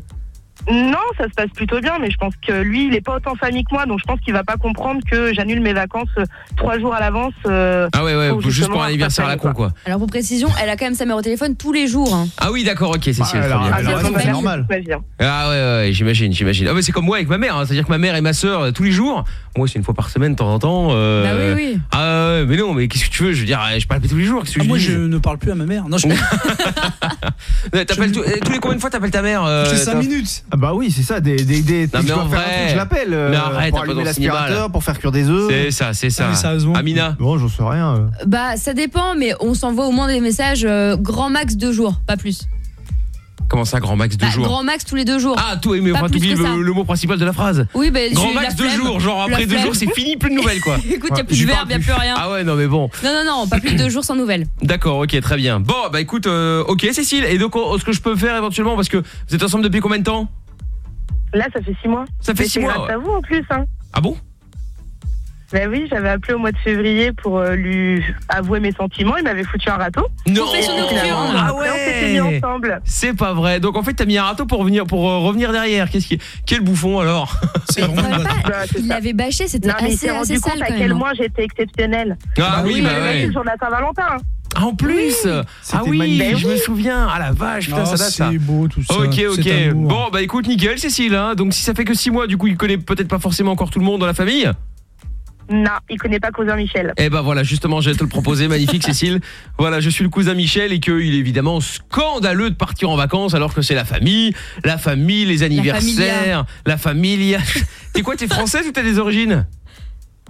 Non, ça se passe plutôt bien, mais je pense que lui, il est pas autant famille que moi, donc je pense qu'il va pas comprendre que j'annule mes vacances euh, trois jours à l'avance. euh, Ah ouais, ouais, pour juste pour un anniversaire à la con, quoi. Alors pour précision, elle a quand même sa mère au téléphone tous les jours. hein. Ah oui, d'accord, ok, Cécile. Bah, Ah, c'est normal. Ah ouais, ouais, ouais, j'imagine, j'imagine. Ah mais c'est comme moi avec ma mère, hein. c'est-à-dire que ma mère et ma sœur euh, tous les jours. Moi c'est une fois par semaine de temps en temps. euh, Bah oui, oui. Ah ouais, mais non, mais qu'est-ce que tu veux Je veux dire, je parle pas tous les jours. Que Ah, je moi, je ne parle plus à ma mère. Non, je t'appelles tous- tous les combien de fois t'appelles ta mère euh, J'ai 5 t'as- minutes. Ah bah oui, c'est ça. Des, des, des, Non, je mais en vrai. truc, je l'appelle. euh, Mais arrête, pour allumer l'aspirateur, pour faire cuire des œufs. C'est ça, c'est ça. Ah. Amina. Bon, j'en sais rien. euh. Bah ça dépend, mais on s'envoie au moins des messages euh, grand max deux jours, pas plus. Comment ça, grand max deux Bah, jours grand max tous les deux jours. Ah, tout, mais enfin, plus t'oublies le, le mot principal de la phrase. Oui, bah, Grand max deux flemme. jours, genre après deux flemme. jours c'est fini, plus de nouvelles quoi. Écoute, y a Ouais, plus j'y de verbe, y a plus rien. Ah ouais, non mais bon. Non, non, non, pas plus de deux jours sans nouvelles. D'accord, ok, très bien. Bon, bah écoute, euh, ok Cécile, et donc oh, ce que je peux faire éventuellement, parce que vous êtes ensemble depuis combien de temps? Là, ça fait six mois. Ça fait Mais six mois, ouais. à vous en plus. Hein. Ah bon? Ben oui, j'avais appelé au mois de février pour euh, lui avouer mes sentiments. Il m'avait foutu un râteau. Non. Ah après, on s'était mis ouais ensemble. C'est pas vrai. Donc en fait, t'as mis un râteau pour revenir pour euh, revenir derrière. Qu'est-ce qui Quel bouffon alors? C'est vraiment pas- Bah, c'est Il ça. l'avait bâché, c'était Non, mais il assez, s'est assez rendu compte sale à quand quel même. point j'étais exceptionnelle. Ah oui, il bah m'avait ouais. battu le jour de la Saint-Valentin. hein. Ah, en plus Ah C'était oui, magnifique. je me souviens. Ah la vache, putain, Ah, ça date ça. c'est beau tout ça. Ok, ok. Bon, bah écoute, nickel, Cécile. Hein. Donc si ça fait que 6 mois, du coup, il connaît peut-être pas forcément encore tout le monde dans la famille. Non, il connaît pas cousin Michel. Eh ben voilà, justement, j'allais te le proposer, magnifique Cécile. Voilà, je suis le cousin Michel et qu'il est évidemment scandaleux de partir en vacances alors que c'est la famille, la famille, les anniversaires, la familia. T'es quoi, t'es française ou t'as des origines?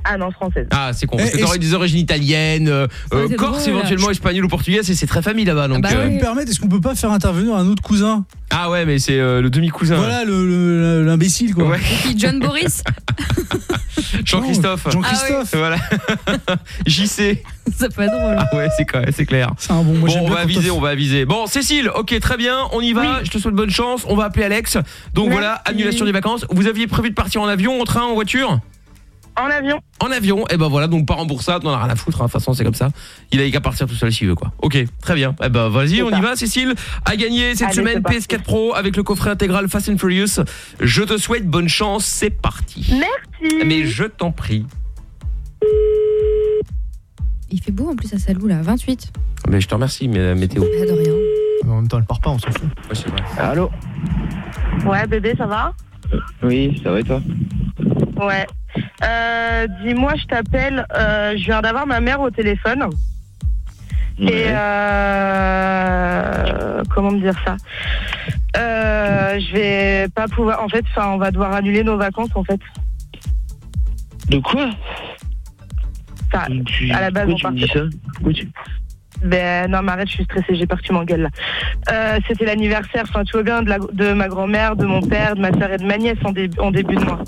Ah non, française. Ah, c'est con, parce que t'aurais des origines italiennes, euh, euh, c'est corse drôle. éventuellement, espagnol ou portugais, c'est c'est très famille là-bas. Donc, bah euh, Je oui. me permettre, est-ce qu'on peut pas faire intervenir un autre cousin? Ah ouais, mais c'est euh, le demi-cousin. Voilà le- le- l'imbécile quoi. Ouais. Et puis John Boris, Jean-Christophe. Jean-Christophe. Voilà. JC. ça peut être drôle. Ah ouais, c'est quoi, c'est clair. C'est un bon. Moi, Bon, j'aime on bien va quand aviser, on- va aviser. Bon, Cécile, ok, très bien, on y va. Je te souhaite bonne chance. On va appeler Alex. Donc Merci. voilà, annulation des vacances. Vous aviez prévu de partir en avion, en train, en voiture? En avion. En avion, et ben voilà, donc pas remboursable, on en a rien à foutre, hein, de toute façon c'est comme ça. Il a qu'à partir tout seul s'il veut quoi. Ok, très bien. Eh ben vas-y, on ça. y va Cécile. À gagner cette Allez, semaine c'est parti. PS4 Pro avec le coffret intégral Fast and Furious. Je te souhaite bonne chance, c'est parti. Merci. Mais je t'en prie. Il fait beau en plus à Salou là, 28. Mais je te remercie, mais la météo. Pas de rien. En même temps, elle part pas, on s'en fout. Ouais, c'est vrai. Allô? Ouais, bébé, ça va? Oui, ça va et toi? Ouais. Euh, Dis-moi, je t'appelle. euh, je viens d'avoir ma mère au téléphone. Et euh, comment me dire ça? Euh, Je vais pas pouvoir. En fait, enfin, on va devoir annuler nos vacances en fait. De quoi? Enfin, à la base, on partait- ça? Pourquoi tu- Ben non, mais arrête, je suis stressée, j'ai peur que tu m'engueules là. Euh, C'était l'anniversaire, enfin tu vois bien, de, la- de ma grand-mère, de mon père, de ma soeur et de ma nièce en, dé- en début de mois.